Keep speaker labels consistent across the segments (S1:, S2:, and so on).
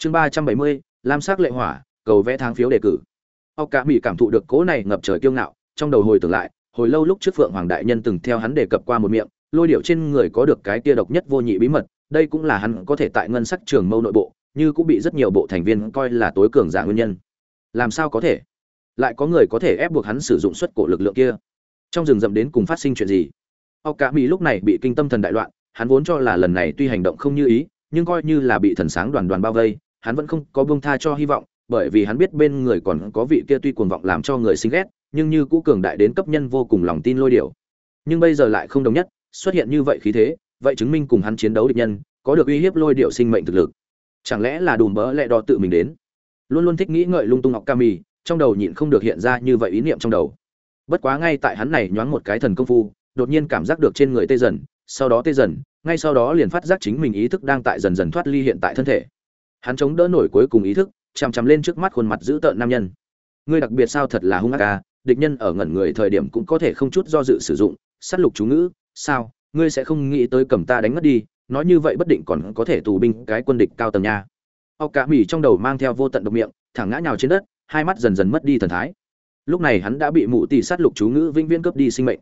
S1: chương ba trăm bảy mươi, lam sắc lệ hỏa, cầu vẽ tháng phiếu đề cử. Ốc cả mỹ cảm thụ được cố này ngập trời kiêu ngạo, trong đầu hồi tưởng lại, hồi lâu lúc trước phượng hoàng đại nhân từng theo hắn đề cập qua một miệng, lôi điệu trên người có được cái tia độc nhất vô nhị bí mật, đây cũng là hắn có thể tại ngân sắc trường mâu nội bộ, như cũng bị rất nhiều bộ thành viên coi là tối cường giả nguyên nhân. Làm sao có thể? Lại có người có thể ép buộc hắn sử dụng xuất cổ lực lượng kia? Trong rừng rậm đến cùng phát sinh chuyện gì? Ốc cả mỹ lúc này bị kinh tâm thần đại loạn, hắn vốn cho là lần này tuy hành động không như ý, nhưng coi như là bị thần sáng đoàn đoàn bao vây hắn vẫn không có buông tha cho hy vọng bởi vì hắn biết bên người còn có vị kia tuy cuồng vọng làm cho người sinh ghét nhưng như cũ cường đại đến cấp nhân vô cùng lòng tin lôi điểu. Nhưng bây giờ lại không đồng nhất xuất hiện như vậy khí thế vậy chứng minh cùng hắn chiến đấu địch nhân có được uy hiếp lôi điểu sinh mệnh thực lực. Chẳng lẽ là đùm bỡ lẹ đo tự mình đến? Luôn luôn thích nghĩ ngợi lung tung ngọc cami, trong đầu nhịn không được hiện ra như vậy ý niệm trong đầu. Bất quá ngay tại hắn này nhoáng một cái thần công phu đột nhiên cảm giác được trên người tê dần sau đó tê dần ngay sau đó liền phát giác chính mình ý thức đang tại dần dần thoát ly hiện tại thân thể hắn chống đỡ nổi cuối cùng ý thức, chằm chằm lên trước mắt khuôn mặt dữ tợn nam nhân. Ngươi đặc biệt sao thật là hung ác ca địch nhân ở ngẩn người thời điểm cũng có thể không chút do dự sử dụng, sát lục chú ngữ, sao, ngươi sẽ không nghĩ tới cầm ta đánh mất đi, nói như vậy bất định còn có thể tù binh cái quân địch cao tầng nha. Ọc cả mỉ trong đầu mang theo vô tận độc miệng, thẳng ngã nhào trên đất, hai mắt dần dần mất đi thần thái. Lúc này hắn đã bị mụ tỷ sát lục chú ngữ vĩnh viễn cướp đi sinh mệnh.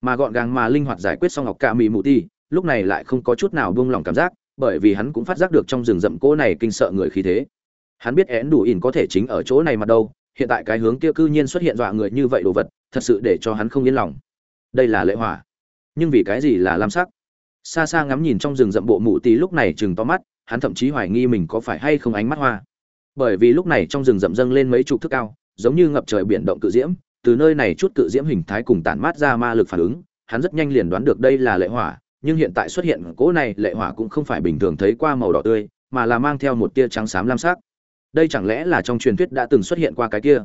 S1: Mà gọn gàng mà linh hoạt giải quyết xong ọc cả mỉ mụ tỷ lúc này lại không có chút nào buông lỏng cảm giác bởi vì hắn cũng phát giác được trong rừng rậm cỗ này kinh sợ người khí thế. Hắn biết én đủ ỉn có thể chính ở chỗ này mà đâu, hiện tại cái hướng kia cư nhiên xuất hiện dọa người như vậy đồ vật, thật sự để cho hắn không yên lòng. Đây là lệ hỏa. Nhưng vì cái gì là lam sắc? Xa xa ngắm nhìn trong rừng rậm bộ mụ tí lúc này chừng to mắt, hắn thậm chí hoài nghi mình có phải hay không ánh mắt hoa. Bởi vì lúc này trong rừng rậm dâng lên mấy chục thước cao, giống như ngập trời biển động cự diễm, từ nơi này chút cự diễm hình thái cùng tản mát ra ma lực phản ứng, hắn rất nhanh liền đoán được đây là lệ hỏa nhưng hiện tại xuất hiện cỗ này lệ hỏa cũng không phải bình thường thấy qua màu đỏ tươi mà là mang theo một tia trắng xám lam sắc. Đây chẳng lẽ là trong truyền thuyết đã từng xuất hiện qua cái kia?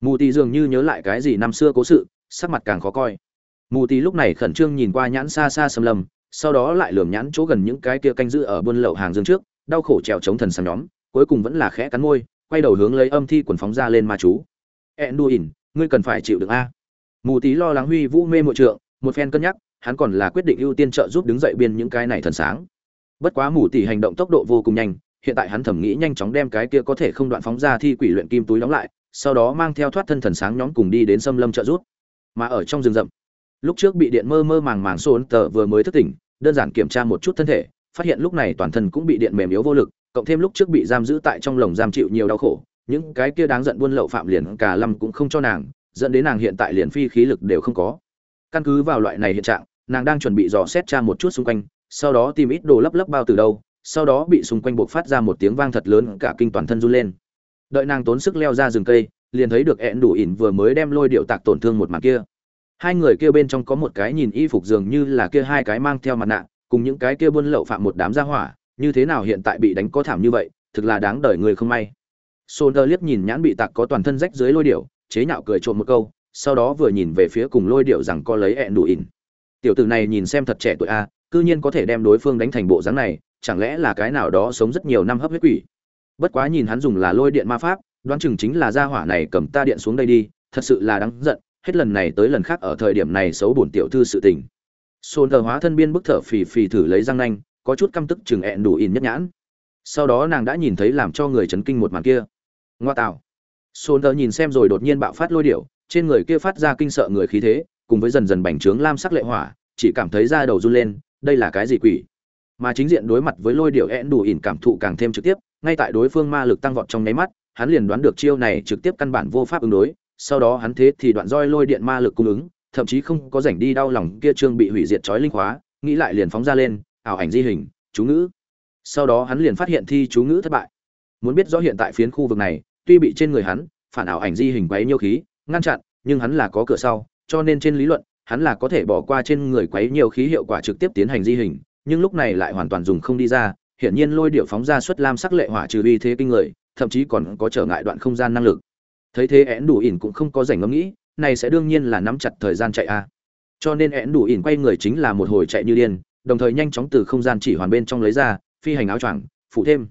S1: Mù tì dường như nhớ lại cái gì năm xưa cố sự sắc mặt càng khó coi. Mù tì lúc này khẩn trương nhìn qua nhãn xa xa xâm lầm, sau đó lại lườm nhãn chỗ gần những cái kia canh giữ ở buôn lậu hàng dương trước đau khổ trèo chống thần sàn nhóm cuối cùng vẫn là khẽ cắn môi quay đầu hướng lấy âm thi quần phóng ra lên ma chú. Enduin ngươi cần phải chịu được a? Mù tí lo lắng huy vũ mê mộ trượng một phen cân nhắc hắn còn là quyết định ưu tiên trợ giúp đứng dậy biên những cái này thần sáng. Bất quá mù tỷ hành động tốc độ vô cùng nhanh, hiện tại hắn thẩm nghĩ nhanh chóng đem cái kia có thể không đoạn phóng ra thi quỷ luyện kim túi đóng lại, sau đó mang theo thoát thân thần sáng nhóm cùng đi đến xâm lâm trợ giúp. Mà ở trong rừng rậm, lúc trước bị điện mơ mơ màng màng xôn tờ vừa mới thức tỉnh, đơn giản kiểm tra một chút thân thể, phát hiện lúc này toàn thân cũng bị điện mềm yếu vô lực, cộng thêm lúc trước bị giam giữ tại trong lồng giam chịu nhiều đau khổ, những cái kia đáng giận buôn lậu phạm liền cả lâm cũng không cho nàng, dẫn đến nàng hiện tại liền phi khí lực đều không có căn cứ vào loại này hiện trạng, nàng đang chuẩn bị dò xét tra một chút xung quanh, sau đó tìm ít đồ lấp lấp bao từ đâu, sau đó bị xung quanh buộc phát ra một tiếng vang thật lớn, cả kinh toàn thân run lên. Đợi nàng tốn sức leo ra rừng cây, liền thấy được ẹn đủ ỉn vừa mới đem lôi điệu tạc tổn thương một mặt kia. Hai người kia bên trong có một cái nhìn y phục dường như là kia hai cái mang theo mặt nạ, cùng những cái kia buôn lậu phạm một đám gia hỏa, như thế nào hiện tại bị đánh có thảm như vậy, thực là đáng đời người không may. Solder liếc nhìn nhãn bị tạc có toàn thân rách dưới lôi điệu, chế nhạo cười trộm một câu sau đó vừa nhìn về phía cùng lôi điệu rằng có lấy ẹn đủ ỉn. Tiểu tử này nhìn xem thật trẻ tuổi a, cư nhiên có thể đem đối phương đánh thành bộ dáng này, chẳng lẽ là cái nào đó sống rất nhiều năm hấp huyết quỷ? Bất quá nhìn hắn dùng là lôi điện ma pháp, đoán chừng chính là gia hỏa này cầm ta điện xuống đây đi, thật sự là đáng giận, hết lần này tới lần khác ở thời điểm này xấu bổn tiểu thư sự tình. Xôn tờ hóa thân biên bức thở phì phì thử lấy răng nanh, có chút căm tức chừng ẹn đủ in nhất nhãn. Sau đó nàng đã nhìn thấy làm cho người chấn kinh một màn kia. Ngoa tạo. Xôn tờ nhìn xem rồi đột nhiên bạo phát lôi điệu trên người kia phát ra kinh sợ người khí thế, cùng với dần dần bành trướng lam sắc lệ hỏa, chỉ cảm thấy da đầu run lên, đây là cái gì quỷ? Mà chính diện đối mặt với lôi điệu én đủ ỉn cảm thụ càng thêm trực tiếp, ngay tại đối phương ma lực tăng vọt trong nháy mắt, hắn liền đoán được chiêu này trực tiếp căn bản vô pháp ứng đối, sau đó hắn thế thì đoạn roi lôi điện ma lực cung ứng, thậm chí không có rảnh đi đau lòng kia trương bị hủy diệt trói linh khóa, nghĩ lại liền phóng ra lên, ảo ảnh di hình, chú ngữ. Sau đó hắn liền phát hiện thi chú ngữ thất bại. Muốn biết rõ hiện tại phiến khu vực này, tuy bị trên người hắn, phản ảo ảnh di hình quấy nhiêu khí ngăn chặn, nhưng hắn là có cửa sau, cho nên trên lý luận, hắn là có thể bỏ qua trên người quấy nhiều khí hiệu quả trực tiếp tiến hành di hình, nhưng lúc này lại hoàn toàn dùng không đi ra, hiển nhiên lôi điệu phóng ra xuất lam sắc lệ hỏa trừ uy thế kinh người, thậm chí còn có trở ngại đoạn không gian năng lực. Thấy thế én đủ ỉn cũng không có rảnh ngẫm nghĩ, này sẽ đương nhiên là nắm chặt thời gian chạy a. Cho nên én đủ ỉn quay người chính là một hồi chạy như điên, đồng thời nhanh chóng từ không gian chỉ hoàn bên trong lấy ra, phi hành áo choàng, phụ thêm.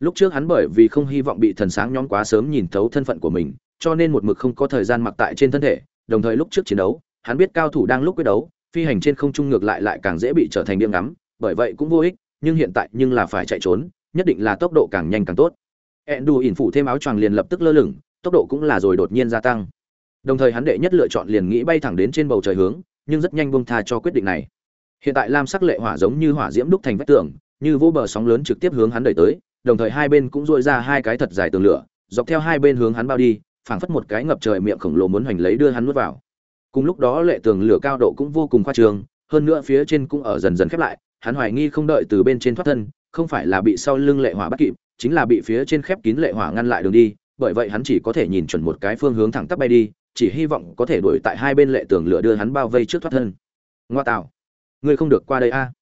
S1: Lúc trước hắn bởi vì không hy vọng bị thần sáng nhóm quá sớm nhìn thấu thân phận của mình cho nên một mực không có thời gian mặc tại trên thân thể, đồng thời lúc trước chiến đấu, hắn biết cao thủ đang lúc quyết đấu, phi hành trên không trung ngược lại lại càng dễ bị trở thành điểm ngắm, bởi vậy cũng vô ích, nhưng hiện tại nhưng là phải chạy trốn, nhất định là tốc độ càng nhanh càng tốt. Ẹn ỉn phủ thêm áo choàng liền lập tức lơ lửng, tốc độ cũng là rồi đột nhiên gia tăng. Đồng thời hắn đệ nhất lựa chọn liền nghĩ bay thẳng đến trên bầu trời hướng, nhưng rất nhanh bông tha cho quyết định này. Hiện tại lam sắc lệ hỏa giống như hỏa diễm đúc thành vách tường, như vô bờ sóng lớn trực tiếp hướng hắn đẩy tới, đồng thời hai bên cũng dội ra hai cái thật dài tường lửa, dọc theo hai bên hướng hắn bao đi phảng phất một cái ngập trời miệng khổng lồ muốn hoành lấy đưa hắn nuốt vào. Cùng lúc đó lệ tường lửa cao độ cũng vô cùng khoa trương, hơn nữa phía trên cũng ở dần dần khép lại, hắn hoài nghi không đợi từ bên trên thoát thân, không phải là bị sau lưng lệ hỏa bắt kịp, chính là bị phía trên khép kín lệ hỏa ngăn lại đường đi, bởi vậy hắn chỉ có thể nhìn chuẩn một cái phương hướng thẳng tắp bay đi, chỉ hy vọng có thể đuổi tại hai bên lệ tường lửa đưa hắn bao vây trước thoát thân. Ngoa tạo, ngươi không được qua đây a.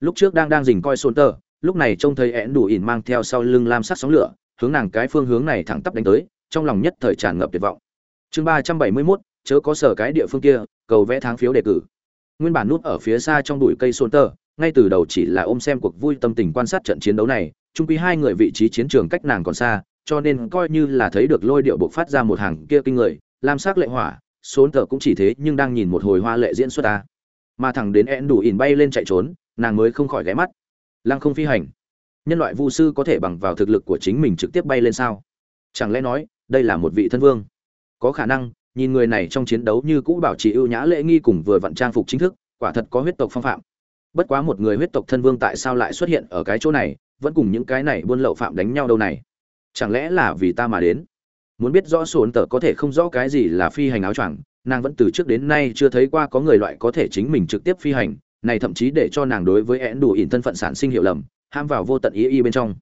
S1: Lúc trước đang đang dình coi xôn tơ lúc này trông thấy én đủ ỉn mang theo sau lưng lam sắc sóng lửa, hướng nàng cái phương hướng này thẳng tắp đánh tới trong lòng nhất thời tràn ngập tuyệt vọng. Chương ba trăm bảy mươi mốt, chớ có sở cái địa phương kia, cầu vẽ tháng phiếu đề cử. Nguyên bản nút ở phía xa trong bụi cây xôn tơ ngay từ đầu chỉ là ôm xem cuộc vui tâm tình quan sát trận chiến đấu này, chung quy hai người vị trí chiến trường cách nàng còn xa, cho nên coi như là thấy được lôi điệu bộc phát ra một hàng kia kinh người, lam sắc lệ hỏa xôn tơ cũng chỉ thế nhưng đang nhìn một hồi hoa lệ diễn xuất ta. Mà thẳng đến én đủ ỉn bay lên chạy trốn, nàng mới không khỏi ghé mắt. Lăng không phi hành. Nhân loại vu sư có thể bằng vào thực lực của chính mình trực tiếp bay lên sao? Chẳng lẽ nói đây là một vị thân vương. Có khả năng, nhìn người này trong chiến đấu như cũ bảo trì ưu nhã lễ nghi cùng vừa vặn trang phục chính thức, quả thật có huyết tộc phong phạm. Bất quá một người huyết tộc thân vương tại sao lại xuất hiện ở cái chỗ này, vẫn cùng những cái này buôn lậu phạm đánh nhau đâu này? Chẳng lẽ là vì ta mà đến? Muốn biết rõ sổn tờ có thể không rõ cái gì là phi hành áo choàng, nàng vẫn từ trước đến nay chưa thấy qua có người loại có thể chính mình trực tiếp phi hành, này thậm chí để cho nàng đối với én đủ ỉn thân phận sản sinh hiểu lầm, ham vào vô tận ý y bên trong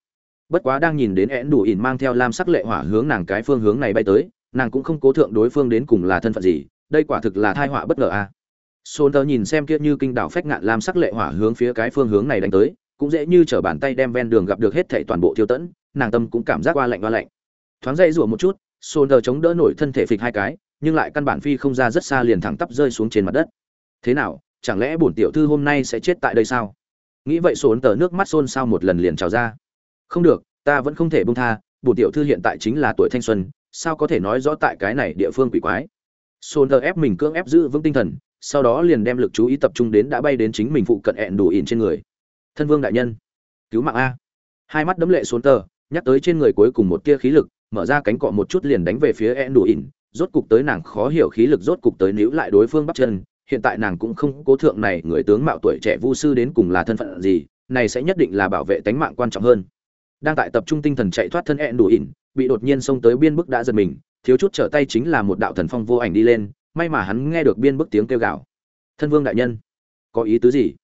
S1: bất quá đang nhìn đến én đủ ỉn mang theo lam sắc lệ hỏa hướng nàng cái phương hướng này bay tới, nàng cũng không cố thượng đối phương đến cùng là thân phận gì, đây quả thực là thai họa bất ngờ a. À. sôn tơ nhìn xem kia như kinh đảo phách ngạn lam sắc lệ hỏa hướng phía cái phương hướng này đánh tới, cũng dễ như trở bàn tay đem ven đường gặp được hết thảy toàn bộ tiêu tẫn, nàng tâm cũng cảm giác qua lạnh qua lạnh. Thoáng dậy rủa một chút, sôn tơ chống đỡ nổi thân thể phịch hai cái, nhưng lại căn bản phi không ra rất xa liền thẳng tắp rơi xuống trên mặt đất. Thế nào, chẳng lẽ bổn tiểu thư hôm nay sẽ chết tại đây sao? Nghĩ vậy Sôn tờ nước mắt xôn xao một lần liền trào ra không được, ta vẫn không thể bông tha bổn tiểu thư hiện tại chính là tuổi thanh xuân, sao có thể nói rõ tại cái này địa phương quỷ quái? Xôn tờ ép mình cưỡng ép giữ vững tinh thần, sau đó liền đem lực chú ý tập trung đến đã bay đến chính mình phụ cận ẹn đủ ỉn trên người. Thân vương đại nhân, cứu mạng a. Hai mắt đấm lệ xuống tờ nhắc tới trên người cuối cùng một tia khí lực, mở ra cánh cọ một chút liền đánh về phía ẹn đủ ỉn, rốt cục tới nàng khó hiểu khí lực rốt cục tới níu lại đối phương bắt chân. Hiện tại nàng cũng không cố thượng này, người tướng mạo tuổi trẻ vu sư đến cùng là thân phận gì, này sẽ nhất định là bảo vệ tánh mạng quan trọng hơn đang tại tập trung tinh thần chạy thoát thân ẹn đủ ỉn, bị đột nhiên xông tới biên bức đã giật mình, thiếu chút trở tay chính là một đạo thần phong vô ảnh đi lên, may mà hắn nghe được biên bức tiếng kêu gào. Thân vương đại nhân, có ý tứ gì?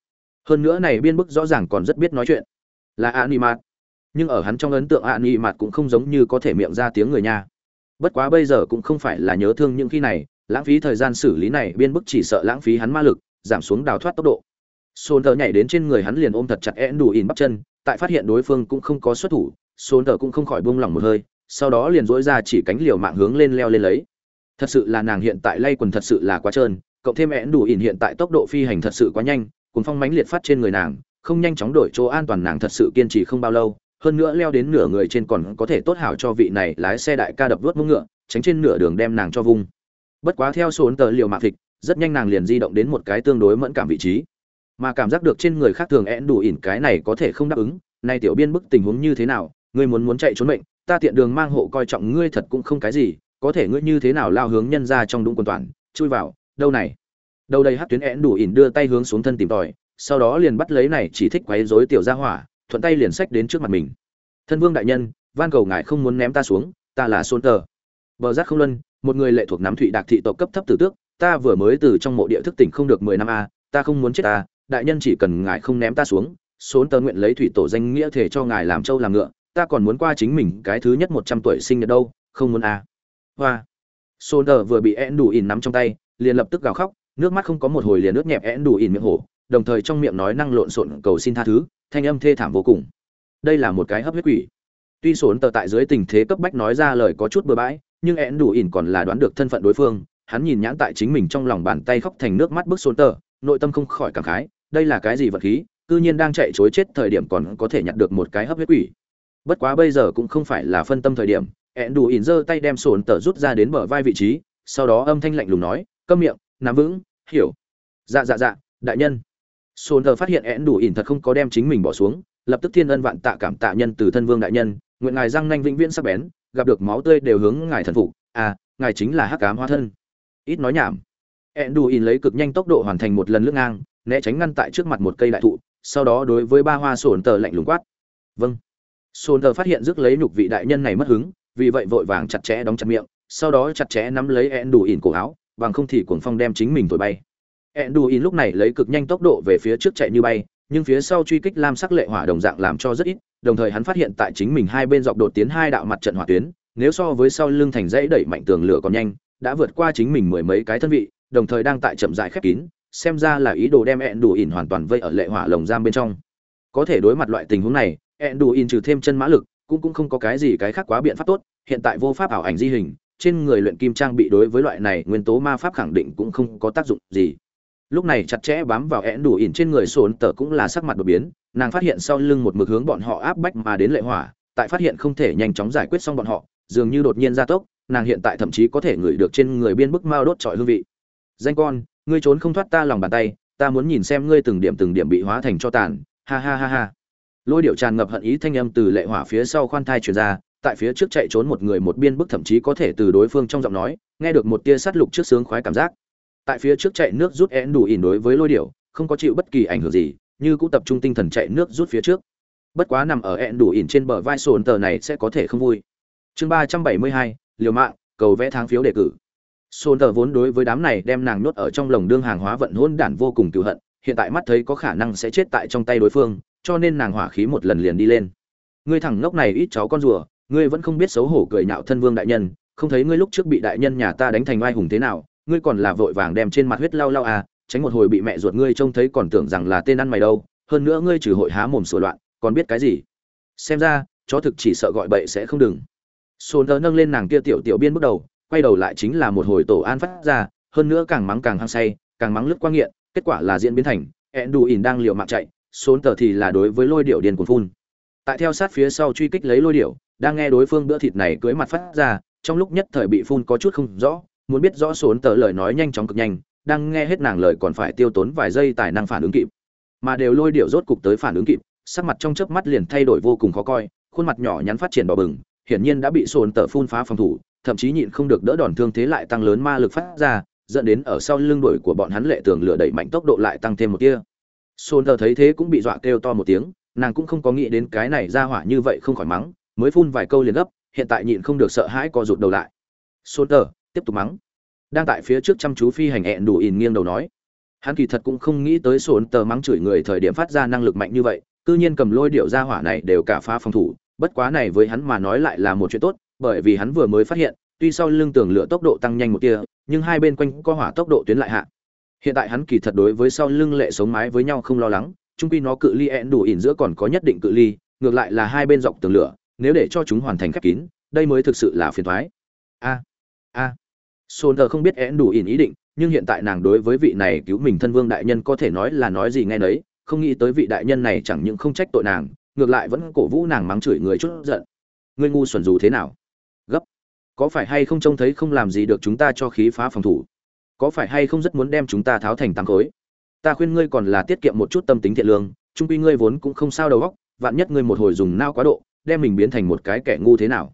S1: Hơn nữa này biên bức rõ ràng còn rất biết nói chuyện. Là ạ nị mạt nhưng ở hắn trong ấn tượng ạ nị mạt cũng không giống như có thể miệng ra tiếng người nha. Bất quá bây giờ cũng không phải là nhớ thương những khi này, lãng phí thời gian xử lý này biên bức chỉ sợ lãng phí hắn ma lực, giảm xuống đào thoát tốc độ. Xôn thờ nhảy đến trên người hắn liền ôm thật chặt én đủ ỉn bắp chân tại phát hiện đối phương cũng không có xuất thủ sốn tờ cũng không khỏi buông lỏng một hơi, sau đó liền dỗi ra chỉ cánh liều mạng hướng lên leo lên lấy. Thật sự là nàng hiện tại lay quần thật sự là quá trơn, cộng thêm én đủ ỉn hiện tại tốc độ phi hành thật sự quá nhanh cuốn phong mánh liệt phát trên người nàng, không nhanh chóng đổi chỗ an toàn nàng thật sự kiên trì không bao lâu, hơn nữa leo đến nửa người trên còn có thể tốt hảo cho vị này lái xe đại ca đập vớt mông ngựa, tránh trên nửa đường đem nàng cho vung. Bất quá theo số ấn tờ liều mạng thịt rất nhanh nàng liền di động đến một cái tương đối mẫn cảm vị trí mà cảm giác được trên người khác thường én đủ ỉn cái này có thể không đáp ứng. Nay tiểu biên bức tình huống như thế nào? Ngươi muốn muốn chạy trốn mệnh, ta tiện đường mang hộ coi trọng ngươi thật cũng không cái gì, có thể ngươi như thế nào lao hướng nhân ra trong đúng quần toàn, chui vào, đâu này? Đâu đây hát tuyến én đủ ỉn đưa tay hướng xuống thân tìm tòi, sau đó liền bắt lấy này chỉ thích quấy rối tiểu gia hỏa, thuận tay liền xách đến trước mặt mình. Thân vương đại nhân, van cầu ngài không muốn ném ta xuống, ta là xôn tờ. Bờ giác không luân, một người lệ thuộc nắm thụy đạc thị tộc cấp thấp tử tước, ta vừa mới từ trong mộ địa thức tỉnh không được mười năm a, ta không muốn chết ta đại nhân chỉ cần ngài không ném ta xuống xôn tờ nguyện lấy thủy tổ danh nghĩa thể cho ngài làm trâu làm ngựa, ta còn muốn qua chính mình cái thứ nhất một trăm tuổi sinh nhật đâu, không muốn à? hoa. Xôn tờ vừa bị én đủ ỉn nắm trong tay, liền lập tức gào khóc, nước mắt không có một hồi liền nước nhẹp én đủ ỉn miệng hổ, đồng thời trong miệng nói năng lộn xộn cầu xin tha thứ, thanh âm thê thảm vô cùng. Đây là một cái hấp huyết quỷ. Tuy sổn tờ tại dưới tình thế cấp bách nói ra lời có chút bừa bãi, nhưng én đủ ỉn còn là đoán được thân phận đối phương, hắn nhìn nhãn tại chính mình trong lòng bàn tay khóc thành nước mắt bức sổn tờ nội tâm không khỏi cảm khái, đây là cái gì vật khí, cư nhiên đang chạy chối chết thời điểm còn có thể nhặt được một cái hấp huyết quỷ. Bất quá bây giờ cũng không phải là phân tâm thời điểm ẹn đủ ỉn giơ tay đem sổn tờ rút ra đến bờ vai vị trí, sau đó âm thanh lạnh lùng nói, câm miệng, nắm vững, hiểu. Dạ dạ dạ đại nhân. Sồn tờ phát hiện ẹn đủ ỉn thật không có đem chính mình bỏ xuống, lập tức thiên ân vạn tạ cảm tạ nhân từ thân vương đại nhân, nguyện ngài răng nanh vĩnh viễn sắc bén, gặp được máu tươi đều hướng ngài thần phục à ngài chính là hắc ám hóa thân. Ít nói nhảm enduin lấy cực nhanh tốc độ hoàn thành một lần lướt ngang, né tránh ngăn tại trước mặt một cây đại thụ, sau đó đối với ba hoa sồn tờ lạnh lùng quát. Vâng. Sồn tờ phát hiện rước lấy nhục vị đại nhân này mất hứng, vì vậy vội vàng chặt chẽ đóng chặt miệng, sau đó chặt chẽ nắm lấy enduin cổ áo, bằng không thì cuồng phong đem chính mình thổi bay. Enduin lúc này lấy cực nhanh tốc độ về phía trước chạy như bay, nhưng phía sau truy kích lam sắc lệ hỏa đồng dạng làm cho rất ít, đồng thời hắn phát hiện tại chính mình hai bên dọc đột tiến hai đạo mặt trận hỏa tuyến, nếu so với sau lưng thành dãy đẩy mạnh tường lửa còn nhanh, đã vượt qua chính mình mười mấy cái thân vị đồng thời đang tại chậm rãi khép kín, xem ra là ý đồ đem ẹn đủ ỉn hoàn toàn vây ở lệ hỏa lồng giam bên trong. Có thể đối mặt loại tình huống này ẹn đủ ỉn trừ thêm chân mã lực, cũng cũng không có cái gì cái khác quá biện pháp tốt, hiện tại vô pháp ảo ảnh di hình, trên người luyện kim trang bị đối với loại này nguyên tố ma pháp khẳng định cũng không có tác dụng gì. Lúc này chặt chẽ bám vào ẹn đủ ỉn trên người sồn tờ cũng là sắc mặt đột biến, nàng phát hiện sau lưng một mực hướng bọn họ áp bách mà đến lệ hỏa, tại phát hiện không thể nhanh chóng giải quyết xong bọn họ, dường như đột nhiên gia tốc, nàng hiện tại thậm chí có thể ngửi được trên người biên bức mao đốt trọi hương vị danh con, ngươi trốn không thoát ta lòng bàn tay, ta muốn nhìn xem ngươi từng điểm từng điểm bị hóa thành cho tàn. Ha ha ha ha. Lôi điệu tràn ngập hận ý thanh âm từ lệ hỏa phía sau khoan thai truyền ra, tại phía trước chạy trốn một người một biên bức thậm chí có thể từ đối phương trong giọng nói, nghe được một tia sát lục trước sướng khoái cảm giác. Tại phía trước chạy nước rút én đủ ỉn đối với lôi điệu, không có chịu bất kỳ ảnh hưởng gì, như cũng tập trung tinh thần chạy nước rút phía trước. Bất quá nằm ở én đủ ỉn trên bờ vai sồn tờ này sẽ có thể không vui. Chương ba trăm bảy mươi hai, liều mạng, cầu vẽ tháng phiếu đề cử sồn tờ vốn đối với đám này đem nàng nuốt ở trong lồng đương hàng hóa vận hôn đản vô cùng tự hận, hiện tại mắt thấy có khả năng sẽ chết tại trong tay đối phương, cho nên nàng hỏa khí một lần liền đi lên. Ngươi thằng ngốc này ít cháu con rùa, ngươi vẫn không biết xấu hổ cười nhạo thân vương đại nhân, không thấy ngươi lúc trước bị đại nhân nhà ta đánh thành oai hùng thế nào, ngươi còn là vội vàng đem trên mặt huyết lau lau à tránh một hồi bị mẹ ruột ngươi trông thấy còn tưởng rằng là tên ăn mày đâu, hơn nữa ngươi trừ hội há mồm sủa loạn, còn biết cái gì? Xem ra, chó thực chỉ sợ gọi bậy sẽ không đừng. Sồn tớ nâng lên nàng kia tiểu tiểu biên bước đầu quay đầu lại chính là một hồi tổ an phát ra, hơn nữa càng mắng càng hăng say, càng mắng lướt qua nghiện, kết quả là diễn biến thành ẹn đù ỉn đang liều mạng chạy sồn tờ thì là đối với lôi điệu điền cuồng phun. Tại theo sát phía sau truy kích lấy lôi điệu đang nghe đối phương bữa thịt này cưới mặt phát ra, trong lúc nhất thời bị phun có chút không rõ, muốn biết rõ sốn tờ lời nói nhanh chóng cực nhanh, đang nghe hết nàng lời còn phải tiêu tốn vài giây tài năng phản ứng kịp. Mà đều lôi điệu rốt cục tới phản ứng kịp, sắc mặt trong chớp mắt liền thay đổi vô cùng khó coi, khuôn mặt nhỏ nhắn phát triển đỏ bừng, hiển nhiên đã bị sồn tờ phun phá phòng thủ thậm chí nhịn không được đỡ đòn thương thế lại tăng lớn ma lực phát ra, dẫn đến ở sau lưng đuổi của bọn hắn lệ tường lửa đẩy mạnh tốc độ lại tăng thêm một tia. Sồn thờ thấy thế cũng bị dọa kêu to một tiếng, nàng cũng không có nghĩ đến cái này ra hỏa như vậy không khỏi mắng, mới phun vài câu liền gấp, hiện tại nhịn không được sợ hãi co rụt đầu lại. Sồn thờ tiếp tục mắng. Đang tại phía trước chăm chú phi hành hẹn đủ ỉn nghiêng đầu nói. Hắn kỳ thật cũng không nghĩ tới sồn tờ mắng chửi người thời điểm phát ra năng lực mạnh như vậy, cư nhiên cầm lôi điệu ra hỏa này đều cả phá phòng thủ, bất quá này với hắn mà nói lại là một chuyện tốt bởi vì hắn vừa mới phát hiện tuy sau lưng tường lửa tốc độ tăng nhanh một tia nhưng hai bên quanh có hỏa tốc độ tuyến lại hạ hiện tại hắn kỳ thật đối với sau lưng lệ sống mái với nhau không lo lắng chung quy nó cự ly ẹn đủ ỉn giữa còn có nhất định cự ly ngược lại là hai bên dọc tường lửa nếu để cho chúng hoàn thành khép kín đây mới thực sự là phiền toái. a a Sôn không biết ẹn đủ ỉn ý định, nhưng hiện tại nàng đối với vị này cứu mình thân vương đại nhân có thể nói là nói gì nghe nấy, không nghĩ tới vị đại nhân này chẳng những không trách tội nàng, ngược lại vẫn cổ vũ nàng mắng chửi người chút giận. Ngươi ngu xuẩn dù thế nào? Có phải hay không trông thấy không làm gì được chúng ta cho khí phá phòng thủ? Có phải hay không rất muốn đem chúng ta tháo thành tám khối? Ta khuyên ngươi còn là tiết kiệm một chút tâm tính thiện lương, trung quy ngươi vốn cũng không sao đầu óc, vạn nhất ngươi một hồi dùng nao quá độ, đem mình biến thành một cái kẻ ngu thế nào?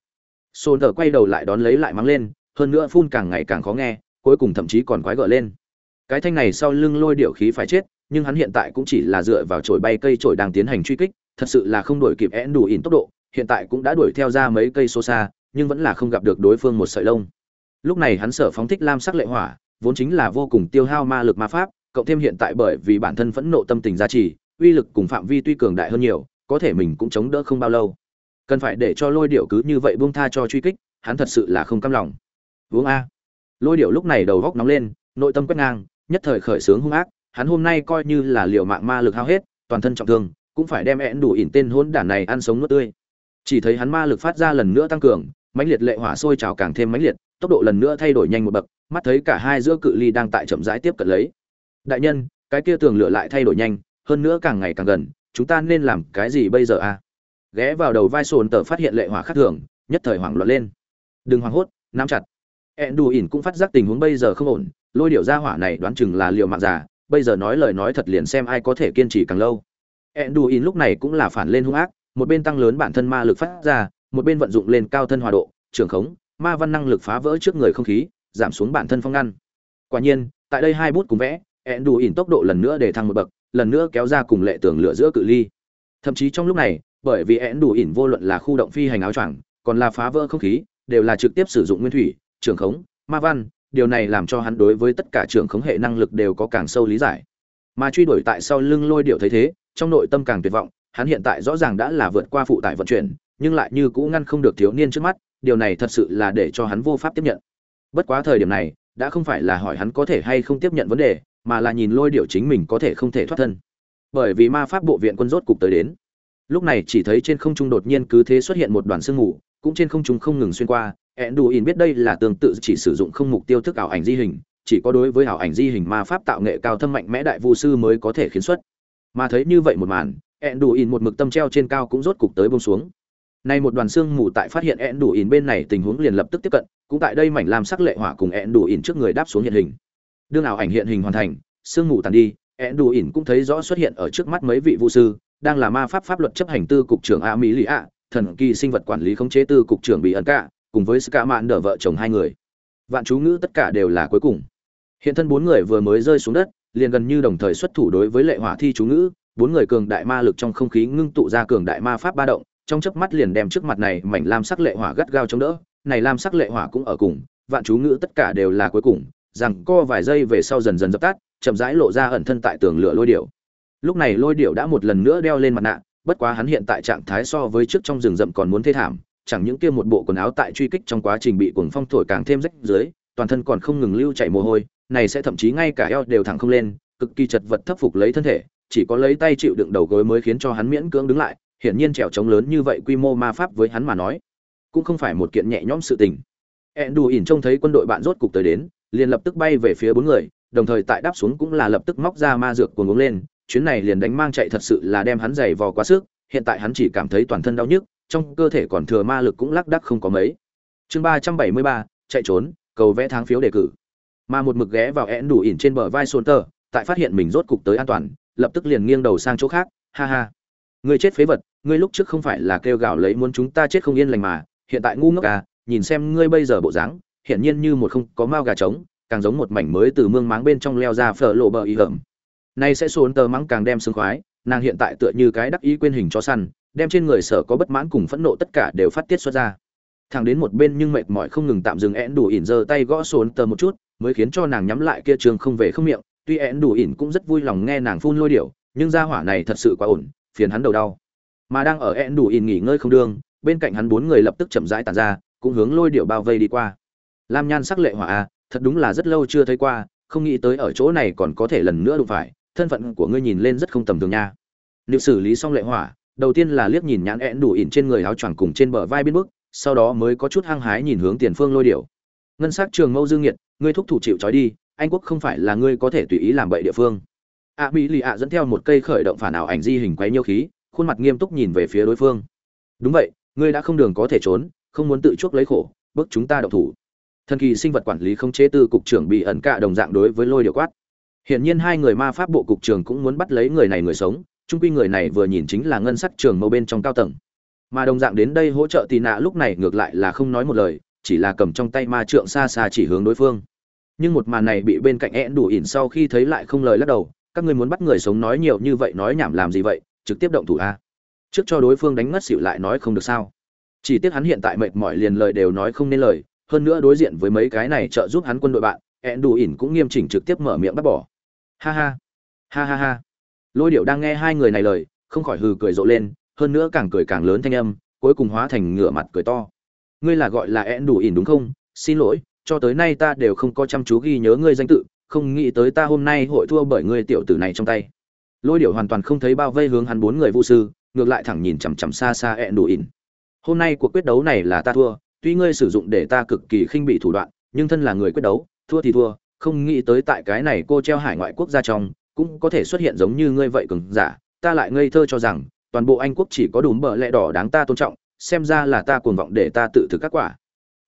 S1: Sôn quay đầu lại đón lấy lại mắng lên, hơn nữa phun càng ngày càng khó nghe cuối cùng thậm chí còn quái gợ lên cái thanh này sau lưng lôi điệu khí phải chết nhưng hắn hiện tại cũng chỉ là dựa vào chổi bay cây chổi đang tiến hành truy kích thật sự là không đuổi kịp én đủ ỉn tốc độ hiện tại cũng đã đuổi theo ra mấy cây xô xa nhưng vẫn là không gặp được đối phương một sợi lông. Lúc này hắn sở phóng thích lam sắc lệ hỏa, vốn chính là vô cùng tiêu hao ma lực ma pháp, cộng thêm hiện tại bởi vì bản thân phẫn nộ tâm tình giá trị uy lực cùng phạm vi tuy cường đại hơn nhiều, có thể mình cũng chống đỡ không bao lâu. Cần phải để cho lôi điệu cứ như vậy buông tha cho truy kích, hắn thật sự là không cam lòng. Uống a. Lôi điệu lúc này đầu góc nóng lên, nội tâm quét ngang, nhất thời khởi sướng hung ác, hắn hôm nay coi như là liều mạng ma lực hao hết, toàn thân trọng thương, cũng phải đem én đủ ỉn tên hôn đản này ăn sống nuốt tươi. Chỉ thấy hắn ma lực phát ra lần nữa tăng cường mãnh liệt lệ hỏa sôi trào càng thêm mãnh liệt tốc độ lần nữa thay đổi nhanh một bậc mắt thấy cả hai giữa cự ly đang tại chậm rãi tiếp cận lấy. Đại nhân cái kia tường lửa lại thay đổi nhanh hơn nữa càng ngày càng gần chúng ta nên làm cái gì bây giờ a? Ghé vào đầu vai sồn tờ phát hiện lệ hỏa khác thường nhất thời hoảng loạn lên. Đừng hoảng hốt nắm chặt. Enduin cũng phát giác tình huống bây giờ không ổn, lôi điệu ra hỏa này đoán chừng là liều mạng giả, bây giờ nói lời nói thật liền xem ai có thể kiên trì càng lâu. Enduin lúc này cũng là phản lên hung ác, một bên tăng lớn bản thân ma lực phát ra, một bên vận dụng lên cao thân hòa độ trường khống, ma văn năng lực phá vỡ trước người không khí, giảm xuống bản thân phong ngăn. Quả nhiên, tại đây hai bút cùng vẽ ẹn đủ ỉn tốc độ lần nữa để thăng một bậc, lần nữa kéo ra cùng lệ tường lửa giữa cự ly. Thậm chí trong lúc này, bởi vì ẹn đủ ỉn vô luận là khu động phi hành áo choàng, còn là phá vỡ không khí, đều là trực tiếp sử dụng nguyên thủy trường khống, ma văn, điều này làm cho hắn đối với tất cả trường khống hệ năng lực đều có càng sâu lý giải. Mà truy đuổi tại sau lưng lôi điệu thấy thế, trong nội tâm càng tuyệt vọng, hắn hiện tại rõ ràng đã là vượt qua phụ tải vận chuyển nhưng lại như cũ ngăn không được thiếu niên trước mắt, điều này thật sự là để cho hắn vô pháp tiếp nhận. Bất quá thời điểm này, đã không phải là hỏi hắn có thể hay không tiếp nhận vấn đề, mà là nhìn lôi điệu chính mình có thể không thể thoát thân. Bởi vì ma pháp bộ viện quân rốt cục tới đến. Lúc này chỉ thấy trên không trung đột nhiên cứ thế xuất hiện một đoàn sương mù, cũng trên không trung không ngừng xuyên qua. Enduin biết đây là tương tự chỉ sử dụng không mục tiêu thức ảo ảnh di hình, chỉ có đối với ảo ảnh di hình ma pháp tạo nghệ cao thâm mạnh mẽ đại vu sư mới có thể khiến xuất. Mà thấy như vậy một màn, Enduin một mực tâm treo trên cao cũng rốt cục tới buông xuống nay một đoàn xương mù tại phát hiện ẹn đủ ỉn bên này tình huống liền lập tức tiếp cận, cũng tại đây mảnh làm sắc lệ hỏa cùng ẹn đủ ỉn trước người đáp xuống hiện hình. Đương ảo ảnh hiện hình hoàn thành, xương mù tàn đi, ẹn đủ ỉn cũng thấy rõ xuất hiện ở trước mắt mấy vị vũ sư, đang là ma pháp pháp luật chấp hành tư cục trưởng a mỹ lý ạ thần kỳ sinh vật quản lý khống chế tư cục trưởng bị ẩn cả cùng với ska mạn đỡ vợ chồng hai người. Vạn chú ngữ tất cả đều là cuối cùng. Hiện thân bốn người vừa mới rơi xuống đất, liền gần như đồng thời xuất thủ đối với lệ hỏa thi chú ngữ, bốn người cường đại ma lực trong không khí ngưng tụ ra cường đại ma pháp ba động trong chớp mắt liền đem trước mặt này mảnh lam sắc lệ hỏa gắt gao chống đỡ, này lam sắc lệ hỏa cũng ở cùng, vạn chú ngữ tất cả đều là cuối cùng, rằng co vài giây về sau dần dần dập tắt, chậm rãi lộ ra ẩn thân tại tường lửa lôi điệu lúc này lôi điệu đã một lần nữa đeo lên mặt nạ, bất quá hắn hiện tại trạng thái so với trước trong rừng rậm còn muốn thê thảm, chẳng những kia một bộ quần áo tại truy kích trong quá trình bị cuồng phong thổi càng thêm rách dưới, toàn thân còn không ngừng lưu chảy mồ hôi, này sẽ thậm chí ngay cả eo đều thẳng không lên, cực kỳ chật vật thấp phục lấy thân thể, chỉ có lấy tay chịu đựng đầu gối mới khiến cho hắn miễn cưỡng đứng lại hiển nhiên trèo trống lớn như vậy quy mô ma pháp với hắn mà nói, cũng không phải một kiện nhẹ nhõm sự tình. Ẹn đù ỉn trông thấy quân đội bạn rốt cục tới đến, liền lập tức bay về phía bốn người, đồng thời tại đáp xuống cũng là lập tức móc ra ma dược cuồng uống lên, chuyến này liền đánh mang chạy thật sự là đem hắn giày vò quá sức, hiện tại hắn chỉ cảm thấy toàn thân đau nhức, trong cơ thể còn thừa ma lực cũng lác đác không có mấy. Chương ba trăm bảy mươi ba, chạy trốn, cầu vẽ tháng phiếu đề cử. Mà một mực ghé vào én đủ ỉn trên bờ vai xôn tờ tại phát hiện mình rốt cục tới an toàn, lập tức liền nghiêng đầu sang chỗ khác, ha ha. Ngươi chết phế vật ngươi lúc trước không phải là kêu gào lấy muốn chúng ta chết không yên lành mà, hiện tại ngu ngốc à nhìn xem ngươi bây giờ bộ dáng, hiển nhiên như một không có mao gà trống, càng giống một mảnh mới từ mương máng bên trong leo ra phở lộ bờ y hởm. Nay sẽ xuống tơ mắng càng đem sướng khoái, nàng hiện tại tựa như cái đắc ý quên hình cho săn, đem trên người sở có bất mãn cùng phẫn nộ tất cả đều phát tiết xuất ra. Thằng đến một bên nhưng mệt mỏi không ngừng tạm dừng én đủ ỉn giơ tay gõ xuống tờ một chút, mới khiến cho nàng nhắm lại kia trường không về không miệng. Tuy én đủ ỉn cũng rất vui lòng nghe nàng phun lôi điệu nhưng gia hỏa này thật sự quá ổn, phiền hắn đầu đau mà đang ở ẹn đủ ỉn nghỉ ngơi không đương bên cạnh hắn bốn người lập tức chậm rãi tàn ra, cũng hướng lôi điệu bao vây đi qua. Lam nhan sắc lệ hỏa a, thật đúng là rất lâu chưa thấy qua, không nghĩ tới ở chỗ này còn có thể lần nữa đụng phải, thân phận của ngươi nhìn lên rất không tầm thường nha. Liệu xử lý xong lệ hỏa, đầu tiên là liếc nhìn nhãn ẹn đủ ỉn trên người áo choàng cùng trên bờ vai bên bước, sau đó mới có chút hăng hái nhìn hướng tiền phương lôi điệu. ngân s c trường mâu dương nhiệt, ngươi thúc thủ chịu trói đi, anh quốc không phải là ngươi có thể tùy ý làm bậy địa phương. A mỹ lì ạ dẫn theo một cây khởi động phản ảo ảnh di hình quấy nhiêu khí khuôn mặt nghiêm túc nhìn về phía đối phương. Đúng vậy, ngươi đã không đường có thể trốn, không muốn tự chuốc lấy khổ, bước chúng ta độc thủ. Thần kỳ sinh vật quản lý không chế tư cục trưởng bị ẩn cạ đồng dạng đối với lôi điều quát. Hiển nhiên hai người ma pháp bộ cục trưởng cũng muốn bắt lấy người này người sống trung quy người này vừa nhìn chính là ngân sắc trường mâu bên trong cao tầng. Mà đồng dạng đến đây hỗ trợ tì nạ lúc này ngược lại là không nói một lời, chỉ là cầm trong tay ma trượng xa xa chỉ hướng đối phương. Nhưng một màn này bị bên cạnh én đủ ỉn sau khi thấy lại không lời lắc đầu, các ngươi muốn bắt người sống nói nhiều như vậy, nói nhảm làm gì vậy? Trực tiếp động thủ a. Trước cho đối phương đánh ngất xỉu lại nói không được sao. Chỉ tiếc hắn hiện tại mệt mỏi liền lời đều nói không nên lời, hơn nữa đối diện với mấy cái này trợ giúp hắn quân đội bạn ẹn đủ ỉn cũng nghiêm chỉnh trực tiếp mở miệng bắt bỏ. Ha ha. Ha ha ha. Lôi điệu đang nghe hai người này lời, không khỏi hừ cười rộ lên, hơn nữa càng cười càng lớn thanh âm, cuối cùng hóa thành ngửa mặt cười to. Ngươi là gọi là ẹn đủ ỉn đúng không? Xin lỗi, cho tới nay ta đều không có chăm chú ghi nhớ ngươi danh tự, không nghĩ tới ta hôm nay hội thua bởi ngươi tiểu tử này trong tay lôi điệu hoàn toàn không thấy bao vây hướng hắn bốn người vũ sư, ngược lại thẳng nhìn chằm chằm xa xa én đủ ỉn. Hôm nay cuộc quyết đấu này là ta thua, tuy ngươi sử dụng để ta cực kỳ khinh bị thủ đoạn, nhưng thân là người quyết đấu, thua thì thua, không nghĩ tới tại cái này cô treo hải ngoại quốc gia trong, cũng có thể xuất hiện giống như ngươi vậy cường giả, ta lại ngây thơ cho rằng, toàn bộ anh quốc chỉ có đúng bờ lẽ đỏ đáng ta tôn trọng, xem ra là ta cuồng vọng để ta tự thực các quả.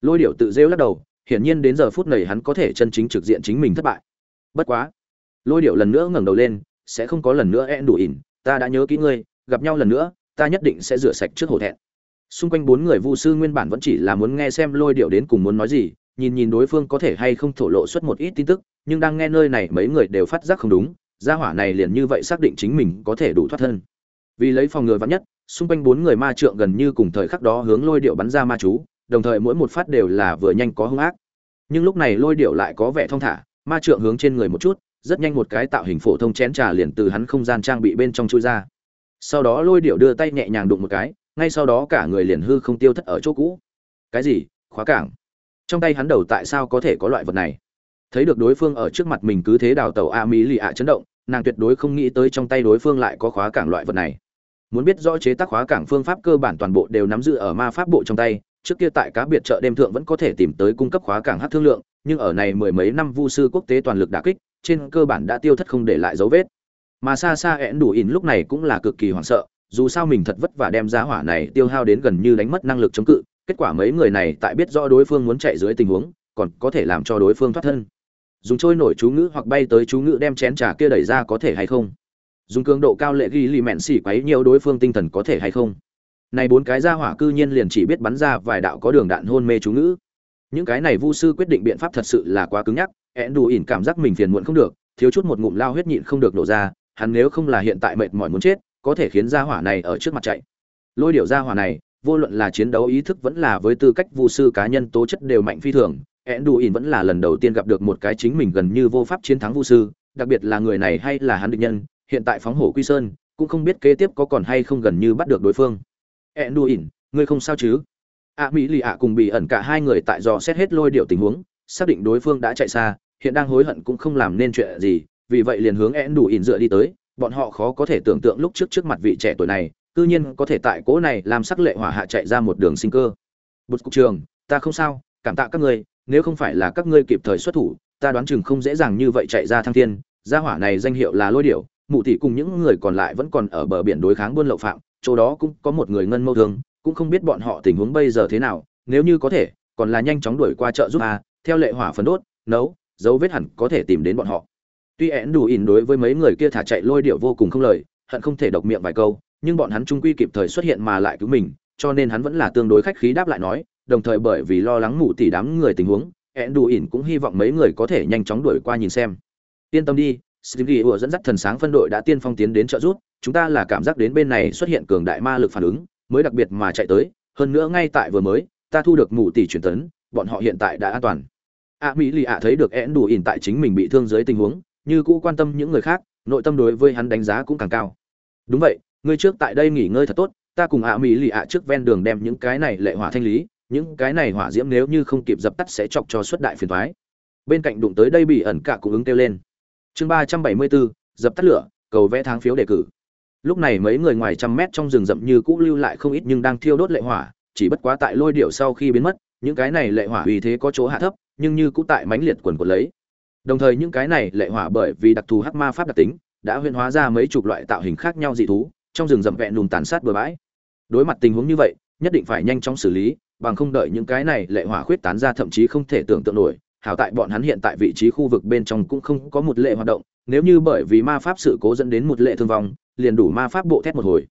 S1: Lôi điệu tự rêu lắc đầu, hiển nhiên đến giờ phút này hắn có thể chân chính trực diện chính mình thất bại. Bất quá, lôi điệu lần nữa ngẩng đầu lên sẽ không có lần nữa en đủ ỉn, ta đã nhớ kỹ ngươi, gặp nhau lần nữa, ta nhất định sẽ rửa sạch trước hổ thẹn. Xung quanh bốn người vu sư nguyên bản vẫn chỉ là muốn nghe xem lôi điệu đến cùng muốn nói gì, nhìn nhìn đối phương có thể hay không thổ lộ xuất một ít tin tức, nhưng đang nghe nơi này mấy người đều phát giác không đúng, gia hỏa này liền như vậy xác định chính mình có thể đủ thoát thân. Vì lấy phòng ngừa vắn nhất, xung quanh bốn người ma trượng gần như cùng thời khắc đó hướng lôi điệu bắn ra ma chú, đồng thời mỗi một phát đều là vừa nhanh có hung ác. Nhưng lúc này lôi điệu lại có vẻ thong thả, ma trượng hướng trên người một chút rất nhanh một cái tạo hình phổ thông chén trà liền từ hắn không gian trang bị bên trong chui ra. Sau đó lôi điệu đưa tay nhẹ nhàng đụng một cái, ngay sau đó cả người liền hư không tiêu thất ở chỗ cũ. Cái gì? Khóa cảng. Trong tay hắn đầu tại sao có thể có loại vật này? Thấy được đối phương ở trước mặt mình cứ thế đào tàu a mỹ lì ạ chấn động, nàng tuyệt đối không nghĩ tới trong tay đối phương lại có khóa cảng loại vật này. Muốn biết rõ chế tác khóa cảng phương pháp cơ bản toàn bộ đều nắm giữ ở ma pháp bộ trong tay, trước kia tại cá biệt chợ đêm thượng vẫn có thể tìm tới cung cấp khóa cảng hát thương lượng, nhưng ở này mười mấy năm vu sư quốc tế toàn lực đả kích trên cơ bản đã tiêu thất không để lại dấu vết. Mà xa xa ẹn đủ ỉn lúc này cũng là cực kỳ hoảng sợ, dù sao mình thật vất vả đem giá hỏa này tiêu hao đến gần như đánh mất năng lực chống cự, kết quả mấy người này tại biết rõ đối phương muốn chạy dưới tình huống, còn có thể làm cho đối phương thoát thân. Dùng trôi nổi chú ngữ hoặc bay tới chú ngữ đem chén trà kia đẩy ra có thể hay không? Dùng cường độ cao lệ ghi lì mẹn xỉ quấy nhiều đối phương tinh thần có thể hay không? Này bốn cái ra hỏa cư nhiên liền chỉ biết bắn ra vài đạo có đường đạn hôn mê chú ngữ. Những cái này vu sư quyết định biện pháp thật sự là quá cứng nhắc ẹn đủ ỉn cảm giác mình phiền muộn không được, thiếu chút một ngụm lao huyết nhịn không được nổ ra, hắn nếu không là hiện tại mệt mỏi muốn chết, có thể khiến gia hỏa này ở trước mặt chạy. Lôi điệu gia hỏa này, vô luận là chiến đấu ý thức vẫn là với tư cách vu sư cá nhân tố chất đều mạnh phi thường ẹn đủ ỉn vẫn là lần đầu tiên gặp được một cái chính mình gần như vô pháp chiến thắng vu sư, đặc biệt là người này hay là hắn địch nhân, hiện tại phóng hổ quy sơn, cũng không biết kế tiếp có còn hay không gần như bắt được đối phương. Ẹn đủ ỉn, ngươi không sao chứ? Ạ mỹ lì ạ cùng bị ẩn cả hai người tại dò xét hết lôi điệu tình huống xác định đối phương đã chạy xa, hiện đang hối hận cũng không làm nên chuyện gì, vì vậy liền hướng én đủ ỉn dựa đi tới. Bọn họ khó có thể tưởng tượng lúc trước trước mặt vị trẻ tuổi này, cư nhiên có thể tại cỗ này làm sắc lệ hỏa hạ chạy ra một đường sinh cơ. Bột cục trường, ta không sao, cảm tạ các ngươi, nếu không phải là các ngươi kịp thời xuất thủ, ta đoán chừng không dễ dàng như vậy chạy ra thăng thiên. Gia hỏa này danh hiệu là lôi điểu, mụ tỷ cùng những người còn lại vẫn còn ở bờ biển đối kháng buôn lậu phạm, chỗ đó cũng có một người ngân mâu thương, cũng không biết bọn họ tình huống bây giờ thế nào, nếu như có thể, còn là nhanh chóng đuổi qua chợ giúp a theo lệ hỏa phấn đốt nấu dấu vết hẳn có thể tìm đến bọn họ tuy én đủ ỉn đối với mấy người kia thả chạy lôi điệu vô cùng không lời hận không thể độc miệng vài câu nhưng bọn hắn trung quy kịp thời xuất hiện mà lại cứu mình cho nên hắn vẫn là tương đối khách khí đáp lại nói đồng thời bởi vì lo lắng mù tỉ đám người tình huống én đủ ỉn cũng hy vọng mấy người có thể nhanh chóng đuổi qua nhìn xem yên tâm đi Stingy ủa dẫn dắt thần sáng phân đội đã tiên phong tiến đến trợ giúp, chúng ta là cảm giác đến bên này xuất hiện cường đại ma lực phản ứng, mới đặc biệt mà chạy tới, hơn nữa ngay tại vừa mới, ta thu được mù tỷ truyền tấn, bọn họ hiện tại đã an toàn ạ Mỹ Lì ạ thấy được én đủ ỉn tại chính mình bị thương dưới tình huống, như cũ quan tâm những người khác nội tâm đối với hắn đánh giá cũng càng cao. Đúng vậy ngươi trước tại đây nghỉ ngơi thật tốt ta cùng ạ mỹ lì ạ trước ven đường đem những cái này lệ hỏa thanh lý những cái này hỏa diễm nếu như không kịp dập tắt sẽ chọc cho xuất đại phiền thoái bên cạnh đụng tới đây bị ẩn cả cung ứng kêu lên. Chương ba trăm bảy mươi bốn dập tắt lửa cầu vẽ tháng phiếu đề cử. Lúc này mấy người ngoài trăm mét trong rừng rậm như cũ lưu lại không ít nhưng đang thiêu đốt lệ hỏa chỉ bất quá tại lôi điệu sau khi biến mất những cái này lệ hỏa vì thế có chỗ hạ thấp nhưng như cũ tại mãnh liệt quần quật lấy Đồng thời những cái này lệ hỏa bởi vì đặc thù hắc ma pháp đặc tính, đã huyễn hóa ra mấy chục loại tạo hình khác nhau dị thú, trong rừng rậm vẹn nùm tàn sát bừa bãi. Đối mặt tình huống như vậy, nhất định phải nhanh chóng xử lý, bằng không đợi những cái này lệ hỏa khuyết tán ra thậm chí không thể tưởng tượng nổi. Hảo tại bọn hắn hiện tại vị trí khu vực bên trong cũng không có một lệ hoạt động, nếu như bởi vì ma pháp sự cố dẫn đến một lệ thương vong, liền đủ ma pháp bộ thét một hồi.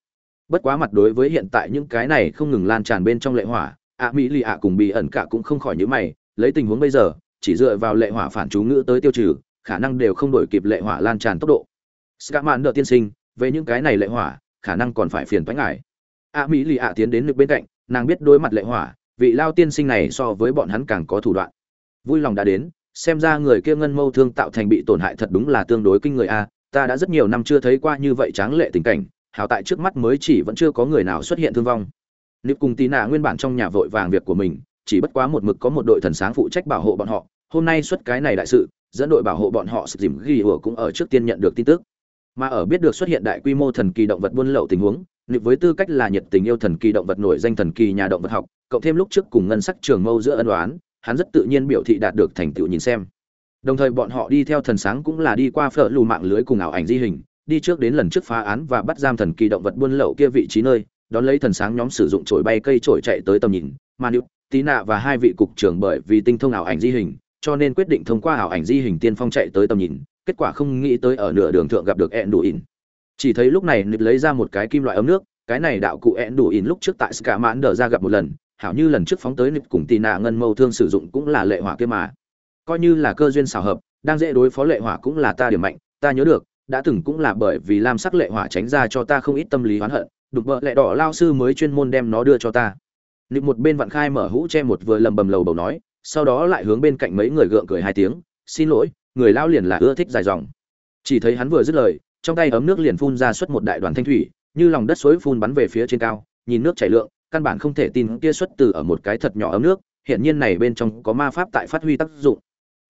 S1: Bất quá mặt đối với hiện tại những cái này không ngừng lan tràn bên trong lệ hỏa, ạ mỹ lì ạ cùng bị ẩn cả cũng không khỏi nhíu mày, lấy tình huống bây giờ, chỉ dựa vào lệ hỏa phản chú ngữ tới tiêu trừ khả năng đều không đổi kịp lệ hỏa lan tràn tốc độ. Scatman nợ tiên sinh về những cái này lệ hỏa khả năng còn phải phiền toái ngài. A mỹ lì ạ tiến đến lực bên cạnh nàng biết đối mặt lệ hỏa vị lao tiên sinh này so với bọn hắn càng có thủ đoạn. Vui lòng đã đến xem ra người kia ngân mâu thương tạo thành bị tổn hại thật đúng là tương đối kinh người a ta đã rất nhiều năm chưa thấy qua như vậy tráng lệ tình cảnh hảo tại trước mắt mới chỉ vẫn chưa có người nào xuất hiện thương vong. Nịp cùng tí nạ nguyên bản trong nhà vội vàng việc của mình chỉ bất quá một mực có một đội thần sáng phụ trách bảo hộ bọn họ. Hôm nay xuất cái này đại sự, dẫn đội bảo hộ bọn họ sự dìm ghi ủa cũng ở trước tiên nhận được tin tức. Mà ở biết được xuất hiện đại quy mô thần kỳ động vật buôn lậu tình huống nịp với tư cách là nhiệt tình yêu thần kỳ động vật nổi danh thần kỳ nhà động vật học, cộng thêm lúc trước cùng ngân sắc trường mâu giữa ân đoán hắn rất tự nhiên biểu thị đạt được thành tựu nhìn xem. Đồng thời bọn họ đi theo thần sáng cũng là đi qua phở lù mạng lưới cùng ảo ảnh di hình, đi trước đến lần trước phá án và bắt giam thần kỳ động vật buôn lậu kia vị trí nơi, đón lấy thần sáng nhóm sử dụng trổi bay cây trổi chạy tới tầm nhìn, mà nịp tí nạ và hai vị cục trưởng bởi vì tinh thông ảo ảnh di hình, cho nên quyết định thông qua ảo ảnh di hình tiên phong chạy tới tầm nhìn, kết quả không nghĩ tới ở nửa đường thượng gặp được ẹn đủ ỉn chỉ thấy lúc này nịp lấy ra một cái kim loại ấm nước, cái này đạo cụ én đủ ỉn lúc trước tại ska mãn đờ ra gặp một lần, hảo như lần trước phóng tới nịp cùng tì nạ ngân mâu thương sử dụng cũng là lệ hỏa kia mà. Coi như là cơ duyên xảo hợp, đang dễ đối phó lệ hỏa cũng là ta điểm mạnh, ta nhớ được, đã từng cũng là bởi vì lam sắc lệ hỏa tránh ra cho ta không ít tâm lý oán hận đục vợ lệ đỏ lao sư mới chuyên môn đem nó đưa cho ta nịp một bên vặn khai mở hũ che một vừa lầm bầm lầu bầu nói, sau đó lại hướng bên cạnh mấy người gượng cười hai tiếng, xin lỗi, người lao liền là ưa thích dài dòng. Chỉ thấy hắn vừa dứt lời, trong tay ấm nước liền phun ra suốt một đại đoàn thanh thủy, như lòng đất suối phun bắn về phía trên cao, nhìn nước chảy lượng, căn bản không thể tin kia xuất từ ở một cái thật nhỏ ấm nước hiện nhiên này bên trong có ma pháp tại phát huy tác dụng.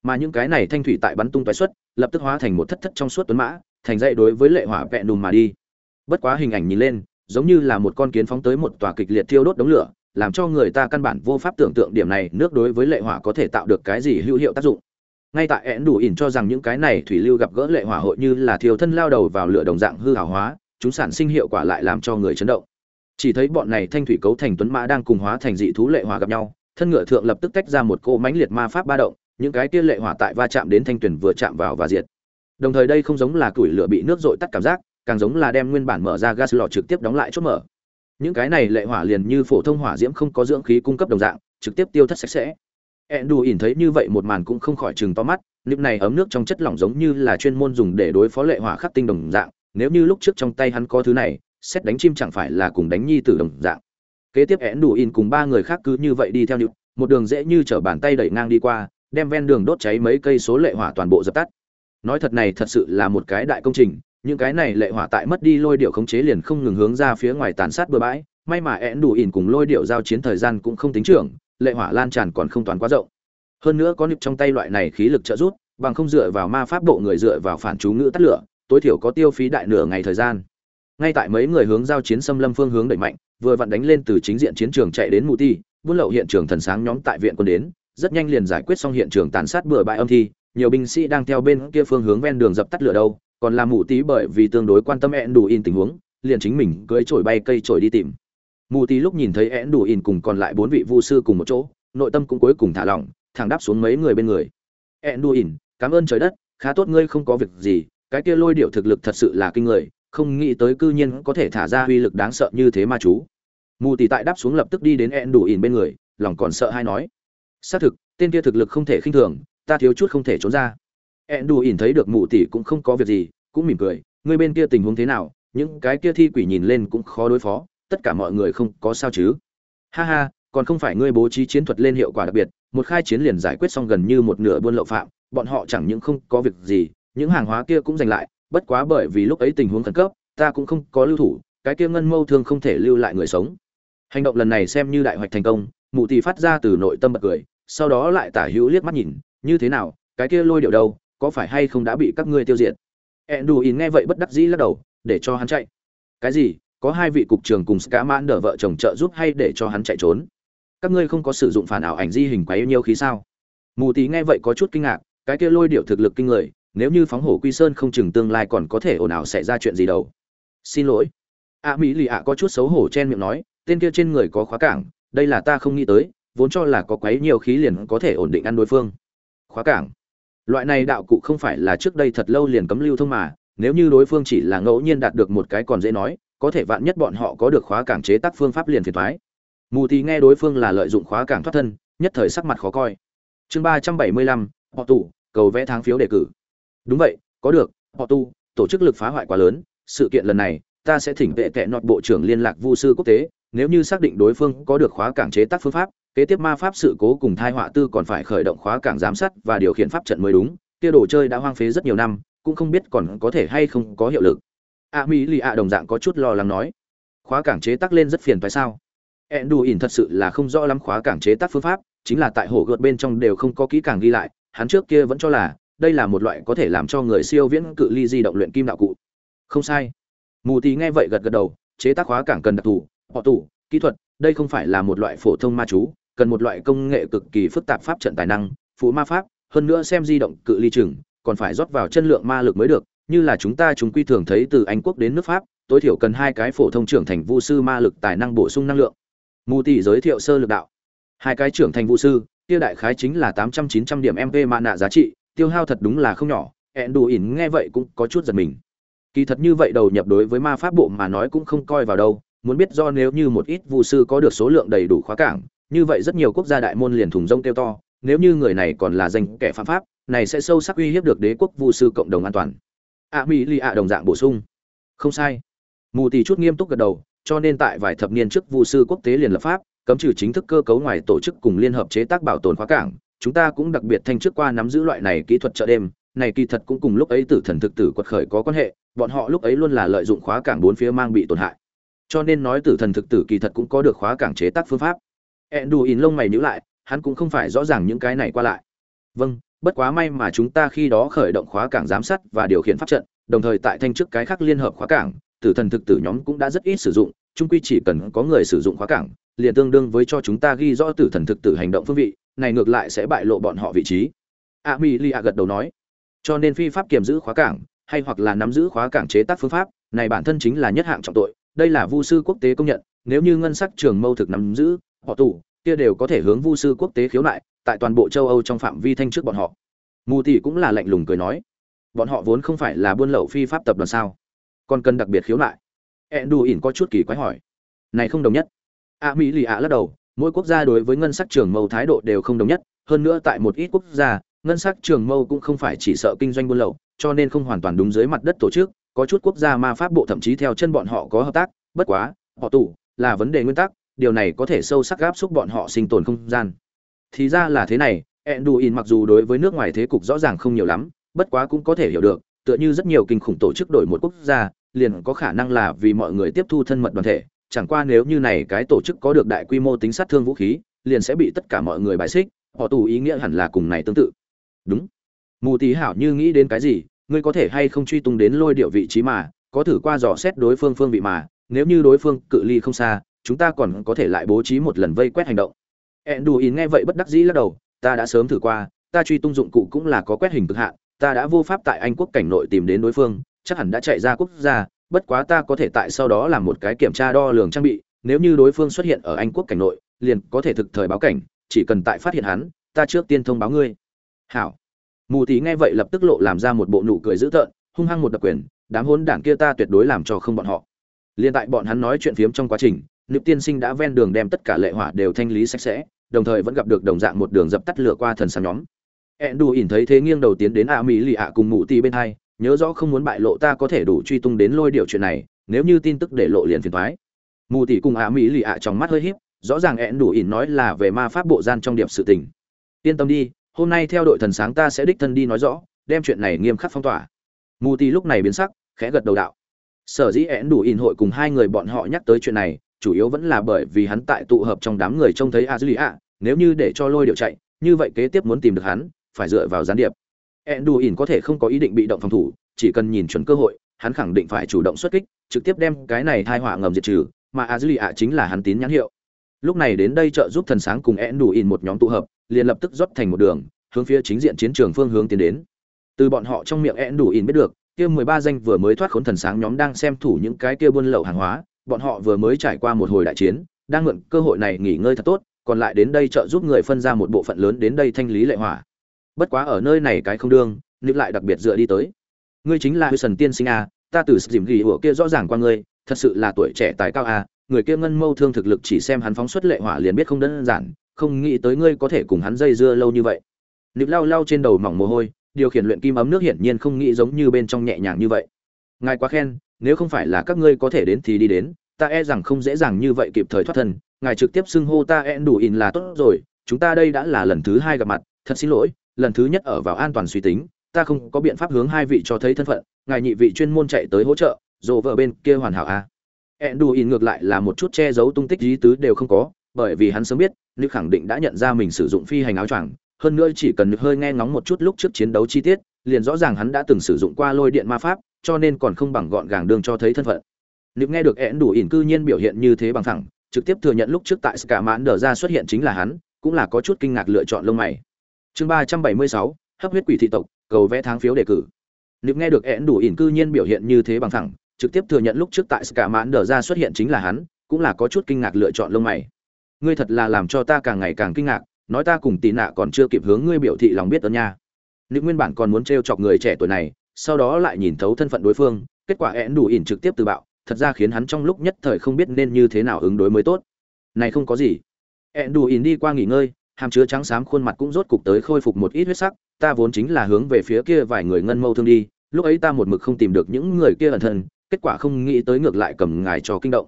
S1: Mà những cái này thanh thủy tại bắn tung tái xuất lập tức hóa thành một thất thất trong suốt tuấn mã, thành dậy đối với lệ hỏa vẹn đùm mà đi. Bất quá hình ảnh nhìn lên, giống như là một con kiến phóng tới một tòa kịch liệt thiêu đốt đống lửa làm cho người ta căn bản vô pháp tưởng tượng điểm này, nước đối với lệ hỏa có thể tạo được cái gì hữu hiệu tác dụng. Ngay tại én đủ ỉn cho rằng những cái này thủy lưu gặp gỡ lệ hỏa hội như là thiêu thân lao đầu vào lửa đồng dạng hư hảo hóa, chúng sản sinh hiệu quả lại làm cho người chấn động. Chỉ thấy bọn này thanh thủy cấu thành tuấn mã đang cùng hóa thành dị thú lệ hỏa gặp nhau, thân ngựa thượng lập tức tách ra một cô mãnh liệt ma pháp ba động, những cái kia lệ hỏa tại va chạm đến thanh tuyển vừa chạm vào và diệt. Đồng thời đây không giống là củi lửa bị nước dội tắt cảm giác, càng giống là đem nguyên bản mở ra gas lò trực tiếp đóng lại chốt mở những cái này lệ hỏa liền như phổ thông hỏa diễm không có dưỡng khí cung cấp đồng dạng, trực tiếp tiêu thất sạch sẽ. Ẹn ỉn thấy như vậy một màn cũng không khỏi chừng to mắt, nếp này ấm nước trong chất lỏng giống như là chuyên môn dùng để đối phó lệ hỏa khắc tinh đồng dạng, nếu như lúc trước trong tay hắn có thứ này, xét đánh chim chẳng phải là cùng đánh nhi tử đồng dạng. Kế tiếp ẹn đủ in cùng ba người khác cứ như vậy đi theo nhịp, một đường dễ như chở bàn tay đẩy ngang đi qua, đem ven đường đốt cháy mấy cây số lệ hỏa toàn bộ dập tắt. Nói thật này thật sự là một cái đại công trình những cái này lệ hỏa tại mất đi lôi điệu khống chế liền không ngừng hướng ra phía ngoài tàn sát bừa bãi, may mà én đủ ỉn cùng lôi điệu giao chiến thời gian cũng không tính trưởng, lệ hỏa lan tràn còn không toàn quá rộng. Hơn nữa có nịp trong tay loại này khí lực trợ rút bằng không dựa vào ma pháp bộ người dựa vào phản chú ngữ tắt lửa, tối thiểu có tiêu phí đại nửa ngày thời gian. Ngay tại mấy người hướng giao chiến xâm lâm phương hướng đẩy mạnh, vừa vặn đánh lên từ chính diện chiến trường chạy đến mù ti, buôn lậu hiện trường thần sáng nhóm tại viện quân đến, rất nhanh liền giải quyết xong hiện trường tàn sát bừa bãi âm thi, nhiều binh sĩ đang theo bên kia phương hướng ven đường dập tắt lửa đâu còn làm mù tí bởi vì tương đối quan tâm ẹn đủ in tình huống, liền chính mình cưỡi trổi bay cây trổi đi tìm. Mù tí lúc nhìn thấy ẹn đủ in cùng còn lại bốn vị vu sư cùng một chỗ, nội tâm cũng cuối cùng thả lỏng, thẳng đáp xuống mấy người bên người. Ẹn đủ in cảm ơn trời đất, khá tốt ngươi không có việc gì, cái kia lôi điệu thực lực thật sự là kinh người, không nghĩ tới cư nhiên có thể thả ra uy lực đáng sợ như thế mà chú. Mù tỷ tại đáp xuống lập tức đi đến ẹn đủ ỉn bên người, lòng còn sợ hay nói, xác thực, tên kia thực lực không thể khinh thường, ta thiếu chút không thể trốn ra ẹn đù ỉn thấy được mụ tỷ cũng không có việc gì, cũng mỉm cười người bên kia tình huống thế nào? Những cái kia thi quỷ nhìn lên cũng khó đối phó, tất cả mọi người không có sao chứ? Ha ha, còn không phải ngươi bố trí chiến thuật lên hiệu quả đặc biệt, một khai chiến liền giải quyết xong gần như một nửa buôn lậu phạm, bọn họ chẳng những không có việc gì, những hàng hóa kia cũng giành lại, bất quá bởi vì lúc ấy tình huống khẩn cấp, ta cũng không có lưu thủ, cái kia ngân mâu thương không thể lưu lại người sống. Hành động lần này xem như đại hoạch thành công, mụ tỷ phát ra từ nội tâm bật cười, sau đó lại tả hữu liếc mắt nhìn, như thế nào? Cái kia lôi điệu đâu? Có phải hay không đã bị các ngươi tiêu diệt? Enduin nghe vậy bất đắc dĩ lắc đầu, để cho hắn chạy. Cái gì? Có hai vị cục trưởng cùng ska mãn đỡ vợ chồng trợ giúp hay để cho hắn chạy trốn? Các ngươi không có sử dụng phản ảo ảnh di hình quá yêu nhiêu khí sao? Mù tí nghe vậy có chút kinh ngạc, cái kia lôi điệu thực lực kinh người, nếu như phóng hổ quy sơn không chừng tương lai còn có thể ồn ào xảy ra chuyện gì đâu. Xin lỗi. A mỹ lì ạ có chút xấu hổ chen miệng nói, tên kia trên người có khóa cảng, đây là ta không nghĩ tới, vốn cho là có quấy nhiều khí liền có thể ổn định ăn đối phương. Khóa cảng loại này đạo cụ không phải là trước đây thật lâu liền cấm lưu thông mà, nếu như đối phương chỉ là ngẫu nhiên đạt được một cái còn dễ nói, có thể vạn nhất bọn họ có được khóa cảng chế tác phương pháp liền phiền thoái mù thì nghe đối phương là lợi dụng khóa cảng thoát thân, nhất thời sắc mặt khó coi. Chương ba trăm bảy mươi lăm, họ tụ cầu vẽ tháng phiếu đề cử. Đúng vậy, có được, họ tu tổ chức lực phá hoại quá lớn, sự kiện lần này, ta sẽ thỉnh vệ tệ nọt bộ trưởng liên lạc vu sư quốc tế nếu như xác định đối phương có được khóa cảng chế tác phương pháp, kế tiếp ma pháp sự cố cùng thai họa tư còn phải khởi động khóa cảng giám sát và điều khiển pháp trận mới đúng. Kia đồ chơi đã hoang phế rất nhiều năm, cũng không biết còn có thể hay không có hiệu lực. A mỹ lì a đồng dạng có chút lo lắng nói, khóa cảng chế tác lên rất phiền phải sao? Ẹn đù ỉn thật sự là không rõ lắm khóa cảng chế tác phương pháp, chính là tại hồ gợt bên trong đều không có kỹ càng ghi lại, hắn trước kia vẫn cho là đây là một loại có thể làm cho người siêu viễn cự ly di động luyện kim đạo cụ. Không sai. Mù tì nghe vậy gật gật đầu, chế tác khóa cảng cần đặc thù họ tủ, kỹ thuật, đây không phải là một loại phổ thông ma chú, cần một loại công nghệ cực kỳ phức tạp pháp trận tài năng phụ ma pháp, hơn nữa xem di động cự ly chừng, còn phải rót vào chân lượng ma lực mới được, như là chúng ta chúng quy thường thấy từ anh quốc đến nước pháp, tối thiểu cần hai cái phổ thông trưởng thành vu sư ma lực tài năng bổ sung năng lượng. Mù tỷ giới thiệu sơ lực đạo. Hai cái trưởng thành vu sư tiêu đại khái chính là tám trăm chín trăm điểm mp mạ nạ giá trị, tiêu hao thật đúng là không nhỏ, ẹn đủ ỉn nghe vậy cũng có chút giật mình. Kỳ thật như vậy đầu nhập đối với ma pháp bộ mà nói cũng không coi vào đâu muốn biết do nếu như một ít vu sư có được số lượng đầy đủ khóa cảng, như vậy rất nhiều quốc gia đại môn liền thùng rông kêu to, nếu như người này còn là danh kẻ phạm pháp, này sẽ sâu sắc uy hiếp được đế quốc vu sư cộng đồng an toàn. A mỹ lì ạ đồng dạng bổ sung. Không sai. Mù tì chút nghiêm túc gật đầu, cho nên tại vài thập niên trước vu sư quốc tế liền lập pháp, cấm trừ chính thức cơ cấu ngoài tổ chức cùng liên hợp chế tác bảo tồn khóa cảng, chúng ta cũng đặc biệt thanh trước qua nắm giữ loại này kỹ thuật chợ đêm, này kỳ thật cũng cùng lúc ấy tử thần thực tử quật khởi có quan hệ, bọn họ lúc ấy luôn là lợi dụng khóa cảng bốn phía mang bị tổn hại cho nên nói tử thần thực tử kỳ thật cũng có được khóa cảng chế tác phương pháp. Ẹn đù ỉn lông mày nhữ lại, hắn cũng không phải rõ ràng những cái này qua lại. Vâng bất quá may mà chúng ta khi đó khởi động khóa cảng giám sát và điều khiển pháp trận, đồng thời tại thanh trước cái khác liên hợp khóa cảng, tử thần thực tử nhóm cũng đã rất ít sử dụng trung quy chỉ cần có người sử dụng khóa cảng, liền tương đương với cho chúng ta ghi rõ tử thần thực tử hành động phương vị, này ngược lại sẽ bại lộ bọn họ vị trí. A mi li a gật đầu nói, cho nên phi pháp kiềm giữ khóa cảng, hay hoặc là nắm giữ khóa cảng chế tác phương pháp, này bản thân chính là nhất hạng trọng tội đây là vu sư quốc tế công nhận, nếu như ngân sắc trường mâu thực nắm giữ, họ tù, kia đều có thể hướng vu sư quốc tế khiếu nại, tại toàn bộ châu âu trong phạm vi thanh trước bọn họ. Mù tỷ cũng là lạnh lùng cười nói, bọn họ vốn không phải là buôn lậu phi pháp tập đoàn sao? Còn cần đặc biệt khiếu nại? Ed đù ỉn có chút kỳ quái hỏi. Này không đồng nhất. A mỹ lì ạ lắc đầu, mỗi quốc gia đối với ngân sắc trường mâu thái độ đều không đồng nhất, hơn nữa tại một ít quốc gia, ngân sắc trường mâu cũng không phải chỉ sợ kinh doanh buôn lậu, cho nên không hoàn toàn đúng dưới mặt đất tổ chức có chút quốc gia ma pháp bộ thậm chí theo chân bọn họ có hợp tác, bất quá, họ tủ là vấn đề nguyên tắc, điều này có thể sâu sắc gáp xúc bọn họ sinh tồn không gian. Thì ra là thế này, Enduin mặc dù đối với nước ngoài thế cục rõ ràng không nhiều lắm, bất quá cũng có thể hiểu được, tựa như rất nhiều kinh khủng tổ chức đổi một quốc gia, liền có khả năng là vì mọi người tiếp thu thân mật đoàn thể, chẳng qua nếu như này cái tổ chức có được đại quy mô tính sát thương vũ khí, liền sẽ bị tất cả mọi người bài xích, họ tù ý nghĩa hẳn là cùng này tương tự. Đúng. Mù tí hảo như nghĩ đến cái gì ngươi có thể hay không truy tung đến lôi điệu vị trí mà, có thử qua dò xét đối phương phương vị mà, nếu như đối phương cự ly không xa, chúng ta còn có thể lại bố trí một lần vây quét hành động. Enduin nghe vậy bất đắc dĩ lắc đầu, ta đã sớm thử qua, ta truy tung dụng cụ cũng là có quét hình cực hạn, ta đã vô pháp tại anh quốc cảnh nội tìm đến đối phương, chắc hẳn đã chạy ra quốc gia, bất quá ta có thể tại sau đó làm một cái kiểm tra đo lường trang bị, nếu như đối phương xuất hiện ở anh quốc cảnh nội, liền có thể thực thời báo cảnh, chỉ cần tại phát hiện hắn, ta trước tiên thông báo ngươi. Hảo mù tí nghe vậy lập tức lộ làm ra một bộ nụ cười dữ tợn, hung hăng một đặc quyền, đám hôn đảng kia ta tuyệt đối làm cho không bọn họ. Liên tại bọn hắn nói chuyện phiếm trong quá trình nữ tiên sinh đã ven đường đem tất cả lệ hỏa đều thanh lý sạch sẽ, đồng thời vẫn gặp được đồng dạng một đường dập tắt lửa qua thần sáng nhóm. Ẹn đù ỉn thấy thế nghiêng đầu tiến đến a mỹ lì ạ cùng mù tí bên hai, nhớ rõ không muốn bại lộ ta có thể đủ truy tung đến lôi điệu chuyện này, nếu như tin tức để lộ liền phiền thoái mù tỷ cùng a mỹ lì ạ trong mắt hơi híp, rõ ràng ẹn đủ ỉn nói là về ma pháp bộ gian trong điểm sự tình. Yên tâm đi hôm nay theo đội thần sáng ta sẽ đích thân đi nói rõ đem chuyện này nghiêm khắc phong tỏa. Mù tỷ lúc này biến sắc khẽ gật đầu đạo. Sở dĩ én đủ In hội cùng hai người bọn họ nhắc tới chuyện này chủ yếu vẫn là bởi vì hắn tại tụ hợp trong đám người trông thấy a dư lì ạ nếu như để cho lôi điệu chạy như vậy kế tiếp muốn tìm được hắn phải dựa vào gián điệp. Ẽn đủ In có thể không có ý định bị động phòng thủ, chỉ cần nhìn chuẩn cơ hội, hắn khẳng định phải chủ động xuất kích, trực tiếp đem cái này thai họa ngầm diệt trừ, mà a dư lì ạ chính là hắn tín nhãn hiệu. Lúc này đến đây trợ giúp thần sáng cùng ẽn đủ In một nhóm tụ hợp, liền lập tức rót thành một đường, hướng phía chính diện chiến trường phương hướng tiến đến. Từ bọn họ trong miệng ăn đủ in biết được, kia 13 danh vừa mới thoát khốn thần sáng nhóm đang xem thủ những cái kia buôn lậu hàng hóa, bọn họ vừa mới trải qua một hồi đại chiến, đang mượn cơ hội này nghỉ ngơi thật tốt, còn lại đến đây trợ giúp người phân ra một bộ phận lớn đến đây thanh lý lệ hỏa bất quá ở nơi này cái không đương nữ lại đặc biệt dựa đi tới ngươi chính là Huyền tiên sinh a ta từ dìm ghi của kia rõ ràng qua ngươi thật sự là tuổi trẻ tài cao a người kia ngân mâu thương thực lực chỉ xem hắn phóng xuất lệ hỏa liền biết không đơn giản không nghĩ tới ngươi có thể cùng hắn dây dưa lâu như vậy. Nịp lao lao trên đầu mỏng mồ hôi, điều khiển luyện kim ấm nước hiển nhiên không nghĩ giống như bên trong nhẹ nhàng như vậy. Ngài quá khen, nếu không phải là các ngươi có thể đến thì đi đến, ta e rằng không dễ dàng như vậy kịp thời thoát thân. Ngài trực tiếp xưng hô ta e đủ in là tốt rồi, chúng ta đây đã là lần thứ hai gặp mặt, thật xin lỗi, lần thứ nhất ở vào an toàn suy tính, ta không có biện pháp hướng hai vị cho thấy thân phận, ngài nhị vị chuyên môn chạy tới hỗ trợ dồ vợ bên kia hoàn hảo a à. E in ngược lại là một chút che giấu tung tích lý tứ đều không có, bởi vì hắn sớm biết nữ khẳng định đã nhận ra mình sử dụng phi hành áo choàng, hơn nữa chỉ cần hơi nghe ngóng một chút lúc trước chiến đấu chi tiết, liền rõ ràng hắn đã từng sử dụng qua lôi điện ma pháp, cho nên còn không bằng gọn gàng đường cho thấy thân phận. Nếu nghe được én đủ ỉn cư nhiên biểu hiện như thế bằng thẳng trực tiếp thừa nhận lúc trước tại ska mãn đờ ra xuất hiện chính là hắn, cũng là có chút kinh ngạc lựa chọn lông mày. Chương ba trăm bảy mươi sáu, hấp huyết quỷ thị tộc, cầu vẽ tháng phiếu đề cử. Nếu nghe được én đủ ỉn cư nhiên biểu hiện như thế bằng thẳng trực tiếp thừa nhận lúc trước tại ska mãn đờ ra xuất hiện chính là hắn, cũng là có chút kinh ngạc lựa chọn lông mày ngươi thật là làm cho ta càng ngày càng kinh ngạc, nói ta cùng tì nạ còn chưa kịp hướng ngươi biểu thị lòng biết ơn nha. Nữ nguyên bản còn muốn t chọc người trẻ tuổi này, sau đó lại nhìn thấu thân phận đối phương, kết quả én đủ ỉn trực tiếp từ bạo, thật ra khiến hắn trong lúc nhất thời không biết nên như thế nào ứng đối mới tốt. Này không có gì. Én đủ ỉn đi qua nghỉ ngơi, hàm chứa trắng xám khuôn mặt cũng rốt cục tới khôi phục một ít huyết sắc, ta vốn chính là hướng về phía kia vài người ngân mâu thương đi, lúc ấy ta một mực không tìm được những người kia ẩn thân, kết quả không nghĩ tới ngược lại cầm ngài cho kinh động.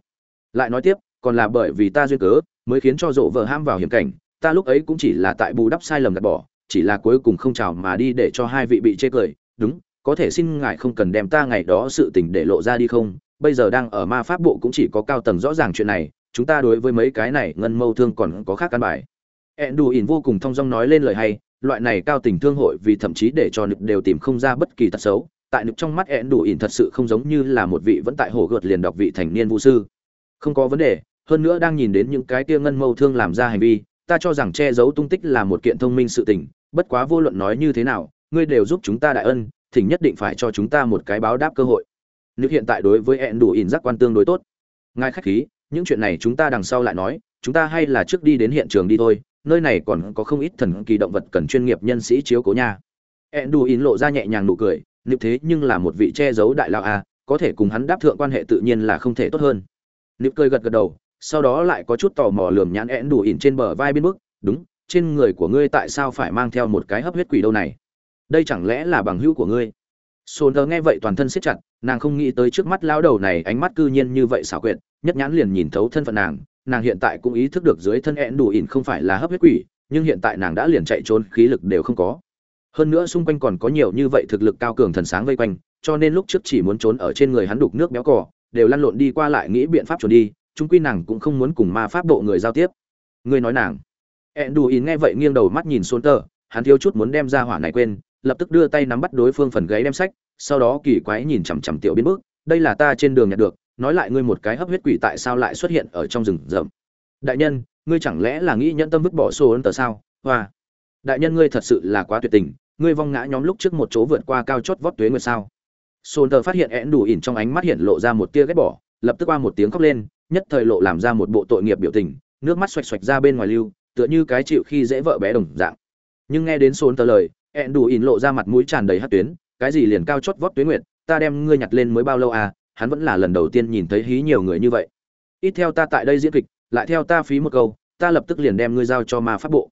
S1: Lại nói tiếp, còn là bởi vì ta duyên cớ mới khiến cho rộ vợ ham vào hiểm cảnh, ta lúc ấy cũng chỉ là tại bù đắp sai lầm gạt bỏ, chỉ là cuối cùng không chào mà đi để cho hai vị bị chê cười, đúng, có thể xin ngài không cần đem ta ngày đó sự tình để lộ ra đi không, bây giờ đang ở ma pháp bộ cũng chỉ có cao tầng rõ ràng chuyện này, chúng ta đối với mấy cái này ngân mâu thương còn có khác căn bài. Ẹn đù ỉn vô cùng thong dong nói lên lời hay, loại này cao tình thương hội vì thậm chí để cho nực đều tìm không ra bất kỳ tật xấu, tại nực trong mắt ẹn đù ỉn thật sự không giống như là một vị vẫn tại hồ gợt liền đọc vị thành niên vũ sư. Không có vấn đề hơn nữa đang nhìn đến những cái tia ngân mâu thương làm ra hành vi ta cho rằng che giấu tung tích là một kiện thông minh sự tình bất quá vô luận nói như thế nào ngươi đều giúp chúng ta đại ân thỉnh nhất định phải cho chúng ta một cái báo đáp cơ hội. Nếu hiện tại đối với ẹn đủ ỉn giác quan tương đối tốt. Ngài khách khí những chuyện này chúng ta đằng sau lại nói chúng ta hay là trước đi đến hiện trường đi thôi nơi này còn có không ít thần kỳ động vật cần chuyên nghiệp nhân sĩ chiếu cố nha. Ẹn đủ ỉn lộ ra nhẹ nhàng nụ cười nếu thế nhưng là một vị che giấu đại lao à, có thể cùng hắn đáp thượng quan hệ tự nhiên là không thể tốt hơn. Nếu cười gật gật đầu sau đó lại có chút tò mò lườm nhãn én đủ ỉn trên bờ vai bên bước, đúng, trên người của ngươi tại sao phải mang theo một cái hấp huyết quỷ đâu này? Đây chẳng lẽ là bằng hữu của ngươi? Sồn tờ nghe vậy toàn thân siết chặt, nàng không nghĩ tới trước mắt lao đầu này ánh mắt cư nhiên như vậy xảo quyệt, nhất nhãn liền nhìn thấu thân phận nàng nàng hiện tại cũng ý thức được dưới thân én đủ ỉn không phải là hấp huyết quỷ, nhưng hiện tại nàng đã liền chạy trốn, khí lực đều không có. Hơn nữa xung quanh còn có nhiều như vậy thực lực cao cường thần sáng vây quanh, cho nên lúc trước chỉ muốn trốn ở trên người hắn đục nước béo cỏ đều lăn lộn đi qua lại nghĩ biện pháp trốn đi chúng quy nàng cũng không muốn cùng ma pháp độ người giao tiếp. Ngươi nói nàng. Ẹn đủ ỉn nghe vậy nghiêng đầu mắt nhìn xôn tờ hắn thiếu chút muốn đem ra hỏa này quên, lập tức đưa tay nắm bắt đối phương phần gáy đem sách, sau đó kỳ quái nhìn chằm chằm tiểu biến bước, đây là ta trên đường nhặt được, nói lại ngươi một cái hấp huyết quỷ tại sao lại xuất hiện ở trong rừng rậm. Đại nhân, ngươi chẳng lẽ là nghĩ nhẫn tâm vứt bỏ xô ấn tờ sao? Hoa. Đại nhân ngươi thật sự là quá tuyệt tình, ngươi vong ngã nhóm lúc trước một chỗ vượt qua cao chót vót tuế nguyệt sao? Xôn tờ phát hiện én đủ ỉn trong ánh mắt hiện lộ ra một tia ghét bỏ, lập tức qua một tiếng khóc lên nhất thời lộ làm ra một bộ tội nghiệp biểu tình, nước mắt xoạch xoạch ra bên ngoài lưu, tựa như cái chịu khi dễ vợ bé đồng dạng. Nhưng nghe đến xôn tờ lời ẹn đủ ỉn lộ ra mặt mũi tràn đầy hát tuyến, cái gì liền cao chót vót tuyến nguyện. ta đem ngươi nhặt lên mới bao lâu à hắn vẫn là lần đầu tiên nhìn thấy hí nhiều người như vậy. Ít theo ta tại đây diễn kịch, lại theo ta phí một câu, ta lập tức liền đem ngươi giao cho ma pháp bộ.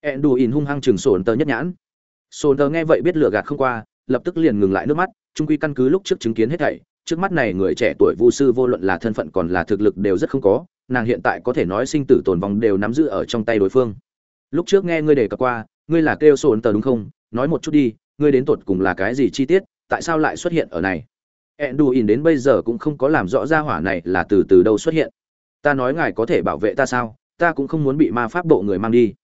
S1: Ẹn đủ ỉn hung hăng chừng sổn tờ nhất nhãn. Sồn tờ nghe vậy biết lựa gạt không qua, lập tức liền ngừng lại nước mắt, trung quy căn cứ lúc trước chứng kiến hết thảy trước mắt này người trẻ tuổi vu sư vô luận là thân phận còn là thực lực đều rất không có nàng hiện tại có thể nói sinh tử tồn vong đều nắm giữ ở trong tay đối phương lúc trước nghe ngươi đề cập qua ngươi là kêu sồn tờ đúng không nói một chút đi ngươi đến tột cùng là cái gì chi tiết tại sao lại xuất hiện ở này Enduin đến bây giờ cũng không có làm rõ ra hỏa này là từ từ đâu xuất hiện. Ta nói ngài có thể bảo vệ ta sao? Ta cũng không muốn bị ma pháp bộ người mang đi.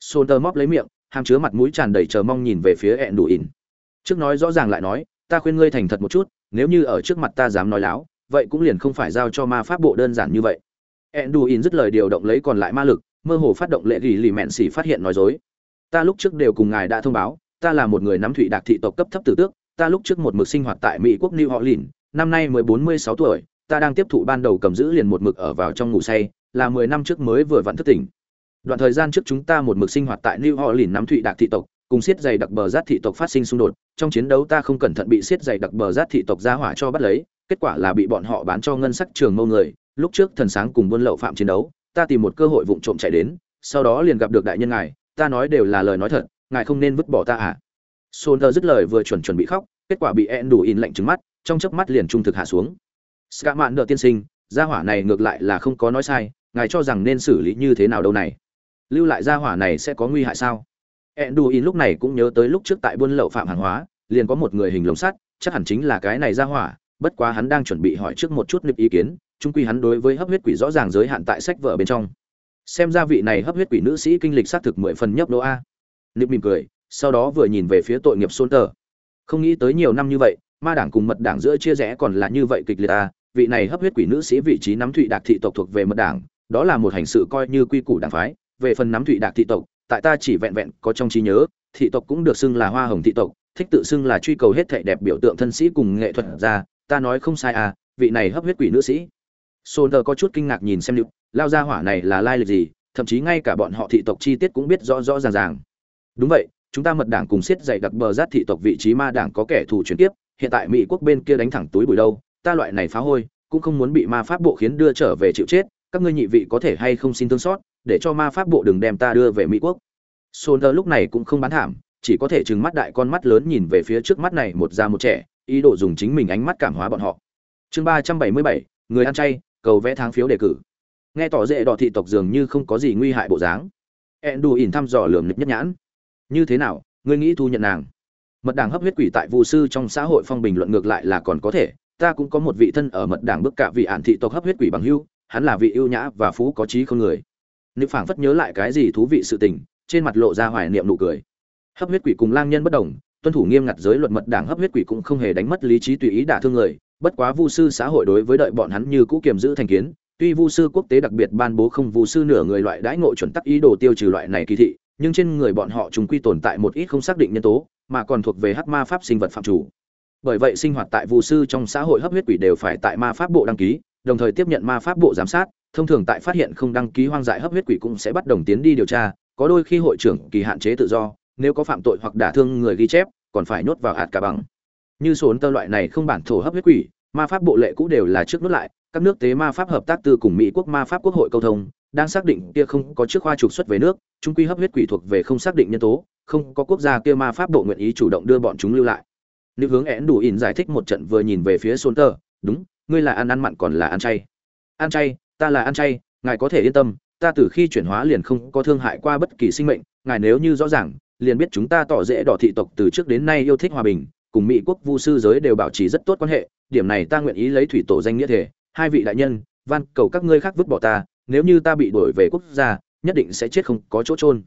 S1: Solter móc lấy miệng, hàm chứa mặt mũi tràn đầy chờ mong nhìn về phía Enduin. Trước nói rõ ràng lại nói, ta khuyên ngươi thành thật một chút, nếu như ở trước mặt ta dám nói láo, vậy cũng liền không phải giao cho ma pháp bộ đơn giản như vậy. Enduin dứt lời điều động lấy còn lại ma lực, mơ hồ phát động lệ gỉ lì mẹn xỉ phát hiện nói dối. Ta lúc trước đều cùng ngài đã thông báo, ta là một người nắm thụy đạc thị tộc cấp thấp tử tước, ta lúc trước một mực sinh hoạt tại Mỹ quốc New Orleans, năm nay mới 46 tuổi, ta đang tiếp thụ ban đầu cầm giữ liền một mực ở vào trong ngủ say, là 10 năm trước mới vừa vặn thức tỉnh. Đoạn thời gian trước chúng ta một mực sinh hoạt tại New Orleans nắm thụy đạc thị tộc, cùng siết dày đặc bờ rát thị tộc phát sinh xung đột, trong chiến đấu ta không cẩn thận bị siết dày đặc bờ rát thị tộc ra hỏa cho bắt lấy, kết quả là bị bọn họ bán cho ngân sắc trường mâu người, lúc trước thần sáng cùng buôn lậu phạm chiến đấu, ta tìm một cơ hội vụng trộm chạy đến, sau đó liền gặp được đại nhân ngài, ta nói đều là lời nói thật, ngài không nên vứt bỏ ta à? Soldier dứt lời vừa chuẩn chuẩn bị khóc, kết quả bị En đủ in lạnh trừng mắt, trong chớp mắt liền trung thực hạ xuống. Scamạn nợ tiên sinh, gia hỏa này ngược lại là không có nói sai, ngài cho rằng nên xử lý như thế nào đâu này? Lưu lại gia hỏa này sẽ có nguy hại sao? Enduin lúc này cũng nhớ tới lúc trước tại buôn lậu phạm hàng hóa, liền có một người hình lồng sắt, chắc hẳn chính là cái này gia hỏa, bất quá hắn đang chuẩn bị hỏi trước một chút nịp ý kiến, chung quy hắn đối với hấp huyết quỷ rõ ràng giới hạn tại sách vở bên trong. Xem ra vị này hấp huyết quỷ nữ sĩ kinh lịch xác thực mười phần nhấp đô a. Nịp mỉm cười, sau đó vừa nhìn về phía tội nghiệp Xuân Tở. Không nghĩ tới nhiều năm như vậy, ma đảng cùng mật đảng giữa chia rẽ còn là như vậy kịch liệt a. vị này hấp huyết quỷ nữ sĩ vị trí nắm thụy đạc thị tộc thuộc về mật đảng, đó là một hành sự coi như quy củ đảng phái, về phần nắm thụy đạc thị tộc, tại ta chỉ vẹn vẹn có trong trí nhớ, thị tộc cũng được xưng là hoa hồng thị tộc, thích tự xưng là truy cầu hết thảy đẹp biểu tượng thân sĩ cùng nghệ thuật ra, ta nói không sai à, vị này hấp huyết quỷ nữ sĩ. Sôn có chút kinh ngạc nhìn xem liệu lao ra hỏa này là lai lịch gì, thậm chí ngay cả bọn họ thị tộc chi tiết cũng biết rõ rõ ràng ràng. Đúng vậy, chúng ta mật đảng cùng siết dày đặc bờ rát thị tộc vị trí ma đảng có kẻ thù chuyển tiếp hiện tại mỹ quốc bên kia đánh thẳng túi bụi đâu ta loại này phá hôi cũng không muốn bị ma pháp bộ khiến đưa trở về chịu chết các ngươi nhị vị có thể hay không xin thương xót để cho ma pháp bộ đừng đem ta đưa về mỹ quốc. Sôn tơ lúc này cũng không bán thảm, chỉ có thể trừng mắt đại con mắt lớn nhìn về phía trước mắt này một da một trẻ, ý đồ dùng chính mình ánh mắt cảm hóa bọn họ. Chương ba trăm bảy mươi bảy, người ăn chay, cầu vẽ tháng phiếu đề cử. Nghe tỏ dễ đỏ thị tộc dường như không có gì nguy hại bộ dáng. Ẹn đù ỉn thăm dò lườm nịch nhất nhãn. Như thế nào, ngươi nghĩ thu nhận nàng? Mật đảng hấp huyết quỷ tại vụ sư trong xã hội phong bình luận ngược lại là còn có thể, ta cũng có một vị thân ở mật đảng bức cả vị ạn thị tộc hấp huyết quỷ bằng hưu, hắn là vị ưu nhã và phú có trí không người nữ phảng phất nhớ lại cái gì thú vị sự tình, trên mặt lộ ra hoài niệm nụ cười. Hấp huyết quỷ cùng lang nhân bất đồng, tuân thủ nghiêm ngặt giới luật mật đảng hấp huyết quỷ cũng không hề đánh mất lý trí tùy ý đả thương người, bất quá vu sư xã hội đối với đợi bọn hắn như cũ kiềm giữ thành kiến, tuy vu sư quốc tế đặc biệt ban bố không vu sư nửa người loại đãi ngộ chuẩn tắc ý đồ tiêu trừ loại này kỳ thị, nhưng trên người bọn họ chúng quy tồn tại một ít không xác định nhân tố, mà còn thuộc về hắc ma pháp sinh vật phạm chủ. Bởi vậy sinh hoạt tại vu sư trong xã hội hấp huyết quỷ đều phải tại ma pháp bộ đăng ký, đồng thời tiếp nhận ma pháp bộ giám sát thông thường tại phát hiện không đăng ký hoang dại hấp huyết quỷ cũng sẽ bắt đồng tiến đi điều tra, có đôi khi hội trưởng kỳ hạn chế tự do, nếu có phạm tội hoặc đả thương người ghi chép, còn phải nhốt vào hạt cả bằng. Như sốn tơ loại này không bản thổ hấp huyết quỷ, ma pháp bộ lệ cũ đều là trước nốt lại, các nước tế ma pháp hợp tác tư cùng mỹ quốc ma pháp quốc hội câu thông, đang xác định kia không có trước khoa trục xuất về nước, trung quy hấp huyết quỷ thuộc về không xác định nhân tố, không có quốc gia kia ma pháp bộ nguyện ý chủ động đưa bọn chúng lưu lại. Nếu hướng én đủ in giải thích một trận vừa nhìn về phía sốn tơ, đúng, ngươi là ăn ăn mặn còn là ăn chay. Ăn chay ta là ăn chay, ngài có thể yên tâm, ta từ khi chuyển hóa liền không có thương hại qua bất kỳ sinh mệnh, ngài nếu như rõ ràng, liền biết chúng ta tỏ dễ đỏ thị tộc từ trước đến nay yêu thích hòa bình, cùng mỹ quốc vu sư giới đều bảo trì rất tốt quan hệ, điểm này ta nguyện ý lấy thủy tổ danh nghĩa thể, hai vị đại nhân, van, cầu các ngươi khác vứt bỏ ta, nếu như ta bị đuổi về quốc gia, nhất định sẽ chết không có chỗ trôn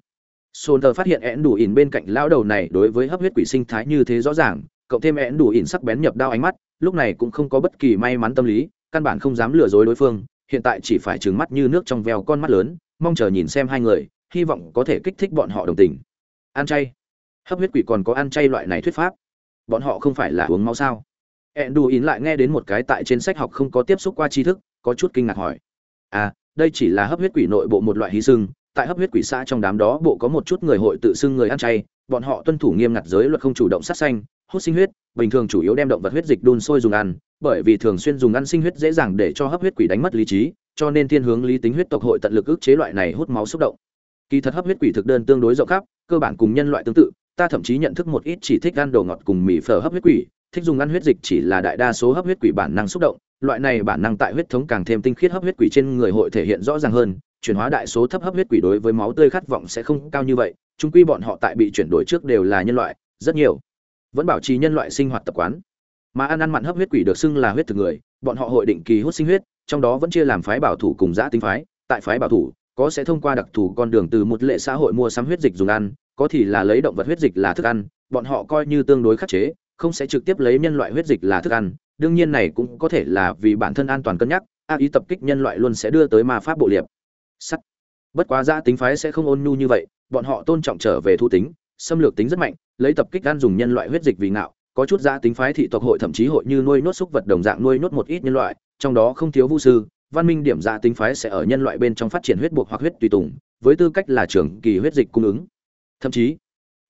S1: sồn tờ phát hiện én đủ ỉn bên cạnh lão đầu này đối với hấp huyết quỷ sinh thái như thế rõ ràng, cộng thêm én đủ ỉn sắc bén nhập đao ánh mắt, lúc này cũng không có bất kỳ may mắn tâm lý, căn bản không dám lừa dối đối phương hiện tại chỉ phải trừng mắt như nước trong veo con mắt lớn, mong chờ nhìn xem hai người, hy vọng có thể kích thích bọn họ đồng tình. Ăn chay. Hấp huyết quỷ còn có ăn chay loại này thuyết pháp. Bọn họ không phải là uống máu sao? Ẹn đù ín lại nghe đến một cái tại trên sách học không có tiếp xúc qua tri thức, có chút kinh ngạc hỏi. À đây chỉ là hấp huyết quỷ nội bộ một loại hy sinh tại hấp huyết quỷ xã trong đám đó bộ có một chút người hội tự xưng người ăn chay, bọn họ tuân thủ nghiêm ngặt giới luật không chủ động sát xanh hút sinh huyết, bình thường chủ yếu đem động vật huyết dịch đun sôi dùng ăn bởi vì thường xuyên dùng ăn sinh huyết dễ dàng để cho hấp huyết quỷ đánh mất lý trí, cho nên thiên hướng lý tính huyết tộc hội tận lực ức chế loại này hút máu xúc động. Kỳ thật hấp huyết quỷ thực đơn tương đối rộng khắp, cơ bản cùng nhân loại tương tự, ta thậm chí nhận thức một ít chỉ thích ăn đồ ngọt cùng mì phở hấp huyết quỷ, thích dùng ăn huyết dịch chỉ là đại đa số hấp huyết quỷ bản năng xúc động, loại này bản năng tại huyết thống càng thêm tinh khiết hấp huyết quỷ trên người hội thể hiện rõ ràng hơn, chuyển hóa đại số thấp hấp huyết quỷ đối với máu tươi khát vọng sẽ không cao như vậy Chúng quy bọn họ tại bị chuyển đổi trước đều là nhân loại, rất nhiều. Vẫn bảo trì nhân loại sinh hoạt tập quán mà ăn ăn mặn hấp huyết quỷ được xưng là huyết thực người, bọn họ hội định kỳ hút sinh huyết, trong đó vẫn chia làm phái bảo thủ cùng giã tính phái. Tại phái bảo thủ, có sẽ thông qua đặc thù con đường từ một lệ xã hội mua sắm huyết dịch dùng ăn, có thì là lấy động vật huyết dịch là thức ăn, bọn họ coi như tương đối khắc chế, không sẽ trực tiếp lấy nhân loại huyết dịch là thức ăn. Đương nhiên này cũng có thể là vì bản thân an toàn cân nhắc, ác ý tập kích nhân loại luôn sẽ đưa tới ma pháp bộ liệp. Sắt. Bất quá giã tính phái sẽ không ôn nhu như vậy, bọn họ tôn trọng trở về thu tính, xâm lược tính rất mạnh, lấy tập kích gan dùng nhân loại huyết dịch vì ngạo có chút giã tính phái thị tộc hội thậm chí hội như nuôi nốt súc vật đồng dạng nuôi nốt một ít nhân loại trong đó không thiếu vũ sư văn minh điểm giã tính phái sẽ ở nhân loại bên trong phát triển huyết buộc hoặc huyết tùy tùng với tư cách là trưởng kỳ huyết dịch cung ứng thậm chí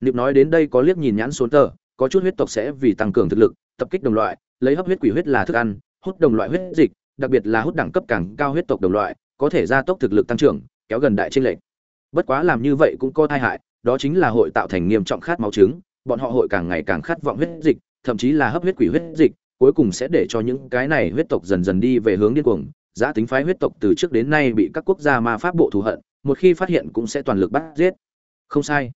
S1: Niệm nói đến đây có liếc nhìn nhãn xuống tờ, có chút huyết tộc sẽ vì tăng cường thực lực, tập kích đồng loại, lấy hấp huyết quỷ huyết là thức ăn, hút đồng loại huyết dịch, đặc biệt là hút đẳng cấp càng cao huyết tộc đồng loại, có thể gia tốc thực lực tăng trưởng, kéo gần đại trên lệnh. Bất quá làm như vậy cũng có tai hại, đó chính là hội tạo thành nghiêm trọng khát máu trứng, bọn họ hội càng ngày càng khát vọng huyết dịch, thậm chí là hấp huyết quỷ huyết dịch, cuối cùng sẽ để cho những cái này huyết tộc dần dần đi về hướng điên cuồng. Giá tính phái huyết tộc từ trước đến nay bị các quốc gia ma pháp bộ thù hận, một khi phát hiện cũng sẽ toàn lực bắt giết. Không sai.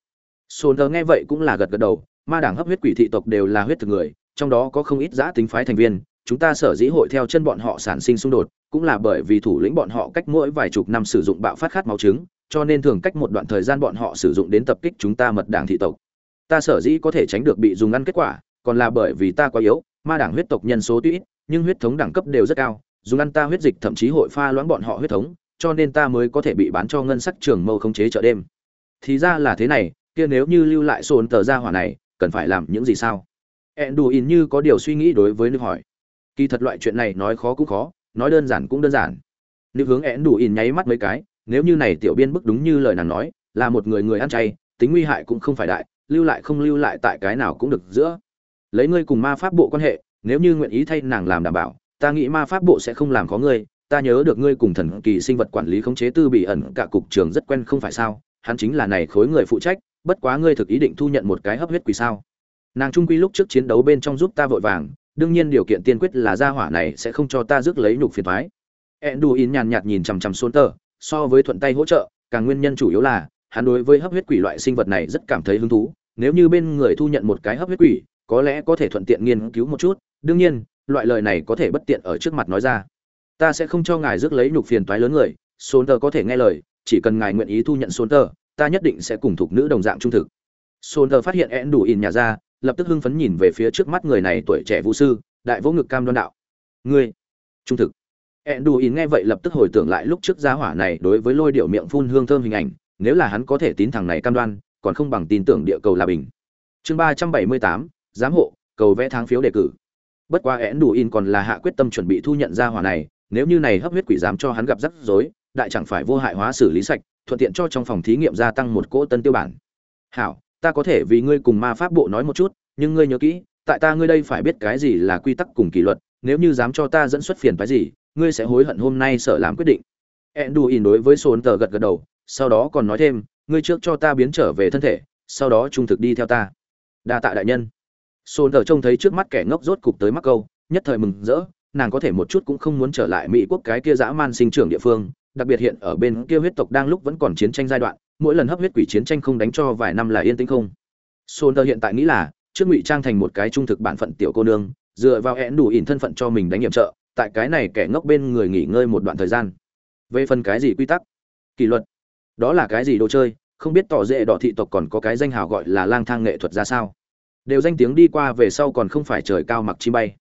S1: Sồn nghe vậy cũng là gật gật đầu, ma đảng hấp huyết quỷ thị tộc đều là huyết thực người, trong đó có không ít giá tính phái thành viên, chúng ta sở dĩ hội theo chân bọn họ sản sinh xung đột, cũng là bởi vì thủ lĩnh bọn họ cách mỗi vài chục năm sử dụng bạo phát khát máu trứng, cho nên thường cách một đoạn thời gian bọn họ sử dụng đến tập kích chúng ta mật đảng thị tộc. Ta sở dĩ có thể tránh được bị dùng ăn kết quả, còn là bởi vì ta quá yếu, ma đảng huyết tộc nhân số tuy ít, nhưng huyết thống đẳng cấp đều rất cao, dùng ăn ta huyết dịch thậm chí hội pha loãng bọn họ huyết thống, cho nên ta mới có thể bị bán cho ngân sắc trường mâu khống chế chợ đêm. Thì ra là thế này, kia nếu như lưu lại sồn tờ ra hỏa này cần phải làm những gì sao? Ẹn đù ỉn như có điều suy nghĩ đối với nữ hỏi. Kỳ thật loại chuyện này nói khó cũng khó nói đơn giản cũng đơn giản. Nữ hướng ẹn đù ỉn nháy mắt mấy cái nếu như này tiểu biên bức đúng như lời nàng nói là một người người ăn chay tính nguy hại cũng không phải đại lưu lại không lưu lại tại cái nào cũng được giữa. Lấy ngươi cùng ma pháp bộ quan hệ, nếu như nguyện ý thay nàng làm đảm bảo, ta nghĩ ma pháp bộ sẽ không làm khó ngươi. Ta nhớ được ngươi cùng thần kỳ sinh vật quản lý khống chế tư bị ẩn cả cục trường rất quen không phải sao? Hắn chính là này khối người phụ trách, bất quá ngươi thực ý định thu nhận một cái hấp huyết quỷ sao? Nàng trung quy lúc trước chiến đấu bên trong giúp ta vội vàng, đương nhiên điều kiện tiên quyết là gia hỏa này sẽ không cho ta rước lấy nhục phiền thoái enduin nhàn nhạt nhìn chằm chằm xuống tờ so với thuận tay hỗ trợ, càng nguyên nhân chủ yếu là, hắn đối với hấp huyết quỷ loại sinh vật này rất cảm thấy hứng thú nếu như bên người thu nhận một cái hấp huyết quỷ, có lẽ có thể thuận tiện nghiên cứu một chút, đương nhiên, loại lời này có thể bất tiện ở trước mặt nói ra. Ta sẽ không cho ngài rước lấy nhục phiền toái lớn người sốn tờ có thể nghe lời, chỉ cần ngài nguyện ý thu nhận sốn tờ ta nhất định sẽ cùng thuộc nữ đồng dạng trung thực. Sốn tờ phát hiện én đủ in nhà ra, lập tức hưng phấn nhìn về phía trước mắt người này tuổi trẻ vũ sư, đại vô ngực cam đoan đạo. Ngươi, trung thực. Én đủ in nghe vậy lập tức hồi tưởng lại lúc trước gia hỏa này đối với lôi điệu miệng phun hương thơm hình ảnh, nếu là hắn có thể tín thằng này cam đoan còn không bằng tin tưởng địa cầu là bình. Chương ba trăm bảy mươi tám, giám hộ, cầu vẽ tháng phiếu đề cử. Bất quá én đủ in còn là hạ quyết tâm chuẩn bị thu nhận gia hỏa này, nếu như này hấp huyết quỷ dám cho hắn gặp rắc rối, đại chẳng phải vô hại hóa xử lý sạch, thuận tiện cho trong phòng thí nghiệm gia tăng một cỗ tân tiêu bản. Hảo, ta có thể vì ngươi cùng ma pháp bộ nói một chút, nhưng ngươi nhớ kỹ, tại ta ngươi đây phải biết cái gì là quy tắc cùng kỷ luật, nếu như dám cho ta dẫn xuất phiền phái gì, ngươi sẽ hối hận hôm nay sợ làm quyết định. Enduin đối với sồn tờ gật gật đầu, sau đó còn nói thêm ngươi trước cho ta biến trở về thân thể, sau đó trung thực đi theo ta. Đa tạ đại nhân. Sồn tờ trông thấy trước mắt kẻ ngốc rốt cục tới mắc câu, nhất thời mừng rỡ, nàng có thể một chút cũng không muốn trở lại mỹ quốc cái kia dã man sinh trưởng địa phương, đặc biệt hiện ở bên kia huyết tộc đang lúc vẫn còn chiến tranh giai đoạn, mỗi lần hấp huyết quỷ chiến tranh không đánh cho vài năm là yên tĩnh không. Sồn tờ hiện tại nghĩ là, trước ngụy trang thành một cái trung thực bản phận tiểu cô nương, dựa vào én đủ ỉn thân phận cho mình đánh nhiệm trợ, tại cái này kẻ ngốc bên người nghỉ ngơi một đoạn thời gian. Về phần cái gì quy tắc? Kỷ luật đó là cái gì đồ chơi? Không biết tỏ dễ đỏ thị tộc còn có cái danh hào gọi là lang thang nghệ thuật ra sao? Đều danh tiếng đi qua về sau còn không phải trời cao mặc chi bay.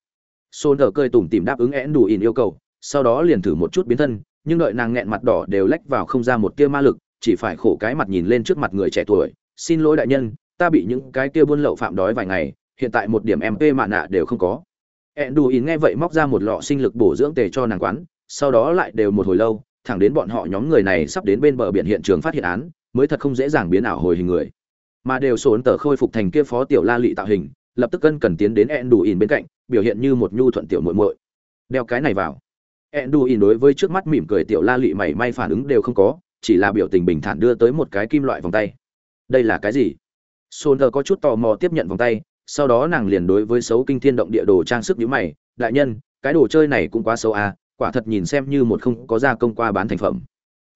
S1: Xô nở cơi tủm tìm đáp ứng én đủ ỉn yêu cầu, sau đó liền thử một chút biến thân, nhưng đợi nàng nghẹn mặt đỏ đều lách vào không ra một tia ma lực, chỉ phải khổ cái mặt nhìn lên trước mặt người trẻ tuổi, xin lỗi đại nhân, ta bị những cái kia buôn lậu phạm đói vài ngày, hiện tại một điểm mp mạ nạ đều không có. Ẹn đủ ỉn nghe vậy móc ra một lọ sinh lực bổ dưỡng tề cho nàng quán, sau đó lại đều một hồi lâu thẳng đến bọn họ nhóm người này sắp đến bên bờ biển hiện trường phát hiện án, mới thật không dễ dàng biến ảo hồi hình người. Mà đều sốn tờ khôi phục thành kia phó tiểu la lị tạo hình, lập tức cân cần tiến đến ẹn đủ ỉn bên cạnh, biểu hiện như một nhu thuận tiểu muội muội. Đeo cái này vào. Ẹn đủ ỉn đối với trước mắt mỉm cười tiểu la lị mảy may phản ứng đều không có, chỉ là biểu tình bình thản đưa tới một cái kim loại vòng tay. Đây là cái gì? Sồn tờ có chút tò mò tiếp nhận vòng tay, sau đó nàng liền đối với xấu kinh thiên động địa đồ trang sức nhíu mày, đại nhân, cái đồ chơi này cũng quá xấu à quả thật nhìn xem như một không có gia công qua bán thành phẩm.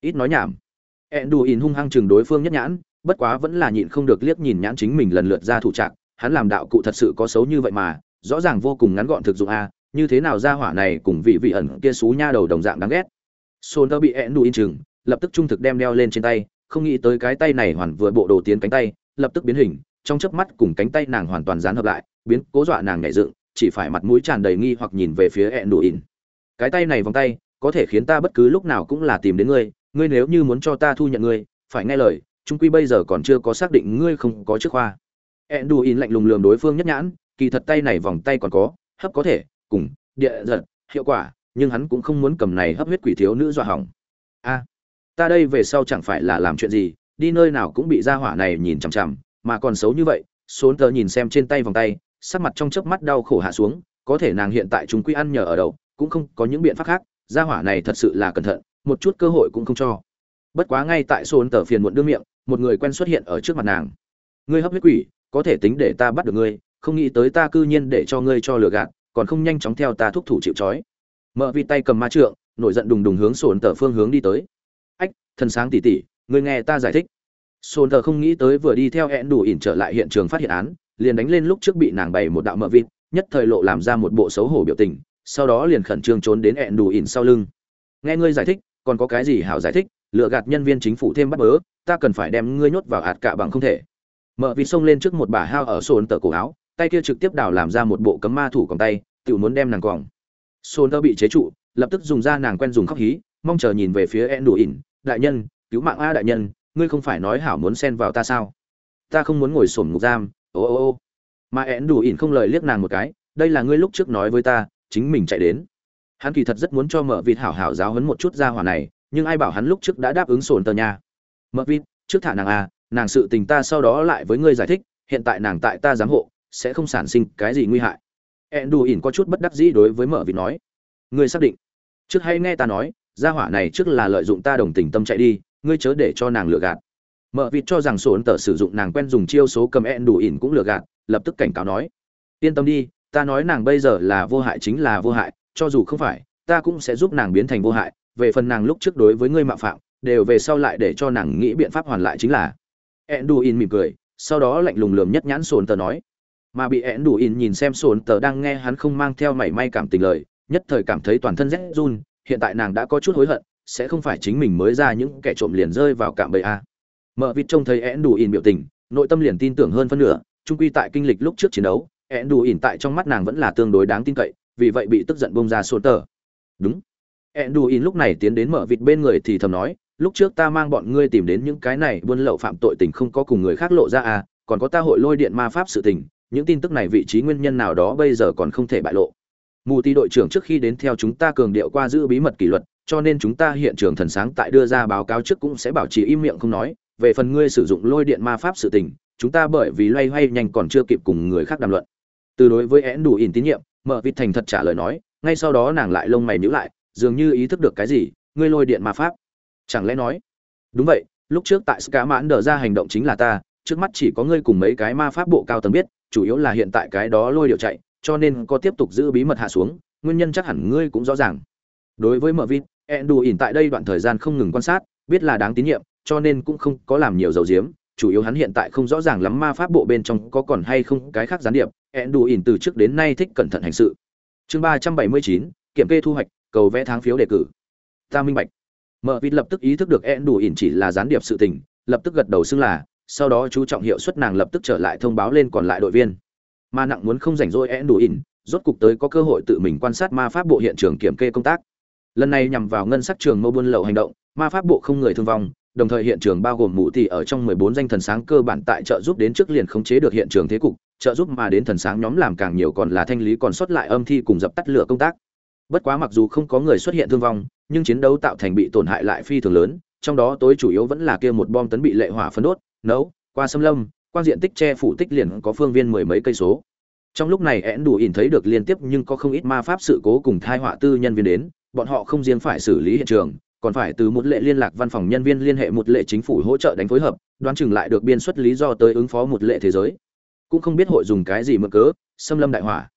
S1: Ít nói nhảm. Ẹn đù ỉn hung hăng chừng đối phương nhất nhãn, bất quá vẫn là nhịn không được liếc nhìn nhãn chính mình lần lượt ra thủ trạng, hắn làm đạo cụ thật sự có xấu như vậy mà, rõ ràng vô cùng ngắn gọn thực dụng a, như thế nào ra hỏa này cùng vị vị ẩn kia xú nha đầu đồng dạng đáng ghét. Sôn bị ẹn đù ỉn chừng, lập tức trung thực đem đeo lên trên tay, không nghĩ tới cái tay này hoàn vừa bộ đồ tiến cánh tay, lập tức biến hình, trong chớp mắt cùng cánh tay nàng hoàn toàn dán hợp lại, biến cố dọa nàng nhảy dựng, chỉ phải mặt mũi tràn đầy nghi hoặc nhìn về phía ẹn đù ỉn cái tay này vòng tay, có thể khiến ta bất cứ lúc nào cũng là tìm đến ngươi ngươi nếu như muốn cho ta thu nhận ngươi, phải nghe lời trung quy bây giờ còn chưa có xác định ngươi không có chức khoa. Ẹn đù ỉn lạnh lùng lường đối phương nhất nhãn, kỳ thật tay này vòng tay còn có, hấp có thể, cùng, địa giật, hiệu quả, nhưng hắn cũng không muốn cầm này hấp huyết quỷ thiếu nữ dọa hỏng. A, ta đây về sau chẳng phải là làm chuyện gì, đi nơi nào cũng bị gia hỏa này nhìn chằm chằm, mà còn xấu như vậy, xốn tờ nhìn xem trên tay vòng tay, sắc mặt trong chớp mắt đau khổ hạ xuống, có thể nàng hiện tại chúng quy ăn nhờ ở đâu cũng không có những biện pháp khác, gia hỏa này thật sự là cẩn thận, một chút cơ hội cũng không cho. Bất quá ngay tại xôn tờ phiền muộn đương miệng, một người quen xuất hiện ở trước mặt nàng. Ngươi hấp huyết quỷ, có thể tính để ta bắt được ngươi, không nghĩ tới ta cư nhiên để cho ngươi cho lừa gạt, còn không nhanh chóng theo ta thúc thủ chịu trói. Mợ vi tay cầm ma trượng, nổi giận đùng đùng hướng sồn tờ phương hướng đi tới. Ách thân sáng tỉ tỉ, ngươi nghe ta giải thích. Sồn tờ không nghĩ tới vừa đi theo hẹn đủ ỉn trở lại hiện trường phát hiện án, liền đánh lên lúc trước bị nàng bày một đạo mợ vịt nhất thời lộ làm ra một bộ xấu hổ biểu tình sau đó liền khẩn trương trốn đến ẹn đủ ỉn sau lưng. Nghe ngươi giải thích, còn có cái gì hảo giải thích lựa gạt nhân viên chính phủ thêm bắt bớ, ta cần phải đem ngươi nhốt vào hạt cả bằng không thể. Mợ vịt xông lên trước một bà hao ở sồn tờ cổ áo, tay kia trực tiếp đào làm ra một bộ cấm ma thủ còng tay tự muốn đem nàng còng. Sồn tờ bị chế trụ, lập tức dùng ra nàng quen dùng khóc hí, mong chờ nhìn về phía ẹn đủ ỉn, đại nhân, cứu mạng a đại nhân, ngươi không phải nói hảo muốn xen vào ta sao? Ta không muốn ngồi sổm ngục giam, ô ô ô. Mà én đủ ỉn không lời liếc nàng một cái, đây là ngươi lúc trước nói với ta chính mình chạy đến. Hắn kỳ thật rất muốn cho mở vịt hảo hảo giáo hấn một chút ra hỏa này, nhưng ai bảo hắn lúc trước đã đáp ứng sổn tờ nha. Mở vịt, trước thả nàng à nàng sự tình ta sau đó lại với ngươi giải thích, hiện tại nàng tại ta giám hộ, sẽ không sản sinh cái gì nguy hại. Ẹn đủ ỉn có chút bất đắc dĩ đối với mở vịt nói. Ngươi xác định. Trước hay nghe ta nói, gia hỏa này trước là lợi dụng ta đồng tình tâm chạy đi, ngươi chớ để cho nàng lừa gạt. Mở vịt cho rằng sổn tờ sử dụng nàng quen dùng chiêu số cầm ẹn đủ ỉn cũng lừa gạt, lập tức cảnh cáo nói. Yên tâm đi ta nói nàng bây giờ là vô hại chính là vô hại, cho dù không phải, ta cũng sẽ giúp nàng biến thành vô hại. Về phần nàng lúc trước đối với ngươi mạo phạm, đều về sau lại để cho nàng nghĩ biện pháp hoàn lại chính là. Ẹn đủ In mỉm cười, sau đó lạnh lùng lườm nhất nhãn Sồn tờ nói. Mà bị ẹn đủ In nhìn xem Sồn tờ đang nghe hắn không mang theo mảy may cảm tình lời, nhất thời cảm thấy toàn thân rét run, hiện tại nàng đã có chút hối hận, sẽ không phải chính mình mới ra những kẻ trộm liền rơi vào cạm bẫy a. Mở vịt trông thấy én đủ In biểu tình, nội tâm liền tin tưởng hơn phân nửa trung quy tại kinh lịch lúc trước chiến đấu én đủ ỉn tại trong mắt nàng vẫn là tương đối đáng tin cậy, vì vậy bị tức giận bông ra sốt tờ. Đúng. én đủ ỉn lúc này tiến đến mở vịt bên người thì thầm nói, lúc trước ta mang bọn ngươi tìm đến những cái này buôn lậu phạm tội tình không có cùng người khác lộ ra à còn có ta hội lôi điện ma pháp sự tình, những tin tức này vị trí nguyên nhân nào đó bây giờ còn không thể bại lộ. Mù Ti đội trưởng trước khi đến theo chúng ta cường điệu qua giữ bí mật kỷ luật, cho nên chúng ta hiện trường thần sáng tại đưa ra báo cáo trước cũng sẽ bảo trì im miệng không nói, về phần ngươi sử dụng lôi điện ma pháp sự tình, chúng ta bởi vì loay hoay nhanh còn chưa kịp cùng người khác đàm luận từ đối với én đủ ỉn tín nhiệm, mở vịt thành thật trả lời nói, ngay sau đó nàng lại lông mày nhíu lại, dường như ý thức được cái gì, ngươi lôi điện ma pháp. Chẳng lẽ nói? Đúng vậy, lúc trước tại ska mãn đờ ra hành động chính là ta, trước mắt chỉ có ngươi cùng mấy cái ma pháp bộ cao tầng biết, chủ yếu là hiện tại cái đó lôi điệu chạy, cho nên có tiếp tục giữ bí mật hạ xuống, nguyên nhân chắc hẳn ngươi cũng rõ ràng. Đối với mở vịt ẹn đủ ỉn tại đây đoạn thời gian không ngừng quan sát, biết là đáng tín nhiệm, cho nên cũng không có làm nhiều dầu diếm chủ yếu hắn hiện tại không rõ ràng lắm ma pháp bộ bên trong có còn hay không, cái khác gián điệp ẹn đủ ỉn từ trước đến nay thích cẩn thận hành sự. Chương ba trăm bảy mươi chín, kiểm kê thu hoạch, cầu vẽ tháng phiếu đề cử. Ta minh bạch. Mở vịt lập tức ý thức được ẹn đủ ỉn chỉ là gián điệp sự tình, lập tức gật đầu xưng là, sau đó chú trọng hiệu suất nàng lập tức trở lại thông báo lên còn lại đội viên. Mà nặng muốn không rảnh rỗi ẹn đủ ỉn rốt cục tới có cơ hội tự mình quan sát ma pháp bộ hiện trường kiểm kê công tác. Lần này nhằm vào ngân sách trường mâu buôn lậu hành động, ma pháp bộ không người thương vong đồng thời hiện trường bao gồm mụ tỷ ở trong 14 danh thần sáng cơ bản tại trợ giúp đến trước liền khống chế được hiện trường thế cục, trợ giúp mà đến thần sáng nhóm làm càng nhiều còn là thanh lý còn sót lại âm thi cùng dập tắt lửa công tác. Bất quá mặc dù không có người xuất hiện thương vong, nhưng chiến đấu tạo thành bị tổn hại lại phi thường lớn, trong đó tối chủ yếu vẫn là kia một bom tấn bị lệ hỏa phân đốt, nấu, qua xâm lâm quan diện tích che phủ tích liền có phương viên mười mấy cây số. Trong lúc này én đủ ỉn thấy được liên tiếp nhưng có không ít ma pháp sự cố cùng thai họa tư nhân viên đến, bọn họ không riêng phải xử lý hiện trường còn phải từ một lệ liên lạc văn phòng nhân viên liên hệ một lệ chính phủ hỗ trợ đánh phối hợp, đoán chừng lại được biên xuất lý do tới ứng phó một lệ thế giới. Cũng không biết hội dùng cái gì mượn cớ xâm lâm đại hỏa.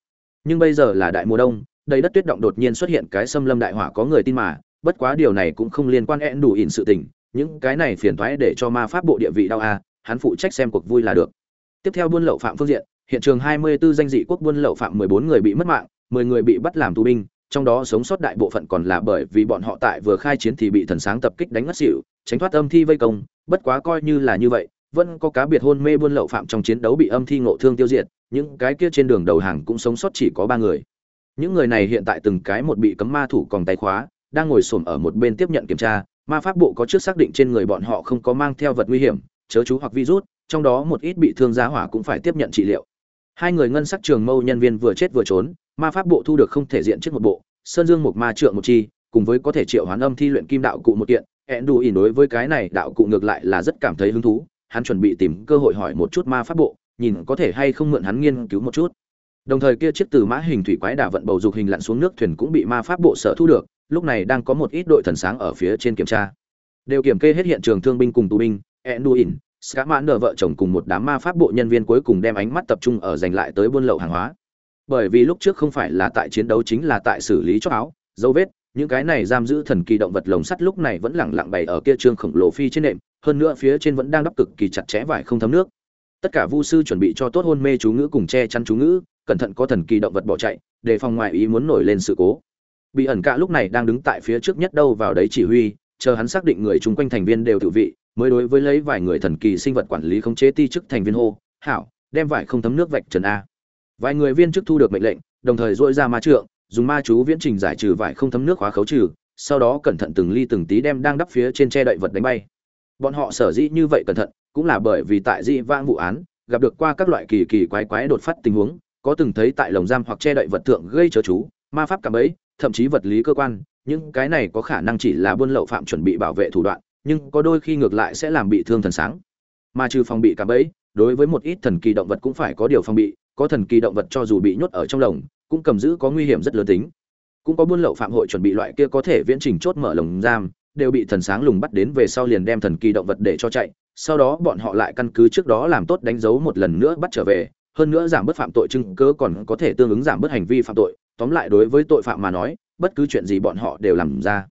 S1: Nhưng bây giờ là đại mùa đông, đầy đất tuyết động đột nhiên xuất hiện cái xâm lâm đại hỏa có người tin mà, bất quá điều này cũng không liên quan én đủ ỉn sự tình, những cái này phiền thoái để cho ma pháp bộ địa vị đau a hắn phụ trách xem cuộc vui là được. Tiếp theo buôn lậu phạm phương diện, hiện trường 24 danh dị quốc buôn lậu phạm 14 người bị mất mạng 10 người bị bắt làm tù binh trong đó sống sót đại bộ phận còn là bởi vì bọn họ tại vừa khai chiến thì bị thần sáng tập kích đánh ngất xỉu, tránh thoát âm thi vây công, bất quá coi như là như vậy, vẫn có cá biệt hôn mê buôn lậu phạm trong chiến đấu bị âm thi ngộ thương tiêu diệt, những cái kia trên đường đầu hàng cũng sống sót chỉ có ba người. Những người này hiện tại từng cái một bị cấm ma thủ còn tay khóa, đang ngồi xổm ở một bên tiếp nhận kiểm tra, ma pháp bộ có trước xác định trên người bọn họ không có mang theo vật nguy hiểm, chớ chú hoặc virus, trong đó một ít bị thương giá hỏa cũng phải tiếp nhận trị liệu. Hai người ngân sắc trường mâu nhân viên vừa chết vừa trốn, ma pháp bộ thu được không thể diện trước một bộ, sơn dương một ma trượng một chi, cùng với có thể triệu hoán âm thi luyện kim đạo cụ một kiện hẹn đủ ỉn đối với cái này đạo cụ ngược lại là rất cảm thấy hứng thú, hắn chuẩn bị tìm cơ hội hỏi một chút ma pháp bộ, nhìn có thể hay không mượn hắn nghiên cứu một chút. Đồng thời kia chiếc từ mã hình thủy quái đả vận bầu dục hình lặn xuống nước thuyền cũng bị ma pháp bộ sở thu được, lúc này đang có một ít đội thần sáng ở phía trên kiểm tra. Đều kiểm kê hết hiện trường thương binh cùng tù binh hẹn đủ ỉn Ska mãn vợ chồng cùng một đám ma pháp bộ nhân viên cuối cùng đem ánh mắt tập trung ở giành lại tới buôn lậu hàng hóa bởi vì lúc trước không phải là tại chiến đấu chính là tại xử lý chóc áo, dấu vết, những cái này giam giữ thần kỳ động vật lồng sắt lúc này vẫn lẳng lặng bày ở kia trương khổng lồ phi trên nệm, hơn nữa phía trên vẫn đang đắp cực kỳ chặt chẽ vải không thấm nước. Tất cả vu sư chuẩn bị cho tốt hôn mê chú ngữ cùng che chắn chú ngữ, cẩn thận có thần kỳ động vật bỏ chạy để phòng ngoại ý muốn nổi lên sự cố. Bị ẩn cả lúc này đang đứng tại phía trước nhất đâu vào đấy chỉ huy, chờ hắn xác định người chung quanh thành viên đều tự vị, mới đối với lấy vài người thần kỳ sinh vật quản lý khống chế ti chức thành viên hô, hảo, đem vải không thấm nước vạch trần a vài người viên chức thu được mệnh lệnh, đồng thời dội ra ma trượng, dùng ma chú viễn trình giải trừ vải không thấm nước khóa khấu trừ, sau đó cẩn thận từng ly từng tí đem đang đắp phía trên che đậy vật đánh bay. Bọn họ sở dĩ như vậy cẩn thận, cũng là bởi vì tại dĩ vãng vụ án, gặp được qua các loại kỳ kỳ quái quái đột phát tình huống, có từng thấy tại lồng giam hoặc che đậy vật thượng gây chớ chú, ma pháp cảm ấy thậm chí vật lý cơ quan, những cái này có khả năng chỉ là buôn lậu phạm chuẩn bị bảo vệ thủ đoạn, nhưng có đôi khi ngược lại sẽ làm bị thương thần sáng. Mà trừ phòng bị cảm ấy đối với một ít thần kỳ động vật cũng phải có điều phòng bị có thần kỳ động vật cho dù bị nhốt ở trong lồng, cũng cầm giữ có nguy hiểm rất lớn tính. Cũng có buôn lậu phạm hội chuẩn bị loại kia có thể viễn trình chốt mở lồng giam, đều bị thần sáng lùng bắt đến về sau liền đem thần kỳ động vật để cho chạy. Sau đó bọn họ lại căn cứ trước đó làm tốt đánh dấu một lần nữa bắt trở về, hơn nữa giảm bớt phạm tội chứng cớ còn có thể tương ứng giảm bớt hành vi phạm tội. Tóm lại đối với tội phạm mà nói, bất cứ chuyện gì bọn họ đều làm ra.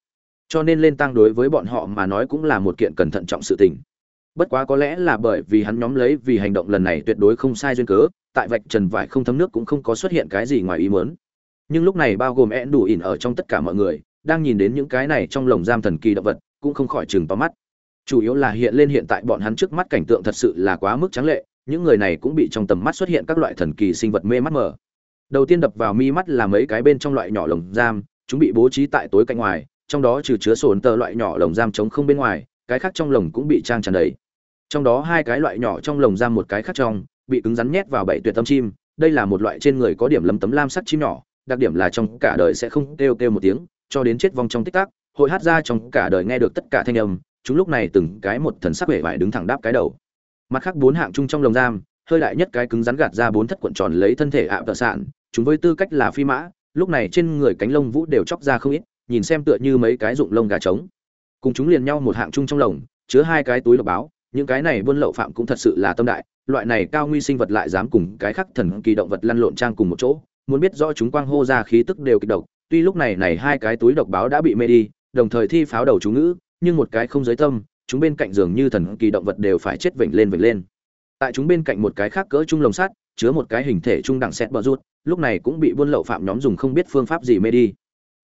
S1: Cho nên lên tăng đối với bọn họ mà nói cũng là một kiện cần thận trọng sự tình. Bất quá có lẽ là bởi vì hắn nhóm lấy vì hành động lần này tuyệt đối không sai duyên cớ tại vạch trần vải không thấm nước cũng không có xuất hiện cái gì ngoài ý muốn. Nhưng lúc này bao gồm én đủ ỉn ở trong tất cả mọi người, đang nhìn đến những cái này trong lồng giam thần kỳ động vật, cũng không khỏi chừng to mắt. Chủ yếu là hiện lên hiện tại bọn hắn trước mắt cảnh tượng thật sự là quá mức trắng lệ, những người này cũng bị trong tầm mắt xuất hiện các loại thần kỳ sinh vật mê mắt mờ. Đầu tiên đập vào mi mắt là mấy cái bên trong loại nhỏ lồng giam, chúng bị bố trí tại tối cạnh ngoài, trong đó trừ chứa sồn tờ loại nhỏ lồng giam trống không bên ngoài, cái khác trong lồng cũng bị trang tràn đầy. Trong đó hai cái loại nhỏ trong lồng giam một cái khác trong bị cứng rắn nhét vào bảy tuyệt tâm chim, đây là một loại trên người có điểm lấm tấm lam sắc chim nhỏ, đặc điểm là trong cả đời sẽ không kêu kêu một tiếng, cho đến chết vong trong tích tắc, hội hát ra trong cả đời nghe được tất cả thanh âm, chúng lúc này từng cái một thần sắc vẻ vải đứng thẳng đáp cái đầu. Mặt khác bốn hạng chung trong lồng giam, hơi đại nhất cái cứng rắn gạt ra bốn thất cuộn tròn lấy thân thể ạ tợ sạn, chúng với tư cách là phi mã, lúc này trên người cánh lông vũ đều chóc ra không ít, nhìn xem tựa như mấy cái dụng lông gà trống. Cùng chúng liền nhau một hạng chung trong lồng, chứa hai cái túi lộc báo, những cái này buôn lậu phạm cũng thật sự là tâm đại loại này cao nguy sinh vật lại dám cùng cái khắc thần kỳ động vật lăn lộn trang cùng một chỗ muốn biết rõ chúng quang hô ra khí tức đều kịch độc tuy lúc này này hai cái túi độc báo đã bị mê đi đồng thời thi pháo đầu chú ngữ nhưng một cái không giới tâm chúng bên cạnh giường như thần kỳ động vật đều phải chết vểnh lên vểnh lên. Tại chúng bên cạnh một cái khác cỡ trung lồng sắt chứa một cái hình thể trung đẳng xét bờ rút lúc này cũng bị buôn lậu phạm nhóm dùng không biết phương pháp gì mê đi.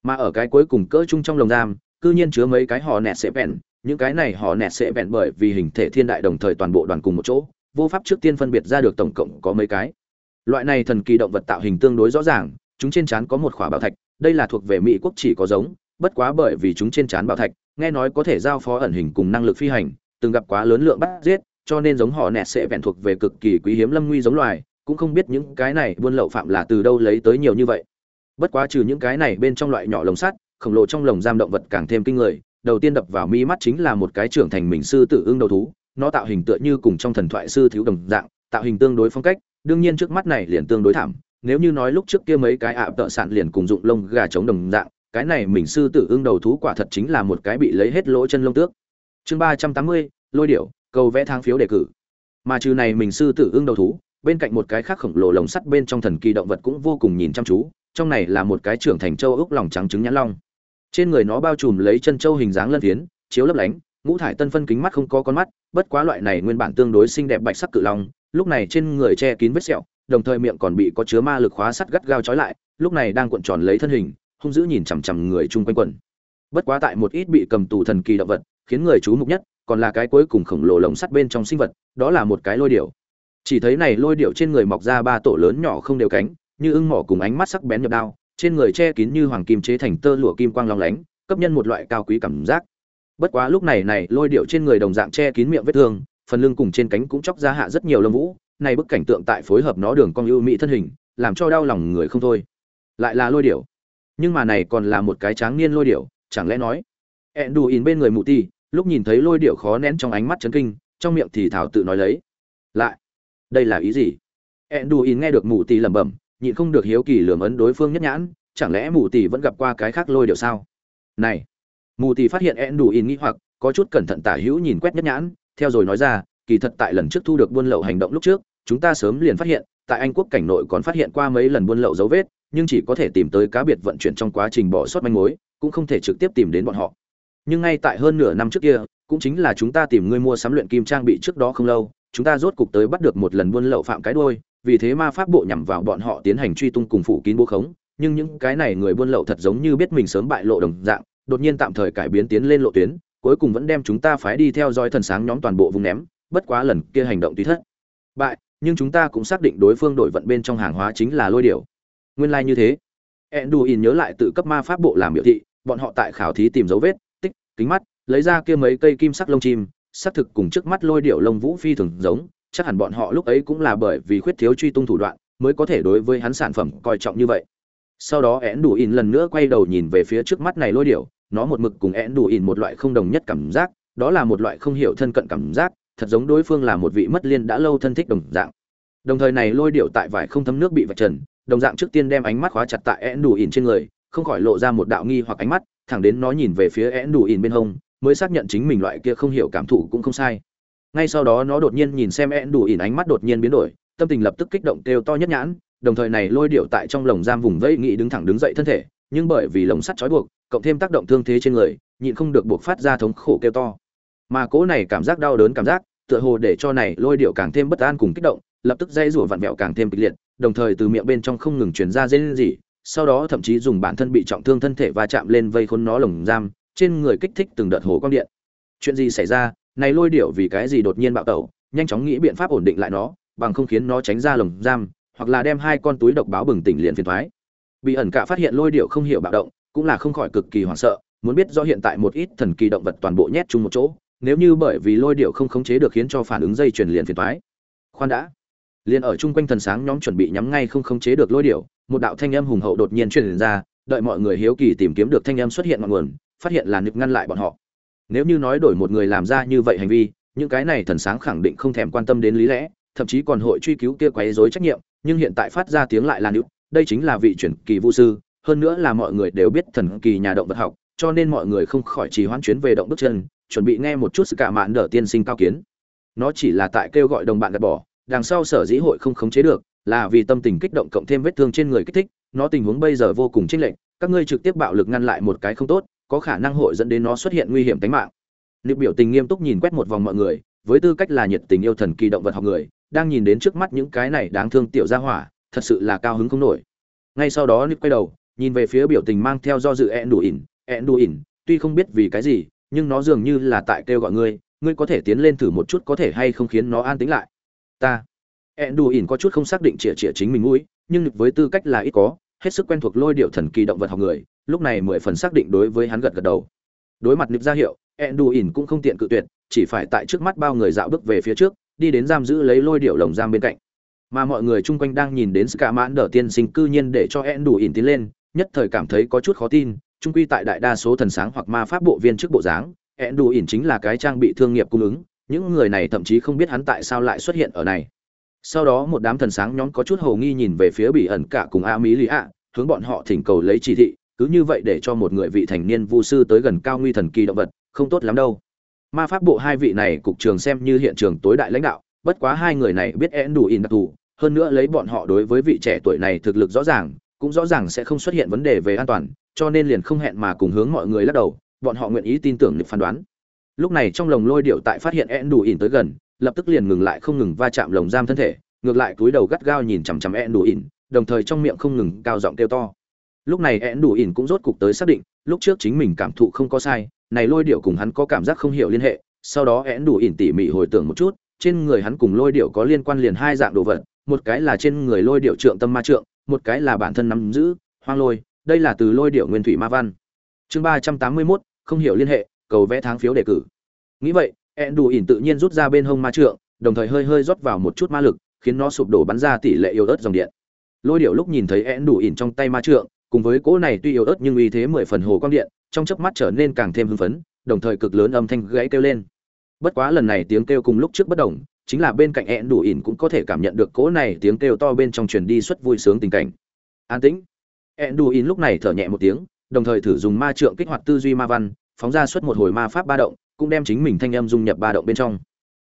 S1: Mà ở cái cuối cùng cỡ trung trong lồng giam cư nhiên chứa mấy cái họ nẹt sẽ bẹn, những cái này họ nẹt sẽ bẹn bởi vì hình thể thiên đại đồng thời toàn bộ đoàn cùng một chỗ vô pháp trước tiên phân biệt ra được tổng cộng có mấy cái. Loại này thần kỳ động vật tạo hình tương đối rõ ràng, chúng trên trán có một khỏa bảo thạch, đây là thuộc về mỹ quốc chỉ có giống, bất quá bởi vì chúng trên trán bảo thạch, nghe nói có thể giao phó ẩn hình cùng năng lực phi hành, từng gặp quá lớn lượng bắt giết, cho nên giống họ nẹt sẽ vẹn thuộc về cực kỳ quý hiếm lâm nguy giống loài, cũng không biết những cái này buôn lậu phạm là từ đâu lấy tới nhiều như vậy. Bất quá trừ những cái này bên trong loại nhỏ lồng sắt, khổng lồ trong lồng giam động vật càng thêm kinh người, đầu tiên đập vào mi mắt chính là một cái trưởng thành mình sư tử ưng đầu thú nó tạo hình tựa như cùng trong thần thoại sư thiếu đồng dạng, tạo hình tương đối phong cách, đương nhiên trước mắt này liền tương đối thảm, nếu như nói lúc trước kia mấy cái ạ, tợ sạn liền cùng dụng lông gà chống đồng dạng, cái này mình sư tử ưng đầu thú quả thật chính là một cái bị lấy hết lỗ chân lông tước. Chương ba trăm tám mươi, lôi điểu, cầu vẽ thang phiếu đề cử. Mà trừ này mình sư tử ưng đầu thú, bên cạnh một cái khác khổng lồ lồng sắt bên trong thần kỳ động vật cũng vô cùng nhìn chăm chú, trong này là một cái trưởng thành châu ốc lòng trắng trứng nhãn long. Trên người nó bao trùm lấy chân châu hình dáng lân phiến, chiếu lấp lánh ngũ thải tân phân kính mắt không có con mắt, bất quá loại này nguyên bản tương đối xinh đẹp bạch sắc cự long, lúc này trên người che kín vết sẹo, đồng thời miệng còn bị có chứa ma lực khóa sắt gắt gao trói lại, lúc này đang cuộn tròn lấy thân hình, hung dữ nhìn chằm chằm người chung quanh quần. Bất quá tại một ít bị cầm tù thần kỳ động vật, khiến người chú mục nhất, còn là cái cuối cùng khổng lồ lồng sắt bên trong sinh vật, đó là một cái lôi điểu. Chỉ thấy này lôi điểu trên người mọc ra ba tổ lớn nhỏ không đều cánh, như ưng mỏ cùng ánh mắt sắc bén nhập đao, trên người che kín như hoàng kim chế thành tơ lụa kim quang long lánh, cấp nhân một loại cao quý cảm giác bất quá lúc này này, lôi điệu trên người đồng dạng che kín miệng vết thương, phần lưng cùng trên cánh cũng chóc ra hạ rất nhiều lông vũ. Này bức cảnh tượng tại phối hợp nó đường cong ưu mỹ thân hình, làm cho đau lòng người không thôi. Lại là lôi điệu. Nhưng mà này còn là một cái tráng niên lôi điệu, chẳng lẽ nói? Ẹn đù ỉn bên người mụ ti lúc nhìn thấy lôi điệu khó nén trong ánh mắt chấn kinh, trong miệng thì thảo tự nói lấy. Lại, đây là ý gì? Ẹn đù ỉn nghe được mụ ti lẩm bẩm, nhịn không được hiếu kỳ lường ấn đối phương nhất nhãn, chẳng lẽ mụ tỷ vẫn gặp qua cái khác lôi điệu sao? Này mù thì phát hiện ed đủ in nghĩ hoặc, có chút cẩn thận tả hữu nhìn quét nhất nhãn, theo rồi nói ra, kỳ thật tại lần trước thu được buôn lậu hành động lúc trước, chúng ta sớm liền phát hiện, tại anh quốc cảnh nội còn phát hiện qua mấy lần buôn lậu dấu vết, nhưng chỉ có thể tìm tới cá biệt vận chuyển trong quá trình bỏ sót manh mối, cũng không thể trực tiếp tìm đến bọn họ. Nhưng ngay tại hơn nửa năm trước kia, cũng chính là chúng ta tìm người mua sắm luyện kim trang bị trước đó không lâu, chúng ta rốt cục tới bắt được một lần buôn lậu phạm cái đuôi, vì thế ma pháp bộ nhằm vào bọn họ tiến hành truy tung cùng phủ kín bố khống, nhưng những cái này người buôn lậu thật giống như biết mình sớm bại lộ đồng dạng đột nhiên tạm thời cải biến tiến lên lộ tuyến, cuối cùng vẫn đem chúng ta phái đi theo dõi thần sáng nhóm toàn bộ vùng ném, bất quá lần kia hành động tùy thất. Bại, nhưng chúng ta cũng xác định đối phương đổi vận bên trong hàng hóa chính là lôi điểu. Nguyên lai like như thế. Enduin nhớ lại tự cấp ma pháp bộ làm biểu thị, bọn họ tại khảo thí tìm dấu vết, tích, kính mắt, lấy ra kia mấy cây kim sắc lông chim, xác thực cùng trước mắt lôi điệu lông vũ phi thường giống, chắc hẳn bọn họ lúc ấy cũng là bởi vì khuyết thiếu truy tung thủ đoạn, mới có thể đối với hắn sản phẩm coi trọng như vậy. Sau đó én đủ in lần nữa quay đầu nhìn về phía trước mắt này lôi điểu nó một mực cùng én đủ ỉn một loại không đồng nhất cảm giác, đó là một loại không hiểu thân cận cảm giác, thật giống đối phương là một vị mất liên đã lâu thân thích đồng dạng. Đồng thời này lôi điệu tại vải không thấm nước bị vạch trần, đồng dạng trước tiên đem ánh mắt khóa chặt tại én đủ ỉn trên người, không khỏi lộ ra một đạo nghi hoặc ánh mắt, thẳng đến nó nhìn về phía én đủ ỉn bên hông, mới xác nhận chính mình loại kia không hiểu cảm thụ cũng không sai. Ngay sau đó nó đột nhiên nhìn xem én đủ ỉn ánh mắt đột nhiên biến đổi, tâm tình lập tức kích động kêu to nhất nhãn, đồng thời này lôi điệu tại trong lồng giam vùng vẫy nghị đứng thẳng đứng dậy thân thể nhưng bởi vì lồng sắt trói buộc, cộng thêm tác động thương thế trên người, nhịn không được buộc phát ra thống khổ kêu to. Mà cố này cảm giác đau đớn cảm giác, tựa hồ để cho này lôi điệu càng thêm bất an cùng kích động, lập tức dây rủa vặn vẹo càng thêm kịch liệt, đồng thời từ miệng bên trong không ngừng truyền ra rên rỉ, sau đó thậm chí dùng bản thân bị trọng thương thân thể va chạm lên vây khốn nó lồng giam, trên người kích thích từng đợt hồ quang điện. Chuyện gì xảy ra? Này lôi điệu vì cái gì đột nhiên bạo tẩu? Nhanh chóng nghĩ biện pháp ổn định lại nó, bằng không khiến nó tránh ra lồng giam, hoặc là đem hai con túi độc báo bừng tỉnh liền phiền thoái bị ẩn cả phát hiện lôi điệu không hiểu bạo động, cũng là không khỏi cực kỳ hoảng sợ, muốn biết do hiện tại một ít thần kỳ động vật toàn bộ nhét chung một chỗ, nếu như bởi vì lôi điệu không khống chế được khiến cho phản ứng dây chuyển liền phiền thoái khoan đã. Liền ở chung quanh thần sáng nhóm chuẩn bị nhắm ngay không khống chế được lôi điệu một đạo thanh âm hùng hậu đột nhiên truyền ra, đợi mọi người hiếu kỳ tìm kiếm được thanh âm xuất hiện ngọn nguồn, phát hiện là nực ngăn lại bọn họ. Nếu như nói đổi một người làm ra như vậy hành vi, những cái này thần sáng khẳng định không thèm quan tâm đến lý lẽ, thậm chí còn hội truy cứu kia quấy rối trách nhiệm, nhưng hiện tại phát ra tiếng lại là nữ đây chính là vị chuyển kỳ vũ sư hơn nữa là mọi người đều biết thần kỳ nhà động vật học cho nên mọi người không khỏi trì hoãn chuyến về động bước chân chuẩn bị nghe một chút sự cả mạn đỡ tiên sinh cao kiến. Nó chỉ là tại kêu gọi đồng bạn gạt bỏ đằng sau sở dĩ hội không khống chế được là vì tâm tình kích động cộng thêm vết thương trên người kích thích nó tình huống bây giờ vô cùng chênh lệch các ngươi trực tiếp bạo lực ngăn lại một cái không tốt có khả năng hội dẫn đến nó xuất hiện nguy hiểm tính mạng. Liệu biểu tình nghiêm túc nhìn quét một vòng mọi người, với tư cách là nhiệt tình yêu thần kỳ động vật học người, đang nhìn đến trước mắt những cái này đáng thương tiểu gia hỏa, thật sự là cao hứng không nổi. Ngay sau đó Nick quay đầu, nhìn về phía biểu tình mang theo do dự ẹn đủ ỉn ẹn đủ ỉn tuy không biết vì cái gì, nhưng nó dường như là tại kêu gọi ngươi, ngươi có thể tiến lên thử một chút có thể hay không khiến nó an tĩnh lại. Ta. ẹn đủ ỉn có chút không xác định chĩa chĩa chính mình mũi, nhưng với tư cách là ít có, hết sức quen thuộc lôi điệu thần kỳ động vật học người, lúc này mười phần xác định đối với hắn gật gật đầu. Đối mặt Nick ra hiệu, ẹn đủ ỉn cũng không tiện cự tuyệt, chỉ phải tại trước mắt bao người dạo bước về phía trước, đi đến giam giữ lấy lôi điệu lồng giam bên cạnh. Mà mọi người chung quanh đang nhìn đến Ska Mãn Đở tiên sinh cư nhiên để cho én đủ ỉn tiến lên, nhất thời cảm thấy có chút khó tin, chung quy tại đại đa số thần sáng hoặc ma pháp bộ viên trước bộ dáng, én đủ ỉn chính là cái trang bị thương nghiệp cung ứng, những người này thậm chí không biết hắn tại sao lại xuất hiện ở này. Sau đó một đám thần sáng nhóm có chút hồ nghi nhìn về phía bị ẩn cả cùng Amelia, hướng bọn họ thỉnh cầu lấy chỉ thị, cứ như vậy để cho một người vị thành niên vu sư tới gần cao nguy thần kỳ động vật, không tốt lắm đâu ma pháp bộ hai vị này cục trường xem như hiện trường tối đại lãnh đạo bất quá hai người này biết én đủ in đặc thù, hơn nữa lấy bọn họ đối với vị trẻ tuổi này thực lực rõ ràng, cũng rõ ràng sẽ không xuất hiện vấn đề về an toàn, cho nên liền không hẹn mà cùng hướng mọi người lắc đầu, bọn họ nguyện ý tin tưởng được phán đoán. Lúc này trong lồng lôi điệu tại phát hiện én đủ in tới gần, lập tức liền ngừng lại không ngừng va chạm lồng giam thân thể, ngược lại túi đầu gắt gao nhìn chằm chằm én đủ in đồng thời trong miệng không ngừng cao giọng kêu to. Lúc này én đủ in cũng rốt cục tới xác định, lúc trước chính mình cảm thụ không có sai, này lôi điệu cùng hắn có cảm giác không hiểu liên hệ, sau đó én đủ in tỉ mỉ hồi tưởng một chút trên người hắn cùng lôi điệu có liên quan liền hai dạng đồ vật một cái là trên người lôi điệu trượng tâm ma trượng một cái là bản thân nắm giữ hoang lôi đây là từ lôi điệu nguyên thủy ma văn. Chương ba trăm tám mươi mốt không hiểu liên hệ cầu vẽ tháng phiếu đề cử. Nghĩ vậy én đủ ỉn tự nhiên rút ra bên hông ma trượng đồng thời hơi hơi rót vào một chút ma lực khiến nó sụp đổ bắn ra tỷ lệ yếu ớt dòng điện. Lôi điệu lúc nhìn thấy én đủ ỉn trong tay ma trượng cùng với cỗ này tuy yếu ớt nhưng uy thế mười phần hồ quang điện trong chớp mắt trở nên càng thêm hưng phấn, đồng thời cực lớn âm thanh gãy kêu lên. Bất quá lần này tiếng kêu cùng lúc trước bất động, chính là bên cạnh ẹn đủ ỉn cũng có thể cảm nhận được cỗ này tiếng kêu to bên trong truyền đi suất vui sướng tình cảnh. An tĩnh. ẹn đủ ỉn lúc này thở nhẹ một tiếng, đồng thời thử dùng ma trượng kích hoạt tư duy ma văn, phóng ra suất một hồi ma pháp ba động, cũng đem chính mình thanh âm dung nhập ba động bên trong.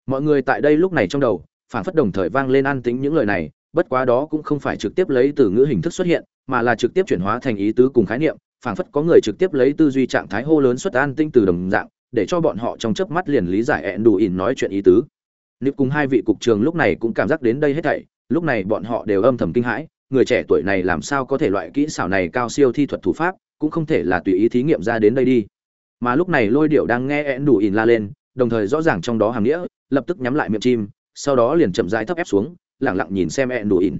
S1: Mọi người tại đây lúc này trong đầu, phản phất đồng thời vang lên an tĩnh những lời này, bất quá đó cũng không phải trực tiếp lấy từ ngữ hình thức xuất hiện, mà là trực tiếp chuyển hóa thành ý tứ cùng khái niệm, phảng phất có người trực tiếp lấy tư duy trạng thái hô lớn xuất an tinh từ đồng dạng để cho bọn họ trong chớp mắt liền lý giải ẹn đủ ỉn nói chuyện ý tứ. Nịp cùng hai vị cục trường lúc này cũng cảm giác đến đây hết thảy, lúc này bọn họ đều âm thầm kinh hãi, người trẻ tuổi này làm sao có thể loại kỹ xảo này cao siêu thi thuật thủ pháp, cũng không thể là tùy ý thí nghiệm ra đến đây đi. Mà lúc này lôi điệu đang nghe ẹn đủ ỉn la lên, đồng thời rõ ràng trong đó hàng nghĩa, lập tức nhắm lại miệng chim, sau đó liền chậm rãi thấp ép xuống lẳng lặng nhìn xem ẹn đủ ỉn.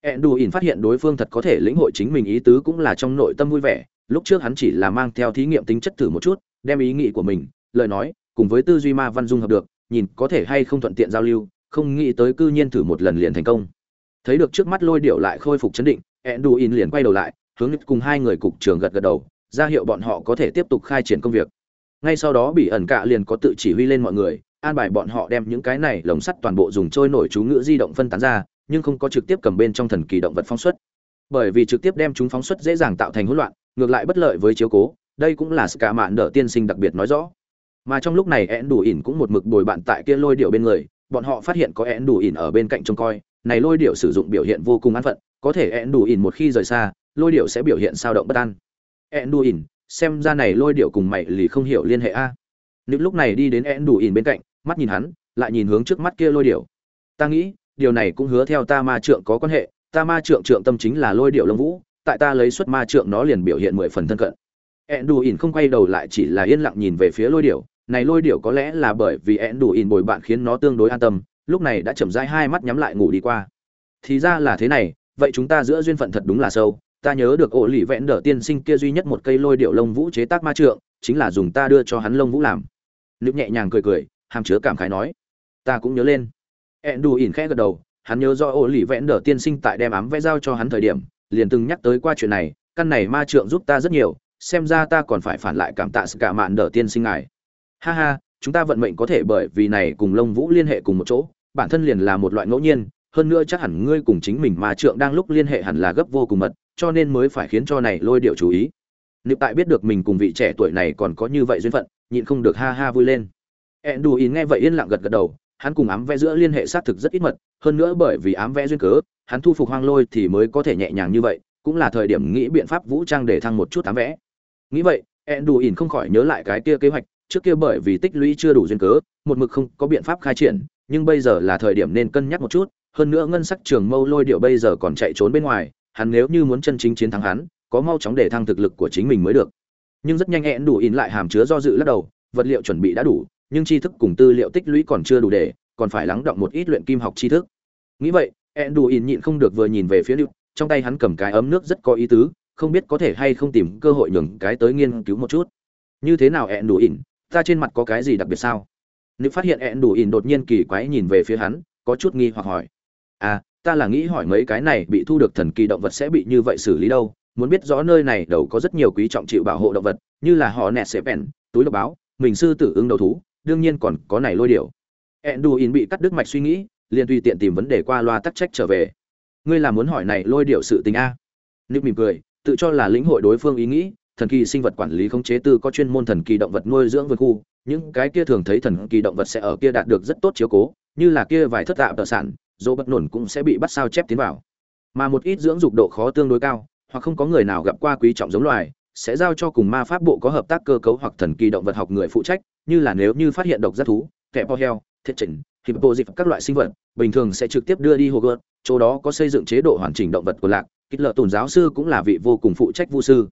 S1: Ẹn đủ ỉn phát hiện đối phương thật có thể lĩnh hội chính mình ý tứ cũng là trong nội tâm vui vẻ, lúc trước hắn chỉ là mang theo thí nghiệm tính chất thử một chút đem ý nghĩ của mình, lời nói, cùng với tư duy ma văn dung hợp được, nhìn có thể hay không thuận tiện giao lưu, không nghĩ tới cư nhiên thử một lần liền thành công. Thấy được trước mắt lôi điệu lại khôi phục chấn định ẹn in liền quay đầu lại, hướng cùng hai người cục trưởng gật gật đầu, ra hiệu bọn họ có thể tiếp tục khai triển công việc. Ngay sau đó bị ẩn cạ liền có tự chỉ huy lên mọi người, an bài bọn họ đem những cái này lồng sắt toàn bộ dùng trôi nổi chú ngữ di động phân tán ra, nhưng không có trực tiếp cầm bên trong thần kỳ động vật phóng xuất. Bởi vì trực tiếp đem chúng phóng xuất dễ dàng tạo thành hỗn loạn, ngược lại bất lợi với chiếu cố đây cũng là cả mạn đỡ tiên sinh đặc biệt nói rõ. Mà trong lúc này én đủ ỉn cũng một mực bồi bạn tại kia lôi điệu bên người, bọn họ phát hiện có én đủ ỉn ở bên cạnh trông coi, này lôi điệu sử dụng biểu hiện vô cùng an phận, có thể én đủ ỉn một khi rời xa, lôi điệu sẽ biểu hiện sao động bất an. Én đủ ỉn, xem ra này lôi điệu cùng mày lì không hiểu liên hệ a. Những lúc này đi đến én đủ ỉn bên cạnh, mắt nhìn hắn, lại nhìn hướng trước mắt kia lôi điệu. Ta nghĩ, điều này cũng hứa theo ta ma trượng có quan hệ, ta ma trượng trượng tâm chính là lôi điệu lông vũ, tại ta lấy xuất ma trượng nó liền biểu hiện mười phần thân cận ẹn đù ỉn không quay đầu lại chỉ là yên lặng nhìn về phía lôi điệu này lôi điệu có lẽ là bởi vì ẹn đù ỉn bồi bạn khiến nó tương đối an tâm, lúc này đã chậm rãi hai mắt nhắm lại ngủ đi qua. Thì ra là thế này, vậy chúng ta giữa duyên phận thật đúng là sâu. Ta nhớ được ổ lì vẽn đỡ tiên sinh kia duy nhất một cây lôi điệu lông vũ chế tác ma trượng, chính là dùng ta đưa cho hắn lông vũ làm. Nữ nhẹ nhàng cười cười, hàm chứa cảm khái nói. Ta cũng nhớ lên. Ẹn đù ỉn khẽ gật đầu, hắn nhớ do ổ lì vẽn đỡ tiên sinh tại đem ám vẽ giao cho hắn thời điểm, liền từng nhắc tới qua chuyện này, căn này ma trượng giúp ta rất nhiều xem ra ta còn phải phản lại cảm tạ sự cả mạn đỡ tiên sinh ngài. Ha ha, chúng ta vận mệnh có thể bởi vì này cùng lông vũ liên hệ cùng một chỗ, bản thân liền là một loại ngẫu nhiên, hơn nữa chắc hẳn ngươi cùng chính mình mà trượng đang lúc liên hệ hẳn là gấp vô cùng mật, cho nên mới phải khiến cho này lôi điệu chú ý. Nếu tại biết được mình cùng vị trẻ tuổi này còn có như vậy duyên phận, nhịn không được ha ha vui lên. Ẹn đù ý nghe vậy yên lặng gật gật đầu, hắn cùng ám vẽ giữa liên hệ xác thực rất ít mật, hơn nữa bởi vì ám vẽ duyên cớ, hắn thu phục hoang lôi thì mới có thể nhẹ nhàng như vậy, cũng là thời điểm nghĩ biện pháp vũ trang để thăng một chút ám vẽ nghĩ vậy ẹn đù ỉn không khỏi nhớ lại cái kia kế hoạch, trước kia bởi vì tích lũy chưa đủ duyên cớ, một mực không có biện pháp khai triển, nhưng bây giờ là thời điểm nên cân nhắc một chút, hơn nữa ngân sắc trường mâu lôi điệu bây giờ còn chạy trốn bên ngoài, hắn nếu như muốn chân chính chiến thắng hắn, có mau chóng để thăng thực lực của chính mình mới được. Nhưng rất nhanh ẹn đủ ỉn lại hàm chứa do dự lắc đầu, vật liệu chuẩn bị đã đủ, nhưng tri thức cùng tư liệu tích lũy còn chưa đủ để, còn phải lắng động một ít luyện kim học tri thức. Nghĩ vậy ẹn đủ ỉn nhịn không được vừa nhìn về phía liệu trong tay hắn cầm cái ấm nước rất có ý tứ không biết có thể hay không tìm cơ hội nhường cái tới nghiên cứu một chút. Như thế nào ẹn đủ ỉn ta trên mặt có cái gì đặc biệt sao? Nữ phát hiện ẹn đủ ỉn đột nhiên kỳ quái nhìn về phía hắn, có chút nghi hoặc hỏi. À ta là nghĩ hỏi mấy cái này bị thu được thần kỳ động vật sẽ bị như vậy xử lý đâu? Muốn biết rõ nơi này đầu có rất nhiều quý trọng chịu bảo hộ động vật, như là họ nẹt xếp bèn, túi độc báo, mình sư tử ứng đầu thú, đương nhiên còn có này lôi điệu ẹn đủ ỉn bị cắt đứt mạch suy nghĩ, liền tùy tiện tìm vấn đề qua loa tắc trách trở về. Ngươi là muốn hỏi này lôi điệu sự tình a. Nữ mỉm cười tự cho là lĩnh hội đối phương ý nghĩ, thần kỳ sinh vật quản lý khống chế tư có chuyên môn thần kỳ động vật nuôi dưỡng vườn khu, những cái kia thường thấy thần kỳ động vật sẽ ở kia đạt được rất tốt chiếu cố, như là kia vài thất tạm tợ sản, dỗ bất nổn cũng sẽ bị bắt sao chép tiến vào. Mà một ít dưỡng dục độ khó tương đối cao, hoặc không có người nào gặp qua quý trọng giống loài, sẽ giao cho cùng ma pháp bộ có hợp tác cơ cấu hoặc thần kỳ động vật học người phụ trách, như là nếu như phát hiện độc giác thú kẻ po heo thiết chỉnh hippo dịp các loại sinh vật, bình thường sẽ trực tiếp đưa đi hogwarts, chỗ đó có xây dựng chế độ hoàn chỉnh động vật của lạc kích lợ tồn giáo sư cũng là vị vô cùng phụ trách vu sư.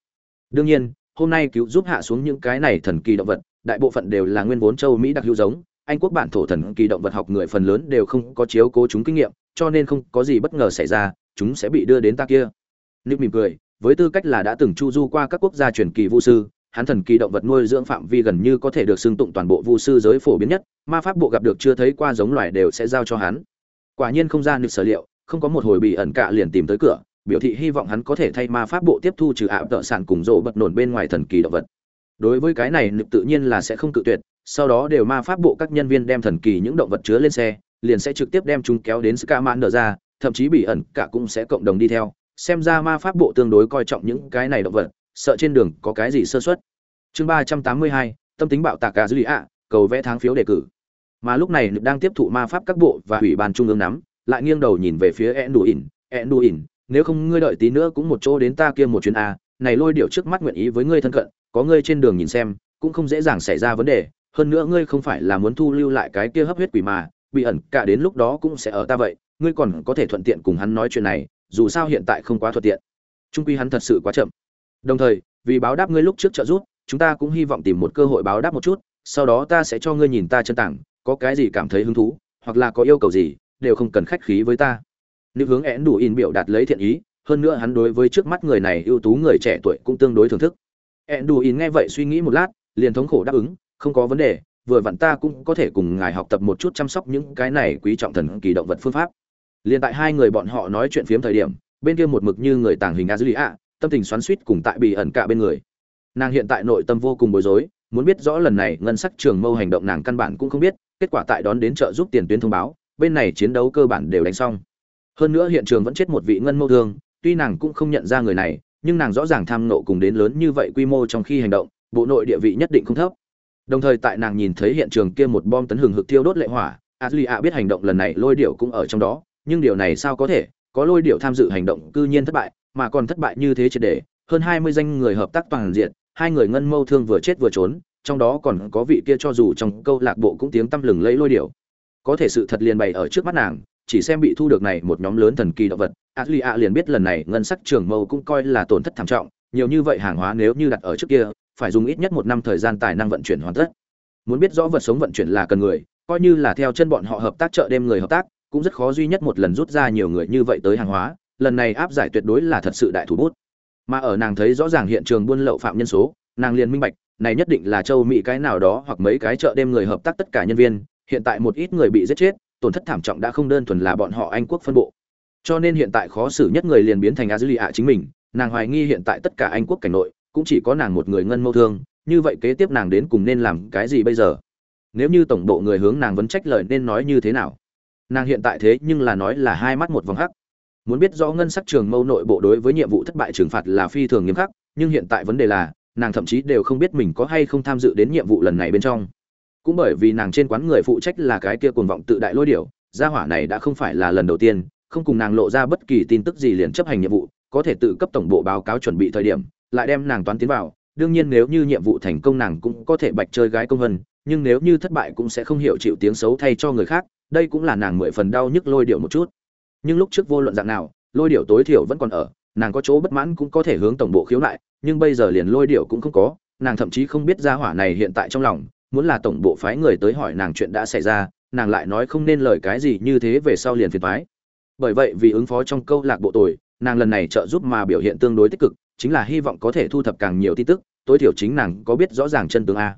S1: Đương nhiên, hôm nay cứu giúp hạ xuống những cái này thần kỳ động vật, đại bộ phận đều là nguyên vốn châu mỹ đặc hữu giống. Anh quốc bản thổ thần kỳ động vật học người phần lớn đều không có chiếu cố chúng kinh nghiệm, cho nên không có gì bất ngờ xảy ra, chúng sẽ bị đưa đến ta kia. Nick mỉm cười, với tư cách là đã từng chu du qua các quốc gia truyền kỳ vu sư, hắn thần kỳ động vật nuôi dưỡng phạm vi gần như có thể được xưng tụng toàn bộ vu sư giới phổ biến nhất, ma pháp bộ gặp được chưa thấy qua giống loài đều sẽ giao cho hắn. Quả nhiên không ra được sở liệu, không có một hồi bị ẩn cạ liền tìm tới cửa biểu thị hy vọng hắn có thể thay ma pháp bộ tiếp thu trừ ảo tợ sản cùng rộ bật nổn bên ngoài thần kỳ động vật. Đối với cái này tự nhiên là sẽ không cự tuyệt, sau đó đều ma pháp bộ các nhân viên đem thần kỳ những động vật chứa lên xe, liền sẽ trực tiếp đem chúng kéo đến ska man nở ra, thậm chí bị ẩn cả cũng sẽ cộng đồng đi theo. Xem ra ma pháp bộ tương đối coi trọng những cái này động vật, sợ trên đường có cái gì sơ xuất chương ba trăm tám mươi hai, tâm tính bạo tạc cả dư ạ, cầu vẽ tháng phiếu đề cử. Mà lúc này đang tiếp thụ ma pháp các bộ và ủy ban trung ương nắm, lại nghiêng đầu nhìn về phía ẹn đù ỉn ẹn đù ỉn nếu không ngươi đợi tí nữa cũng một chỗ đến ta kia một chuyến a này lôi điệu trước mắt nguyện ý với ngươi thân cận, có ngươi trên đường nhìn xem, cũng không dễ dàng xảy ra vấn đề, hơn nữa ngươi không phải là muốn thu lưu lại cái kia hấp huyết quỷ mà, bị ẩn cả đến lúc đó cũng sẽ ở ta vậy, ngươi còn có thể thuận tiện cùng hắn nói chuyện này, dù sao hiện tại không quá thuận tiện. Trung quy hắn thật sự quá chậm. Đồng thời, vì báo đáp ngươi lúc trước trợ giúp, chúng ta cũng hy vọng tìm một cơ hội báo đáp một chút, sau đó ta sẽ cho ngươi nhìn ta chân tảng, có cái gì cảm thấy hứng thú, hoặc là có yêu cầu gì, đều không cần khách khí với ta nữ hướng én đủ in biểu đạt lấy thiện ý, hơn nữa hắn đối với trước mắt người này ưu tú người trẻ tuổi cũng tương đối thưởng thức. Én đủ in nghe vậy suy nghĩ một lát, liền thống khổ đáp ứng, không có vấn đề, vừa vặn ta cũng có thể cùng ngài học tập một chút chăm sóc những cái này quý trọng thần kỳ động vật phương pháp. Liền tại hai người bọn họ nói chuyện phiếm thời điểm, bên kia một mực như người tàng hình a tâm tình xoắn suýt cùng tại bị ẩn cả bên người. Nàng hiện tại nội tâm vô cùng bối rối, muốn biết rõ lần này ngân sắc trường mâu hành động nàng căn bản cũng không biết, kết quả tại đón đến chợ giúp tiền tuyến thông báo, bên này chiến đấu cơ bản đều đánh xong hơn nữa hiện trường vẫn chết một vị ngân mâu thương, tuy nàng cũng không nhận ra người này, nhưng nàng rõ ràng tham nộ cùng đến lớn như vậy quy mô trong khi hành động, bộ nội địa vị nhất định không thấp. Đồng thời tại nàng nhìn thấy hiện trường kia một bom tấn hừng hực thiêu đốt lệ hỏa adli a biết hành động lần này lôi điệu cũng ở trong đó, nhưng điều này sao có thể? Có lôi điệu tham dự hành động cư nhiên thất bại, mà còn thất bại như thế triệt để, hơn hai mươi danh người hợp tác toàn diện, hai người ngân mâu thương vừa chết vừa trốn, trong đó còn có vị kia cho dù trong câu lạc bộ cũng tiếng tăm lừng lấy lôi điệu. Có thể sự thật liền bày ở trước mắt nàng chỉ xem bị thu được này một nhóm lớn thần kỳ động vật. Adli a liền biết lần này ngân sắc trường mâu cũng coi là tổn thất thảm trọng, nhiều như vậy hàng hóa nếu như đặt ở trước kia, phải dùng ít nhất một năm thời gian tài năng vận chuyển hoàn tất. Muốn biết rõ vật sống vận chuyển là cần người, coi như là theo chân bọn họ hợp tác chợ đêm người hợp tác, cũng rất khó duy nhất một lần rút ra nhiều người như vậy tới hàng hóa, lần này áp giải tuyệt đối là thật sự đại thủ bút. Mà ở nàng thấy rõ ràng hiện trường buôn lậu phạm nhân số, nàng liền minh bạch, này nhất định là châu mỹ cái nào đó hoặc mấy cái chợ đêm người hợp tác tất cả nhân viên, hiện tại một ít người bị giết chết tổn thất thảm trọng đã không đơn thuần là bọn họ anh quốc phân bộ. Cho nên hiện tại khó xử nhất người liền biến thành a dư lì ạ chính mình, nàng hoài nghi hiện tại tất cả anh quốc cảnh nội, cũng chỉ có nàng một người ngân mâu thương, như vậy kế tiếp nàng đến cùng nên làm cái gì bây giờ? Nếu như tổng bộ người hướng nàng vấn trách lời nên nói như thế nào? Nàng hiện tại thế nhưng là nói là hai mắt một vòng hắc. Muốn biết rõ ngân sắc trường mâu nội bộ đối với nhiệm vụ thất bại trừng phạt là phi thường nghiêm khắc, nhưng hiện tại vấn đề là, nàng thậm chí đều không biết mình có hay không tham dự đến nhiệm vụ lần này bên trong cũng bởi vì nàng trên quán người phụ trách là cái kia cuồng vọng tự đại lôi điểu, gia hỏa này đã không phải là lần đầu tiên, không cùng nàng lộ ra bất kỳ tin tức gì liền chấp hành nhiệm vụ, có thể tự cấp tổng bộ báo cáo chuẩn bị thời điểm, lại đem nàng toán tiến vào. Đương nhiên nếu như nhiệm vụ thành công nàng cũng có thể bạch chơi gái công vân, nhưng nếu như thất bại cũng sẽ không hiểu chịu tiếng xấu thay cho người khác, đây cũng là nàng mười phần đau nhức lôi điệu một chút. Nhưng lúc trước vô luận dạng nào, lôi điệu tối thiểu vẫn còn ở, nàng có chỗ bất mãn cũng có thể hướng tổng bộ khiếu nại, nhưng bây giờ liền lôi điệu cũng không có, nàng thậm chí không biết ra hỏa này hiện tại trong lòng muốn là tổng bộ phái người tới hỏi nàng chuyện đã xảy ra, nàng lại nói không nên lời cái gì như thế về sau liền phiền phái bởi vậy vì ứng phó trong câu lạc bộ tồi, nàng lần này trợ giúp mà biểu hiện tương đối tích cực, chính là hy vọng có thể thu thập càng nhiều tin tức, tối thiểu chính nàng có biết rõ ràng chân tướng a.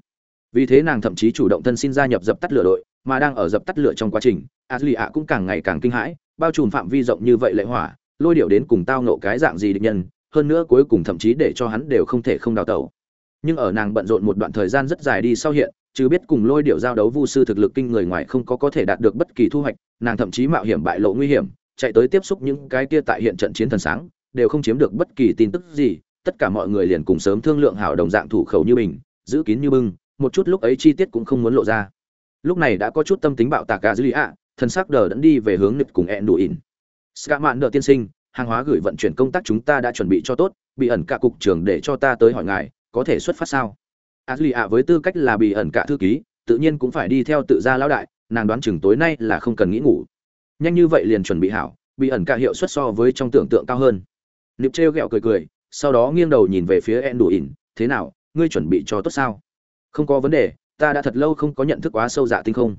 S1: Vì thế nàng thậm chí chủ động thân xin gia nhập dập tắt lửa đội, mà đang ở dập tắt lửa trong quá trình ashley ạ cũng càng ngày càng kinh hãi, bao trùm phạm vi rộng như vậy lệ hỏa, lôi điệu đến cùng tao nộ cái dạng gì địch nhân, hơn nữa cuối cùng thậm chí để cho hắn đều không thể không đào tẩu. Nhưng ở nàng bận rộn một đoạn thời gian rất dài đi sau hiện chứ biết cùng lôi điệu giao đấu vu sư thực lực kinh người ngoài không có có thể đạt được bất kỳ thu hoạch, nàng thậm chí mạo hiểm bại lộ nguy hiểm, chạy tới tiếp xúc những cái kia tại hiện trận chiến thần sáng, đều không chiếm được bất kỳ tin tức gì, tất cả mọi người liền cùng sớm thương lượng hảo đồng dạng thủ khẩu như mình, giữ kín như bưng, một chút lúc ấy chi tiết cũng không muốn lộ ra. Lúc này đã có chút tâm tính bạo tạc cả dư lý ạ thân sắc đờ đẫn đi về hướng nực cùng ẹn đủ ỉn. Ska mạn nợ tiên sinh, hàng hóa gửi vận chuyển công tác chúng ta đã chuẩn bị cho tốt, bị ẩn cả cục trưởng để cho ta tới hỏi ngài, có thể xuất phát sao? A dư ạ với tư cách là bị ẩn cả thư ký, tự nhiên cũng phải đi theo tự gia lão đại, nàng đoán chừng tối nay là không cần nghĩ ngủ. Nhanh như vậy liền chuẩn bị hảo bị ẩn cả hiệu suất so với trong tưởng tượng cao hơn. Nịp trêu ghẹo cười cười, sau đó nghiêng đầu nhìn về phía en đủ ỉn, thế nào, ngươi chuẩn bị cho tốt sao? Không có vấn đề, ta đã thật lâu không có nhận thức quá sâu dạ tinh không.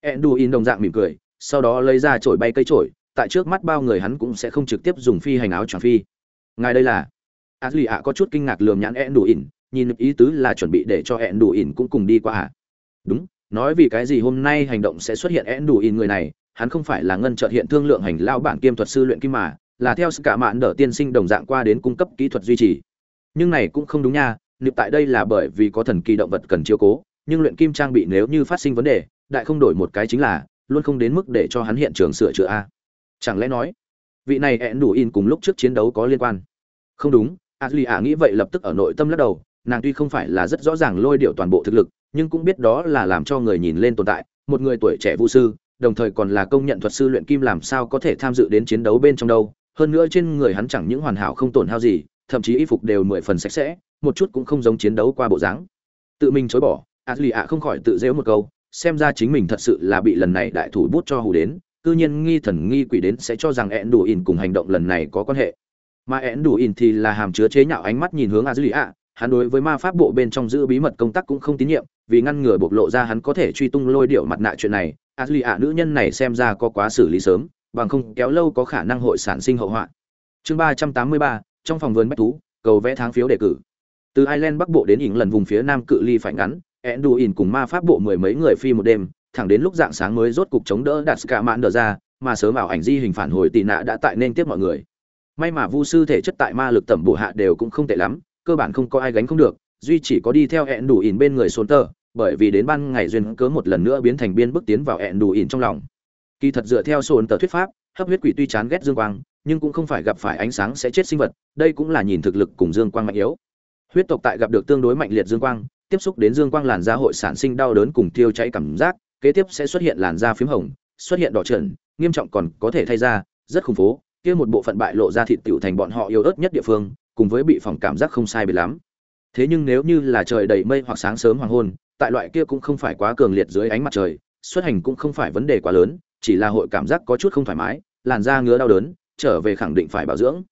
S1: Enduin đồng dạng mỉm cười, sau đó lấy ra chổi bay cây chổi, tại trước mắt bao người hắn cũng sẽ không trực tiếp dùng phi hành áo choàng phi. Ngài đây là? Ashley ạ có chút kinh ngạc lườm nhãn enduin nhìn ý tứ là chuẩn bị để cho hẹn đủ ỉn cũng cùng đi qua à? Đúng, nói vì cái gì hôm nay hành động sẽ xuất hiện hẹn đủ ỉn người này, hắn không phải là ngân trợ hiện thương lượng hành lao bản kiêm thuật sư luyện kim mà, là theo cả mạn đỡ tiên sinh đồng dạng qua đến cung cấp kỹ thuật duy trì. Nhưng này cũng không đúng nha, niệm tại đây là bởi vì có thần kỳ động vật cần chiếu cố, nhưng luyện kim trang bị nếu như phát sinh vấn đề, đại không đổi một cái chính là, luôn không đến mức để cho hắn hiện trường sửa chữa a chẳng lẽ nói, vị này ẹn đủ in cùng lúc trước chiến đấu có liên quan? Không đúng a duy ả nghĩ vậy lập tức ở nội tâm lắc đầu nàng tuy không phải là rất rõ ràng lôi điệu toàn bộ thực lực, nhưng cũng biết đó là làm cho người nhìn lên tồn tại, một người tuổi trẻ vũ sư, đồng thời còn là công nhận thuật sư luyện kim làm sao có thể tham dự đến chiến đấu bên trong đâu, hơn nữa trên người hắn chẳng những hoàn hảo không tổn hao gì, thậm chí y phục đều mười phần sạch sẽ, một chút cũng không giống chiến đấu qua bộ dáng. Tự mình chối bỏ ashley ạ không khỏi tự dễu một câu, xem ra chính mình thật sự là bị lần này đại thủ bút cho hù đến, cư nhiên nghi thần nghi quỷ đến sẽ cho rằng ẹn đủ ỉn cùng hành động lần này có quan hệ. Mà ẹn đủ ỉn thì là hàm chứa chế nhạo ánh mắt nhìn hướng ashley ạ hắn đối với ma pháp bộ bên trong giữ bí mật công tác cũng không tín nhiệm, vì ngăn ngừa bộc lộ ra hắn có thể truy tung lôi điệu mặt nạ chuyện này, ashley ạ, nữ nhân này xem ra có quá xử lý sớm, bằng không kéo lâu có khả năng hội sản sinh hậu họa. Chương ba trăm tám mươi ba, trong phòng vườn bách thú, cầu vẽ tháng phiếu đề cử. Từ ireland bắc bộ đến ỉng lần vùng phía nam cự ly phải ngắn enduin cùng ma pháp bộ mười mấy người phi một đêm, thẳng đến lúc dạng sáng mới rốt cục chống đỡ đạt ska mãn đờ ra, mà sớm ảo ảnh di hình phản hồi tị nạ đã tại nên tiếp mọi người. May mà vu sư thể chất tại ma lực tẩm bổ hạ đều cũng không tệ lắm cơ bản không có ai gánh không được, duy chỉ có đi theo hẹn đủ ỉn bên người xôn tờ bởi vì đến ban ngày duyên cớ một lần nữa biến thành biên bước tiến vào hẹn đủ ỉn trong lòng. Kỳ thật dựa theo xôn tờ thuyết pháp, hấp huyết quỷ tuy chán ghét dương quang, nhưng cũng không phải gặp phải ánh sáng sẽ chết sinh vật, đây cũng là nhìn thực lực cùng dương quang mạnh yếu. Huyết tộc tại gặp được tương đối mạnh liệt dương quang, tiếp xúc đến dương quang làn da hội sản sinh đau đớn cùng tiêu cháy cảm giác, kế tiếp sẽ xuất hiện làn da phím hồng, xuất hiện đỏ trần nghiêm trọng còn có thể thay ra rất khủng phố kia một bộ phận bại lộ ra thịt tiểu thành bọn họ yếu ớt nhất địa phương cùng với bị phòng cảm giác không sai biệt lắm. Thế nhưng nếu như là trời đầy mây hoặc sáng sớm hoàng hôn, tại loại kia cũng không phải quá cường liệt dưới ánh mặt trời, xuất hành cũng không phải vấn đề quá lớn, chỉ là hội cảm giác có chút không thoải mái, làn da ngứa đau đớn, trở về khẳng định phải bảo dưỡng.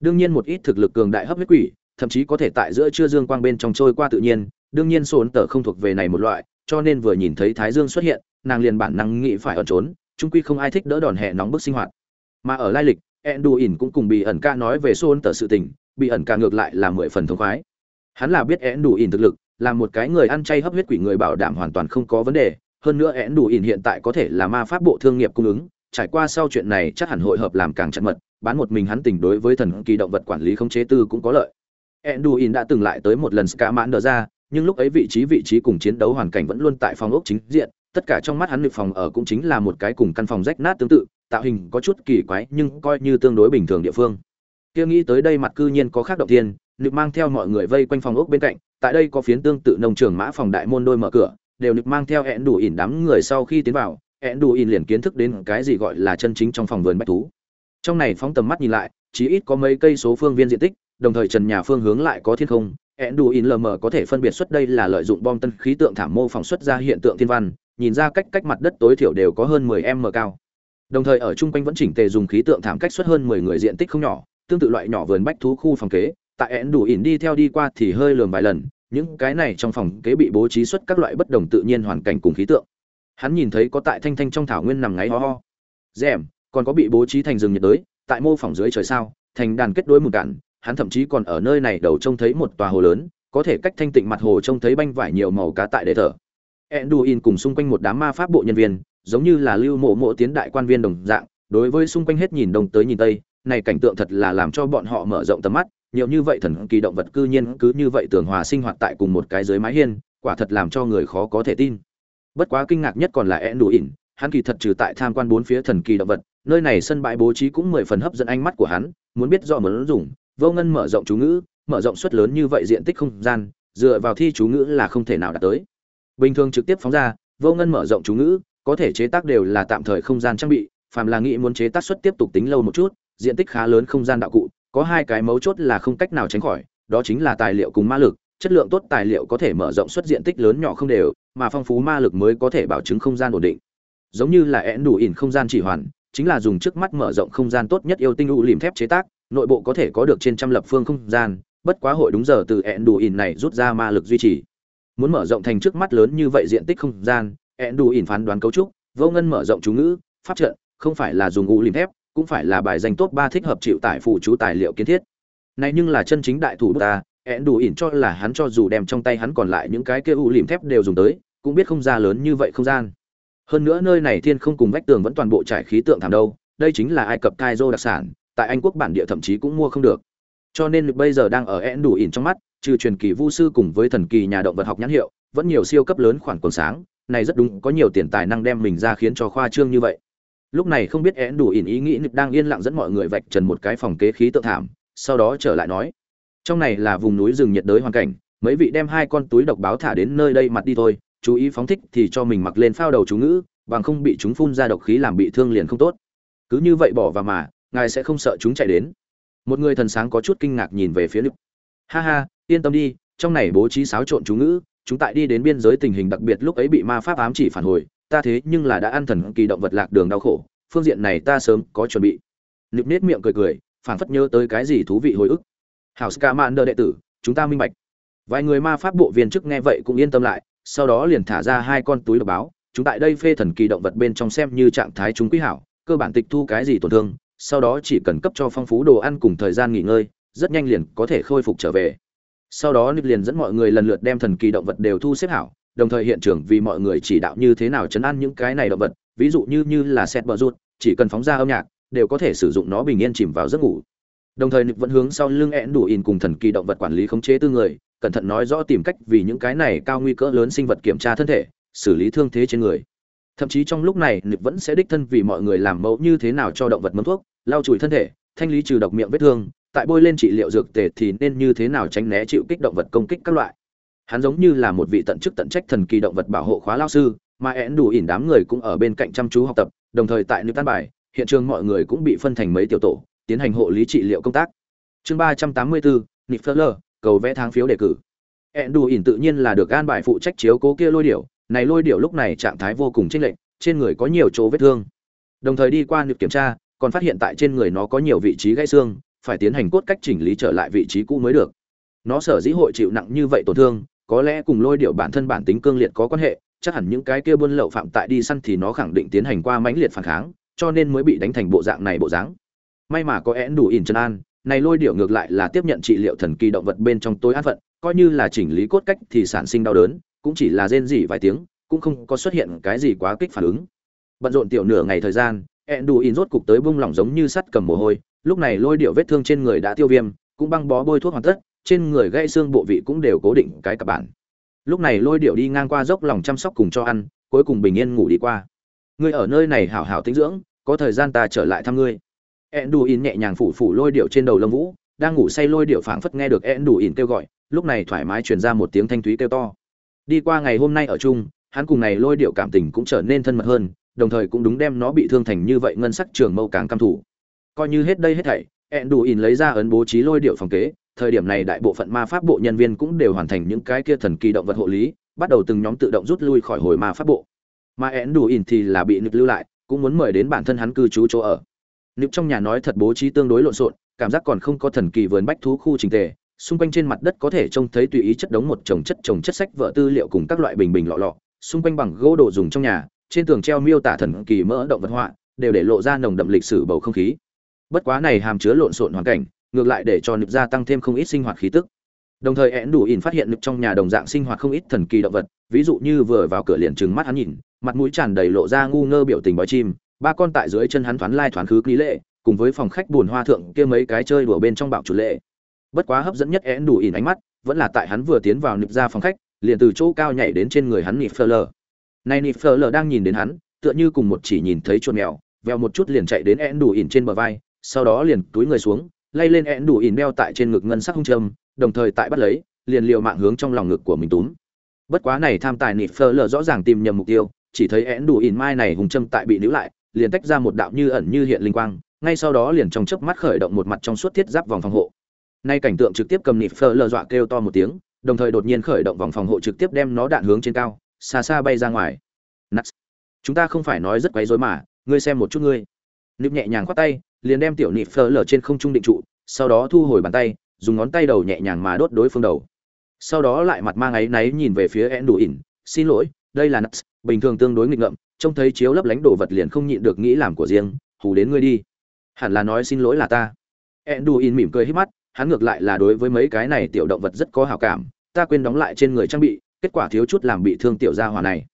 S1: Đương nhiên một ít thực lực cường đại hấp huyết quỷ, thậm chí có thể tại giữa trưa dương quang bên trong trôi qua tự nhiên, đương nhiên sồn tờ không thuộc về này một loại, cho nên vừa nhìn thấy thái dương xuất hiện, nàng liền bản năng nghĩ phải ẩn trốn trung quy không ai thích đỡ đòn hè nóng bức sinh hoạt. Mà ở lai lịch, enduin cũng cùng bị ẩn ca nói về sồn tờ sự tình bị ẩn cả ngược lại là mười phần thông khoái. Hắn là biết én đủ ỉn thực lực là một cái người ăn chay hấp huyết quỷ người bảo đảm hoàn toàn không có vấn đề. Hơn nữa én đủ ỉn hiện tại có thể là ma pháp bộ thương nghiệp cung ứng trải qua sau chuyện này chắc hẳn hội hợp làm càng chặt mật bán một mình hắn tình đối với thần kỳ động vật quản lý không chế tư cũng có lợi. Én đủ ỉn đã từng lại tới một lần Ska mãn đờ ra, nhưng lúc ấy vị trí vị trí cùng chiến đấu hoàn cảnh vẫn luôn tại phòng ốc chính diện, tất cả trong mắt hắn lực phòng ở cũng chính là một cái cùng căn phòng rách nát tương tự, tạo hình có chút kỳ quái nhưng coi như tương đối bình thường địa phương. Kia nghĩ tới đây mặt cư nhiên có khác động thiên, nực mang theo mọi người vây quanh phòng ốc bên cạnh, tại đây có phiến tương tự nông trường mã phòng đại môn đôi mở cửa, đều nực mang theo hẹn đủ ỉn đám người sau khi tiến vào, hẹn đủ ỉn liền kiến thức đến cái gì gọi là chân chính trong phòng vườn bách thú. Trong này phóng tầm mắt nhìn lại, chỉ ít có mấy cây số phương viên diện tích, đồng thời trần nhà phương hướng lại có thiên không hẹn đủ ỉn lờ mờ có thể phân biệt xuất đây là lợi dụng bom tân khí tượng thảm mô phỏng xuất ra hiện tượng thiên văn, nhìn ra cách cách mặt đất tối thiểu đều có hơn 10m cao. Đồng thời ở chung quanh vẫn chỉnh tề dùng khí tượng thảm cách xuất hơn 10 người diện tích không nhỏ, tương tự loại nhỏ vườn bách thú khu phòng kế, tại Enduin đi theo đi qua thì hơi lườm vài lần, những cái này trong phòng kế bị bố trí xuất các loại bất đồng tự nhiên hoàn cảnh cùng khí tượng. Hắn nhìn thấy có tại thanh thanh trong thảo nguyên nằm ngáy ho ho. Rèm, còn có bị bố trí thành rừng nhiệt đới, tại mô phỏng dưới trời sao, thành đàn kết đối một cạn, hắn thậm chí còn ở nơi này đầu trông thấy một tòa hồ lớn, có thể cách thanh tịnh mặt hồ trông thấy banh vải nhiều màu cá tại để thở. Enduin cùng xung quanh một đám ma pháp bộ nhân viên, giống như là lưu mộ mộ tiến đại quan viên đồng dạng, đối với xung quanh hết nhìn đông tới nhìn tây, này cảnh tượng thật là làm cho bọn họ mở rộng tầm mắt, nhiều như vậy thần kỳ động vật cư nhiên cứ như vậy tường hòa sinh hoạt tại cùng một cái dưới mái hiên, quả thật làm cho người khó có thể tin. Bất quá kinh ngạc nhất còn là Enduin, hắn kỳ thật trừ tại tham quan bốn phía thần kỳ động vật, nơi này sân bãi bố trí cũng mười phần hấp dẫn ánh mắt của hắn, muốn biết rõ muốn dùng, vô ngân mở rộng chú ngữ mở rộng suất lớn như vậy diện tích không gian dựa vào thi chú ngữ là không thể nào đạt tới bình thường trực tiếp phóng ra vô ngân mở rộng chú ngữ có thể chế tác đều là tạm thời không gian trang bị phàm là nghĩ muốn chế tác suất tiếp tục tính lâu một chút diện tích khá lớn không gian đạo cụ, có hai cái mấu chốt là không cách nào tránh khỏi, đó chính là tài liệu cùng ma lực, chất lượng tốt tài liệu có thể mở rộng suất diện tích lớn nhỏ không đều, mà phong phú ma lực mới có thể bảo chứng không gian ổn định. Giống như là én đủ ỉn không gian chỉ hoàn, chính là dùng trước mắt mở rộng không gian tốt nhất yêu tinh u lìm thép chế tác, nội bộ có thể có được trên trăm lập phương không gian, bất quá hội đúng giờ từ ẹn đủ ỉn này rút ra ma lực duy trì. Muốn mở rộng thành trước mắt lớn như vậy diện tích không gian ẹn đủ ỉn phán đoán cấu trúc, vô ngân mở rộng chú ngữ, pháp trận, không phải là dùng u lìm thép cũng phải là bài danh tốt ba thích hợp chịu tải phụ chú tài liệu kiến thiết. Này nhưng là chân chính đại thủ ta ẹn đủ ỉn cho là hắn cho dù đem trong tay hắn còn lại những cái kia u lìm thép đều dùng tới, cũng biết không ra lớn như vậy không gian. Hơn nữa nơi này thiên không cùng vách tường vẫn toàn bộ trải khí tượng thảm đâu, đây chính là ai cập Cairo đặc sản, tại anh quốc bản địa thậm chí cũng mua không được. Cho nên bây giờ đang ở én đủ ỉn trong mắt, trừ truyền kỳ vu sư cùng với thần kỳ nhà động vật học nhãn hiệu, vẫn nhiều siêu cấp lớn khoản quần sáng, này rất đúng có nhiều tiền tài năng đem mình ra khiến cho khoa trương như vậy lúc này không biết én đủ ỉn ý nghĩ đang yên lặng dẫn mọi người vạch trần một cái phòng kế khí tự thảm, sau đó trở lại nói, trong này là vùng núi rừng nhiệt đới hoàn cảnh, mấy vị đem hai con túi độc báo thả đến nơi đây mặt đi thôi, chú ý phóng thích thì cho mình mặc lên phao đầu chú ngữ, bằng không bị chúng phun ra độc khí làm bị thương liền không tốt. Cứ như vậy bỏ vào mà, ngài sẽ không sợ chúng chạy đến. Một người thần sáng có chút kinh ngạc nhìn về phía nữ ha ha, yên tâm đi, trong này bố trí xáo trộn chú ngữ, chúng tại đi đến biên giới tình hình đặc biệt lúc ấy bị ma pháp ám chỉ phản hồi ta thế nhưng là đã ăn thần kỳ động vật lạc đường đau khổ, phương diện này ta sớm có chuẩn bị. Nịp nết miệng cười cười, phảng phất nhớ tới cái gì thú vị hồi ức. Hảo scamander đệ tử, chúng ta minh bạch. Vài người ma pháp bộ viên chức nghe vậy cũng yên tâm lại, sau đó liền thả ra hai con túi độc báo, chúng tại đây phê thần kỳ động vật bên trong xem như trạng thái chúng quý hảo, cơ bản tịch thu cái gì tổn thương, sau đó chỉ cần cấp cho phong phú đồ ăn cùng thời gian nghỉ ngơi, rất nhanh liền có thể khôi phục trở về. Sau đó nịp liền dẫn mọi người lần lượt đem thần kỳ động vật đều thu xếp hảo đồng thời hiện trường vì mọi người chỉ đạo như thế nào chấn an những cái này động vật, ví dụ như như là sẹt bờ rút chỉ cần phóng ra âm nhạc, đều có thể sử dụng nó bình yên chìm vào giấc ngủ. Đồng thời nịp vẫn hướng sau lưng én đủ in cùng thần kỳ động vật quản lý khống chế tư người, cẩn thận nói rõ tìm cách vì những cái này cao nguy cỡ lớn sinh vật kiểm tra thân thể, xử lý thương thế trên người. Thậm chí trong lúc này nịp vẫn sẽ đích thân vì mọi người làm mẫu như thế nào cho động vật mâm thuốc, lau chùi thân thể, thanh lý trừ độc miệng vết thương, tại bôi lên trị liệu dược tề thì nên như thế nào tránh né chịu kích động vật công kích các loại hắn giống như là một vị tận chức tận trách thần kỳ động vật bảo hộ khóa lao sư, mà én đủ ỉn đám người cũng ở bên cạnh chăm chú học tập, đồng thời tại nước tan bài, hiện trường mọi người cũng bị phân thành mấy tiểu tổ, tiến hành hộ lý trị liệu công tác. Chương ba trăm tám mươi bốn nịp phớt lơ cầu vẽ tháng phiếu đề cử. Én đủ ỉn tự nhiên là được an bài phụ trách chiếu cố kia lôi điểu, này lôi điểu lúc này trạng thái vô cùng chênh lệch, trên người có nhiều chỗ vết thương. Đồng thời đi qua nịp kiểm tra, còn phát hiện tại trên người nó có nhiều vị trí gãy xương, phải tiến hành cốt cách chỉnh lý trở lại vị trí cũ mới được. Nó sở dĩ hội chịu nặng như vậy tổn thương có lẽ cùng lôi điệu bản thân bản tính cương liệt có quan hệ, chắc hẳn những cái kia buôn lậu phạm tại đi săn thì nó khẳng định tiến hành qua mãnh liệt phản kháng, cho nên mới bị đánh thành bộ dạng này bộ dáng. May mà có én đủ ỉn chân an, này lôi điệu ngược lại là tiếp nhận trị liệu thần kỳ động vật bên trong tối an phận, coi như là chỉnh lý cốt cách thì sản sinh đau đớn, cũng chỉ là rên rỉ vài tiếng, cũng không có xuất hiện cái gì quá kích phản ứng. Bận rộn tiểu nửa ngày thời gian ẹn đủ in rốt cục tới bung lỏng giống như sắt cầm mồ hôi, lúc này lôi điệu vết thương trên người đã tiêu viêm, cũng băng bó bôi thuốc hoàn tất trên người gãy xương bộ vị cũng đều cố định cái cặp bản. Lúc này lôi điệu đi ngang qua dốc lòng chăm sóc cùng cho ăn, cuối cùng bình yên ngủ đi qua. Ngươi ở nơi này hảo hảo tĩnh dưỡng, có thời gian ta trở lại thăm ngươi. Ẹn đủ in nhẹ nhàng phủ phủ lôi điệu trên đầu lông vũ, đang ngủ say lôi điệu phảng phất nghe được ẹn đủ in kêu gọi, lúc này thoải mái truyền ra một tiếng thanh thúy kêu to. Đi qua ngày hôm nay ở chung, hắn cùng này lôi điệu cảm tình cũng trở nên thân mật hơn, đồng thời cũng đúng đem nó bị thương thành như vậy ngân sắc trường mâu càng cam thủ coi như hết đây hết thảy ẹn đủ ỉn lấy ra ấn bố trí lôi điệu phòng kế thời điểm này đại bộ phận ma pháp bộ nhân viên cũng đều hoàn thành những cái kia thần kỳ động vật hộ lý, bắt đầu từng nhóm tự động rút lui khỏi hồi ma pháp bộ. Mà én đủ ỉn thì là bị nực lưu lại, cũng muốn mời đến bản thân hắn cư trú chỗ ở. Nực trong nhà nói thật bố trí tương đối lộn xộn, cảm giác còn không có thần kỳ vườn bách thú khu trình tề, xung quanh trên mặt đất có thể trông thấy tùy ý chất đống một chồng chất chồng chất sách vợ tư liệu cùng các loại bình bình lọ lọ, xung quanh bằng gỗ đồ dùng trong nhà, trên tường treo miêu tả thần kỳ mỡ động vật họa, đều để lộ ra nồng đậm lịch sử bầu không khí. Bất quá này hàm chứa lộn xộn hoàn cảnh ngược lại để cho nực gia tăng thêm không ít sinh hoạt khí tức. Đồng thời én đủ ỉn phát hiện nực trong nhà đồng dạng sinh hoạt không ít thần kỳ động vật, ví dụ như vừa vào cửa liền trừng mắt hắn nhìn, mặt mũi tràn đầy lộ ra ngu ngơ biểu tình bói chim, ba con tại dưới chân hắn thoáng lai thoáng khứ ký lệ cùng với phòng khách buồn hoa thượng kia mấy cái chơi đùa bên trong bạo chủ lệ bất quá hấp dẫn nhất én đủ ỉn ánh mắt, vẫn là tại hắn vừa tiến vào nực ra phòng khách, liền từ chỗ cao nhảy đến trên người hắn nịp phơ lờ. Này nịp phơ lờ đang nhìn đến hắn, tựa như cùng một chỉ nhìn thấy chuột mèo, vèo một chút liền chạy đến én đủ ỉn trên bờ vai, sau đó liền túi người xuống lay lên én đủ ỉn đeo tại trên ngực ngân sắc hung trâm đồng thời tại bắt lấy, liền liều mạng hướng trong lòng ngực của mình túm. Bất quá này tham tài nịp phơ lờ rõ ràng tìm nhầm mục tiêu, chỉ thấy én đủ ỉn mai này hung trâm tại bị níu lại, liền tách ra một đạo như ẩn như hiện linh quang, ngay sau đó liền trong chớp mắt khởi động một mặt trong suốt thiết giáp vòng phòng hộ. Nay cảnh tượng trực tiếp cầm nịp phơ lờ dọa kêu to một tiếng, đồng thời đột nhiên khởi động vòng phòng hộ trực tiếp đem nó đạn hướng trên cao, xa xa bay ra ngoài. Nuts. chúng ta không phải nói rất quấy rối mà, ngươi xem một chút ngươi. Nịp nhẹ nhàng khoát tay liền đem tiểu nịp phơ lở trên không trung định trụ sau đó thu hồi bàn tay dùng ngón tay đầu nhẹ nhàng mà đốt đối phương đầu. Sau đó lại mặt mang áy náy nhìn về phía ẹn đủ ỉn xin lỗi đây là nuts bình thường tương đối nghịch ngợm trông thấy chiếu lấp lánh đồ vật liền không nhịn được nghĩ làm của riêng hù đến ngươi đi. Hẳn là nói xin lỗi là ta. Ẹn đủ ỉn mỉm cười hít mắt hắn ngược lại là đối với mấy cái này tiểu động vật rất có hảo cảm ta quên đóng lại trên người trang bị kết quả thiếu chút làm bị thương tiểu gia hỏa này.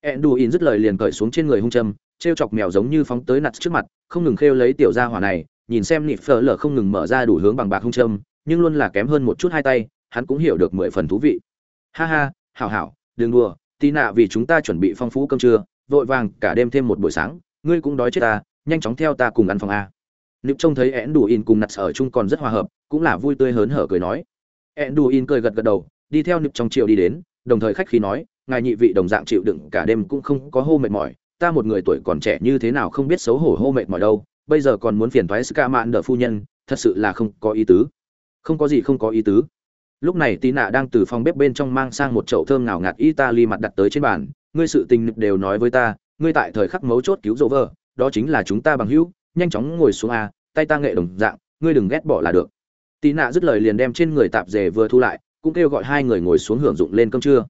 S1: Enduin dứt lời liền cởi xuống trên người hung châm, trêu chọc mèo giống như phóng tới nặt trước mặt, không ngừng khêu lấy tiểu gia hỏa này, nhìn xem nịp phở lở không ngừng mở ra đủ hướng bằng bạc hung châm, nhưng luôn là kém hơn một chút hai tay, hắn cũng hiểu được mười phần thú vị. Ha ha, hảo hảo, đừng đùa, tí nạ vì chúng ta chuẩn bị phong phú cơm trưa, vội vàng cả đêm thêm một buổi sáng, ngươi cũng đói chết ta, nhanh chóng theo ta cùng ăn phòng a. Nịp trông thấy ẽn đủ in cùng nặt ở chung còn rất hòa hợp, cũng là vui tươi hớn hở cười nói. ẽn đủ in cười gật gật đầu, đi theo nịp trong chiều đi đến, đồng thời khách khí nói, ngài nhị vị đồng dạng chịu đựng cả đêm cũng không có hô mệt mỏi ta một người tuổi còn trẻ như thế nào không biết xấu hổ hô mệt mỏi đâu, bây giờ còn muốn phiền thoái ska mạn đỡ phu nhân, thật sự là không có ý tứ. Không có gì không có ý tứ. Lúc này tí nạ đang từ phòng bếp bên trong mang sang một chậu thơm nào ngạt italy mặt đặt tới trên bàn. Ngươi sự tình đều nói với ta, ngươi tại thời khắc mấu chốt cứu dỗ vợ, đó chính là chúng ta bằng hữu, nhanh chóng ngồi xuống a tay ta nghệ đồng dạng, ngươi đừng ghét bỏ là được. Tí nạ dứt lời liền đem trên người tạp dề vừa thu lại, cũng kêu gọi hai người ngồi xuống hưởng dụng lên cơm trưa.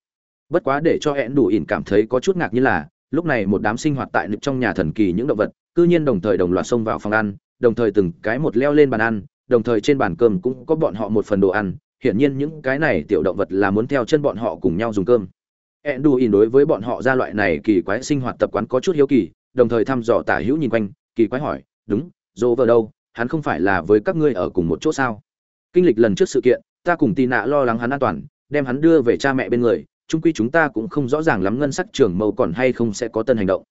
S1: Bất quá để cho hẹn đủ ỉn cảm thấy có chút ngạc như là lúc này một đám sinh hoạt tại nực trong nhà thần kỳ những động vật, cư nhiên đồng thời đồng loạt xông vào phòng ăn, đồng thời từng cái một leo lên bàn ăn, đồng thời trên bàn cơm cũng có bọn họ một phần đồ ăn. Hiển nhiên những cái này tiểu động vật là muốn theo chân bọn họ cùng nhau dùng cơm. Enduin đối với bọn họ ra loại này kỳ quái sinh hoạt tập quán có chút hiếu kỳ, đồng thời thăm dò tả hữu nhìn quanh, kỳ quái hỏi, đúng, dỗ vợ đâu? Hắn không phải là với các ngươi ở cùng một chỗ sao? Kinh lịch lần trước sự kiện, ta cùng tì nạ lo lắng hắn an toàn, đem hắn đưa về cha mẹ bên người chung quy chúng ta cũng không rõ ràng lắm ngân sắc trưởng mâu còn hay không sẽ có tân hành động.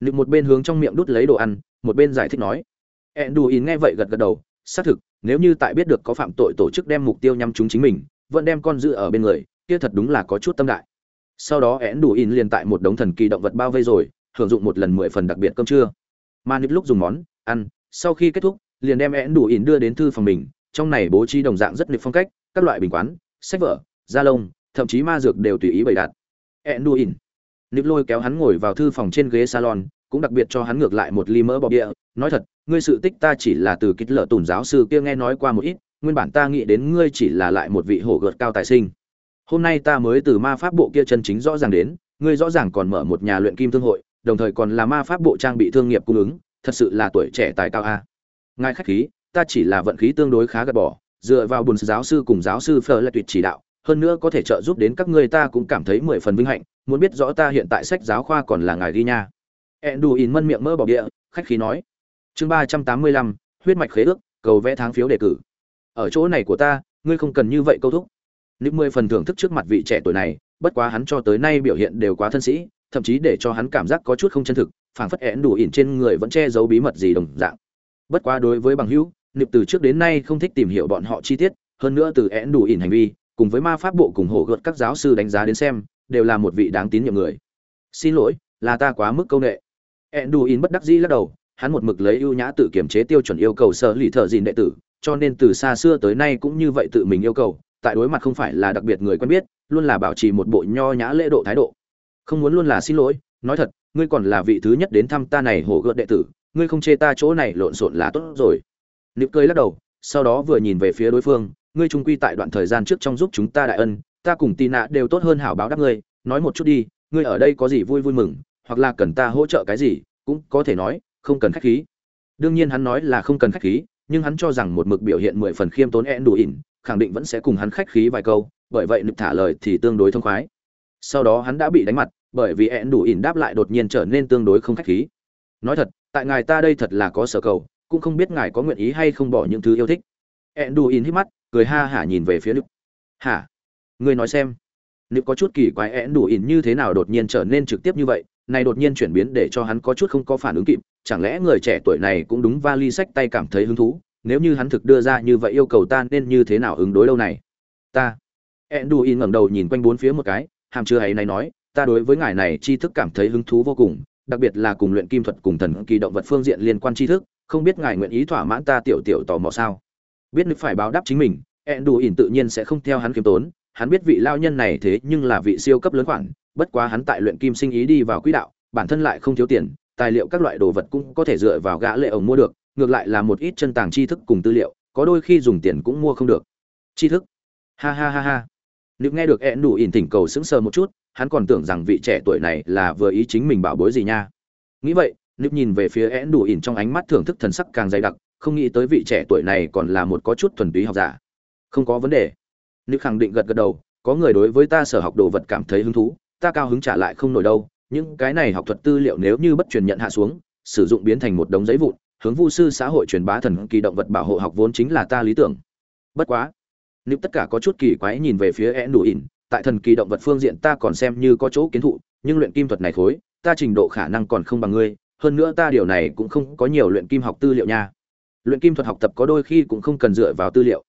S1: Lực một bên hướng trong miệng đút lấy đồ ăn, một bên giải thích nói. Ẹn đù ỉn nghe vậy gật gật đầu, xác thực, nếu như tại biết được có phạm tội tổ chức đem mục tiêu nhắm chúng chính mình, vẫn đem con giữ ở bên người, kia thật đúng là có chút tâm đại. Sau đó én đủ in liền tại một đống thần kỳ động vật bao vây rồi, hưởng dụng một lần mười phần đặc biệt cơm trưa. Mà nịp lúc dùng món ăn, sau khi kết thúc, liền đem én đủ in đưa đến thư phòng mình, trong này bố trí đồng dạng rất nịp phong cách, các loại bình quán, sách vở da lông thậm chí ma dược đều tùy ý bày đặt. Enduin. Đủ nịp lôi kéo hắn ngồi vào thư phòng trên ghế salon, cũng đặc biệt cho hắn ngược lại một ly mỡ bọc địa nói thật, ngươi sự tích ta chỉ là từ kích lợ tùn giáo sư kia nghe nói qua một ít, nguyên bản ta nghĩ đến ngươi chỉ là lại một vị hổ gợt cao tài sinh. Hôm nay ta mới từ ma pháp bộ kia chân chính rõ ràng đến, ngươi rõ ràng còn mở một nhà luyện kim thương hội, đồng thời còn là ma pháp bộ trang bị thương nghiệp cung ứng, thật sự là tuổi trẻ tài cao a. Ngài khách khí, ta chỉ là vận khí tương đối khá gạt bỏ, dựa vào bùn giáo sư cùng giáo sư phở là tuyệt chỉ đạo hơn nữa có thể trợ giúp đến các ngươi ta cũng cảm thấy mười phần vinh hạnh muốn biết rõ ta hiện tại sách giáo khoa còn là ngài ghi nha. In mân miệng mơ bỏ địa khách khí nói. Chương ba trăm tám mươi lăm huyết mạch khế ước cầu vẽ tháng phiếu đề cử. Ở chỗ này của ta ngươi không cần như vậy câu thúc. Những mười phần thưởng thức trước mặt vị trẻ tuổi này, bất quá hắn cho tới nay biểu hiện đều quá thân sĩ, thậm chí để cho hắn cảm giác có chút không chân thực, phảng phất én đủ ỉn trên người vẫn che giấu bí mật gì đồng dạng. Bất quá đối với bằng hữu, Nick từ trước đến nay không thích tìm hiểu bọn họ chi tiết, hơn nữa từ én đủ ỉn hành vi, cùng với ma pháp bộ cùng hổ gợt các giáo sư đánh giá đến xem, đều là một vị đáng tín nhiệm người. Xin lỗi, là ta quá mức câu nệ. enduin bất đắc dĩ lắc đầu, hắn một mực lấy ưu nhã tự kiểm chế tiêu chuẩn yêu cầu sở lì thợ gìn đệ tử, cho nên từ xa xưa tới nay cũng như vậy tự mình yêu cầu, tại đối mặt không phải là đặc biệt người quen biết luôn là bảo trì một bộ nho nhã lễ độ thái độ không muốn luôn là xin lỗi nói thật ngươi còn là vị thứ nhất đến thăm ta này hổ gợt đệ tử ngươi không chê ta chỗ này lộn xộn là tốt rồi nịp cười lắc đầu sau đó vừa nhìn về phía đối phương ngươi trung quy tại đoạn thời gian trước trong giúp chúng ta đại ân, ta cùng tì nạ đều tốt hơn hảo báo đáp ngươi, nói một chút đi, ngươi ở đây có gì vui vui mừng, hoặc là cần ta hỗ trợ cái gì, cũng có thể nói, không cần khách khí. Đương nhiên hắn nói là không cần khách khí, nhưng hắn cho rằng một mực biểu hiện mười phần khiêm tốn én đủ ỉn, khẳng định vẫn sẽ cùng hắn khách khí vài câu, bởi vậy nực thả lời thì tương đối thông khoái. Sau đó hắn đã bị đánh mặt, bởi vì én đủ ỉn đáp lại đột nhiên trở nên tương đối không khách khí. Nói thật, tại ngài ta đây thật là có sở cầu, cũng không biết ngài có nguyện ý hay không bỏ những thứ yêu thích. Ẹn đủ ỉn hít mắt cười ha hả nhìn về phía nực hả? Ngươi nói xem. Nực có chút kỳ quái én đủ ỉn như thế nào đột nhiên trở nên trực tiếp như vậy? Này đột nhiên chuyển biến để cho hắn có chút không có phản ứng kịp. Chẳng lẽ người trẻ tuổi này cũng đúng vali sách tay cảm thấy hứng thú? Nếu như hắn thực đưa ra như vậy yêu cầu ta nên như thế nào ứng đối đâu này? Ta. Eãn Đủ Ỉn ngẩng đầu nhìn quanh bốn phía một cái, hàm chưa ấy này nói, ta đối với ngài này tri thức cảm thấy hứng thú vô cùng, đặc biệt là cùng luyện kim thuật cùng thần kỳ động vật phương diện liên quan tri thức. Không biết ngài nguyện ý thỏa mãn ta tiểu tiểu tò mò sao? Biết nước phải báo đáp chính mình ẹn đủ ỉn tự nhiên sẽ không theo hắn kiếm tốn. Hắn biết vị lao nhân này thế nhưng là vị siêu cấp lớn khoản, bất quá hắn tại luyện kim sinh ý đi vào quỹ đạo, bản thân lại không thiếu tiền, tài liệu các loại đồ vật cũng có thể dựa vào gã lệ ổng mua được, ngược lại là một ít chân tàng tri thức cùng tư liệu, có đôi khi dùng tiền cũng mua không được. Tri thức? Ha ha ha ha. Nếu nghe được ẹn đủ ỉn thỉnh cầu sững sờ một chút, hắn còn tưởng rằng vị trẻ tuổi này là vừa ý chính mình bảo bối gì nha. Nghĩ vậy nếu nhìn về phía ẹn đủ ỉn trong ánh mắt thưởng thức thần sắc càng dày đặc không nghĩ tới vị trẻ tuổi này còn là một có chút thuần túy học giả. Không có vấn đề. Nếu khẳng định gật gật đầu, có người đối với ta sở học đồ vật cảm thấy hứng thú, ta cao hứng trả lại không nổi đâu, những cái này học thuật tư liệu nếu như bất truyền nhận hạ xuống, sử dụng biến thành một đống giấy vụn, hướng vu sư xã hội truyền bá thần kỳ động vật bảo hộ học vốn chính là ta lý tưởng. Bất quá, nếu tất cả có chút kỳ quái nhìn về phía én đủ ỉn, tại thần kỳ động vật phương diện ta còn xem như có chỗ kiến thụ, nhưng luyện kim thuật này thối ta trình độ khả năng còn không bằng ngươi, hơn nữa ta điều này cũng không có nhiều luyện kim học tư liệu nha luyện kim thuật học tập có đôi khi cũng không cần dựa vào tư liệu.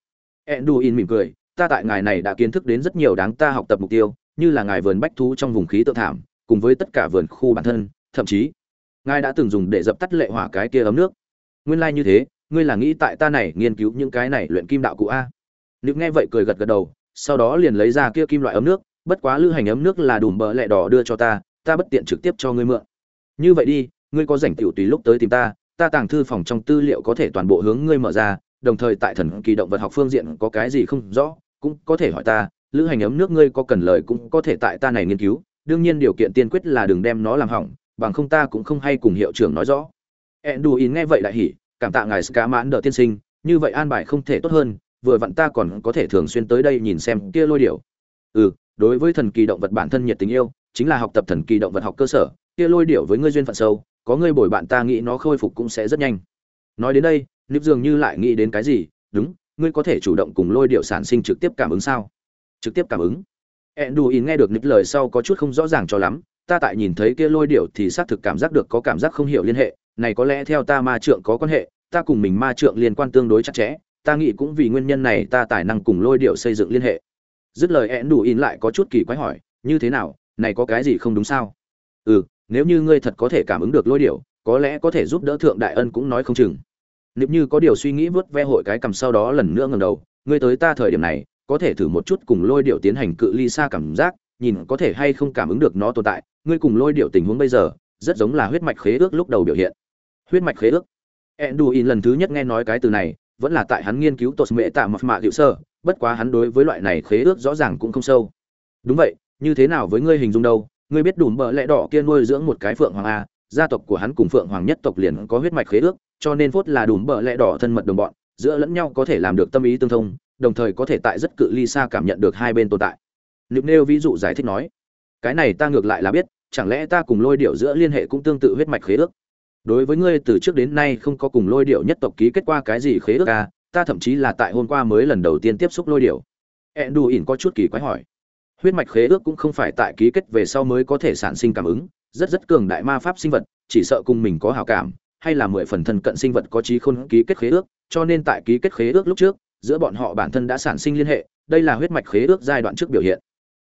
S1: Enduin mỉm cười, ta tại ngài này đã kiến thức đến rất nhiều đáng ta học tập mục tiêu, như là ngài vườn bách thú trong vùng khí tự thảm, cùng với tất cả vườn khu bản thân, thậm chí, ngài đã từng dùng để dập tắt lệ hỏa cái kia ấm nước. Nguyên lai like như thế, ngươi là nghĩ tại ta này nghiên cứu những cái này luyện kim đạo cụ a? Nữ nghe vậy cười gật gật đầu, sau đó liền lấy ra kia kim loại ấm nước, bất quá lưu hành ấm nước là đùm bờ lẹ đỏ đưa cho ta ta bất tiện trực tiếp cho ngươi mượn. Như vậy đi, ngươi có rảnh tiểu tùy lúc tới tìm ta ta tàng thư phòng trong tư liệu có thể toàn bộ hướng ngươi mở ra đồng thời tại thần kỳ động vật học phương diện có cái gì không rõ cũng có thể hỏi ta lữ hành ấm nước ngươi có cần lời cũng có thể tại ta này nghiên cứu đương nhiên điều kiện tiên quyết là đừng đem nó làm hỏng bằng không ta cũng không hay cùng hiệu trưởng nói rõ Enduin nghe vậy đại hỉ, cảm tạ ngài Ska Mãn đỡ tiên sinh, như vậy an bài không thể tốt hơn, vừa vặn ta còn có thể thường xuyên tới đây nhìn xem kia lôi điểu. Ừ, đối với thần kỳ động vật bản thân nhiệt tình yêu, chính là học tập thần kỳ động vật học cơ sở, kia lôi điểu với ngươi duyên phận sâu, có ngươi bồi bạn ta nghĩ nó khôi phục cũng sẽ rất nhanh. Nói đến đây, Nịp dường như lại nghĩ đến cái gì, đúng, ngươi có thể chủ động cùng lôi điệu sản sinh trực tiếp cảm ứng sao? Trực tiếp cảm ứng. Enduin nghe được Nịp lời sau có chút không rõ ràng cho lắm, ta tại nhìn thấy kia lôi điệu thì xác thực cảm giác được có cảm giác không hiểu liên hệ, này có lẽ theo ta ma trượng có quan hệ ta cùng mình ma trượng liên quan tương đối chặt chẽ ta nghĩ cũng vì nguyên nhân này ta tài năng cùng lôi điệu xây dựng liên hệ dứt lời én đủ in lại có chút kỳ quái hỏi như thế nào này có cái gì không đúng sao ừ nếu như ngươi thật có thể cảm ứng được lôi điệu có lẽ có thể giúp đỡ thượng đại ân cũng nói không chừng. Nếu như có điều suy nghĩ vớt ve hội cái cầm sau đó lần nữa ngầm đầu, ngươi tới ta thời điểm này, có thể thử một chút cùng lôi điệu tiến hành cự ly xa cảm giác, nhìn có thể hay không cảm ứng được nó tồn tại. Ngươi cùng lôi điệu tình huống bây giờ, rất giống là huyết mạch khế ước lúc đầu biểu hiện. Huyết mạch khế ước. Enduin lần thứ nhất nghe nói cái từ này, vẫn là tại hắn nghiên cứu tột mệ tạ mập mạ hiệu sơ, bất quá hắn đối với loại này khế ước rõ ràng cũng không sâu. Đúng vậy, như thế nào với ngươi hình dung đâu? Ngươi biết đủ bợ lẽ đỏ kia nuôi dưỡng một cái phượng hoàng a gia tộc của hắn cùng phượng hoàng nhất tộc liền có huyết mạch khế ước cho nên phốt là đủ bợ lẽ đỏ thân mật đồng bọn giữa lẫn nhau có thể làm được tâm ý tương thông đồng thời có thể tại rất cự ly xa cảm nhận được hai bên tồn tại. Nịp nêu ví dụ giải thích nói cái này ta ngược lại là biết chẳng lẽ ta cùng lôi điệu giữa liên hệ cũng tương tự huyết mạch khế ước? Đối với ngươi từ trước đến nay không có cùng lôi điệu nhất tộc ký kết qua cái gì khế ước à, ta thậm chí là tại hôm qua mới lần đầu tiên tiếp xúc lôi điệu ẹn đù ỉn có chút kỳ quái hỏi huyết mạch khế ước cũng không phải tại ký kết về sau mới có thể sản sinh cảm ứng, rất rất cường đại ma pháp sinh vật, chỉ sợ cùng mình có hào cảm, hay là mười phần thân cận sinh vật có trí khôn ký kết khế ước, cho nên tại ký kết khế ước lúc trước, giữa bọn họ bản thân đã sản sinh liên hệ, đây là huyết mạch khế ước giai đoạn trước biểu hiện.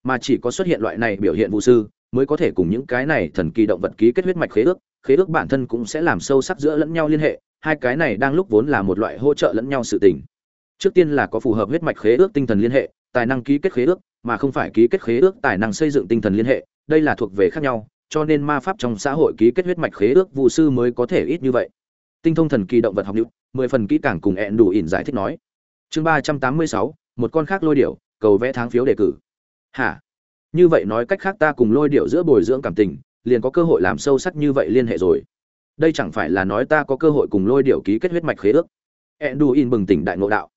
S1: Mà chỉ có xuất hiện loại này biểu hiện vụ sư, mới có thể cùng những cái này thần kỳ động vật ký kết huyết mạch khế ước khế ước bản thân cũng sẽ làm sâu sắc giữa lẫn nhau liên hệ, hai cái này đang lúc vốn là một loại hỗ trợ lẫn nhau sự tình. Trước tiên là có phù hợp huyết mạch khế ước tinh thần liên hệ, tài năng ký kết khế ước mà không phải ký kết khế ước tài năng xây dựng tinh thần liên hệ, đây là thuộc về khác nhau, cho nên ma pháp trong xã hội ký kết huyết mạch khế ước vụ sư mới có thể ít như vậy. Tinh thông thần kỳ động vật học nhữ mười phần kỹ càng cùng ẹn đủ ỉn giải thích nói. Chương ba trăm tám mươi sáu, một con khác lôi điểu, cầu vẽ tháng phiếu đề cử. Hả? Như vậy nói cách khác ta cùng lôi điệu giữa bồi dưỡng cảm tình, liền có cơ hội làm sâu sắc như vậy liên hệ rồi. Đây chẳng phải là nói ta có cơ hội cùng lôi điệu ký kết huyết mạch khế ước? Enduin bừng tỉnh đại ngộ đạo.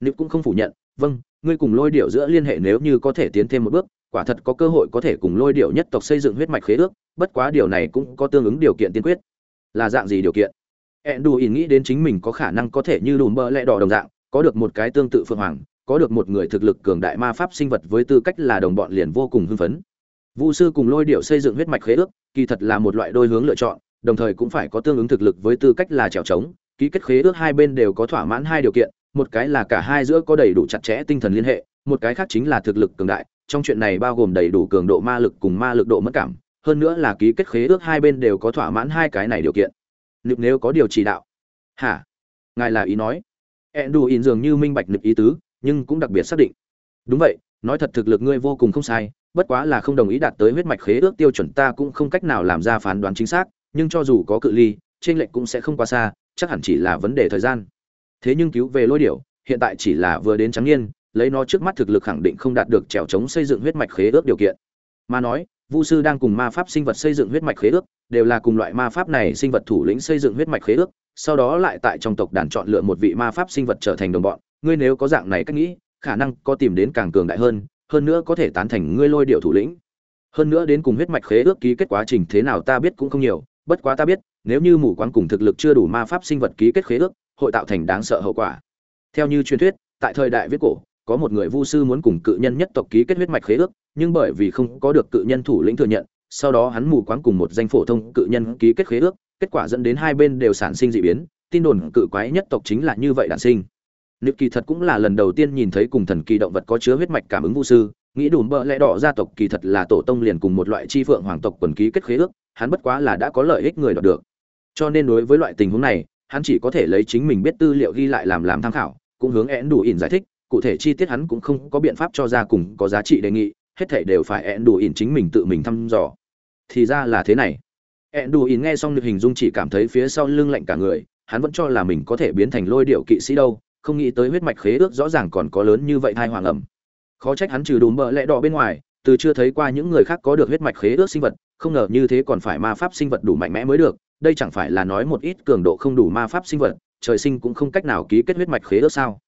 S1: Nữ cũng không phủ nhận vâng ngươi cùng lôi điệu giữa liên hệ nếu như có thể tiến thêm một bước quả thật có cơ hội có thể cùng lôi điệu nhất tộc xây dựng huyết mạch khế ước bất quá điều này cũng có tương ứng điều kiện tiên quyết là dạng gì điều kiện enduin nghĩ đến chính mình có khả năng có thể như đùm bơ lẽ đỏ đồng dạng có được một cái tương tự phượng hoàng có được một người thực lực cường đại ma pháp sinh vật với tư cách là đồng bọn liền vô cùng hưng phấn. Vu sư cùng lôi điệu xây dựng huyết mạch khế ước, kỳ thật là một loại đôi hướng lựa chọn, đồng thời cũng phải có tương ứng thực lực với tư cách là trèo trống, ký kết khế ước hai bên đều có thỏa mãn hai điều kiện, một cái là cả hai giữa có đầy đủ chặt chẽ tinh thần liên hệ, một cái khác chính là thực lực cường đại, trong chuyện này bao gồm đầy đủ cường độ ma lực cùng ma lực độ mất cảm, hơn nữa là ký kết khế ước hai bên đều có thỏa mãn hai cái này điều kiện. Nếu nếu có điều chỉ đạo. Hả? Ngài là ý nói? Enduin dường như minh bạch lập ý tứ, nhưng cũng đặc biệt xác định đúng vậy nói thật thực lực ngươi vô cùng không sai bất quá là không đồng ý đạt tới huyết mạch khế ước tiêu chuẩn ta cũng không cách nào làm ra phán đoán chính xác nhưng cho dù có cự ly trên lệnh cũng sẽ không quá xa chắc hẳn chỉ là vấn đề thời gian thế nhưng cứu về lôi điểu, hiện tại chỉ là vừa đến trắng niên, lấy nó trước mắt thực lực khẳng định không đạt được trèo chống xây dựng huyết mạch khế ước điều kiện. Mà nói, vu sư đang cùng ma pháp sinh vật xây dựng huyết mạch khế ước, đều là cùng loại ma pháp này sinh vật thủ lĩnh xây dựng huyết mạch khế ước, sau đó lại tại trong tộc đàn chọn lựa một vị ma pháp sinh vật trở thành đồng bọn. Ngươi nếu có dạng này cách nghĩ, khả năng có tìm đến càng cường đại hơn hơn nữa có thể tán thành ngươi lôi điệu thủ lĩnh. Hơn nữa đến cùng huyết mạch khế ước ký kết quá trình thế nào ta biết cũng không nhiều, bất quá ta biết, nếu như mù quáng cùng thực lực chưa đủ ma pháp sinh vật ký kết khế ước hội tạo thành đáng sợ hậu quả theo như truyền thuyết tại thời đại viết cổ có một người vu sư muốn cùng cự nhân nhất tộc ký kết huyết mạch khế ước nhưng bởi vì không có được cự nhân thủ lĩnh thừa nhận sau đó hắn mù quáng cùng một danh phổ thông cự nhân ký kết khế ước kết quả dẫn đến hai bên đều sản sinh dị biến tin đồn cự quái nhất tộc chính là như vậy đản sinh Nick kỳ thật cũng là lần đầu tiên nhìn thấy cùng thần kỳ động vật có chứa huyết mạch cảm ứng vũ sư, nghĩ đồn bợ lẽ đỏ gia tộc kỳ thật là tổ tông liền cùng một loại chi phượng hoàng tộc quần ký kết khế ước, hắn bất quá là đã có lợi ích người đoạt được. Cho nên đối với loại tình huống này, hắn chỉ có thể lấy chính mình biết tư liệu ghi lại làm làm tham khảo, cũng hướng én đủ ỉn giải thích, cụ thể chi tiết hắn cũng không có biện pháp cho ra cùng có giá trị đề nghị, hết thảy đều phải én đủ ỉn chính mình tự mình thăm dò. Thì ra là thế này. én đủ ỉn nghe xong được hình dung chỉ cảm thấy phía sau lưng lạnh cả người, hắn vẫn cho là mình có thể biến thành lôi điệu kỵ sĩ đâu, không nghĩ tới huyết mạch khế ước rõ ràng còn có lớn như vậy thai hoàng ẩm khó trách hắn trừ đùm bợ lẽ đỏ bên ngoài từ chưa thấy qua những người khác có được huyết mạch khế ước sinh vật không ngờ như thế còn phải ma pháp sinh vật đủ mạnh mẽ mới được đây chẳng phải là nói một ít cường độ không đủ ma pháp sinh vật, trời sinh cũng không cách nào ký kết huyết mạch khế ước sao?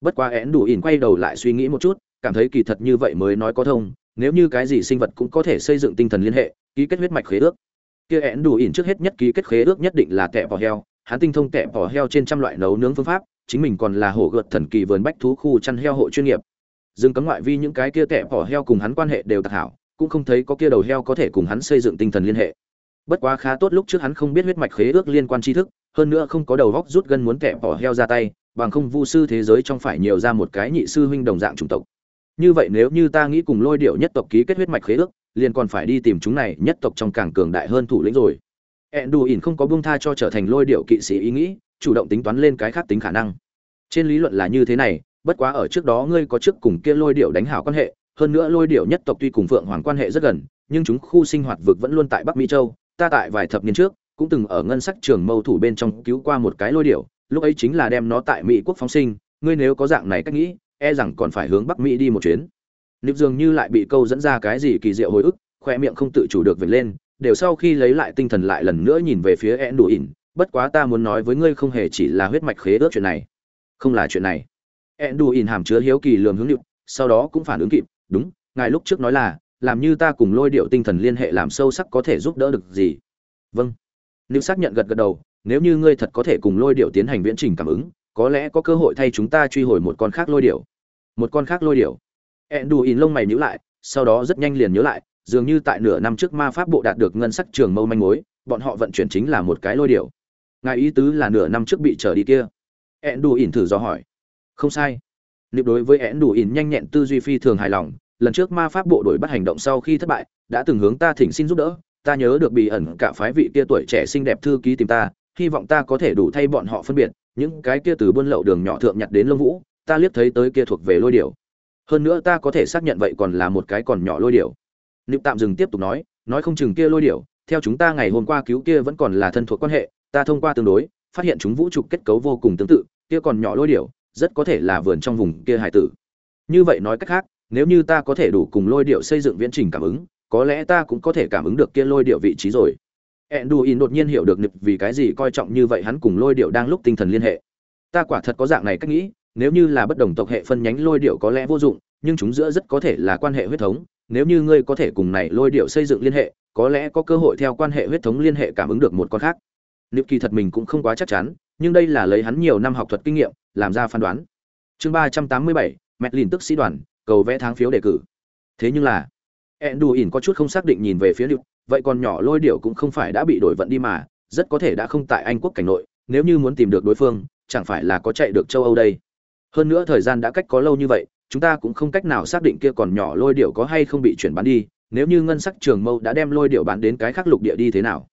S1: Bất quá én đủ ỉn quay đầu lại suy nghĩ một chút, cảm thấy kỳ thật như vậy mới nói có thông, nếu như cái gì sinh vật cũng có thể xây dựng tinh thần liên hệ, ký kết huyết mạch khế ước. Kia én đủ ỉn trước hết nhất ký kết khế ước nhất định là tẹp vỏ heo, hắn tinh thông tẹp vỏ heo trên trăm loại nấu nướng phương pháp, chính mình còn là hổ gợt thần kỳ vườn bách thú khu chăn heo hộ chuyên nghiệp. Dừng cấm ngoại vi những cái kia tẻ vỏ heo cùng hắn quan hệ đều tạc hảo, cũng không thấy có kia đầu heo có thể cùng hắn xây dựng tinh thần liên hệ bất quá khá tốt lúc trước hắn không biết huyết mạch khế ước liên quan tri thức, hơn nữa không có đầu góc rút gân muốn kẹp bỏ heo ra tay, bằng không vu sư thế giới trong phải nhiều ra một cái nhị sư huynh đồng dạng chủng tộc. Như vậy nếu như ta nghĩ cùng lôi điệu nhất tộc ký kết huyết mạch khế ước, liền còn phải đi tìm chúng này nhất tộc trong càng cường đại hơn thủ lĩnh rồi. Ẹn đù ỉn không có buông tha cho trở thành lôi điệu kỵ sĩ ý nghĩ, chủ động tính toán lên cái khác tính khả năng. Trên lý luận là như thế này, bất quá ở trước đó ngươi có trước cùng kia lôi điệu đánh hảo quan hệ, hơn nữa lôi điệu nhất tộc tuy cùng phượng hoàng quan hệ rất gần, nhưng chúng khu sinh hoạt vực vẫn luôn tại bắc mỹ châu ta tại vài thập niên trước, cũng từng ở ngân sắc trường mâu thủ bên trong cứu qua một cái lôi điệu lúc ấy chính là đem nó tại mỹ quốc phóng sinh, ngươi nếu có dạng này cách nghĩ e rằng còn phải hướng bắc mỹ đi một chuyến. Nịp dường như lại bị câu dẫn ra cái gì kỳ diệu hồi ức, khoe miệng không tự chủ được vệt lên, đều sau khi lấy lại tinh thần lại lần nữa nhìn về phía e đủ ỉn, bất quá ta muốn nói với ngươi không hề chỉ là huyết mạch khế ước chuyện này. Không là chuyện này. E đủ ỉn hàm chứa hiếu kỳ lường hướng nịp sau đó cũng phản ứng kịp, đúng, ngài lúc trước nói là làm như ta cùng lôi điệu tinh thần liên hệ làm sâu sắc có thể giúp đỡ được gì? Vâng. Nếu xác nhận gật gật đầu, nếu như ngươi thật có thể cùng lôi điệu tiến hành viễn trình cảm ứng, có lẽ có cơ hội thay chúng ta truy hồi một con khác lôi điệu. Một con khác lôi điệu. Ẹn đù ỉn lông mày nhíu lại, sau đó rất nhanh liền nhớ lại, dường như tại nửa năm trước ma pháp bộ đạt được ngân sắc trường mâu manh mối, bọn họ vận chuyển chính là một cái lôi điệu. Ngài ý tứ là nửa năm trước bị trở đi kia? Ẹn đù ỉn thử do hỏi. Không sai. Liệu đối với ẹn đù ỉn nhanh nhẹn tư duy phi thường hài lòng lần trước ma pháp bộ đội bắt hành động sau khi thất bại, đã từng hướng ta thỉnh xin giúp đỡ, ta nhớ được bị ẩn cả phái vị kia tuổi trẻ xinh đẹp thư ký tìm ta, hy vọng ta có thể đủ thay bọn họ phân biệt, những cái kia từ buôn lậu đường nhỏ thượng nhặt đến lông vũ, ta liếc thấy tới kia thuộc về lôi điểu. Hơn nữa ta có thể xác nhận vậy còn là một cái còn nhỏ lôi điểu. Niệm tạm dừng tiếp tục nói nói không chừng kia lôi điểu, theo chúng ta ngày hôm qua cứu kia vẫn còn là thân thuộc quan hệ, ta thông qua tương đối, phát hiện chúng vũ trụ kết cấu vô cùng tương tự, kia còn nhỏ lôi điểu, rất có thể là vườn trong vùng kia hải tử. Như vậy nói cách khác nếu như ta có thể đủ cùng lôi điệu xây dựng viễn trình cảm ứng, có lẽ ta cũng có thể cảm ứng được kia lôi điệu vị trí rồi. Enduin đột nhiên hiểu được nịp vì cái gì coi trọng như vậy hắn cùng lôi điệu đang lúc tinh thần liên hệ. Ta quả thật có dạng này cách nghĩ, nếu như là bất đồng tộc hệ phân nhánh lôi điệu có lẽ vô dụng, nhưng chúng giữa rất có thể là quan hệ huyết thống. Nếu như ngươi có thể cùng này lôi điệu xây dựng liên hệ, có lẽ có cơ hội theo quan hệ huyết thống liên hệ cảm ứng được một con khác. Nịp kỳ thật mình cũng không quá chắc chắn, nhưng đây là lấy hắn nhiều năm học thuật kinh nghiệm, làm ra phán đoán. Chương ba trăm tám mươi bảy, mẹt lìn tức sĩ đoàn cầu vẽ tháng phiếu đề cử thế nhưng là Enduin có chút không xác định nhìn về phía Liễu, vậy còn nhỏ lôi điểu cũng không phải đã bị đổi vận đi mà, rất có thể đã không tại Anh quốc cảnh nội, nếu như muốn tìm được đối phương, chẳng phải là có chạy được châu Âu đây. Hơn nữa thời gian đã cách có lâu như vậy, chúng ta cũng không cách nào xác định kia còn nhỏ lôi điểu có hay không bị chuyển bán đi, nếu như ngân sắc trường mâu đã đem lôi điểu bán đến cái khác lục địa đi thế nào.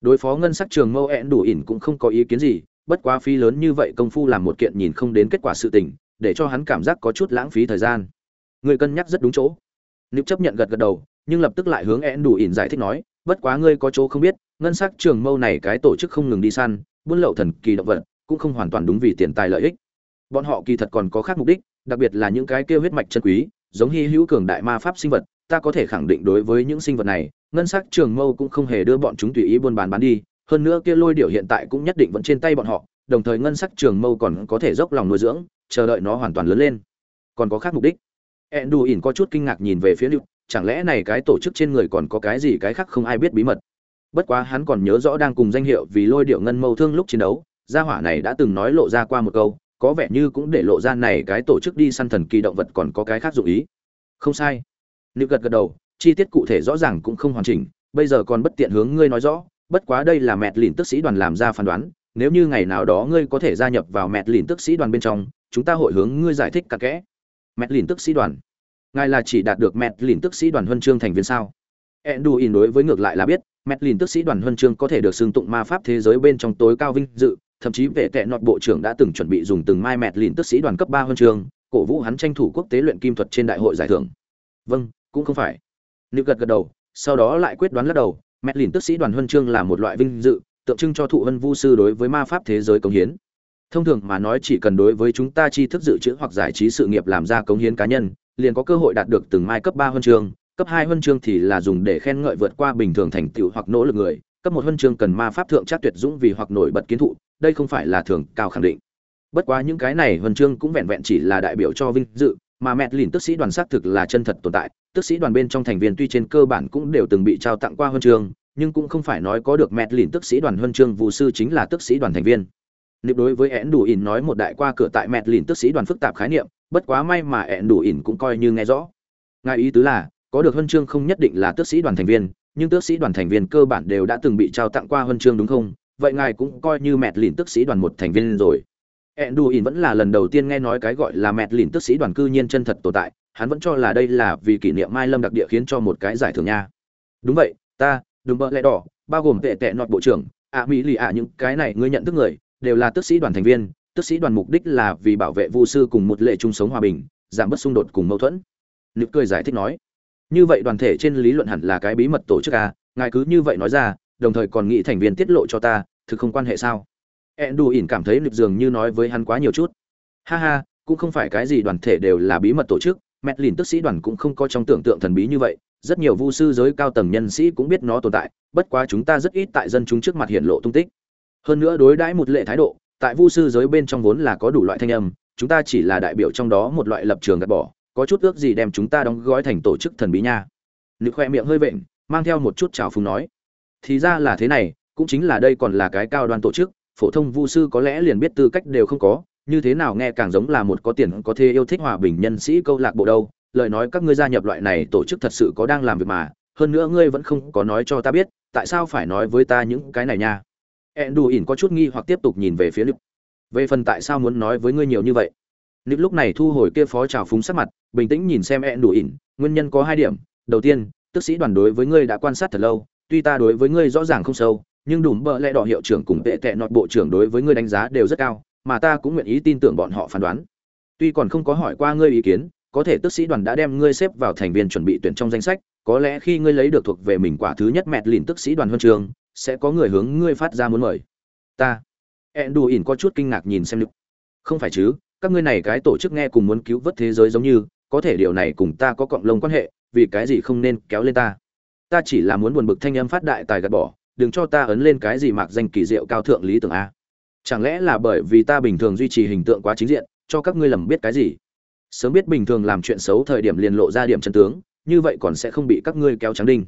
S1: Đối phó ngân sắc trường mâu Enduin cũng không có ý kiến gì, bất quá phí lớn như vậy công phu làm một kiện nhìn không đến kết quả sự tình, để cho hắn cảm giác có chút lãng phí thời gian người cân nhắc rất đúng chỗ. Nếu chấp nhận gật gật đầu, nhưng lập tức lại hướng én đủ ỉn giải thích nói, bất quá ngươi có chỗ không biết, ngân sắc trường mâu này cái tổ chức không ngừng đi săn, buôn lậu thần kỳ động vật, cũng không hoàn toàn đúng vì tiền tài lợi ích. Bọn họ kỳ thật còn có khác mục đích, đặc biệt là những cái kêu huyết mạch chân quý, giống hy hữu cường đại ma pháp sinh vật, ta có thể khẳng định đối với những sinh vật này, ngân sắc trường mâu cũng không hề đưa bọn chúng tùy ý buôn bán bán đi, hơn nữa kia lôi điểu hiện tại cũng nhất định vẫn trên tay bọn họ, đồng thời ngân sắc trường mâu còn có thể dốc lòng nuôi dưỡng, chờ đợi nó hoàn toàn lớn lên. Còn có khác mục đích. Enduin có chút kinh ngạc nhìn về phía Lưu, chẳng lẽ này cái tổ chức trên người còn có cái gì cái khác không ai biết bí mật. Bất quá hắn còn nhớ rõ đang cùng danh hiệu vì lôi điệu ngân mâu thương lúc chiến đấu, gia hỏa này đã từng nói lộ ra qua một câu, có vẻ như cũng để lộ ra này cái tổ chức đi săn thần kỳ động vật còn có cái khác dụng ý. Không sai. Lưu gật gật đầu, chi tiết cụ thể rõ ràng cũng không hoàn chỉnh, bây giờ còn bất tiện hướng ngươi nói rõ, bất quá đây là mẹt lìn tức sĩ đoàn làm ra phán đoán, nếu như ngày nào đó ngươi có thể gia nhập vào mẹt lìn tức sĩ đoàn bên trong, chúng ta hội hướng ngươi giải thích cả kẽ mẹt lìn tức sĩ đoàn. Ngài là chỉ đạt được mẹt lìn tức sĩ đoàn huân chương thành viên sao? Enduin đối với ngược lại là biết, mẹt lìn tức sĩ đoàn huân chương có thể được xưng tụng ma pháp thế giới bên trong tối cao vinh dự, thậm chí vệ tệ nọt bộ trưởng đã từng chuẩn bị dùng từng mai mẹt lìn tức sĩ đoàn cấp ba huân chương, cổ vũ hắn tranh thủ quốc tế luyện kim thuật trên đại hội giải thưởng. Vâng cũng không phải. Nữ gật gật đầu, sau đó lại quyết đoán lắc đầu, mẹt lìn tức sĩ đoàn huân chương là một loại vinh dự, tượng trưng cho thụ hân vu sư đối với ma pháp thế giới công hiến thông thường mà nói chỉ cần đối với chúng ta tri thức dự trữ hoặc giải trí sự nghiệp làm ra cống hiến cá nhân, liền có cơ hội đạt được từng mai cấp ba huân chương. Cấp hai huân chương thì là dùng để khen ngợi vượt qua bình thường thành tựu hoặc nỗ lực người. Cấp một huân chương cần ma pháp thượng trát tuyệt dũng vì hoặc nổi bật kiến thụ, đây không phải là thường cao khẳng định. Bất quá những cái này huân chương cũng vẹn vẹn chỉ là đại biểu cho vinh dự, mà mẹ lìn tức sĩ đoàn xác thực là chân thật tồn tại. Tức sĩ đoàn bên trong thành viên tuy trên cơ bản cũng đều từng bị trao tặng qua huân chương, nhưng cũng không phải nói có được mẹ lìn tức sĩ đoàn huân chương, vụ sư chính là tức sĩ đoàn thành viên nịp đối với én đủ ỉn nói một đại qua cửa tại mẹt lìn tức sĩ đoàn phức tạp khái niệm, bất quá may mà én đủ ỉn cũng coi như nghe rõ. Ngài ý tứ là, có được huân chương không nhất định là tước sĩ đoàn thành viên, nhưng tước sĩ đoàn thành viên cơ bản đều đã từng bị trao tặng qua huân chương đúng không? vậy ngài cũng coi như mẹt lìn tức sĩ đoàn một thành viên rồi Eãn Đủ Ỉn vẫn là lần đầu tiên nghe nói cái gọi là mẹt lìn tức sĩ đoàn cư nhiên chân thật tồn tại hắn vẫn cho là đây là vì kỷ niệm mai lâm đặc địa khiến cho một cái giải thưởng nha đúng vậy ta đừng bợ lẽ đỏ bao gồm tệ tệ nọt bộ trưởng ạ mỹ lì ạ những cái này ngươi nhận thức người đều là tức sĩ đoàn thành viên tức sĩ đoàn mục đích là vì bảo vệ vu sư cùng một lệ chung sống hòa bình, giảm bớt xung đột cùng mâu thuẫn. Nực cười giải thích nói, như vậy đoàn thể trên lý luận hẳn là cái bí mật tổ chức a ngài cứ như vậy nói ra, đồng thời còn nghĩ thành viên tiết lộ cho ta, thực không quan hệ sao? Ẹn đù ỉn cảm thấy nực dường như nói với hắn quá nhiều chút. Ha ha, cũng không phải cái gì đoàn thể đều là bí mật tổ chức mẹ lìn tức sĩ đoàn cũng không có trong tưởng tượng thần bí như vậy, rất nhiều vu sư giới cao tầng nhân sĩ cũng biết nó tồn tại, bất quá chúng ta rất ít tại dân chúng trước mặt hiện lộ tung tích hơn nữa đối đãi một lệ thái độ, tại vu sư giới bên trong vốn là có đủ loại thanh âm, chúng ta chỉ là đại biểu trong đó một loại lập trường gạt bỏ, có chút ước gì đem chúng ta đóng gói thành tổ chức thần bí nha. Nữ khoe miệng hơi vện, mang theo một chút trào phúng nói. Thì ra là thế này, cũng chính là đây còn là cái cao đoan tổ chức, phổ thông vu sư có lẽ liền biết tư cách đều không có, như thế nào nghe càng giống là một có tiền có thể yêu thích hòa bình nhân sĩ câu lạc bộ đâu. Lời nói các ngươi gia nhập loại này tổ chức thật sự có đang làm việc mà, hơn nữa ngươi vẫn không có nói cho ta biết, tại sao phải nói với ta những cái này nha? Enduin ỉn có chút nghi hoặc tiếp tục nhìn về phía Lục. về phần tại sao muốn nói với ngươi nhiều như vậy? Lục lúc này thu hồi kia phó trào phúng sắc mặt bình tĩnh nhìn xem Enduin, ỉn nguyên nhân có hai điểm. Đầu tiên tức sĩ đoàn đối với ngươi đã quan sát thật lâu tuy ta đối với ngươi rõ ràng không sâu nhưng đủ bợ lẽ đỏ hiệu trưởng cùng tệ tệ nọt bộ trưởng đối với ngươi đánh giá đều rất cao mà ta cũng nguyện ý tin tưởng bọn họ phán đoán. Tuy còn không có hỏi qua ngươi ý kiến có thể tức sĩ đoàn đã đem ngươi xếp vào thành viên chuẩn bị tuyển trong danh sách có lẽ khi ngươi lấy được thuộc về mình quả thứ nhất mẹt lìn tức sĩ đoàn huân trường sẽ có người hướng ngươi phát ra muốn mời. Ta. Ẹn đù ỉn có chút kinh ngạc nhìn xem lực không phải chứ, các ngươi này cái tổ chức nghe cùng muốn cứu vớt thế giới giống như, có thể điều này cùng ta có cộng lông quan hệ, vì cái gì không nên kéo lên ta? Ta chỉ là muốn buồn bực thanh âm phát đại tài gạt bỏ, đừng cho ta ấn lên cái gì mạc danh kỳ diệu cao thượng lý tưởng a. Chẳng lẽ là bởi vì ta bình thường duy trì hình tượng quá chính diện, cho các ngươi lầm biết cái gì? Sớm biết bình thường làm chuyện xấu thời điểm liền lộ ra điểm chân tướng, như vậy còn sẽ không bị các ngươi kéo trắng đinh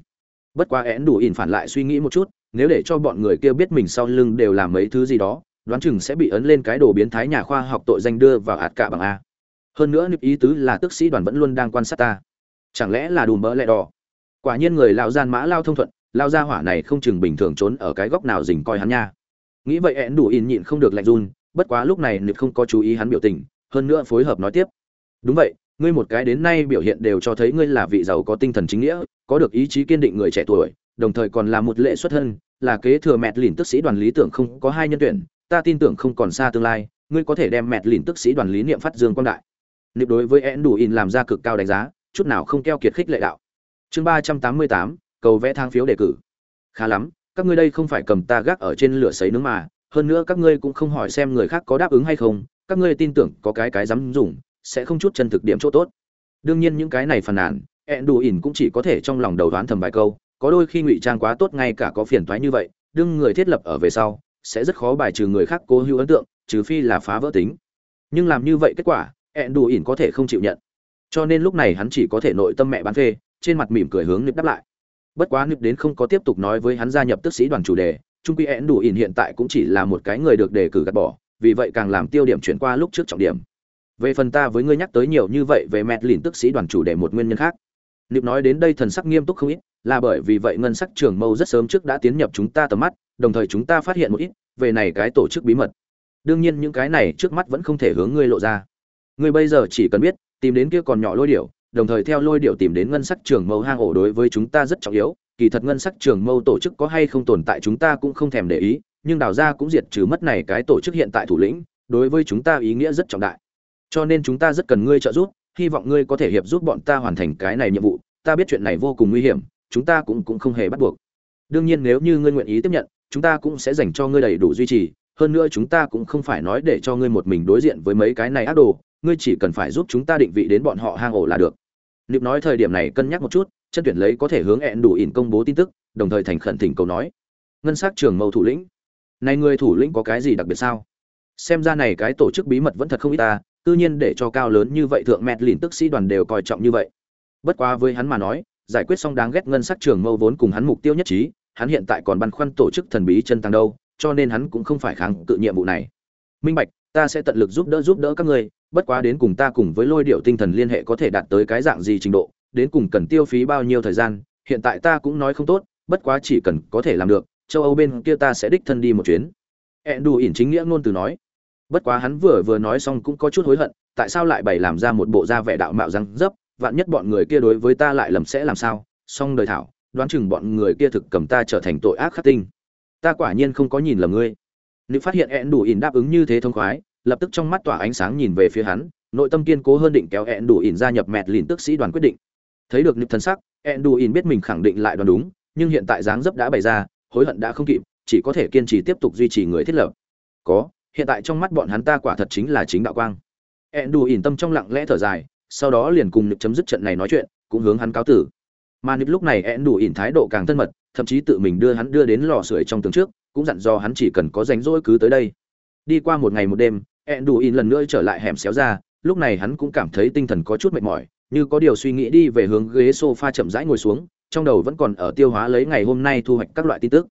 S1: bất quá én đủ ỉn phản lại suy nghĩ một chút, nếu để cho bọn người kia biết mình sau lưng đều làm mấy thứ gì đó, đoán chừng sẽ bị ấn lên cái đồ biến thái nhà khoa học tội danh đưa vào hạt cả bằng a. Hơn nữa nịp ý tứ là tức sĩ đoàn vẫn luôn đang quan sát ta. Chẳng lẽ là đùm bỡ lẹ đỏ? Quả nhiên người lão gian mã lao thông thuận, lao ra hỏa này không chừng bình thường trốn ở cái góc nào dình coi hắn nha. Nghĩ vậy én đủ ỉn nhịn không được lạnh run, bất quá lúc này nịp không có chú ý hắn biểu tình, hơn nữa phối hợp nói tiếp. Đúng vậy, ngươi một cái đến nay biểu hiện đều cho thấy ngươi là vị giàu có tinh thần chính nghĩa có được ý chí kiên định người trẻ tuổi, đồng thời còn là một lệ xuất thân, là kế thừa mẹt lìn tức sĩ đoàn lý tưởng không có hai nhân tuyển, ta tin tưởng không còn xa tương lai, ngươi có thể đem mẹt lìn tức sĩ đoàn lý niệm phát dương quang đại. Niệm đối với én đủ in làm ra cực cao đánh giá, chút nào không keo kiệt khích lệ đạo. Chương ba trăm tám mươi tám, cầu vẽ thang phiếu đề cử. Khá lắm, các ngươi đây không phải cầm ta gác ở trên lửa sấy nướng mà, hơn nữa các ngươi cũng không hỏi xem người khác có đáp ứng hay không, các ngươi tin tưởng có cái cái dám dùng, sẽ không chút chân thực điểm chỗ tốt. Đương nhiên những cái này phàn nàn ẹn đủ ỉn cũng chỉ có thể trong lòng đầu đoán thầm vài câu, có đôi khi ngụy trang quá tốt ngay cả có phiền toái như vậy, đương người thiết lập ở về sau, sẽ rất khó bài trừ người khác cố hữu ấn tượng, trừ phi là phá vỡ tính. Nhưng làm như vậy kết quả ẹn đủ ỉn có thể không chịu nhận. Cho nên lúc này hắn chỉ có thể nội tâm mẹ bán phê, trên mặt mỉm cười hướng nịp đáp lại. Bất quá nịp đến không có tiếp tục nói với hắn gia nhập tức sĩ đoàn chủ đề trung quy ẹn đủ ỉn hiện tại cũng chỉ là một cái người được đề cử gạt bỏ, vì vậy càng làm tiêu điểm chuyển qua lúc trước trọng điểm. Về phần ta với ngươi nhắc tới nhiều như vậy về mẹt lìn tức sĩ đoàn chủ đề một nguyên nhân khác. Niệm nói đến đây thần sắc nghiêm túc không ít, là bởi vì vậy ngân sắc trưởng mâu rất sớm trước đã tiến nhập chúng ta tầm mắt, đồng thời chúng ta phát hiện một ít về này cái tổ chức bí mật. Đương nhiên những cái này trước mắt vẫn không thể hướng ngươi lộ ra. Ngươi bây giờ chỉ cần biết, tìm đến kia còn nhỏ lôi điểu, đồng thời theo lôi điểu tìm đến ngân sắc trưởng mâu hang ổ đối với chúng ta rất trọng yếu, kỳ thật ngân sắc trưởng mâu tổ chức có hay không tồn tại chúng ta cũng không thèm để ý, nhưng đào ra cũng diệt trừ mất này cái tổ chức hiện tại thủ lĩnh, đối với chúng ta ý nghĩa rất trọng đại cho nên chúng ta rất cần ngươi trợ giúp hy vọng ngươi có thể hiệp giúp bọn ta hoàn thành cái này nhiệm vụ ta biết chuyện này vô cùng nguy hiểm chúng ta cũng cũng không hề bắt buộc đương nhiên nếu như ngươi nguyện ý tiếp nhận chúng ta cũng sẽ dành cho ngươi đầy đủ duy trì hơn nữa chúng ta cũng không phải nói để cho ngươi một mình đối diện với mấy cái này ác đồ ngươi chỉ cần phải giúp chúng ta định vị đến bọn họ hang ổ là được Niệm nói thời điểm này cân nhắc một chút, chân tuyển lấy có thể hướng hẹn đủ ỉn công bố tin tức, đồng thời thành khẩn thỉnh cầu nói. Ngân sắc trường mâu thủ lĩnh. Này người thủ lĩnh có cái gì đặc biệt sao? Xem ra này cái tổ chức bí mật vẫn thật không ít ta, tự nhiên để cho cao lớn như vậy thượng mẹt lìn tức sĩ đoàn đều coi trọng như vậy. Bất quá với hắn mà nói, giải quyết xong đáng ghét ngân sắc trường mâu vốn cùng hắn mục tiêu nhất trí, hắn hiện tại còn băn khoăn tổ chức thần bí chân tăng đâu, cho nên hắn cũng không phải kháng cự nhiệm vụ này. Minh bạch, ta sẽ tận lực giúp đỡ giúp đỡ các ngươi, bất quá đến cùng ta cùng với lôi điệu tinh thần liên hệ có thể đạt tới cái dạng gì trình độ, đến cùng cần tiêu phí bao nhiêu thời gian, hiện tại ta cũng nói không tốt, bất quá chỉ cần có thể làm được, châu âu bên kia ta sẽ đích thân đi một chuyến. Ẹn đủ ỉn chính nghĩa ngôn từ nói bất quá hắn vừa vừa nói xong cũng có chút hối hận, tại sao lại bày làm ra một bộ da vẻ đạo mạo răng dấp, vạn nhất bọn người kia đối với ta lại lầm sẽ làm sao? Xong đời thảo, đoán chừng bọn người kia thực cầm ta trở thành tội ác khắc tinh. Ta quả nhiên không có nhìn lầm ngươi. Nếu phát hiện ẹn đủ ỉn đáp ứng như thế thông khoái, lập tức trong mắt tỏa ánh sáng nhìn về phía hắn, nội tâm kiên cố hơn định kéo ẹn đủ ỉn gia nhập mẹt lìn tức sĩ đoàn quyết định. Thấy được nịp thân sắc, ẹn đủ ỉn biết mình khẳng định lại đoán đúng, nhưng hiện tại dáng dấp đã bày ra, hối hận đã không kịp, chỉ có thể kiên trì tiếp tục duy trì người thiết lập. Có hiện tại trong mắt bọn hắn ta quả thật chính là chính đạo quang. Ẹn đủ ỉn tâm trong lặng lẽ thở dài, sau đó liền cùng nịp chấm dứt trận này nói chuyện, cũng hướng hắn cáo tử. Mà nịp lúc này ẹn đủ ỉn thái độ càng thân mật, thậm chí tự mình đưa hắn đưa đến lò sưởi trong tường trước, cũng dặn dò hắn chỉ cần có rảnh rỗi cứ tới đây. Đi qua một ngày một đêm ẹn đủ ỉn lần nữa trở lại hẻm xéo ra, lúc này hắn cũng cảm thấy tinh thần có chút mệt mỏi, như có điều suy nghĩ đi về hướng ghế sofa chậm rãi ngồi xuống, trong đầu vẫn còn ở tiêu hóa lấy ngày hôm nay thu hoạch các loại tin tức.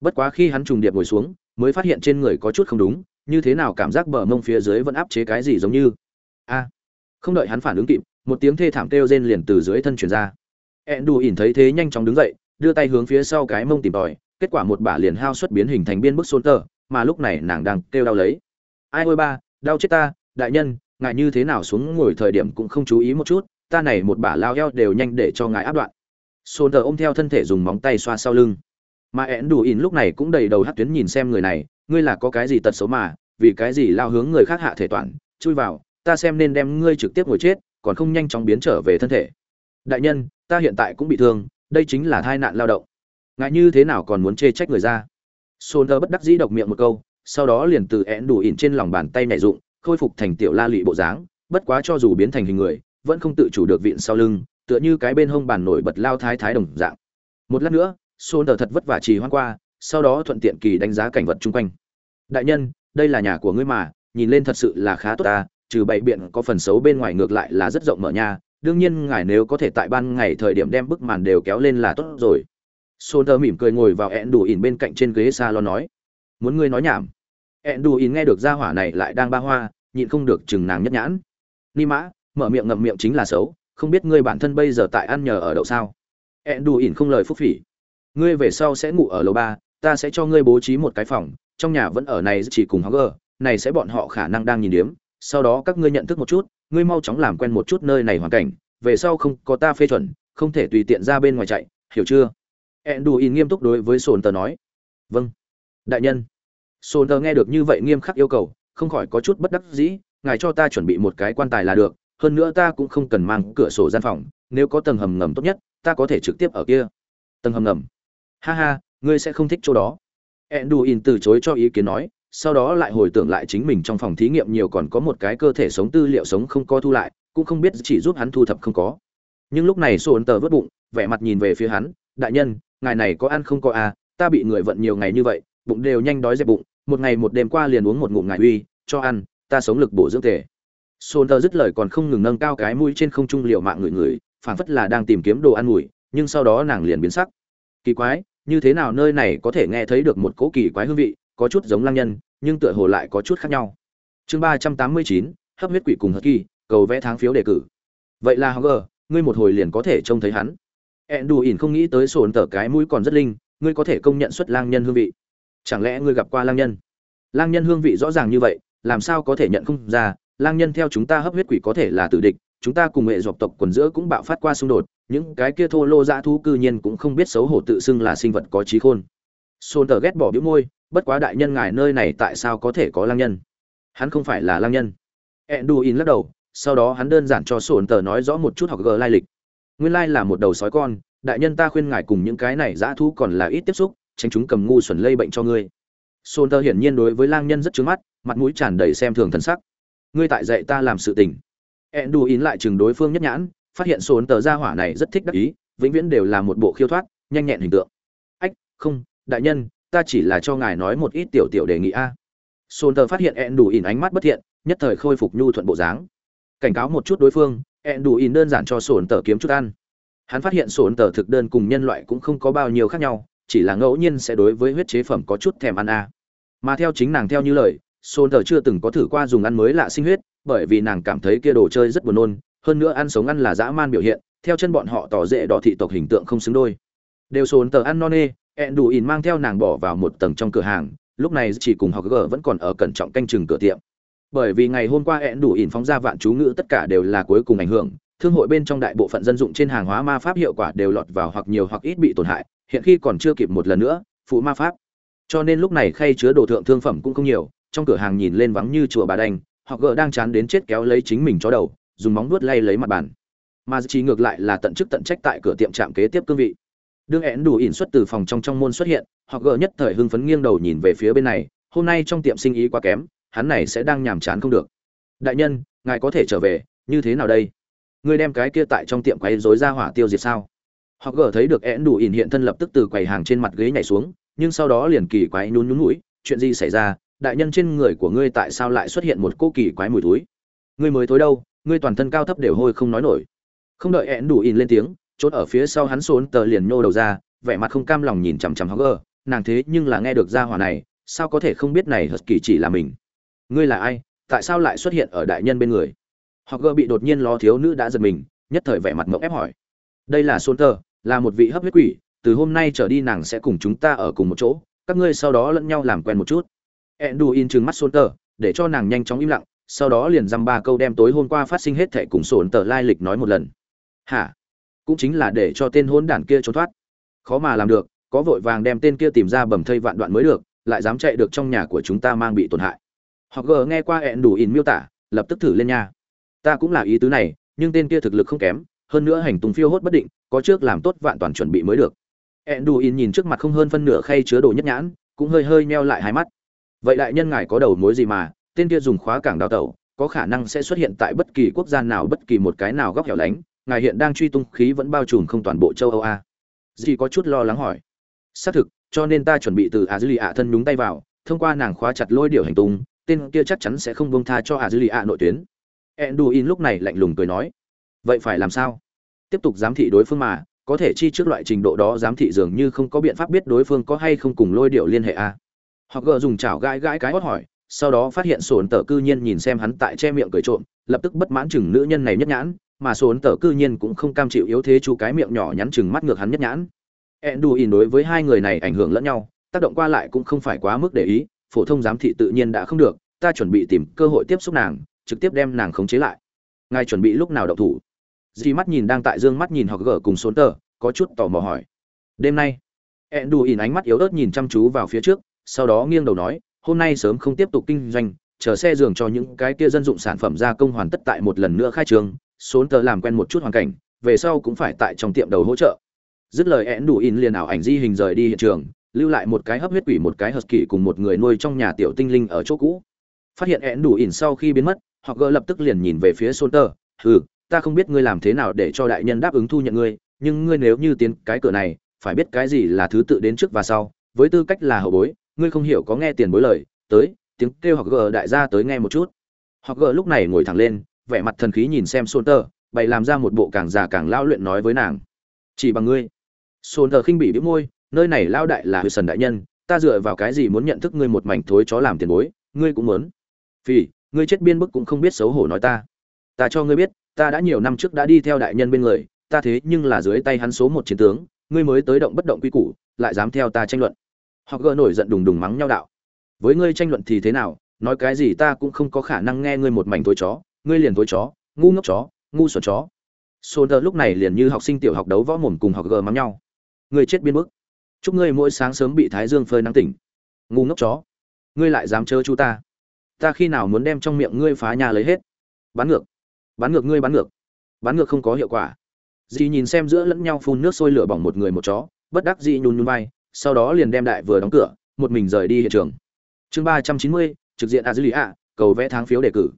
S1: Bất quá khi hắn trùng điệp ngồi xuống, mới phát hiện trên người có chút không đúng như thế nào cảm giác bờ mông phía dưới vẫn áp chế cái gì giống như? A, không đợi hắn phản ứng kịp, một tiếng thê thảm kêu rên liền từ dưới thân truyền ra. Ẹn đù ỉn thấy thế nhanh chóng đứng dậy, đưa tay hướng phía sau cái mông tìm tòi, kết quả một bả liền hao xuất biến hình thành biên bức xôn tờ, mà lúc này nàng đang kêu đau lấy. Ai ôi ba, đau chết ta, đại nhân, ngài như thế nào xuống ngồi thời điểm cũng không chú ý một chút, ta này một bả lao eo đều nhanh để cho ngài áp đoạn. Xôn tờ ôm theo thân thể dùng móng tay xoa sau lưng. Mà ẹn đủ ỉn lúc này cũng đầy đầu hát tuyến nhìn xem người này ngươi là có cái gì tật xấu mà, vì cái gì lao hướng người khác hạ thể toàn, chui vào, ta xem nên đem ngươi trực tiếp ngồi chết, còn không nhanh chóng biến trở về thân thể. Đại nhân, ta hiện tại cũng bị thương, đây chính là tai nạn lao động. Ngại như thế nào còn muốn chê trách người ra? Sôn thơ bất đắc dĩ độc miệng một câu, sau đó liền từ én đủ ỉn trên lòng bàn tay nhảy dụng, khôi phục thành tiểu la lụy bộ dáng, bất quá cho dù biến thành hình người, vẫn không tự chủ được vịn sau lưng, tựa như cái bên hông bàn nổi bật lao thái thái đồng dạng. Một lát nữa xôn đờ thật vất vả trì hoãn qua sau đó thuận tiện kỳ đánh giá cảnh vật chung quanh. Đại nhân, đây là nhà của ngươi mà, nhìn lên thật sự là khá tốt ta, trừ bảy biện có phần xấu bên ngoài ngược lại là rất rộng mở nha. Đương nhiên ngài nếu có thể tại ban ngày thời điểm đem bức màn đều kéo lên là tốt rồi. Sô tơ mỉm cười ngồi vào ẹn đủ ỉn bên cạnh trên ghế salon nói, muốn ngươi nói nhảm. Ẹn đủ ỉn nghe được gia hỏa này lại đang ba hoa, nhịn không được chừng nàng nhất nhãn. Ni mã, mở miệng ngậm miệng chính là xấu, không biết ngươi bản thân bây giờ tại ăn nhờ ở đậu sao? Ẹn đủ ỉn không lời phúc phỉ. Ngươi về sau sẽ ngủ ở lầu ba ta sẽ cho ngươi bố trí một cái phòng trong nhà vẫn ở này chỉ cùng Hogger, này sẽ bọn họ khả năng đang nhìn điếm, sau đó các ngươi nhận thức một chút, ngươi mau chóng làm quen một chút nơi này hoàn cảnh, về sau không có ta phê chuẩn, không thể tùy tiện ra bên ngoài chạy, hiểu chưa? Enduin nghiêm túc đối với Sồn Tờ nói. Vâng. Đại nhân. Sồn Tờ nghe được như vậy nghiêm khắc yêu cầu, không khỏi có chút bất đắc dĩ, ngài cho ta chuẩn bị một cái quan tài là được, hơn nữa ta cũng không cần mang cửa sổ gian phòng, nếu có tầng hầm ngầm tốt nhất, ta có thể trực tiếp ở kia. Tầng hầm ngầm ha ha ngươi sẽ không thích chỗ đó. Enduin từ chối cho ý kiến nói, sau đó lại hồi tưởng lại chính mình trong phòng thí nghiệm nhiều còn có một cái cơ thể sống tư liệu sống không có thu lại, cũng không biết chỉ giúp hắn thu thập không có. Nhưng lúc này sồn tờ vớt bụng, vẻ mặt nhìn về phía hắn, đại nhân, ngài này có ăn không có à ta bị người vận nhiều ngày như vậy, bụng đều nhanh đói dẹp bụng, một ngày một đêm qua liền uống một ngụm ngài uy, cho ăn, ta sống lực bổ dưỡng thể. Sồn tờ dứt lời còn không ngừng nâng cao cái mũi trên không trung liệu mạng người người phảng phất là đang tìm kiếm đồ ăn mùi, nhưng sau đó nàng liền biến sắc. Kỳ quái như thế nào nơi này có thể nghe thấy được một cỗ kỳ quái hương vị, có chút giống lang nhân, nhưng tựa hồ lại có chút khác nhau. Chương ba trăm tám mươi chín, hấp huyết quỷ cùng hất kỳ, cầu vẽ tháng phiếu đề cử. Vậy là hogger ngươi một hồi liền có thể trông thấy hắn. Ẹn ỉn không nghĩ tới sồn tở cái mũi còn rất linh, ngươi có thể công nhận xuất lang nhân hương vị. Chẳng lẽ ngươi gặp qua lang nhân? Lang nhân hương vị rõ ràng như vậy, làm sao có thể nhận không ra, lang nhân theo chúng ta hấp huyết quỷ có thể là tử địch chúng ta cùng hệ dọc tộc quần giữa cũng bạo phát qua xung đột, những cái kia thô lô dã thú cư nhiên cũng không biết xấu hổ tự xưng là sinh vật có trí khôn. Xôn tờ ghét bỏ biếu môi, bất quá đại nhân ngài nơi này tại sao có thể có lang nhân? Hắn không phải là lang nhân. Edduin lắc đầu, sau đó hắn đơn giản cho sồn tờ nói rõ một chút học gờ lai lịch. Nguyên lai là một đầu sói con, đại nhân ta khuyên ngài cùng những cái này dã thú còn là ít tiếp xúc, tránh chúng cầm ngu xuẩn lây bệnh cho ngươi. Sồn tờ hiển nhiên đối với lang nhân rất trướng mắt, mặt mũi tràn đầy xem thường thân sắc. Ngươi tại dạy ta làm sự tình edduin lại chừng đối phương nhất nhãn, phát hiện sồn tờ gia hỏa này rất thích đắc ý, vĩnh viễn đều là một bộ khiêu thoát, nhanh nhẹn hình tượng. Ách, không, đại nhân, ta chỉ là cho ngài nói một ít tiểu tiểu đề nghị a. Sồn tờ phát hiện ẹn đủ ánh mắt bất thiện, nhất thời khôi phục nhu thuận bộ dáng. Cảnh cáo một chút đối phương ẹn đủ đơn giản cho sồn tờ kiếm chút ăn. Hắn phát hiện sồn tờ thực đơn cùng nhân loại cũng không có bao nhiêu khác nhau, chỉ là ngẫu nhiên sẽ đối với huyết chế phẩm có chút thèm ăn a. Mà theo chính nàng theo như lời sồn tờ chưa từng có thử qua dùng ăn mới lạ sinh huyết bởi vì nàng cảm thấy kia đồ chơi rất buồn nôn, hơn nữa ăn sống ăn là dã man biểu hiện, theo chân bọn họ tỏ dễ đỏ thị tộc hình tượng không xứng đôi. Đều sồn tờ ăn non nê, ẹn đủ ỉn mang theo nàng bỏ vào một tầng trong cửa hàng, lúc này chỉ cùng học gờ vẫn còn ở cẩn trọng canh chừng cửa tiệm. Bởi vì ngày hôm qua ẹn đủ ỉn phóng ra vạn chú ngữ tất cả đều là cuối cùng ảnh hưởng, thương hội bên trong đại bộ phận dân dụng trên hàng hóa ma pháp hiệu quả đều lọt vào hoặc nhiều hoặc ít bị tổn hại, hiện khi còn chưa kịp một lần nữa, phụ ma pháp. Cho nên lúc này khay chứa đồ thượng thương phẩm cũng không nhiều, trong cửa hàng nhìn lên vắng như chùa bà đanh họ gờ đang chán đến chết kéo lấy chính mình cho đầu, dùng móng vuốt lay lấy mặt bàn. Mà chỉ ngược lại là tận chức tận trách tại cửa tiệm trạm kế tiếp cương vị. Đương én đủ ỉn xuất từ phòng trong trong môn xuất hiện họ gờ nhất thời hưng phấn nghiêng đầu nhìn về phía bên này, hôm nay trong tiệm sinh ý quá kém, hắn này sẽ đang nhàm chán không được. Đại nhân, ngài có thể trở về, như thế nào đây? Ngươi đem cái kia tại trong tiệm quấy rối ra hỏa tiêu diệt sao? Họ gờ thấy được én đủ ỉn hiện thân lập tức từ quầy hàng trên mặt ghế nhảy xuống, nhưng sau đó liền kỳ quái nhún nhún mũi, chuyện gì xảy ra? Đại nhân trên người của ngươi tại sao lại xuất hiện một cô kỳ quái mùi túi ngươi mới thối đâu, ngươi toàn thân cao thấp đều hôi không nói nổi. Không đợi ẹn đủ in lên tiếng, chốt ở phía sau hắn xốn tờ liền nhô đầu ra, vẻ mặt không cam lòng nhìn chằm chằm hogger, nàng thế nhưng là nghe được ra hỏa này, sao có thể không biết này hật kỳ chỉ là mình? Ngươi là ai, tại sao lại xuất hiện ở đại nhân bên người? Hogger bị đột nhiên lo thiếu nữ đã giật mình, nhất thời vẻ mặt mộng ép hỏi. Đây là xốn tờ, là một vị hấp huyết quỷ, từ hôm nay trở đi nàng sẽ cùng chúng ta ở cùng một chỗ, các ngươi sau đó lẫn nhau làm quen một chút. Enduin trừng mắt xôn Tở, để cho nàng nhanh chóng im lặng, sau đó liền dăm ba câu đem tối hôm qua phát sinh hết thảy cùng sổn Tở lai lịch nói một lần. Hả? cũng chính là để cho tên hỗn đản kia trốn thoát. Khó mà làm được có vội vàng đem tên kia tìm ra bầm thây vạn đoạn mới được lại dám chạy được trong nhà của chúng ta mang bị tổn hại. Họ gờ nghe qua Enduin miêu tả lập tức thử lên nha. Ta cũng là ý tứ này nhưng tên kia thực lực không kém hơn nữa hành tung phiêu hốt bất định có trước làm tốt vạn toàn chuẩn bị mới được. Enduin nhìn trước mặt không hơn phân nửa khay chứa đồ nhất nhãn cũng hơi hơi nheo lại hai mắt vậy đại nhân ngài có đầu mối gì mà, tên kia dùng khóa cảng đào tẩu, có khả năng sẽ xuất hiện tại bất kỳ quốc gia nào bất kỳ một cái nào góc hẻo lánh, ngài hiện đang truy tung khí vẫn bao trùm không toàn bộ châu âu a. À? dì có chút lo lắng hỏi. Xác thực, cho nên ta chuẩn bị từ a dư lì ạ thân nhúng tay vào, thông qua nàng khóa chặt lôi điệu hành tung, tên kia chắc chắn sẽ không bông tha cho a dư lì ạ nội tuyến. Enduin lúc này lạnh lùng cười nói. Vậy phải làm sao? Tiếp tục giám thị đối phương mà, có thể chi trước loại trình độ đó giám thị dường như không có biện pháp biết đối phương có hay không cùng lôi điệu liên hệ a. Họ gờ dùng chảo gãi gãi cái hót hỏi, sau đó phát hiện sồn tờ cư nhiên nhìn xem hắn tại che miệng cười trộm, lập tức bất mãn chừng nữ nhân này nhất nhãn, mà sồn tờ cư nhiên cũng không cam chịu yếu thế chú cái miệng nhỏ nhắn chừng mắt ngược hắn nhất nhãn. Enduin đối với hai người này ảnh hưởng lẫn nhau, tác động qua lại cũng không phải quá mức để ý, phổ thông giám thị tự nhiên đã không được, ta chuẩn bị tìm cơ hội tiếp xúc nàng, trực tiếp đem nàng khống chế lại. Ngài chuẩn bị lúc nào động thủ? Dì mắt nhìn đang tại dương mắt nhìn họ gờ cùng sồn tờ có chút tò mò hỏi. Đêm nay, enduin ánh mắt yếu ớt nhìn chăm chú vào phía trước sau đó nghiêng đầu nói, hôm nay sớm không tiếp tục kinh doanh, chờ xe giường cho những cái kia dân dụng sản phẩm gia công hoàn tất tại một lần nữa khai trương sốn tờ làm quen một chút hoàn cảnh, về sau cũng phải tại trong tiệm đầu hỗ trợ. Dứt lời én đủ in liền ảo ảnh di hình rời đi hiện trường, lưu lại một cái hấp huyết quỷ, một cái hờ kỳ cùng một người nuôi trong nhà tiểu tinh linh ở chỗ cũ. Phát hiện én đủ in sau khi biến mất, họ gỡ lập tức liền nhìn về phía sốn tờ, hừ, ta không biết ngươi làm thế nào để cho đại nhân đáp ứng thu nhận ngươi, nhưng ngươi nếu như tiến cái cửa này, phải biết cái gì là thứ tự đến trước và sau, với tư cách là hậu bối ngươi không hiểu có nghe tiền bối lời tới tiếng kêu học gờ đại gia tới nghe một chút học gờ lúc này ngồi thẳng lên vẻ mặt thần khí nhìn xem Sôn Tơ, bày làm ra một bộ càng già càng lao luyện nói với nàng. "Chỉ bằng ngươi." Sôn Tơ khinh bị bĩu môi, "Nơi này lao đại là Hư Sần đại nhân, ta dựa vào cái gì muốn nhận thức ngươi một mảnh thối chó làm tiền bối, ngươi cũng muốn?" vì ngươi chết biên bức cũng không biết xấu hổ nói ta. Ta cho ngươi biết, ta đã nhiều năm trước đã đi theo đại nhân bên người, ta thế nhưng là dưới tay hắn số một chiến tướng, ngươi mới tới động bất động quy củ, lại dám theo ta tranh luận." Họ gỡ nổi giận đùng đùng mắng nhau đạo. "Với ngươi tranh luận thì thế nào, nói cái gì ta cũng không có khả năng nghe ngươi một mảnh thối chó, ngươi liền thối chó ngu ngốc chó ngu xuẩn chó. Sôn lúc này liền như học sinh tiểu học đấu võ mồm cùng học gờ mắng nhau. Ngươi chết biên bức. Chúc ngươi mỗi sáng sớm bị thái dương phơi nắng tỉnh. Ngu ngốc chó. Ngươi lại dám chơi chú ta. Ta khi nào muốn đem trong miệng ngươi phá nhà lấy hết? Bán ngược. Bán ngược ngươi bán ngược. Bán ngược không có hiệu quả. Dì nhìn xem giữa lẫn nhau phun nước sôi lửa bỏng một người một chó bất đắc dĩ nhún nhún vai sau đó liền đem đại vừa đóng cửa, một mình rời đi hiện trường. Chương ba trăm chín mươi, trực diện a lý ạ cầu vẽ tháng phiếu đề cử.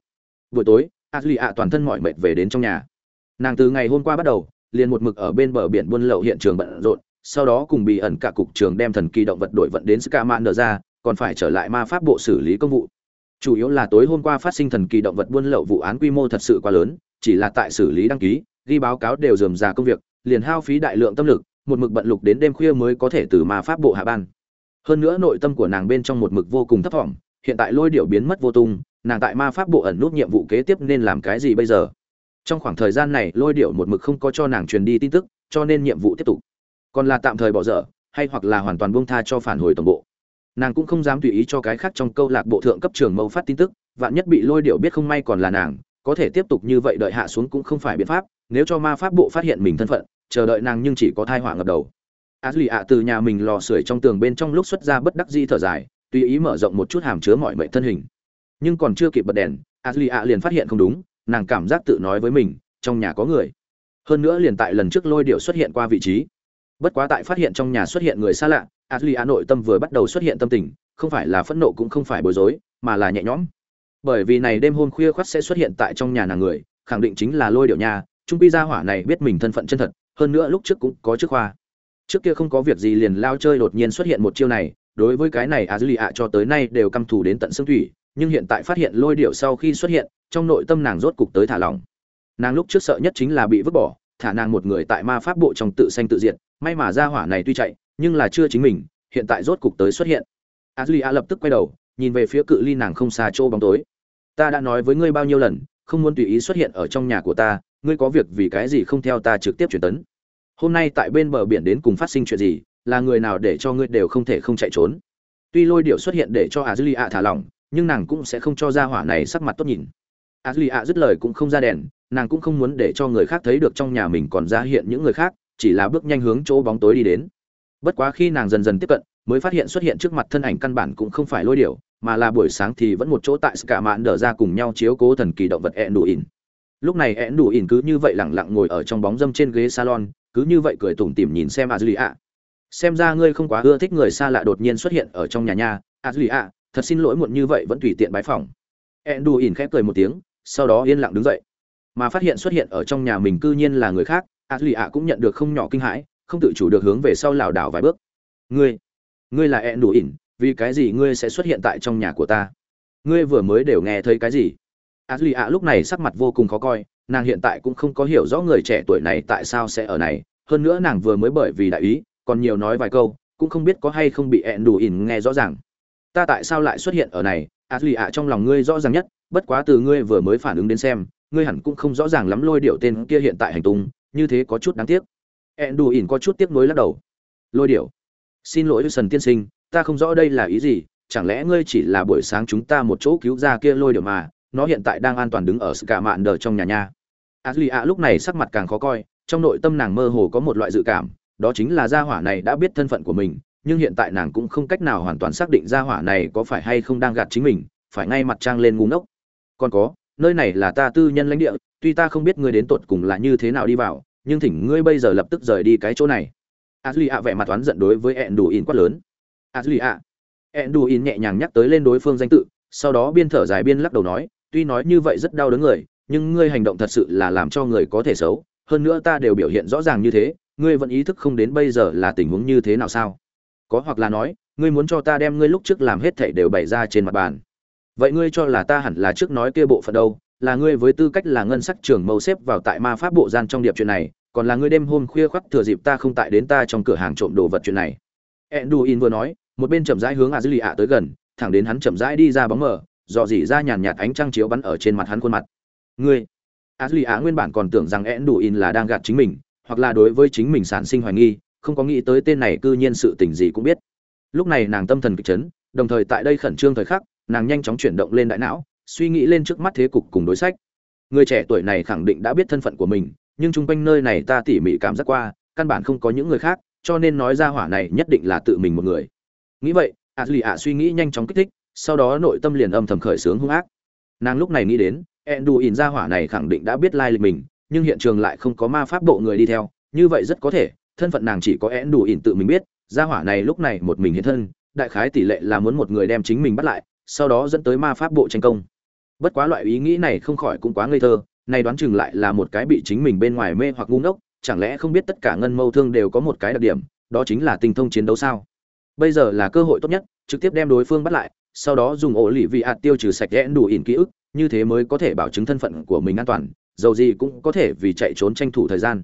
S1: Buổi tối a ạ toàn thân mỏi mệt về đến trong nhà. Nàng từ ngày hôm qua bắt đầu, liền một mực ở bên bờ biển buôn lậu hiện trường bận rộn, sau đó cùng bị ẩn cả cục trường đem thần kỳ động vật đổi vận đến Skaman ra, còn phải trở lại ma pháp bộ xử lý công vụ. Chủ yếu là tối hôm qua phát sinh thần kỳ động vật buôn lậu vụ án quy mô thật sự quá lớn, chỉ là tại xử lý đăng ký, ghi báo cáo đều dườm rà công việc, liền hao phí đại lượng tâm lực một mực bận lục đến đêm khuya mới có thể từ ma pháp bộ hạ ban. Hơn nữa nội tâm của nàng bên trong một mực vô cùng thấp thỏm, hiện tại lôi điệu biến mất vô tung, nàng tại ma pháp bộ ẩn nút nhiệm vụ kế tiếp nên làm cái gì bây giờ? Trong khoảng thời gian này, lôi điệu một mực không có cho nàng truyền đi tin tức, cho nên nhiệm vụ tiếp tục. Còn là tạm thời bỏ dở, hay hoặc là hoàn toàn buông tha cho phản hồi tổng bộ. Nàng cũng không dám tùy ý cho cái khác trong câu lạc bộ thượng cấp trường mâu phát tin tức, vạn nhất bị lôi điệu biết không may còn là nàng, có thể tiếp tục như vậy đợi hạ xuống cũng không phải biện pháp, nếu cho ma pháp bộ phát hiện mình thân phận chờ đợi nàng nhưng chỉ có thai họa ngập đầu. A duy ạ từ nhà mình lò sưởi trong tường bên trong lúc xuất ra bất đắc di thở dài, tùy ý mở rộng một chút hàm chứa mọi mệnh thân hình. Nhưng còn chưa kịp bật đèn a duy ạ liền phát hiện không đúng, nàng cảm giác tự nói với mình, trong nhà có người. Hơn nữa liền tại lần trước lôi điệu xuất hiện qua vị trí. Bất quá tại phát hiện trong nhà xuất hiện người xa lạ a duy ạ nội tâm vừa bắt đầu xuất hiện tâm tình, không phải là phẫn nộ cũng không phải bối rối, mà là nhẹ nhõm. Bởi vì này đêm hôm khuya khoắt sẽ xuất hiện tại trong nhà nàng người, khẳng định chính là lôi điệu nhà, trung pi gia hỏa này biết mình thân phận chân thật hơn nữa lúc trước cũng có trước khoa. Trước kia không có việc gì liền lao chơi đột nhiên xuất hiện một chiêu này, đối với cái này a dư lì ạ cho tới nay đều căm thù đến tận xương thủy, nhưng hiện tại phát hiện lôi điệu sau khi xuất hiện, trong nội tâm nàng rốt cục tới thả lỏng. Nàng lúc trước sợ nhất chính là bị vứt bỏ, thả nàng một người tại ma pháp bộ trong tự sanh tự diệt, may mà gia hỏa này tuy chạy, nhưng là chưa chính mình, hiện tại rốt cục tới xuất hiện. A dư lì ạ lập tức quay đầu, nhìn về phía cự ly nàng không xa chỗ bóng tối. Ta đã nói với ngươi bao nhiêu lần, không muốn tùy ý xuất hiện ở trong nhà của ta, ngươi có việc vì cái gì không theo ta trực tiếp truyền tấn? Hôm nay tại bên bờ biển đến cùng phát sinh chuyện gì, là người nào để cho ngươi đều không thể không chạy trốn? Tuy lôi điệu xuất hiện để cho a dư lì ạ thả lỏng, nhưng nàng cũng sẽ không cho ra hỏa này sắc mặt tốt nhìn. A dư lì ạ dứt lời cũng không ra đèn, nàng cũng không muốn để cho người khác thấy được trong nhà mình còn ra hiện những người khác, chỉ là bước nhanh hướng chỗ bóng tối đi đến. Bất quá khi nàng dần dần tiếp cận, mới phát hiện xuất hiện trước mặt thân ảnh căn bản cũng không phải lôi điệu mà là buổi sáng thì vẫn một chỗ tại cả mạn đỡ ra cùng nhau chiếu cố thần kỳ động vật ẹn đủ ỉn lúc này ẹn đủ ỉn cứ như vậy lẳng lặng ngồi ở trong bóng dâm trên ghế salon cứ như vậy cười tủm tỉm nhìn xem a ạ xem ra ngươi không quá ưa thích người xa lạ đột nhiên xuất hiện ở trong nhà nhà a ạ thật xin lỗi muộn như vậy vẫn tùy tiện bái phòng ẹn đủ ỉn khép cười một tiếng, sau đó yên lặng đứng dậy. Mà phát hiện xuất hiện ở trong nhà mình cư nhiên là người khác a ạ cũng nhận được không nhỏ kinh hãi, không tự chủ được hướng về sau lảo đảo vài bước. Ngươi ngươi là ẹn đủ ỉn vì cái gì ngươi sẽ xuất hiện tại trong nhà của ta? Ngươi vừa mới đều nghe thấy cái gì? A ạ lúc này sắc mặt vô cùng khó coi nàng hiện tại cũng không có hiểu rõ người trẻ tuổi này tại sao sẽ ở này, hơn nữa nàng vừa mới bởi vì đại ý, còn nhiều nói vài câu, cũng không biết có hay không bị ẹn đủ ỉn nghe rõ ràng. Ta tại sao lại xuất hiện ở này? À, A duy ạ, trong lòng ngươi rõ ràng nhất, bất quá từ ngươi vừa mới phản ứng đến xem, ngươi hẳn cũng không rõ ràng lắm lôi điệu tên kia hiện tại hành tung, như thế có chút đáng tiếc. ẹn đủ ỉn có chút tiếc nuối lắc đầu. Lôi điệu xin lỗi sần tiên sinh, ta không rõ đây là ý gì, chẳng lẽ ngươi chỉ là buổi sáng chúng ta một chỗ cứu ra kia lôi điệu mà, nó hiện tại đang an toàn đứng ở sự cả mạn đờ trong nhà nha? A ạ lúc này sắc mặt càng khó coi, trong nội tâm nàng mơ hồ có một loại dự cảm, đó chính là gia hỏa này đã biết thân phận của mình, nhưng hiện tại nàng cũng không cách nào hoàn toàn xác định gia hỏa này có phải hay không đang gạt chính mình, phải ngay mặt trang lên ngu ngốc. Còn có, nơi này là ta tư nhân lãnh địa, tuy ta không biết ngươi đến tột cùng là như thế nào đi vào, nhưng thỉnh ngươi bây giờ lập tức rời đi cái chỗ này. A ạ vẻ mặt toán giận đối với ẹn đủ in quát lớn. A duy ạ ẹn đủ in nhẹ nhàng nhắc tới lên đối phương danh tự, sau đó biên thở dài biên lắc đầu nói, tuy nói như vậy rất đau đớn người nhưng ngươi hành động thật sự là làm cho người có thể xấu, hơn nữa ta đều biểu hiện rõ ràng như thế, ngươi vẫn ý thức không đến bây giờ là tình huống như thế nào sao? Có hoặc là nói, ngươi muốn cho ta đem ngươi lúc trước làm hết thảy đều bày ra trên mặt bàn. Vậy ngươi cho là ta hẳn là trước nói kia bộ phận đâu? Là ngươi với tư cách là ngân sắc trưởng mâu xếp vào tại ma pháp bộ gian trong điệp chuyện này, còn là ngươi đêm hôm khuya khoắt thừa dịp ta không tại đến ta trong cửa hàng trộm đồ vật chuyện này? Enduin vừa nói, một bên chậm rãi hướng a dư lì ạ tới gần, thẳng đến hắn chậm rãi đi ra bóng mờ, dò dỉ ra nhàn nhạt ánh trăng chiếu bắn ở trên mặt hắn khuôn mặt ngươi. A dư Á nguyên bản còn tưởng rằng eãn đủ in là đang gạt chính mình, hoặc là đối với chính mình sản sinh hoài nghi, không có nghĩ tới tên này cư nhiên sự tình gì cũng biết. Lúc này nàng tâm thần kịch chấn, đồng thời tại đây khẩn trương thời khắc, nàng nhanh chóng chuyển động lên đại não, suy nghĩ lên trước mắt thế cục cùng đối sách. Người trẻ tuổi này khẳng định đã biết thân phận của mình, nhưng chung quanh nơi này ta tỉ mỉ cảm giác qua, căn bản không có những người khác, cho nên nói ra hỏa này nhất định là tự mình một người. Nghĩ vậy, a lì ạ suy nghĩ nhanh chóng kích thích, sau đó nội tâm liền âm thầm khởi sướng hung ác. Nàng lúc này nghĩ đến Enduin đù ra hỏa này khẳng định đã biết lai lịch mình, nhưng hiện trường lại không có ma pháp bộ người đi theo, như vậy rất có thể, thân phận nàng chỉ có Enduin tự mình biết ra hỏa này lúc này một mình hiện thân, đại khái tỷ lệ là muốn một người đem chính mình bắt lại, sau đó dẫn tới ma pháp bộ tranh công. Bất quá loại ý nghĩ này không khỏi cũng quá ngây thơ này đoán chừng lại là một cái bị chính mình bên ngoài mê hoặc ngu ngốc, chẳng lẽ không biết tất cả ngân mâu thương đều có một cái đặc điểm, đó chính là tinh thông chiến đấu sao? Bây giờ là cơ hội tốt nhất, trực tiếp đem đối phương bắt lại, sau đó dùng ổ lì vị ạt tiêu trừ sạch ghẽn đủ ỉn ký ức như thế mới có thể bảo chứng thân phận của mình an toàn, dầu gì cũng có thể vì chạy trốn tranh thủ thời gian.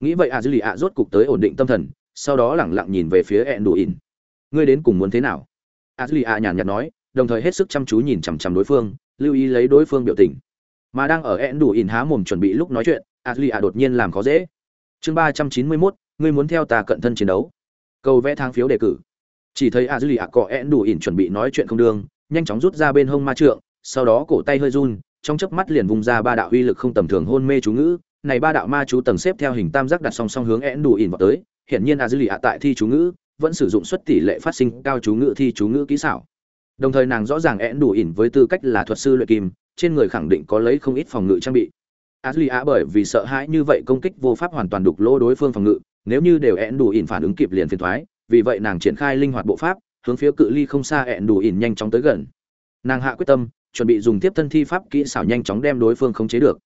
S1: Nghĩ vậy à dư lì ạ rốt cục tới ổn định tâm thần, sau đó lẳng lặng nhìn về phía ẹn đủ ỉn ngươi đến cùng muốn thế nào? A dư lì ạ nhàn nhạt nói, đồng thời hết sức chăm chú nhìn chằm chằm đối phương, lưu ý lấy đối phương biểu tình. Mà đang ở ẹn đủ ỉn há mồm chuẩn bị lúc nói chuyện a dư lì ạ đột nhiên làm khó dễ. Chương ba trăm chín mươi mốt, ngươi muốn theo ta cận thân chiến đấu. Cầu vẽ thang phiếu đề cử. Chỉ thấy a dư lì ạ cọ ẹn đủ ỉn chuẩn bị nói chuyện không đương nhanh chóng rút ra bên hông ma trượng sau đó cổ tay hơi run, trong chớp mắt liền vung ra ba đạo uy lực không tầm thường hôn mê chú ngữ. Này ba đạo ma chú tầng xếp theo hình tam giác đặt song song hướng én đủ ỉn vào tới, hiển nhiên a dư lì ạ tại thi chú ngữ, vẫn sử dụng suất tỷ lệ phát sinh cao chú ngữ thi chú ngữ kỹ xảo. Đồng thời nàng rõ ràng én đủ ỉn với tư cách là thuật sư luyện kim, trên người khẳng định có lấy không ít phòng ngự trang bị. A dư lì ạ bởi vì sợ hãi như vậy công kích vô pháp hoàn toàn đục lỗ đối phương phòng ngự, nếu như đều én đủ ỉn phản ứng kịp liền phiền thoái vì vậy nàng triển khai linh hoạt bộ pháp, hướng phía cự ly không xa én đủ ỉn nhanh chóng tới gần. Nàng hạ quyết tâm chuẩn bị dùng tiếp thân thi pháp kỹ xảo nhanh chóng đem đối phương khống chế được.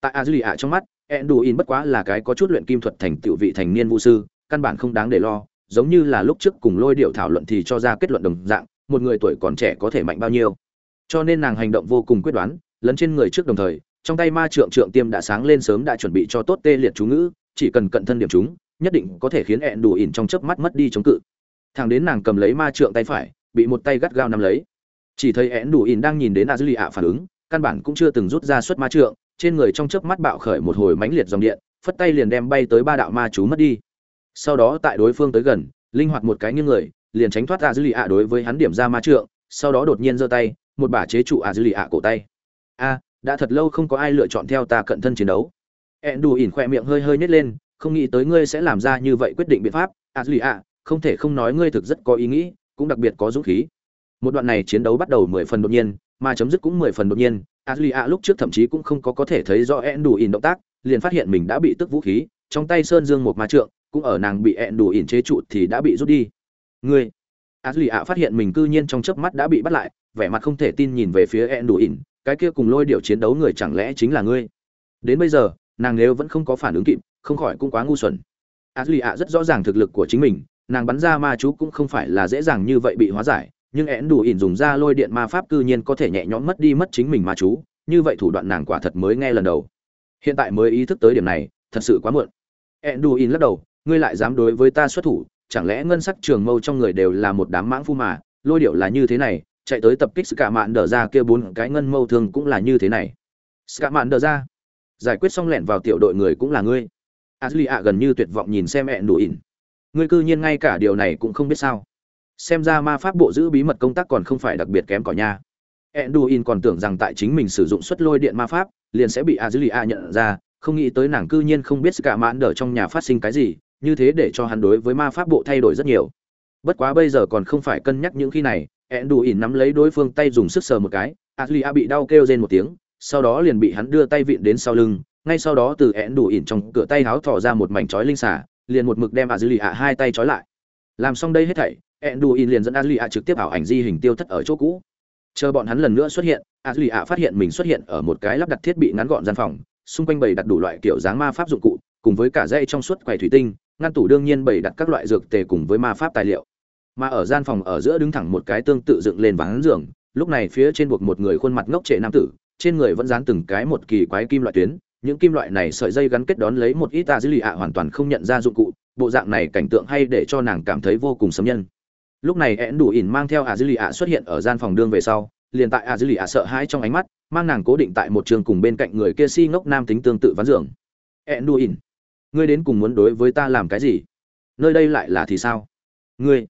S1: Tại a dư lì ạ trong mắt, Enduin bất quá là cái có chút luyện kim thuật thành tựu vị thành niên vũ sư, căn bản không đáng để lo, giống như là lúc trước cùng lôi điệu thảo luận thì cho ra kết luận đồng dạng, một người tuổi còn trẻ có thể mạnh bao nhiêu. Cho nên nàng hành động vô cùng quyết đoán, lấn trên người trước đồng thời, trong tay ma trượng trượng tiêm đã sáng lên sớm đã chuẩn bị cho tốt tê liệt chú ngữ, chỉ cần cận thân điểm chúng, nhất định có thể khiến ẹn đủ ỉn trong chớp mắt mất đi chống cự. Thằng đến nàng cầm lấy ma trượng tay phải, bị một tay gắt gao nắm lấy chỉ thấy én đủ ỉn đang nhìn đến a dư lì ạ à phản ứng, căn bản cũng chưa từng rút ra suất ma trượng, trên người trong chớp mắt bạo khởi một hồi mãnh liệt dòng điện, phất tay liền đem bay tới ba đạo ma chú mất đi. Sau đó tại đối phương tới gần, linh hoạt một cái nghiêng người, liền tránh thoát a dư lì ạ à đối với hắn điểm ra ma trượng, sau đó đột nhiên giơ tay, một bả chế trụ a dư lì ạ à cổ tay. A, đã thật lâu không có ai lựa chọn theo ta cận thân chiến đấu. Ẹn đủ ỉn khoe miệng hơi hơi nhét lên, không nghĩ tới ngươi sẽ làm ra như vậy quyết định biện pháp. A dư lì ạ không thể không nói ngươi thực rất có ý nghĩ, cũng đặc biệt có dũng khí một đoạn này chiến đấu bắt đầu mười phần đột nhiên, mà chấm dứt cũng mười phần đột nhiên. A lúc trước thậm chí cũng không có có thể thấy do ed đủ ỉn động tác, liền phát hiện mình đã bị tức vũ khí, trong tay sơn dương một ma trượng, cũng ở nàng bị ed đủ ỉn chế trụ thì đã bị rút đi. Ngươi! A phát hiện mình cư nhiên trong chớp mắt đã bị bắt lại, vẻ mặt không thể tin nhìn về phía ed đủ ỉn cái kia cùng lôi điệu chiến đấu người chẳng lẽ chính là ngươi? Đến bây giờ, nàng nếu vẫn không có phản ứng kịp, không khỏi cũng quá ngu xuẩn. A rất rõ ràng thực lực của chính mình, nàng bắn ra ma chú cũng không phải là dễ dàng như vậy bị hóa giải nhưng én đủ ỉn dùng ra lôi điện ma pháp cư nhiên có thể nhẹ nhõm mất đi mất chính mình ma chú, như vậy thủ đoạn nàng quả thật mới nghe lần đầu. Hiện tại mới ý thức tới điểm này, thật sự quá muộn. Én đủ ỉn lắc đầu, ngươi lại dám đối với ta xuất thủ, chẳng lẽ ngân sắc trường mâu trong người đều là một đám mãng phu mà, lôi điệu là như thế này, chạy tới tập kích cả mạn đờ ra kia bốn cái ngân mâu thường cũng là như thế này. Cả mạn đờ ra giải quyết xong lẹn vào tiểu đội người cũng là ngươi. Ashley ạ gần như tuyệt vọng nhìn xem ẹn đủ ỉn. Ngươi cư nhiên ngay cả điều này cũng không biết sao? Xem ra ma pháp bộ giữ bí mật công tác còn không phải đặc biệt kém cỏi nha. Ẹn còn tưởng rằng tại chính mình sử dụng suất lôi điện ma pháp, liền sẽ bị ashley ạ nhận ra, không nghĩ tới nàng cư nhiên không biết cả mạn đờ trong nhà phát sinh cái gì, như thế để cho hắn đối với ma pháp bộ thay đổi rất nhiều. Bất quá bây giờ còn không phải cân nhắc những khi này ẹn nắm lấy đối phương tay dùng sức sờ một cái adlia bị đau kêu rên một tiếng, sau đó liền bị hắn đưa tay vịn đến sau lưng, ngay sau đó từ ẹn đủ ỉn trong cửa tay háo thỏ ra một mảnh chói linh xả liền một mực đem adlia hai tay chói lại. Làm xong đây hết thảy Enduin liền dẫn adlia trực tiếp ảo ảnh di hình tiêu thất ở chỗ cũ. Chờ bọn hắn lần nữa xuất hiện adlia phát hiện mình xuất hiện ở một cái lắp đặt thiết bị ngắn gọn gian phòng, xung quanh bày đặt đủ loại kiểu dáng ma pháp dụng cụ, cùng với cả dây trong suốt quầy thủy tinh, ngăn tủ đương nhiên bày đặt các loại dược tề cùng với ma pháp tài liệu. Mà ở gian phòng ở giữa đứng thẳng một cái tương tự dựng lên ván giường, lúc này phía trên buộc một người khuôn mặt ngốc trệ nam tử, trên người vẫn dán từng cái một kỳ quái kim loại tuyến, những kim loại này sợi dây gắn kết đón lấy một ít ta hoàn toàn không nhận ra dụng cụ, bộ dạng này cảnh tượng hay để cho nàng cảm thấy vô cùng sấm nhân lúc này én đủ ỉn mang theo a Dư lì ạ xuất hiện ở gian phòng đương về sau, liền tại a Dư lì ạ sợ hãi trong ánh mắt, mang nàng cố định tại một trường cùng bên cạnh người kia si ngốc nam tính tương tự ván giường. Én đủ ỉn, ngươi đến cùng muốn đối với ta làm cái gì? Nơi đây lại là thì sao? Ngươi,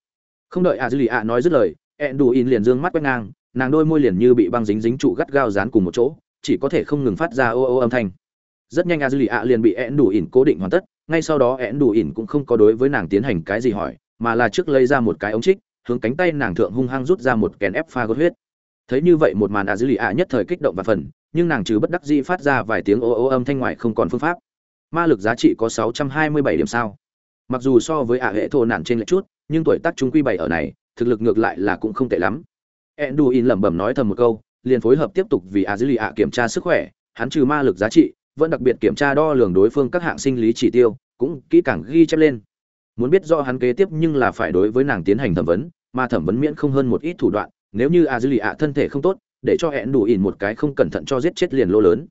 S1: không đợi a dư lì a nói dứt lời ẹn đủ Ỉn liền dương mắt quét ngang, nàng đôi môi liền như bị băng dính dính trụ gắt gao dán cùng một chỗ, chỉ có thể không ngừng phát ra ô ô âm thanh. Rất nhanh a dư lì a liền bị ẹn đủ Ỉn cố định hoàn tất, ngay sau đó ẹn đủ Ỉn cũng không có đối với nàng tiến hành cái gì hỏi mà là trước lấy ra một cái ống trích, hướng cánh tay nàng thượng hung hăng rút ra một kèn ép pha gốt huyết. Thấy như vậy một màn a dư lì ạ nhất thời kích động và phần, nhưng nàng trừ bất đắc dĩ phát ra vài tiếng ô ô âm thanh ngoài không còn phương pháp. Ma lực giá trị có 627 điểm sao. Mặc dù so với ạ hệ thổ nản trên lệch chút, nhưng tuổi tác chúng quy bảy ở này, thực lực ngược lại là cũng không tệ lắm. Enduin lẩm bẩm nói thầm một câu, liền phối hợp tiếp tục vì a dư lì ạ kiểm tra sức khỏe, hắn trừ ma lực giá trị, vẫn đặc biệt kiểm tra đo lường đối phương các hạng sinh lý chỉ tiêu, cũng kỹ càng ghi chép lên muốn biết do hắn kế tiếp nhưng là phải đối với nàng tiến hành thẩm vấn, mà thẩm vấn miễn không hơn một ít thủ đoạn, nếu như a dư lì ạ thân thể không tốt, để cho hẹn đủ ỉn một cái không cẩn thận cho giết chết liền lô lớn.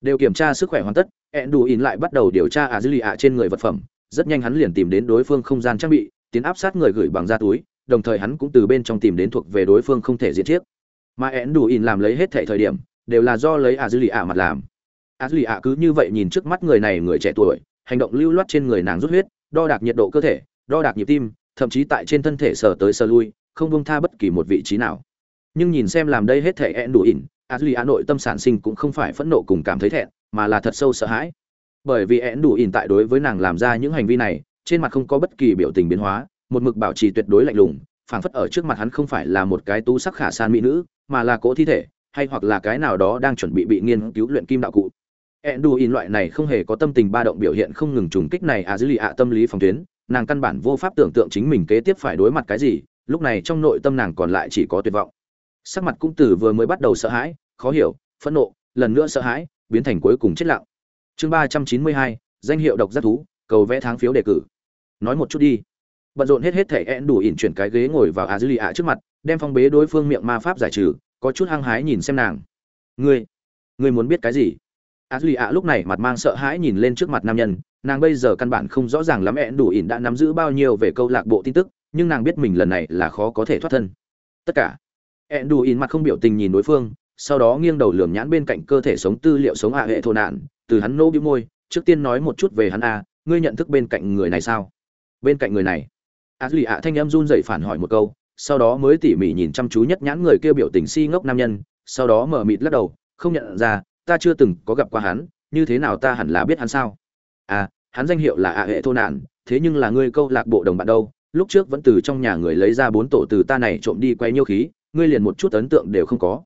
S1: Đều kiểm tra sức khỏe hoàn tất hẹn đủ ỉn lại bắt đầu điều tra a dư lì ạ trên người vật phẩm, rất nhanh hắn liền tìm đến đối phương không gian trang bị, tiến áp sát người gửi bằng da túi, đồng thời hắn cũng từ bên trong tìm đến thuộc về đối phương không thể diễn chiếc. Mà hẹn đủ ỉn làm lấy hết thể thời điểm, đều là do lấy a dư lì ạ mặt làm. A dư lì ạ cứ như vậy nhìn trước mắt người này, người trẻ tuổi, hành động lưu loát trên người nàng rút huyết đo đạc nhiệt độ cơ thể, đo đạc nhịp tim, thậm chí tại trên thân thể sờ tới sờ lui, không buông tha bất kỳ một vị trí nào. Nhưng nhìn xem làm đây hết thể ẹn đủ ỉn adli a nội tâm sản sinh cũng không phải phẫn nộ cùng cảm thấy thẹn, mà là thật sâu sợ hãi. Bởi vì ẹn đủ ỉn tại đối với nàng làm ra những hành vi này, trên mặt không có bất kỳ biểu tình biến hóa, một mực bảo trì tuyệt đối lạnh lùng, phảng phất ở trước mặt hắn không phải là một cái tú sắc khả san mỹ nữ, mà là cỗ thi thể, hay hoặc là cái nào đó đang chuẩn bị bị nghiên cứu luyện kim đạo cụ. Enduin loại này không hề có tâm tình ba động biểu hiện không ngừng trùng kích này à dữ lì ạ tâm lý phòng tuyến, nàng căn bản vô pháp tưởng tượng chính mình kế tiếp phải đối mặt cái gì, lúc này trong nội tâm nàng còn lại chỉ có tuyệt vọng. Sắc mặt cũng từ vừa mới bắt đầu sợ hãi, khó hiểu, phẫn nộ, lần nữa sợ hãi, biến thành cuối cùng chết lặng. Chương ba trăm chín mươi hai, danh hiệu độc giác thú, cầu vẽ tháng phiếu đề cử. Nói một chút đi. Bận rộn hết hết thể Enduin chuyển cái ghế ngồi vào Azulia trước mặt, đem phong bế đối phương miệng ma pháp giải trừ, có chút hăng hái nhìn xem nàng. "Ngươi, ngươi muốn biết cái gì?" Ashley ạ lúc này mặt mang sợ hãi nhìn lên trước mặt nam nhân, nàng bây giờ căn bản không rõ ràng lắm ẹn đủ ỉn đã nắm giữ bao nhiêu về câu lạc bộ tin tức, nhưng nàng biết mình lần này là khó có thể thoát thân. Tất cả. ẹn đủ ỉn mặt không biểu tình nhìn đối phương, sau đó nghiêng đầu lườm nhãn bên cạnh cơ thể sống tư liệu sống ạ hệ thổ nạn, từ hắn nô bĩu môi, trước tiên nói một chút về hắn a, ngươi nhận thức bên cạnh người này sao? Bên cạnh người này. Ashley ạ thanh âm run rẩy phản hỏi một câu, sau đó mới tỉ mỉ nhìn chăm chú nhất nhãn người kia biểu tình si ngốc nam nhân, sau đó mở mịt lắc đầu, không nhận ra, ta chưa từng có gặp qua hắn, như thế nào ta hẳn là biết hắn sao? À hắn danh hiệu là ạ hệ thô nạn, thế nhưng là ngươi câu lạc bộ đồng bạn đâu? Lúc trước vẫn từ trong nhà người lấy ra bốn tổ từ ta này trộm đi quay nhiêu khí, ngươi liền một chút ấn tượng đều không có.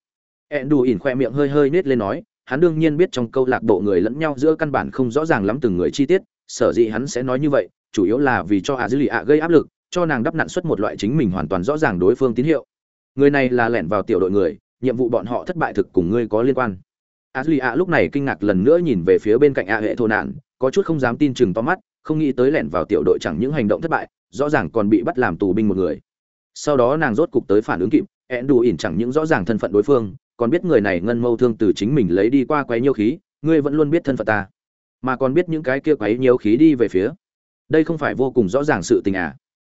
S1: Ẹn đù ỉn khoe miệng hơi hơi nết lên nói, hắn đương nhiên biết trong câu lạc bộ người lẫn nhau giữa căn bản không rõ ràng lắm từng người chi tiết, sở dĩ hắn sẽ nói như vậy, chủ yếu là vì cho ạ dữ lì ạ gây áp lực, cho nàng đắp nặn xuất một loại chính mình hoàn toàn rõ ràng đối phương tín hiệu. Người này là lẻn vào tiểu đội người, nhiệm vụ bọn họ thất bại thực cùng ngươi có liên quan. Ashley ạ lúc này kinh ngạc lần nữa nhìn về phía bên cạnh ạ hệ thô nạn, có chút không dám tin chừng to mắt, không nghĩ tới lẻn vào tiểu đội chẳng những hành động thất bại, rõ ràng còn bị bắt làm tù binh một người. Sau đó nàng rốt cục tới phản ứng kịp, ẹn đủ ỉn chẳng những rõ ràng thân phận đối phương, còn biết người này ngân mâu thương từ chính mình lấy đi qua quấy nhiêu khí, ngươi vẫn luôn biết thân phận ta, mà còn biết những cái kia quấy nhiêu khí đi về phía. Đây không phải vô cùng rõ ràng sự tình à?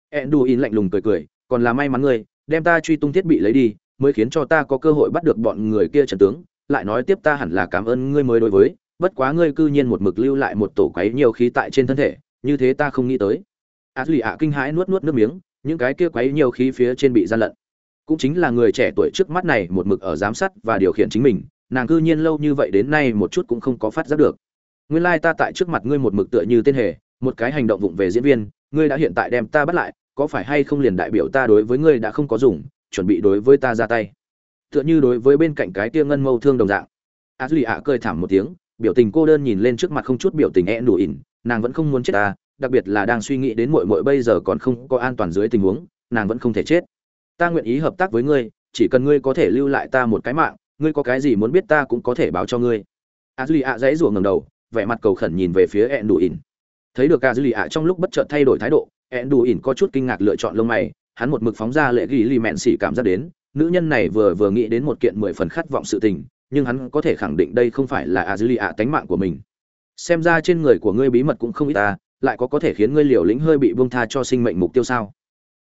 S1: ẹn đủ ỉn lạnh lùng cười cười, còn là may mắn ngươi, đem ta truy tung thiết bị lấy đi, mới khiến cho ta có cơ hội bắt được bọn người kia trận tướng, lại nói tiếp ta hẳn là cảm ơn ngươi mới đối với, bất quá ngươi cư nhiên một mực lưu lại một tổ quấy nhiều khí tại trên thân thể, như thế ta không nghĩ tới. Ashley ạ kinh hãi nuốt nuốt nước miếng, những cái kia quấy nhiều khí phía trên bị gian lận. Cũng chính là người trẻ tuổi trước mắt này một mực ở giám sát và điều khiển chính mình, nàng cư nhiên lâu như vậy đến nay một chút cũng không có phát giác được. Nguyên lai ta tại trước mặt ngươi một mực tựa như tên hề, một cái hành động vụng về diễn viên, ngươi đã hiện tại đem ta bắt lại, có phải hay không liền đại biểu ta đối với ngươi đã không có dùng, chuẩn bị đối với ta ra tay tựa như đối với bên cạnh cái tia ngân mâu thương đồng dạng. A duy ạ cười thảm một tiếng, biểu tình cô đơn nhìn lên trước mặt không chút biểu tình e nđủ ỉn, nàng vẫn không muốn chết ta đặc biệt là đang suy nghĩ đến mội mội bây giờ còn không có an toàn dưới tình huống, nàng vẫn không thể chết. Ta nguyện ý hợp tác với ngươi, chỉ cần ngươi có thể lưu lại ta một cái mạng, ngươi có cái gì muốn biết ta cũng có thể báo cho ngươi. A duy ạ dãy rủa ngầm đầu, vẻ mặt cầu khẩn nhìn về phía e nđủ ỉn. Thấy được a duy ạ trong lúc bất chợt thay đổi thái độ e nđủ ỉn có chút kinh ngạc lựa chọn lông mày, hắn một mực phóng ra lệ ghi lì mẹn xỉ cảm giác đến nữ nhân này vừa vừa nghĩ đến một kiện mười phần khát vọng sự tình nhưng hắn có thể khẳng định đây không phải là a dư lì ạ tánh mạng của mình. Xem ra trên người của ngươi bí mật cũng không ít ta lại có có thể khiến ngươi liều lĩnh hơi bị buông tha cho sinh mệnh mục tiêu sao?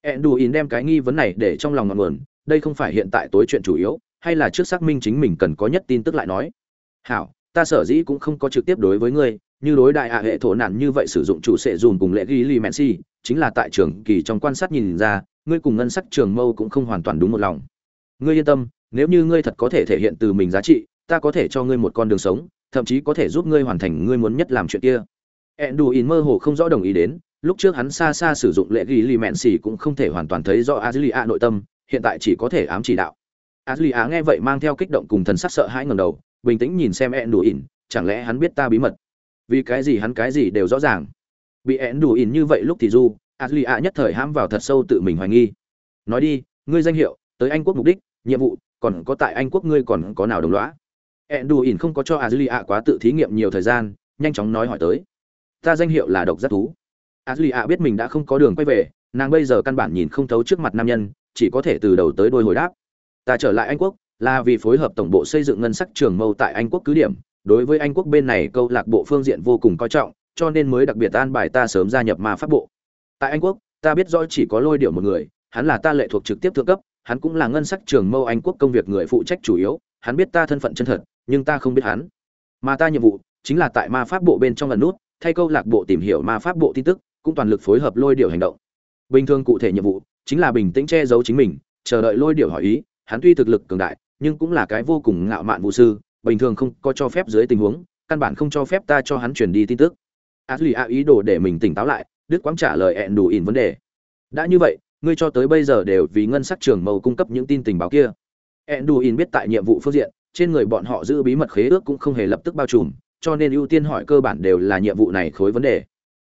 S1: Enduin đem cái nghi vấn này để trong lòng ngọn nguồn, đây không phải hiện tại tối chuyện chủ yếu, hay là trước xác minh chính mình cần có nhất tin tức lại nói. Hảo, ta sở dĩ cũng không có trực tiếp đối với ngươi, như đối đại hạ hệ thổ nạn như vậy sử dụng chủ sẽ dùn cùng lệ ghi li Messi, chính là tại trường kỳ trong quan sát nhìn ra, ngươi cùng ngân sắc trường mâu cũng không hoàn toàn đúng một lòng ngươi yên tâm, nếu như ngươi thật có thể thể hiện từ mình giá trị, ta có thể cho ngươi một con đường sống, thậm chí có thể giúp ngươi hoàn thành ngươi muốn nhất làm chuyện kia. Enduin mơ hồ không rõ đồng ý đến, lúc trước hắn xa xa sử dụng lệ ghi li mẹn xì cũng không thể hoàn toàn thấy rõ a nội tâm, hiện tại chỉ có thể ám chỉ đạo. Azilia nghe vậy mang theo kích động cùng thần sắc sợ hãi ngẩng đầu, bình tĩnh nhìn xem Enduin, chẳng lẽ hắn biết ta bí mật? Vì cái gì hắn cái gì đều rõ ràng? Bị Enduin như vậy lúc thì du Azilia nhất thời hãm vào thật sâu tự mình hoài nghi. Nói đi, ngươi danh hiệu, tới anh quốc mục đích nhiệm vụ còn có tại anh quốc ngươi còn có nào đồng lõa ỉn không có cho Azulia quá tự thí nghiệm nhiều thời gian, nhanh chóng nói hỏi tới. Ta danh hiệu là độc giác thú. Azulia biết mình đã không có đường quay về, nàng bây giờ căn bản nhìn không thấu trước mặt nam nhân, chỉ có thể từ đầu tới đuôi hồi đáp. Ta trở lại Anh quốc, là vì phối hợp tổng bộ xây dựng ngân sách trường mâu tại Anh quốc cứ điểm, đối với Anh quốc bên này câu lạc bộ phương diện vô cùng coi trọng, cho nên mới đặc biệt an bài ta sớm gia nhập ma pháp bộ. Tại Anh quốc, ta biết rõ chỉ có lôi điệu một người, hắn là ta lệ thuộc trực tiếp thượng cấp, hắn cũng là ngân sắc trường mâu anh quốc công việc người phụ trách chủ yếu, hắn biết ta thân phận chân thật, nhưng ta không biết hắn. Mà ta nhiệm vụ chính là tại ma pháp bộ bên trong lần nút, thay câu lạc bộ tìm hiểu ma pháp bộ tin tức, cũng toàn lực phối hợp lôi điều hành động. Bình thường cụ thể nhiệm vụ chính là bình tĩnh che giấu chính mình, chờ đợi lôi điều hỏi ý, hắn tuy thực lực cường đại, nhưng cũng là cái vô cùng ngạo mạn vũ sư, bình thường không có cho phép dưới tình huống, căn bản không cho phép ta cho hắn truyền đi tin tức. Ashley a ý đồ để mình tỉnh táo lại đức quang trả lời ẹn đủ ỉn vấn đề. Đã như vậy ngươi cho tới bây giờ đều vì ngân sắc trường mâu cung cấp những tin tình báo kia. Enduin biết tại nhiệm vụ phương diện, trên người bọn họ giữ bí mật khế ước cũng không hề lập tức bao trùm, cho nên ưu tiên hỏi cơ bản đều là nhiệm vụ này khối vấn đề.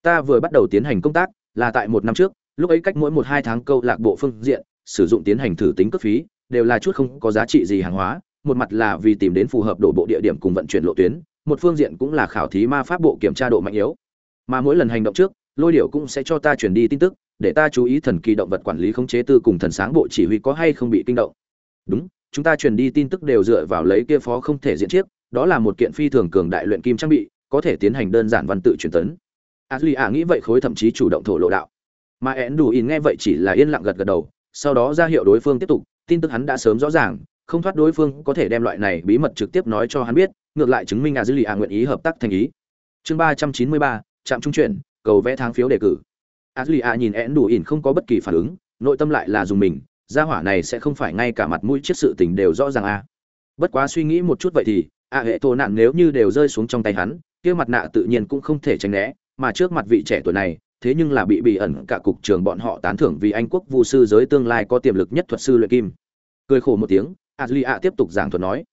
S1: Ta vừa bắt đầu tiến hành công tác, là tại một năm trước, lúc ấy cách mỗi một hai tháng câu lạc bộ phương diện, sử dụng tiến hành thử tính cấp phí, đều là chút không có giá trị gì hàng hóa, một mặt là vì tìm đến phù hợp đổ bộ địa điểm cùng vận chuyển lộ tuyến, một phương diện cũng là khảo thí ma pháp bộ kiểm tra độ mạnh yếu. Mà mỗi lần hành động trước, lôi điệu cũng sẽ cho ta chuyển đi tin tức để ta chú ý thần kỳ động vật quản lý khống chế tư cùng thần sáng bộ chỉ huy có hay không bị kinh động. Đúng, chúng ta truyền đi tin tức đều dựa vào lấy kia phó không thể diễn chiếc, đó là một kiện phi thường cường đại luyện kim trang bị, có thể tiến hành đơn giản văn tự truyền tấn. À, ashley nghĩ vậy khối thậm chí chủ động thổ lộ đạo. Mà én đủ in nghe vậy chỉ là yên lặng gật gật đầu, sau đó ra hiệu đối phương tiếp tục, tin tức hắn đã sớm rõ ràng, không thoát đối phương có thể đem loại này bí mật trực tiếp nói cho hắn biết, ngược lại chứng minh à, ashley ạ nguyện ý hợp tác thành ý. Chương ba trăm chín mươi ba, trạm trung chuyển, cầu vẽ tháng phiếu đề cử ashley nhìn én đủ ỉn không có bất kỳ phản ứng, nội tâm lại là dùng mình, gia hỏa này sẽ không phải ngay cả mặt mũi chết sự tình đều rõ ràng a à. bất quá suy nghĩ một chút vậy thì, a hệ thổ nạn nếu như đều rơi xuống trong tay hắn, kia mặt nạ tự nhiên cũng không thể tránh né, mà trước mặt vị trẻ tuổi này, thế nhưng là bị bị ẩn cả cục trường bọn họ tán thưởng vì anh quốc vu sư giới tương lai có tiềm lực nhất thuật sư luyện kim cười khổ một tiếng adlia tiếp tục giảng thuật nói,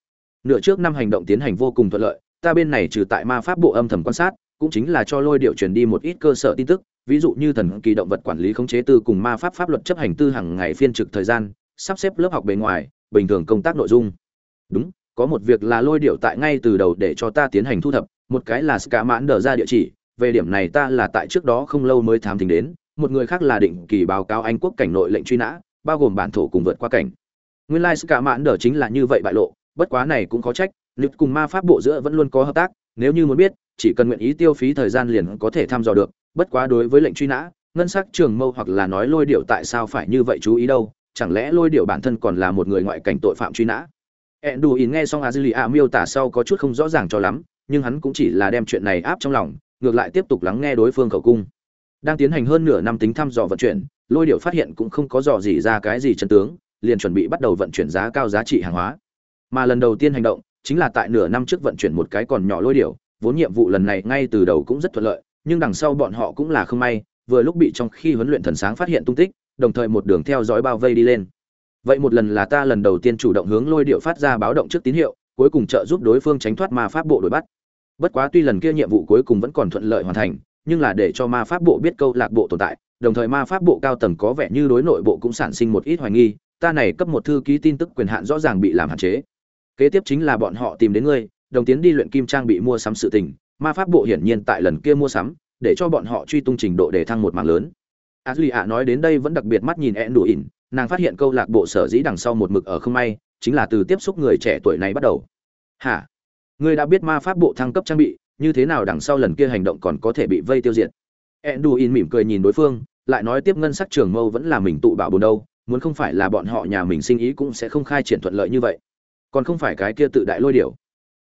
S1: nửa trước năm hành động tiến hành vô cùng thuận lợi, ta bên này trừ tại ma pháp bộ âm thầm quan sát, cũng chính là cho lôi điệu truyền đi một ít cơ sở tin tức ví dụ như thần kỳ động vật quản lý khống chế tư cùng ma pháp pháp luật chấp hành tư hàng ngày phiên trực thời gian, sắp xếp lớp học bề ngoài, bình thường công tác nội dung. Đúng, có một việc là lôi điệu tại ngay từ đầu để cho ta tiến hành thu thập, một cái là ska mãn đờ ra địa chỉ, về điểm này ta là tại trước đó không lâu mới thám tính đến, một người khác là định kỳ báo cáo anh quốc cảnh nội lệnh truy nã, bao gồm bản thổ cùng vượt qua cảnh. Nguyên lai ska mãn đờ chính là như vậy bại lộ, bất quá này cũng có trách lực cùng ma pháp bộ giữa vẫn luôn có hợp tác nếu như muốn biết chỉ cần nguyện ý tiêu phí thời gian liền có thể thăm dò được bất quá đối với lệnh truy nã ngân sắc trường mâu hoặc là nói lôi điệu tại sao phải như vậy chú ý đâu chẳng lẽ lôi điệu bản thân còn là một người ngoại cảnh tội phạm truy nã Enduin nghe xong Azilia miêu tả sau có chút không rõ ràng cho lắm, nhưng hắn cũng chỉ là đem chuyện này áp trong lòng, ngược lại tiếp tục lắng nghe đối phương khẩu cung. Đang tiến hành hơn nửa năm tính thăm dò vận chuyển, lôi điệu phát hiện cũng không có dò gì ra cái gì chân tướng, liền chuẩn bị bắt đầu vận chuyển giá cao giá trị hàng hóa. Mà lần đầu tiên hành động, chính là tại nửa năm trước vận chuyển một cái còn nhỏ lôi điệu, vốn nhiệm vụ lần này ngay từ đầu cũng rất thuận lợi, nhưng đằng sau bọn họ cũng là không may, vừa lúc bị trong khi huấn luyện thần sáng phát hiện tung tích, đồng thời một đường theo dõi bao vây đi lên. Vậy một lần là ta lần đầu tiên chủ động hướng lôi điệu phát ra báo động trước tín hiệu, cuối cùng trợ giúp đối phương tránh thoát ma pháp bộ đuổi bắt. Bất quá tuy lần kia nhiệm vụ cuối cùng vẫn còn thuận lợi hoàn thành, nhưng là để cho ma pháp bộ biết câu lạc bộ tồn tại, đồng thời ma pháp bộ cao tầng có vẻ như đối nội bộ cũng sản sinh một ít hoài nghi, ta này cấp một thư ký tin tức quyền hạn rõ ràng bị làm hạn chế. Kế tiếp chính là bọn họ tìm đến ngươi, đồng tiến đi luyện kim trang bị mua sắm sự tình, ma pháp bộ hiển nhiên tại lần kia mua sắm, để cho bọn họ truy tung trình độ để thăng một mảng lớn. Ashley nói đến đây vẫn đặc biệt mắt nhìn Ene đủ ỉn, nàng phát hiện câu lạc bộ sở dĩ đằng sau một mực ở không may, chính là từ tiếp xúc người trẻ tuổi này bắt đầu. Hả? Ngươi đã biết ma pháp bộ thăng cấp trang bị, như thế nào đằng sau lần kia hành động còn có thể bị vây tiêu diệt? Ene đủ ỉn mỉm cười nhìn đối phương, lại nói tiếp ngân sắc trường mâu vẫn là mình tụ bảo bồn đâu, muốn không phải là bọn họ nhà mình sinh ý cũng sẽ không khai triển thuận lợi như vậy. Còn không phải cái kia tự đại lôi điểu.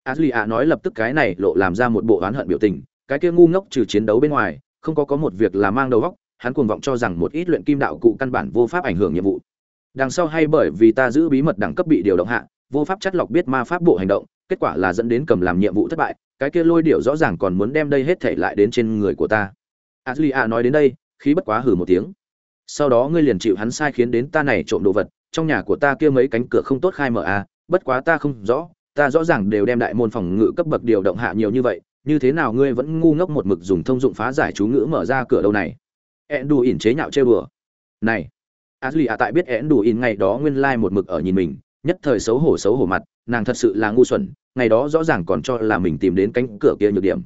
S1: Ashley nói lập tức cái này lộ làm ra một bộ oán hận biểu tình, cái kia ngu ngốc trừ chiến đấu bên ngoài, không có có một việc là mang đầu óc, hắn cuồng vọng cho rằng một ít luyện kim đạo cụ căn bản vô pháp ảnh hưởng nhiệm vụ. Đằng sau hay bởi vì ta giữ bí mật đẳng cấp bị điều động hạ, vô pháp chất lọc biết ma pháp bộ hành động, kết quả là dẫn đến cầm làm nhiệm vụ thất bại, cái kia lôi điệu rõ ràng còn muốn đem đây hết thảy lại đến trên người của ta. Aslia nói đến đây, khí bất quá hừ một tiếng. Sau đó ngươi liền chịu hắn sai khiến đến ta này trộm đồ vật, trong nhà của ta kia mấy cánh cửa không tốt khai mở à, bất quá ta không rõ, ta rõ ràng đều đem đại môn phòng ngự cấp bậc điều động hạ nhiều như vậy, như thế nào ngươi vẫn ngu ngốc một mực dùng thông dụng phá giải chú ngữ mở ra cửa đâu này? ẹn đủ ỉn chế nhạo trêu bừa, này ashley à tại biết ẹn đủ ỉn ngày đó nguyên lai một mực ở nhìn mình nhất thời xấu hổ xấu hổ mặt nàng thật sự là ngu xuẩn ngày đó rõ ràng còn cho là mình tìm đến cánh cửa kia nhược điểm.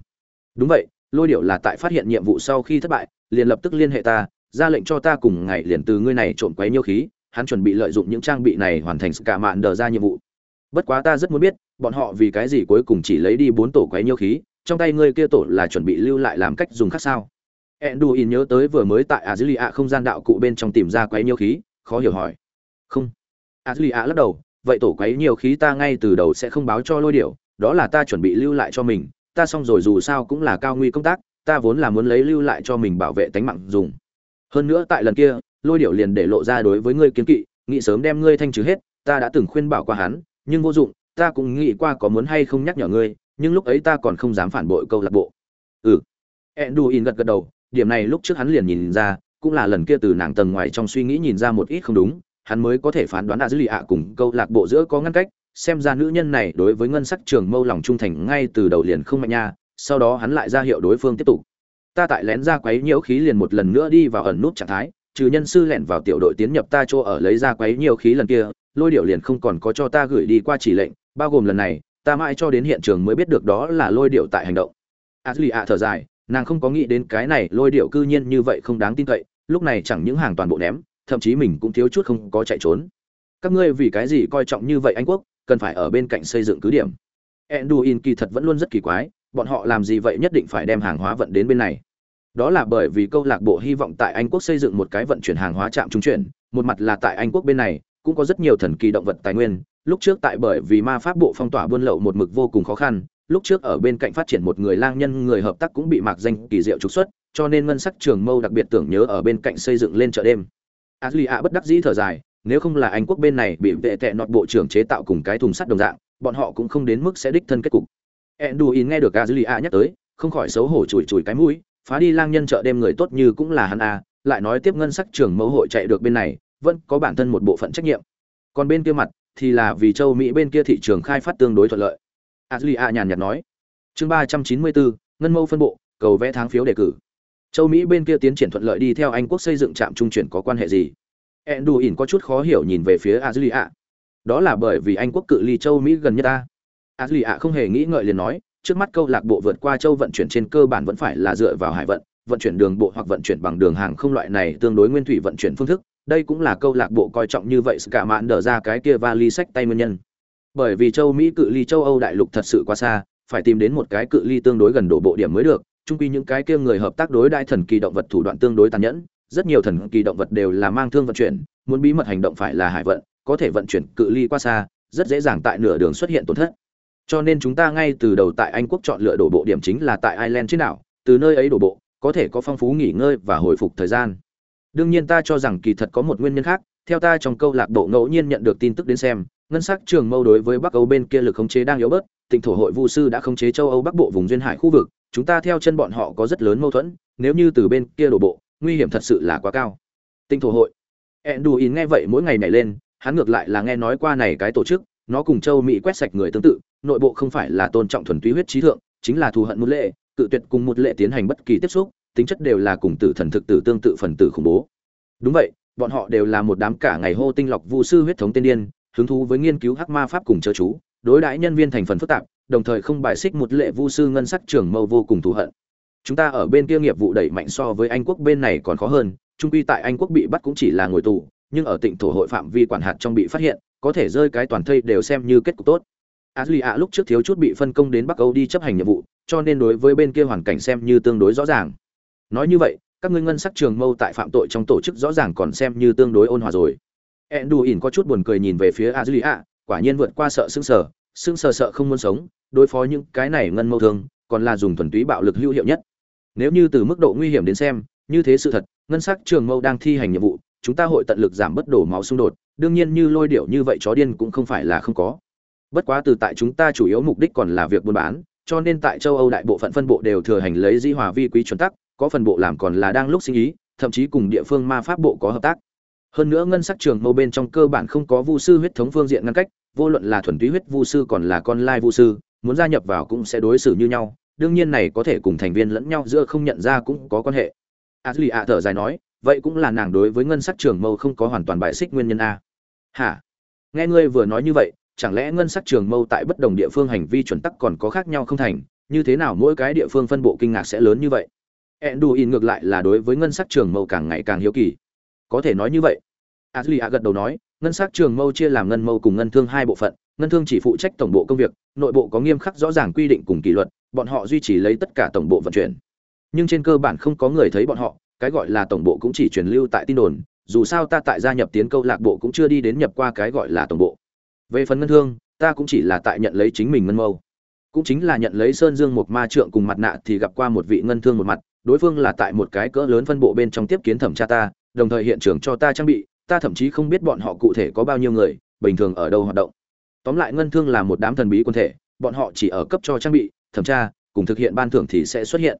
S1: Đúng vậy lôi điệu là tại phát hiện nhiệm vụ sau khi thất bại liền lập tức liên hệ ta ra lệnh cho ta cùng ngày liền từ ngươi này trộn quấy nhiêu khí hắn chuẩn bị lợi dụng những trang bị này hoàn thành cả mạn đờ ra nhiệm vụ bất quá ta rất muốn biết bọn họ vì cái gì cuối cùng chỉ lấy đi bốn tổ quấy nhiêu khí trong tay ngươi kia tổ là chuẩn bị lưu lại làm cách dùng khác sao Enduin nhớ tới vừa mới tại Azilia không gian đạo cụ bên trong tìm ra quấy nhiêu khí, khó hiểu hỏi. Không. Azilia lắc đầu, vậy tổ quấy nhiều khí ta ngay từ đầu sẽ không báo cho lôi điểu, đó là ta chuẩn bị lưu lại cho mình, ta xong rồi dù sao cũng là cao nguy công tác, ta vốn là muốn lấy lưu lại cho mình bảo vệ tính mạng dùng. hơn nữa tại lần kia lôi điệu liền để lộ ra đối với ngươi kiến kỵ nghĩ sớm đem ngươi thanh trừ hết ta đã từng khuyên bảo qua hắn nhưng vô dụng, ta cũng nghĩ qua có muốn hay không nhắc nhở ngươi, nhưng lúc ấy ta còn không dám phản bội câu lạc bộ. Ừ. Edduin gật gật đầu, điểm này lúc trước hắn liền nhìn ra, cũng là lần kia từ nàng tầng ngoài trong suy nghĩ nhìn ra một ít không đúng, hắn mới có thể phán đoán đã dữ lì ạ cùng câu lạc bộ giữa có ngăn cách, xem ra nữ nhân này đối với ngân sắc trường mâu lòng trung thành ngay từ đầu liền không mạnh nha, sau đó hắn lại ra hiệu đối phương tiếp tục. Ta tại lén ra quấy nhiễu khí liền một lần nữa đi vào ẩn nút trạng thái, trừ nhân sư lẻn vào tiểu đội tiến nhập ta chỗ ở lấy ra quấy nhiễu khí lần kia lôi điệu liền không còn có cho ta gửi đi qua chỉ lệnh, bao gồm lần này, ta mãi cho đến hiện trường mới biết được đó là lôi điệu tại hành động. A duy ạ thở dài, nàng không có nghĩ đến cái này lôi điệu cư nhiên như vậy không đáng tin cậy, lúc này chẳng những hàng toàn bộ ném, thậm chí mình cũng thiếu chút không có chạy trốn. Các ngươi vì cái gì coi trọng như vậy anh quốc, cần phải ở bên cạnh xây dựng cứ điểm. Enduin kỳ thật vẫn luôn rất kỳ quái, bọn họ làm gì vậy nhất định phải đem hàng hóa vận đến bên này. Đó là bởi vì câu lạc bộ hy vọng tại anh quốc xây dựng một cái vận chuyển hàng hóa trạm trung chuyển, một mặt là tại anh quốc bên này cũng có rất nhiều thần kỳ động vật tài nguyên. Lúc trước tại bởi vì ma pháp bộ phong tỏa buôn lậu một mực vô cùng khó khăn, lúc trước ở bên cạnh phát triển một người lang nhân người hợp tác cũng bị mạc danh kỳ diệu trục xuất, cho nên ngân sắc trường mâu đặc biệt tưởng nhớ ở bên cạnh xây dựng lên chợ đêm. Ashley ạ bất đắc dĩ thở dài, nếu không là anh quốc bên này bị vệ tệ nọt bộ trưởng chế tạo cùng cái thùng sắt đồng dạng, bọn họ cũng không đến mức sẽ đích thân kết cục. Enduin nghe được ashley ạ nhắc tới, không khỏi xấu hổ chùi chùi cái mũi, phá đi lang nhân chợ đêm người tốt như cũng là hắn a lại nói tiếp ngân sắc trường mẫu hội chạy được bên này vẫn có bản thân một bộ phận trách nhiệm. Còn bên kia mặt, thì là vì châu mỹ bên kia thị trường khai phát tương đối thuận lợi. Ashley nhàn nhạt nói. Chương ba trăm chín mươi bốn, ngân mâu phân bộ, cầu vẽ tháng phiếu đề cử. Châu mỹ bên kia tiến triển thuận lợi đi theo anh quốc xây dựng trạm trung chuyển có quan hệ gì? Endu ỉn có chút khó hiểu nhìn về phía ashley đó là bởi vì anh quốc cự ly châu mỹ gần nhất ta. Ashley không hề nghĩ ngợi liền nói, trước mắt câu lạc bộ vượt qua châu vận chuyển trên cơ bản vẫn phải là dựa vào hải vận vận chuyển đường bộ hoặc vận chuyển bằng đường hàng không loại này tương đối nguyên thủy vận chuyển phương thức đây cũng là câu lạc bộ coi trọng như vậy, cả mạn đỡ ra cái kia vali sách tay nguyên nhân. Bởi vì châu mỹ cự ly châu âu đại lục thật sự quá xa, phải tìm đến một cái cự ly tương đối gần đổ bộ điểm mới được Trung quy những cái kia người hợp tác đối đại thần kỳ động vật thủ đoạn tương đối tàn nhẫn, rất nhiều thần kỳ động vật đều là mang thương vận chuyển, muốn bí mật hành động phải là hải vận, có thể vận chuyển cự ly quá xa, rất dễ dàng tại nửa đường xuất hiện tổn thất. Cho nên chúng ta ngay từ đầu tại anh quốc chọn lựa đổ bộ điểm chính là tại ireland trên đảo, từ nơi ấy đổ bộ, có thể có phong phú nghỉ ngơi và hồi phục thời gian đương nhiên ta cho rằng kỳ thật có một nguyên nhân khác, theo ta trong câu lạc bộ ngẫu nhiên nhận được tin tức đến xem, ngân sắc trường mâu đối với bắc âu bên kia lực khống chế đang yếu bớt tỉnh thổ hội vu sư đã khống chế châu âu bắc bộ vùng duyên hải khu vực, chúng ta theo chân bọn họ có rất lớn mâu thuẫn, nếu như từ bên kia đổ bộ, nguy hiểm thật sự là quá cao. Tinh thổ hội. Enduin nghe vậy mỗi ngày nhảy lên, hắn ngược lại là nghe nói qua này cái tổ chức, nó cùng châu mỹ quét sạch người tương tự, nội bộ không phải là tôn trọng thuần túy huyết trí thượng, chính là thù hận một lệ, cự tuyệt cùng một lệ tiến hành bất kỳ tiếp xúc tính chất đều là cùng tử thần thực tử tương tự phần tử khủng bố. Đúng vậy, bọn họ đều là một đám cả ngày hô tinh lọc vu sư huyết thống tiên điên, hứng thú với nghiên cứu hắc ma pháp cùng chớ chú, đối đãi nhân viên thành phần phức tạp, đồng thời không bài xích một lệ vu sư ngân sắc trường mâu vô cùng thù hận. Chúng ta ở bên kia nghiệp vụ đẩy mạnh so với anh quốc bên này còn khó hơn, trung quy tại anh quốc bị bắt cũng chỉ là ngồi tù, nhưng ở tỉnh thổ hội phạm vi quản hạt trong bị phát hiện, có thể rơi cái toàn thây đều xem như kết cục tốt. Ashley ạ lúc trước thiếu chút bị phân công đến bắc âu đi chấp hành nhiệm vụ, cho nên đối với bên kia hoàn cảnh xem như tương đối rõ ràng nói như vậy, các ngươi ngân sắc trường mâu tại phạm tội trong tổ chức rõ ràng còn xem như tương đối ôn hòa rồi. Enduin có chút buồn cười nhìn về phía azulia quả nhiên vượt qua sợ sững sờ sững sờ sợ không muốn sống, đối phó những cái này ngân mâu thương, còn là dùng thuần túy bạo lực hữu hiệu nhất. Nếu như từ mức độ nguy hiểm đến xem, như thế sự thật, ngân sắc trường mâu đang thi hành nhiệm vụ, chúng ta hội tận lực giảm bất đổ máu xung đột, đương nhiên như lôi điệu như vậy chó điên cũng không phải là không có. Bất quá từ tại chúng ta chủ yếu mục đích còn là việc buôn bán, cho nên tại châu âu đại bộ phận phân bộ đều thừa hành lấy di hòa vi quý chuẩn tắc có phần bộ làm còn là đang lúc sinh ý, thậm chí cùng địa phương ma pháp bộ có hợp tác. Hơn nữa ngân sắc trường mâu bên trong cơ bản không có vu sư huyết thống phương diện ngăn cách, vô luận là thuần túy huyết vu sư còn là con lai vu sư, muốn gia nhập vào cũng sẽ đối xử như nhau, đương nhiên này có thể cùng thành viên lẫn nhau giữa không nhận ra cũng có quan hệ. Ashley ạ thở dài nói, vậy cũng là nàng đối với ngân sắc trường mâu không có hoàn toàn bại xích nguyên nhân a. Hả? Nghe ngươi vừa nói như vậy, chẳng lẽ ngân sắc trường mâu tại bất đồng địa phương hành vi chuẩn tắc còn có khác nhau không thành? Như thế nào mỗi cái địa phương phân bộ kinh ngạc sẽ lớn như vậy? Enduin ngược lại là đối với ngân sắc trường mâu càng ngày càng hiếu kỳ. Có thể nói như vậy. Ashley gật đầu nói, ngân sắc trường mâu chia làm ngân mâu cùng ngân thương hai bộ phận, ngân thương chỉ phụ trách tổng bộ công việc, nội bộ có nghiêm khắc rõ ràng quy định cùng kỷ luật, bọn họ duy trì lấy tất cả tổng bộ vận chuyển. Nhưng trên cơ bản không có người thấy bọn họ, cái gọi là tổng bộ cũng chỉ truyền lưu tại tin đồn, dù sao ta tại gia nhập tiến câu lạc bộ cũng chưa đi đến nhập qua cái gọi là tổng bộ. Về phần ngân thương, ta cũng chỉ là tại nhận lấy chính mình ngân mâu. Cũng chính là nhận lấy sơn dương một ma trượng cùng mặt nạ thì gặp qua một vị ngân thương một mặt đối phương là tại một cái cỡ lớn phân bộ bên trong tiếp kiến thẩm tra ta, đồng thời hiện trường cho ta trang bị, ta thậm chí không biết bọn họ cụ thể có bao nhiêu người, bình thường ở đâu hoạt động. Tóm lại ngân thương là một đám thần bí quân thể, bọn họ chỉ ở cấp cho trang bị, thẩm tra, cùng thực hiện ban thưởng thì sẽ xuất hiện.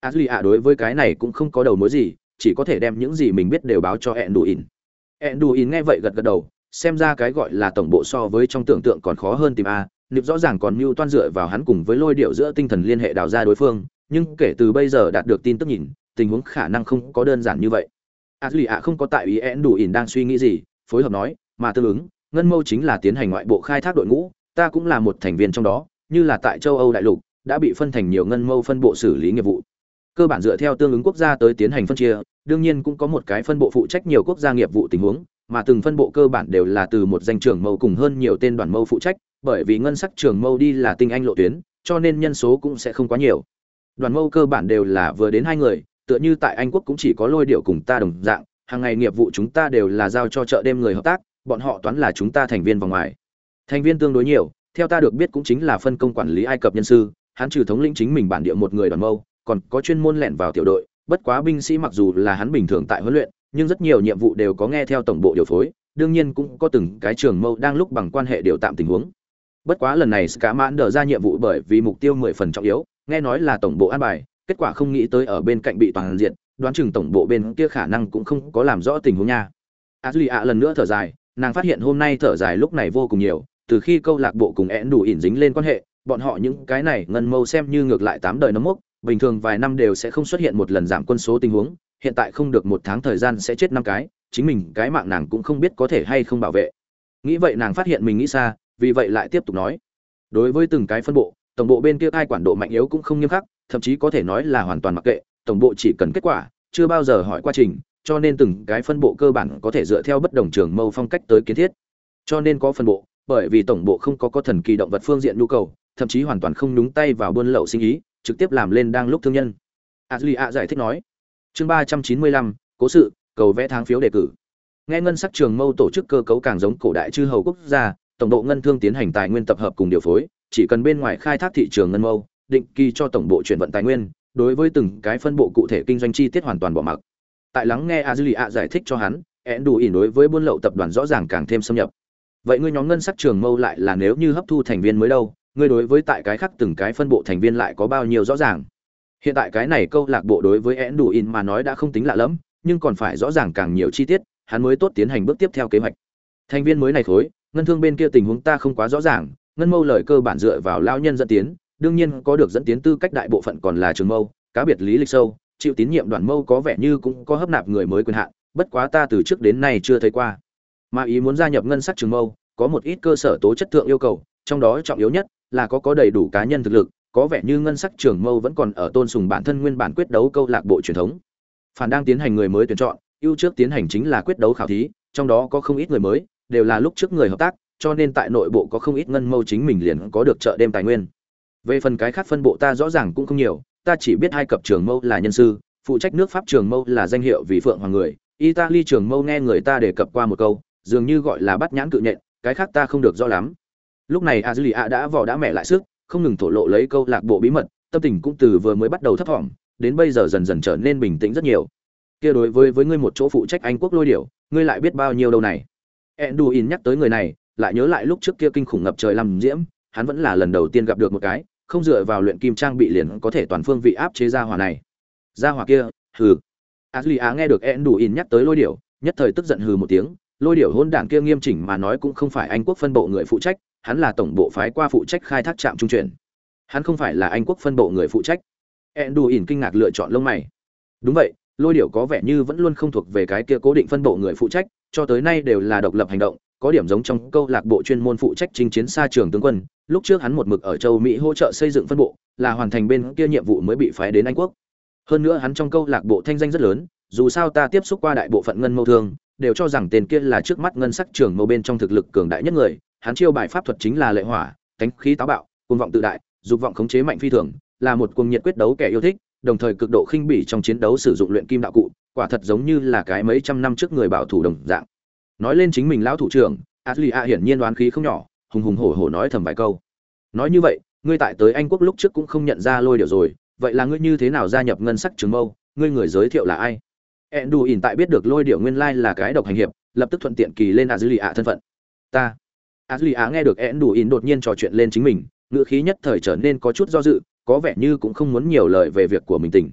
S1: Ashley ạ đối với cái này cũng không có đầu mối gì, chỉ có thể đem những gì mình biết đều báo cho ẹn đủ ỉn ẹn đủ ỉn nghe vậy gật gật đầu, xem ra cái gọi là tổng bộ so với trong tưởng tượng còn khó hơn tìm a, nịp rõ ràng còn mưu toan dựa vào hắn cùng với lôi điệu giữa tinh thần liên hệ đào ra đối phương nhưng kể từ bây giờ đạt được tin tức nhìn, tình huống khả năng không có đơn giản như vậy. Ashley ạ không có tại ý én đủ ỉn đang suy nghĩ gì, phối hợp nói, mà tương ứng, ngân mâu chính là tiến hành ngoại bộ khai thác đội ngũ, ta cũng là một thành viên trong đó, như là tại châu âu đại lục, đã bị phân thành nhiều ngân mâu phân bộ xử lý nghiệp vụ. Cơ bản dựa theo tương ứng quốc gia tới tiến hành phân chia, đương nhiên cũng có một cái phân bộ phụ trách nhiều quốc gia nghiệp vụ tình huống, mà từng phân bộ cơ bản đều là từ một danh trưởng mâu cùng hơn nhiều tên đoàn mâu phụ trách, bởi vì ngân sắc trưởng mâu đi là tinh anh lộ tuyến, cho nên nhân số cũng sẽ không quá nhiều đoàn mâu cơ bản đều là vừa đến hai người, tựa như tại anh quốc cũng chỉ có lôi điệu cùng ta đồng dạng, hàng ngày nghiệp vụ chúng ta đều là giao cho chợ đêm người hợp tác, bọn họ toán là chúng ta thành viên vòng ngoài. Thành viên tương đối nhiều, theo ta được biết cũng chính là phân công quản lý ai cập nhân sư, hắn trừ thống lĩnh chính mình bản địa một người đoàn mâu, còn có chuyên môn lẻn vào tiểu đội, bất quá binh sĩ mặc dù là hắn bình thường tại huấn luyện, nhưng rất nhiều nhiệm vụ đều có nghe theo tổng bộ điều phối, đương nhiên cũng có từng cái trường mâu đang lúc bằng quan hệ điều tạm tình huống. Bất quá lần này cả mãn đờ ra nhiệm vụ bởi vì mục tiêu mười phần trọng yếu nghe nói là tổng bộ an bài, kết quả không nghĩ tới ở bên cạnh bị toàn diện, đoán chừng tổng bộ bên kia khả năng cũng không có làm rõ tình huống nha. Ashley ạ lần nữa thở dài, nàng phát hiện hôm nay thở dài lúc này vô cùng nhiều, từ khi câu lạc bộ cùng én đủ ỉn dính lên quan hệ, bọn họ những cái này ngân mâu xem như ngược lại tám đời nấm mốc, bình thường vài năm đều sẽ không xuất hiện một lần giảm quân số tình huống, hiện tại không được một tháng thời gian sẽ chết năm cái, chính mình cái mạng nàng cũng không biết có thể hay không bảo vệ. Nghĩ vậy nàng phát hiện mình nghĩ xa, vì vậy lại tiếp tục nói. Đối với từng cái phân bộ tổng bộ bên kia ai quản độ mạnh yếu cũng không nghiêm khắc, thậm chí có thể nói là hoàn toàn mặc kệ, tổng bộ chỉ cần kết quả, chưa bao giờ hỏi quá trình, cho nên từng cái phân bộ cơ bản có thể dựa theo bất đồng trường mâu phong cách tới kiến thiết. Cho nên có phân bộ, bởi vì tổng bộ không có có thần kỳ động vật phương diện nhu cầu, thậm chí hoàn toàn không nhúng tay vào buôn lậu sinh ý, trực tiếp làm lên đang lúc thương nhân. Adli a giải thích nói, chương ba trăm chín mươi lăm, cố sự, cầu vẽ tháng phiếu đề cử. Nghe ngân sắc trường mâu tổ chức cơ cấu càng giống cổ đại chư hầu quốc gia, tổng độ ngân thương tiến hành tài nguyên tập hợp cùng điều phối chỉ cần bên ngoài khai thác thị trường ngân mâu, định kỳ cho tổng bộ chuyển vận tài nguyên, đối với từng cái phân bộ cụ thể kinh doanh chi tiết hoàn toàn bỏ mặc. Tại lắng nghe a giải thích cho hắn én đủ ỉn đối với buôn lậu tập đoàn rõ ràng càng thêm xâm nhập. Vậy ngươi nhóm ngân sắc trường mâu lại là nếu như hấp thu thành viên mới đâu, ngươi đối với tại cái khác từng cái phân bộ thành viên lại có bao nhiêu rõ ràng? Hiện tại cái này câu lạc bộ đối với én đủ in mà nói đã không tính lạ lắm nhưng còn phải rõ ràng càng nhiều chi tiết, hắn mới tốt tiến hành bước tiếp theo kế hoạch. Thành viên mới này thối ngân thương bên kia tình huống ta không quá rõ ràng ngân mâu lời cơ bản dựa vào lao nhân dẫn tiến, đương nhiên có được dẫn tiến tư cách đại bộ phận còn là trường mâu, cá biệt lý lịch sâu, chịu tín nhiệm đoàn mâu có vẻ như cũng có hấp nạp người mới quyền hạn, bất quá ta từ trước đến nay chưa thấy qua. Mà ý muốn gia nhập ngân sắc trường mâu, có một ít cơ sở tố chất thượng yêu cầu, trong đó trọng yếu nhất là có có đầy đủ cá nhân thực lực, có vẻ như ngân sắc trường mâu vẫn còn ở tôn sùng bản thân nguyên bản quyết đấu câu lạc bộ truyền thống. Phản đang tiến hành người mới tuyển chọn, ưu trước tiến hành chính là quyết đấu khảo thí, trong đó có không ít người mới, đều là lúc trước người hợp tác cho nên tại nội bộ có không ít ngân mâu chính mình liền có được trợ đêm tài nguyên. Về phần cái khác phân bộ ta rõ ràng cũng không nhiều, ta chỉ biết hai cặp trường mâu là nhân sư, phụ trách nước pháp trường mâu là danh hiệu vì phượng hoàng người, italy trường mâu nghe người ta đề cập qua một câu, dường như gọi là bắt nhãn cự nhện, cái khác ta không được rõ lắm. Lúc này a dư lì a đã vò đã mẹ lại sức, không ngừng thổ lộ lấy câu lạc bộ bí mật, tâm tình cũng từ vừa mới bắt đầu thấp thỏm, đến bây giờ dần dần trở nên bình tĩnh rất nhiều. Kia đối với với ngươi một chỗ phụ trách anh quốc lôi điểu, ngươi lại biết bao nhiêu đâu này? Enduin nhắc tới người này lại nhớ lại lúc trước kia kinh khủng ngập trời làm diễm, hắn vẫn là lần đầu tiên gặp được một cái, không dựa vào luyện kim trang bị liền có thể toàn phương vị áp chế ra hỏa này. Ra hỏa kia, hừ. Ashley á nghe được enduin nhắc tới lôi điểu, nhất thời tức giận hừ một tiếng, lôi điểu hôn đảng kia nghiêm chỉnh mà nói cũng không phải anh quốc phân bộ người phụ trách, hắn là tổng bộ phái qua phụ trách khai thác trạm trung chuyển. Hắn không phải là anh quốc phân bộ người phụ trách. Ender In kinh ngạc lựa chọn lông mày. Đúng vậy, lôi điểu có vẻ như vẫn luôn không thuộc về cái kia cố định phân bộ người phụ trách, cho tới nay đều là độc lập hành động có điểm giống trong câu lạc bộ chuyên môn phụ trách chinh chiến xa trường tướng quân, lúc trước hắn một mực ở châu mỹ hỗ trợ xây dựng phân bộ, là hoàn thành bên kia nhiệm vụ mới bị phái đến anh quốc. Hơn nữa hắn trong câu lạc bộ thanh danh rất lớn, dù sao ta tiếp xúc qua đại bộ phận ngân mâu thương, đều cho rằng tên kia là trước mắt ngân sắc trưởng mâu bên trong thực lực cường đại nhất người, hắn chiêu bài pháp thuật chính là lệ hỏa cánh khí táo bạo, cuồng vọng tự đại, dục vọng khống chế mạnh phi thường, là một cuồng nhiệt quyết đấu kẻ yêu thích, đồng thời cực độ khinh bỉ trong chiến đấu sử dụng luyện kim đạo cụ, quả thật giống như là cái mấy trăm năm trước người bảo thủ đồng dạng nói lên chính mình lão thủ trưởng, Ashley A hiển nhiên đoán khí không nhỏ, hùng hùng hổ hổ nói thầm vài câu. Nói như vậy, ngươi tại tới anh quốc lúc trước cũng không nhận ra lôi điều rồi, vậy là ngươi như thế nào gia nhập ngân sắc trường mâu? Ngươi người giới thiệu là ai? Ẹn đù ỉn tại biết được lôi điệu nguyên lai là cái độc hành hiệp, lập tức thuận tiện kỳ lên a dư lì ạ thân phận. Ta. A dư lì ạ nghe được ẹn đù ỉn đột nhiên trò chuyện lên chính mình, ngữ khí nhất thời trở nên có chút do dự, có vẻ như cũng không muốn nhiều lời về việc của mình tỉnh.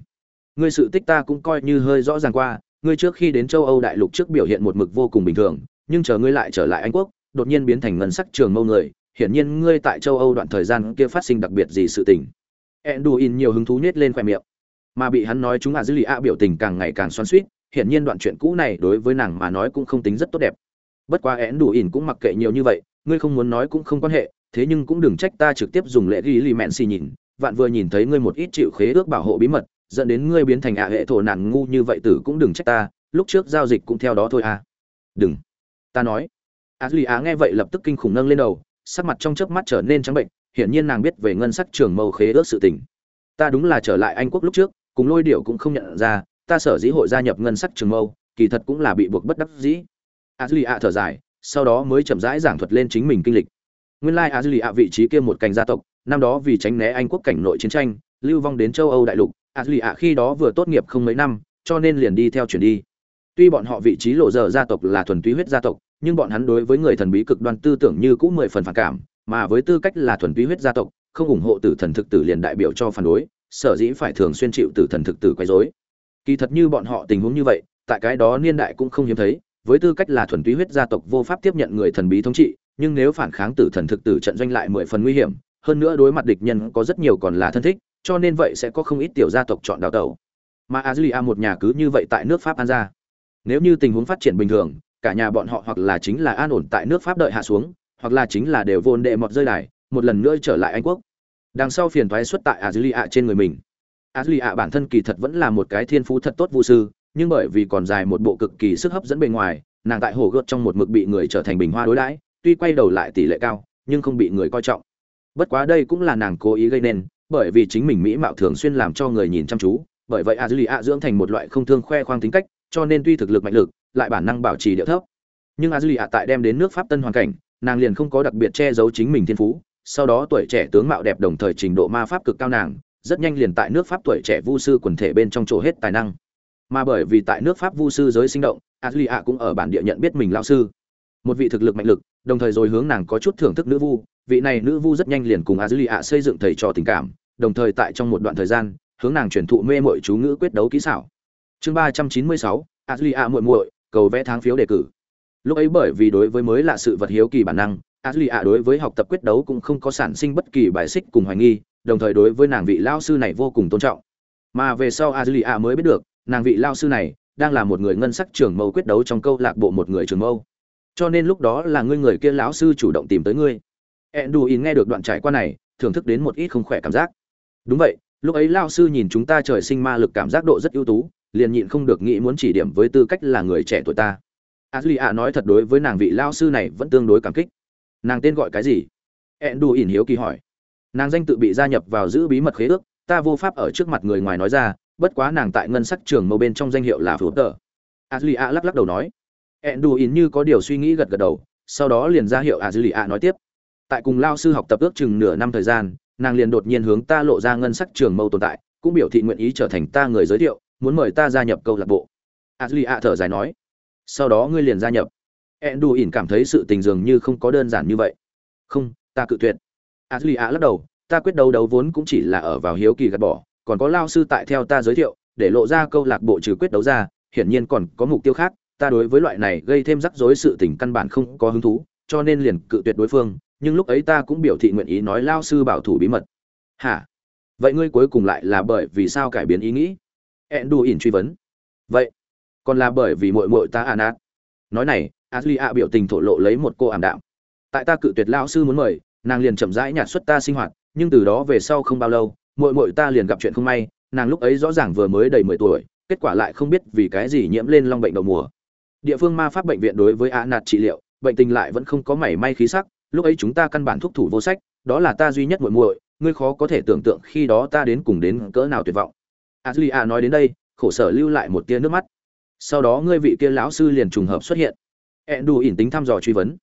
S1: Ngươi sự tích ta cũng coi như hơi rõ ràng qua ngươi trước khi đến châu âu đại lục trước biểu hiện một mực vô cùng bình thường, nhưng chờ ngươi lại trở lại anh quốc, đột nhiên biến thành ngân sắc trường mâu người, hiển nhiên ngươi tại châu âu đoạn thời gian kia phát sinh đặc biệt gì sự tình enduin nhiều hứng thú nhếch lên khóe miệng mà bị hắn nói chúng à dữ lì ạ biểu tình càng ngày càng xoắn xuýt. hiển nhiên đoạn chuyện cũ này đối với nàng mà nói cũng không tính rất tốt đẹp bất quá enduin cũng mặc kệ nhiều như vậy, ngươi không muốn nói cũng không quan hệ, thế nhưng cũng đừng trách ta trực tiếp dùng lễ ghi lì mện xì nhìn, vạn vừa nhìn thấy ngươi một ít chịu khế ước bảo hộ bí mật dẫn đến ngươi biến thành ạ hệ thổ nạn ngu như vậy tử cũng đừng trách ta, lúc trước giao dịch cũng theo đó thôi à. Đừng. Ta nói. A duy á nghe vậy lập tức kinh khủng nâng lên đầu, sắc mặt trong chớp mắt trở nên trắng bệnh, hiển nhiên nàng biết về ngân sắc trường mâu khế ước sự tình. Ta đúng là trở lại anh quốc lúc trước, cùng lôi điệu cũng không nhận ra, ta sở dĩ hội gia nhập ngân sắc trường mâu kỳ thật cũng là bị buộc bất đắc dĩ. A duy á thở dài, sau đó mới chậm rãi giảng thuật lên chính mình kinh lịch. Nguyên lai like a duy á vị trí kia một cành gia tộc, năm đó vì tránh né anh quốc cảnh nội chiến tranh, lưu vong đến châu âu đại lục a duy ạ khi đó vừa tốt nghiệp không mấy năm, cho nên liền đi theo chuyển đi. Tuy bọn họ vị trí lộ dở gia tộc là thuần túy huyết gia tộc, nhưng bọn hắn đối với người thần bí cực đoan tư tưởng như cũ mười phần phản cảm, mà với tư cách là thuần túy huyết gia tộc, không ủng hộ tử thần thực tử liền đại biểu cho phản đối, sở dĩ phải thường xuyên chịu tử thần thực tử quấy rối. Kỳ thật như bọn họ tình huống như vậy, tại cái đó niên đại cũng không hiếm thấy, với tư cách là thuần túy huyết gia tộc vô pháp tiếp nhận người thần bí thống trị, nhưng nếu phản kháng tử thần thực tử trận doanh lại mười phần nguy hiểm, hơn nữa đối mặt địch nhân có rất nhiều còn là thân thích cho nên vậy sẽ có không ít tiểu gia tộc chọn đào tẩu. Mà azulia một nhà cứ như vậy tại nước pháp an ra. Nếu như tình huống phát triển bình thường, cả nhà bọn họ hoặc là chính là an ổn tại nước pháp đợi hạ xuống, hoặc là chính là đều vốn đệ mọt rơi đài, một lần nữa trở lại anh quốc. Đằng sau phiền thoái xuất tại azulia trên người mình. Azulia bản thân kỳ thật vẫn là một cái thiên phú thật tốt vũ sư, nhưng bởi vì còn dài một bộ cực kỳ sức hấp dẫn bề ngoài, nàng tại hồ gợt trong một mực bị người trở thành bình hoa đối đãi, tuy quay đầu lại tỷ lệ cao, nhưng không bị người coi trọng. Bất quá đây cũng là nàng cố ý gây nên bởi vì chính mình mỹ mạo thường xuyên làm cho người nhìn chăm chú, bởi vậy azulia dưỡng thành một loại không thương khoe khoang tính cách, cho nên tuy thực lực mạnh lực, lại bản năng bảo trì điệu thấp. Nhưng azulia tại đem đến nước pháp tân hoàn cảnh, nàng liền không có đặc biệt che giấu chính mình thiên phú, sau đó tuổi trẻ tướng mạo đẹp đồng thời trình độ ma pháp cực cao nàng, rất nhanh liền tại nước pháp tuổi trẻ vu sư quần thể bên trong chỗ hết tài năng. Mà bởi vì tại nước pháp vu sư giới sinh động azulia cũng ở bản địa nhận biết mình lao sư. Một vị thực lực mạnh lực, đồng thời rồi hướng nàng có chút thưởng thức nữ vu, vị này nữ vu rất nhanh liền cùng azulia xây dựng thầy trò tình cảm đồng thời tại trong một đoạn thời gian hướng nàng truyền thụ mê mội chú ngữ quyết đấu kỹ xảo chương ba trăm chín mươi sáu Aslia muội muội, cầu vẽ tháng phiếu đề cử. Lúc ấy bởi vì đối với mới lạ sự vật hiếu kỳ bản năng, Aslia đối với học tập quyết đấu cũng không có sản sinh bất kỳ bài xích cùng hoài nghi, đồng thời đối với nàng vị lao sư này vô cùng tôn trọng. Mà về sau Aslia mới biết được, nàng vị lao sư này đang là một người ngân sắc trưởng mâu quyết đấu trong câu lạc bộ một người trường mâu. Cho nên lúc đó là ngươi người kia lão sư chủ động tìm tới ngươi. Enduin nghe được đoạn trải qua này, thưởng thức đến một ít không khỏe cảm giác. Đúng vậy, lúc ấy lao sư nhìn chúng ta trời sinh ma lực cảm giác độ rất ưu tú, liền nhịn không được nghĩ muốn chỉ điểm với tư cách là người trẻ tuổi ta. A duy ạ nói thật đối với nàng vị lao sư này vẫn tương đối cảm kích. Nàng tên gọi cái gì? Ẹn đù ỉn hiếu kỳ hỏi. Nàng danh tự bị gia nhập vào giữ bí mật khế ước ta vô pháp ở trước mặt người ngoài nói ra bất quá nàng tại ngân sắc trường mâu bên trong danh hiệu là phú tờ. A duy ạ lắc lắc đầu nói. Ẹn đù ỉn như có điều suy nghĩ gật gật đầu sau đó liền ra hiệu a duy ạ nói tiếp. Tại cùng lao sư học tập ước chừng nửa năm thời gian nàng liền đột nhiên hướng ta lộ ra ngân sắc trường mâu tồn tại, cũng biểu thị nguyện ý trở thành ta người giới thiệu, muốn mời ta gia nhập câu lạc bộ. Adli a thở dài nói. Sau đó ngươi liền gia nhập. Endu ỉn cảm thấy sự tình dường như không có đơn giản như vậy. Không, ta cự tuyệt. Adli a lắc đầu, ta quyết đấu đấu vốn cũng chỉ là ở vào hiếu kỳ gạt bỏ, còn có lao sư tại theo ta giới thiệu, để lộ ra câu lạc bộ trừ quyết đấu ra, hiển nhiên còn có mục tiêu khác, ta đối với loại này gây thêm rắc rối sự tình căn bản không có hứng thú, cho nên liền cự tuyệt đối phương nhưng lúc ấy ta cũng biểu thị nguyện ý nói lao sư bảo thủ bí mật hả vậy ngươi cuối cùng lại là bởi vì sao cải biến ý nghĩ Enduin truy vấn. Vậy, còn là bởi vì muội muội ta à Anat. Nói này, Aslia biểu tình thổ lộ lấy một cô ảm đạm. Tại ta cự tuyệt lão sư muốn mời, nàng liền chậm rãi nhạt xuất ta sinh hoạt, nhưng từ đó về sau không bao lâu, muội muội ta liền gặp chuyện không may, nàng lúc ấy rõ ràng vừa mới đầy 10 tuổi, kết quả lại không biết vì cái gì nhiễm lên long bệnh đầu mùa. Địa phương ma pháp bệnh viện đối với Anat trị liệu, bệnh tình lại vẫn không có mảy may khí sắc, lúc ấy chúng ta căn bản thuốc thủ vô sách, đó là ta duy nhất muội muội, ngươi khó có thể tưởng tượng khi đó ta đến cùng đến cỡ nào tuyệt vọng Azulia nói đến đây, khổ sở lưu lại một tia nước mắt. Sau đó ngươi vị kia lão sư liền trùng hợp xuất hiện. Endu ỉn tính thăm dò truy vấn.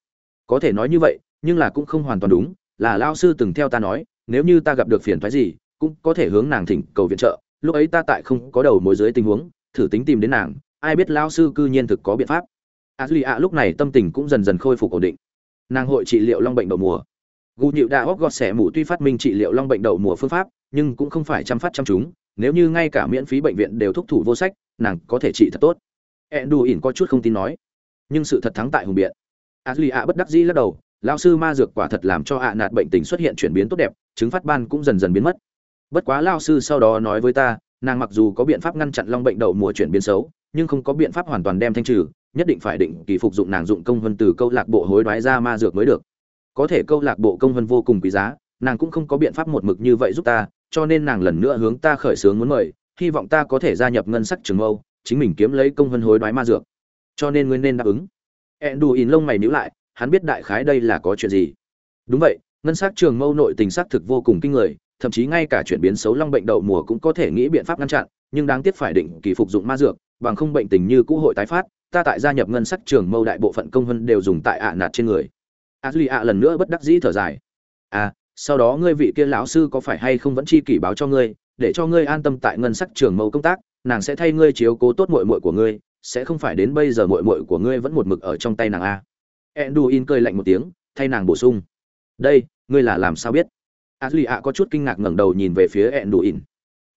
S1: Có thể nói như vậy, nhưng là cũng không hoàn toàn đúng, là lão sư từng theo ta nói, nếu như ta gặp được phiền thoái gì, cũng có thể hướng nàng thỉnh cầu viện trợ lúc ấy ta tại không có đầu mối dưới tình huống thử tính tìm đến nàng ai biết lao sư cư nhiên thực có biện pháp a duy lúc này tâm tình cũng dần dần khôi phục ổn định nàng hội trị liệu long bệnh đậu mùa. Gu nhịu đã óc gọt xẻ mù tuy phát minh trị liệu long bệnh đậu mùa phương pháp, nhưng cũng không phải chăm phát chăm chúng, nếu như ngay cả miễn phí bệnh viện đều thúc thủ vô sách, nàng có thể trị thật tốt. Ẹn đù ỉn có chút không tin nói, nhưng sự thật thắng tại hùng biện. A duy ạ bất đắc dĩ lắc đầu lao sư ma dược quả thật làm cho ạ nạt bệnh tình xuất hiện chuyển biến tốt đẹp, chứng phát ban cũng dần dần biến mất. Bất quá lao sư sau đó nói với ta, nàng mặc dù có biện pháp ngăn chặn long bệnh đậu mùa chuyển biến xấu, nhưng không có biện pháp hoàn toàn đem thanh trừ nhất định phải định kỳ phục dụng nàng dụng công vân từ câu lạc bộ hối đoái ra ma dược mới được. Có thể câu lạc bộ công vân vô cùng quý giá, nàng cũng không có biện pháp một mực như vậy giúp ta, cho nên nàng lần nữa hướng ta khởi xướng muốn mời, hy vọng ta có thể gia nhập ngân sắc trường mâu, chính mình kiếm lấy công vân hối đoái ma dược. Cho nên ngươi nên đáp ứng. Ẹn đù ỉn lông mày níu lại, hắn biết đại khái đây là có chuyện gì. Đúng vậy, ngân sắc trường mâu nội tình sắc thực vô cùng kinh người, thậm chí ngay cả chuyển biến xấu long bệnh đậu mùa cũng có thể nghĩ biện pháp ngăn chặn, nhưng đáng tiếc phải định kỳ phục dụng ma dược, bằng không bệnh tình như cũ hội tái phát ta tại gia nhập ngân sắc trường mâu đại bộ phận công hơn đều dùng tại ạ nạt trên người. A duy ạ lần nữa bất đắc dĩ thở dài. À sau đó ngươi vị kia lão sư có phải hay không vẫn chi kỷ báo cho ngươi, để cho ngươi an tâm tại ngân sắc trường mâu công tác, nàng sẽ thay ngươi chiếu cố tốt muội muội của ngươi, sẽ không phải đến bây giờ muội muội của ngươi vẫn một mực ở trong tay nàng a. Enduin cười lạnh một tiếng, thay nàng bổ sung. Đây, ngươi là làm sao biết? A duy ạ có chút kinh ngạc ngẩng đầu nhìn về phía enduin.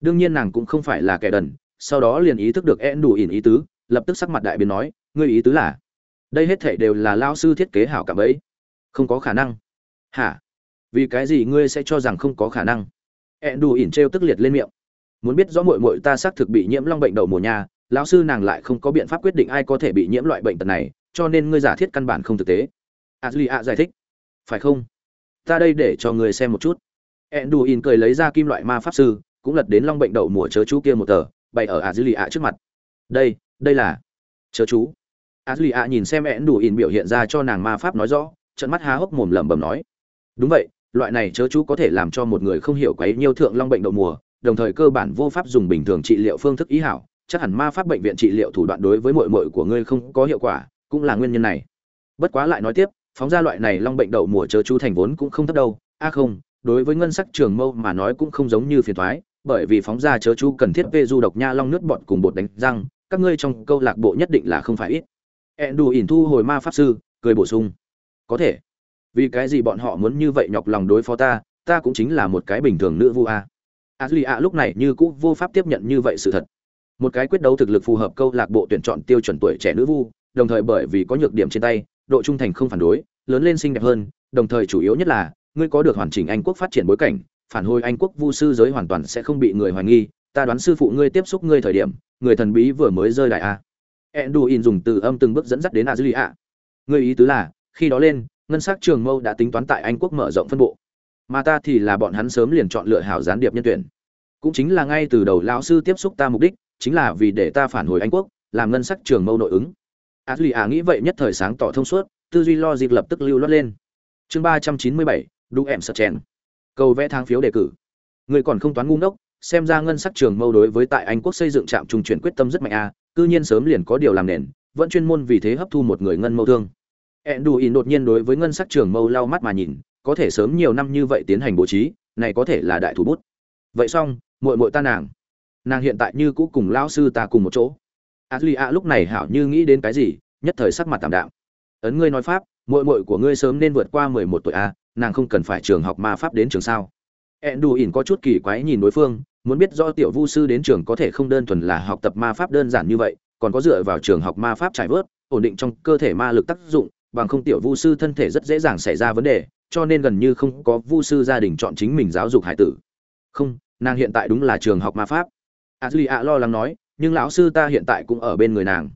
S1: Đương nhiên nàng cũng không phải là kẻ đần, sau đó liền ý thức được enduin ý tứ lập tức sắc mặt đại biến nói ngươi ý tứ là đây hết thảy đều là lao sư thiết kế hảo cảm ấy. Không có khả năng. Hả? Vì cái gì ngươi sẽ cho rằng không có khả năng? Ẹn đù ỉn trêu tức liệt lên miệng. Muốn biết rõ mội mội ta xác thực bị nhiễm long bệnh đầu mùa nhà lão sư nàng lại không có biện pháp quyết định ai có thể bị nhiễm loại bệnh tật này cho nên ngươi giả thiết căn bản không thực tế. À, duy giải thích. Phải không? Ta đây để cho ngươi xem một chút. Ẹn đù ỉn cười lấy ra kim loại ma pháp sư cũng lật đến long bệnh đậu mùa chớ chú kia một tờ bày ở a à trước mặt. Đây đây là chớ chú. A duy nhìn xem ẹn đủ ỉn biểu hiện ra cho nàng ma pháp nói rõ trận mắt há hốc mồm lẩm bẩm nói. Đúng vậy, loại này chớ chú có thể làm cho một người không hiểu quấy nhiêu thượng long bệnh đậu mùa, đồng thời cơ bản vô pháp dùng bình thường trị liệu phương thức ý hảo, chắc hẳn ma pháp bệnh viện trị liệu thủ đoạn đối với mội mội của ngươi không có hiệu quả, cũng là nguyên nhân này. Bất quá lại nói tiếp, phóng ra loại này long bệnh đậu mùa chớ chú thành vốn cũng không thấp đâu. A không, đối với ngân sắc trường mâu mà nói cũng không giống như phiền thoái bởi vì phóng ra chớ chú cần thiết vê du độc nha long nước bọt cùng bột đánh răng các ngươi trong câu lạc bộ nhất định là không phải ít. Ẹn đù ỉn thu hồi ma pháp sư, cười bổ sung. Có thể. Vì cái gì bọn họ muốn như vậy nhọc lòng đối phó ta ta cũng chính là một cái bình thường nữ vu a. A duy a lúc này như cũ vô pháp tiếp nhận như vậy sự thật. Một cái quyết đấu thực lực phù hợp câu lạc bộ tuyển chọn tiêu chuẩn tuổi trẻ nữ vu, đồng thời bởi vì có nhược điểm trên tay, độ trung thành không phản đối, lớn lên xinh đẹp hơn, đồng thời chủ yếu nhất là, ngươi có được hoàn chỉnh anh quốc phát triển bối cảnh, phản hồi anh quốc vu sư giới hoàn toàn sẽ không bị người hoài nghi, ta đoán sư phụ ngươi tiếp xúc ngươi thời điểm người thần bí vừa mới rơi đại a. Enduin dùng từ âm từng bước dẫn dắt đến a duy a ngươi ý tứ là, khi đó lên, ngân sắc trường mâu đã tính toán tại anh quốc mở rộng phân bộ. Mà ta thì là bọn hắn sớm liền chọn lựa hảo gián điệp nhân tuyển. Cũng chính là ngay từ đầu lão sư tiếp xúc ta mục đích, chính là vì để ta phản hồi anh quốc, làm ngân sắc trường mâu nội ứng. A duy à nghĩ vậy nhất thời sáng tỏ thông suốt, tư duy lo dịp lập tức lưu lót lên. Chương ba trăm chín mươi bảy, đu em sợ chèn. Cầu vẽ thang phiếu đề cử. Người còn không toán ngu ngốc xem ra ngân sắc trường mâu đối với tại anh quốc xây dựng trạm trung chuyển quyết tâm rất mạnh a à, cư nhiên sớm liền có điều làm nền vẫn chuyên môn vì thế hấp thu một người ngân mâu thương ẹn đù ỉn đột nhiên đối với ngân sắc trường mâu lau mắt mà nhìn, có thể sớm nhiều năm như vậy tiến hành bố trí, này có thể là đại thủ bút. Vậy xong, muội muội ta nàng, nàng hiện tại như cũ cùng lão sư ta cùng một chỗ. Alia lúc này hảo như nghĩ đến cái gì, nhất thời sắc mặt tạm đạm. Ấn ngươi nói pháp, muội muội của ngươi sớm nên vượt qua 11 tuổi a, nàng không cần phải trường học ma pháp đến trường sao? ẹn đù ỉn có chút kỳ quái nhìn đối phương, muốn biết do tiểu vu sư đến trường có thể không đơn thuần là học tập ma pháp đơn giản như vậy, còn có dựa vào trường học ma pháp trải vớt, ổn định trong cơ thể ma lực tác dụng, bằng không tiểu vu sư thân thể rất dễ dàng xảy ra vấn đề cho nên gần như không có vu sư gia đình chọn chính mình giáo dục hải tử. Không nàng hiện tại đúng là trường học ma pháp. A duy ạ lo lắng nói nhưng lão sư ta hiện tại cũng ở bên người nàng.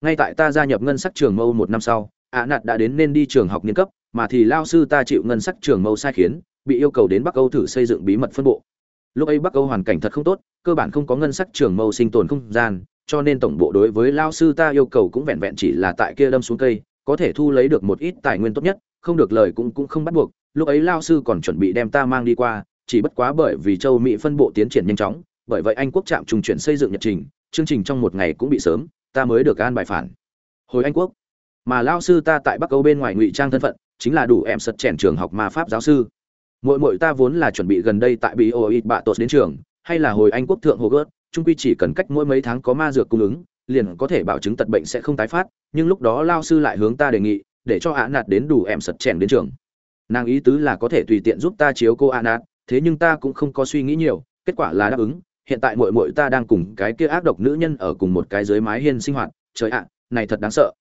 S1: Ngay tại ta gia nhập ngân sắc trường mâu một năm sau ạ nạt đã đến nên đi trường học niên cấp mà thì lao sư ta chịu ngân sắc trường mâu sai khiến bị yêu cầu đến bắc âu thử xây dựng bí mật phân bộ lúc ấy bắc âu hoàn cảnh thật không tốt, cơ bản không có ngân sách trường mâu sinh tồn không gian, cho nên tổng bộ đối với lao sư ta yêu cầu cũng vẹn vẹn chỉ là tại kia đâm xuống cây, có thể thu lấy được một ít tài nguyên tốt nhất, không được lời cũng cũng không bắt buộc. Lúc ấy lao sư còn chuẩn bị đem ta mang đi qua, chỉ bất quá bởi vì châu mỹ phân bộ tiến triển nhanh chóng, bởi vậy anh quốc trạm trùng chuyển xây dựng nhật trình, chương trình trong một ngày cũng bị sớm, ta mới được an bài phản. Hồi anh quốc, mà lao sư ta tại bắc âu bên ngoài ngụy trang thân phận, chính là đủ em sật chèn trường học ma pháp giáo sư muội muội ta vốn là chuẩn bị gần đây tại bị bạ tột đến trường, hay là hồi anh quốc thượng hồ gớt chung quy chỉ cần cách mỗi mấy tháng có ma dược cung ứng, liền có thể bảo chứng tật bệnh sẽ không tái phát, nhưng lúc đó lao sư lại hướng ta đề nghị, để cho ạ nạt đến đủ em sật chèn đến trường. Nàng ý tứ là có thể tùy tiện giúp ta chiếu cô ạ nạt thế nhưng ta cũng không có suy nghĩ nhiều, kết quả là đáp ứng, hiện tại muội muội ta đang cùng cái kia ác độc nữ nhân ở cùng một cái dưới mái hiên sinh hoạt, trời ạ, này thật đáng sợ.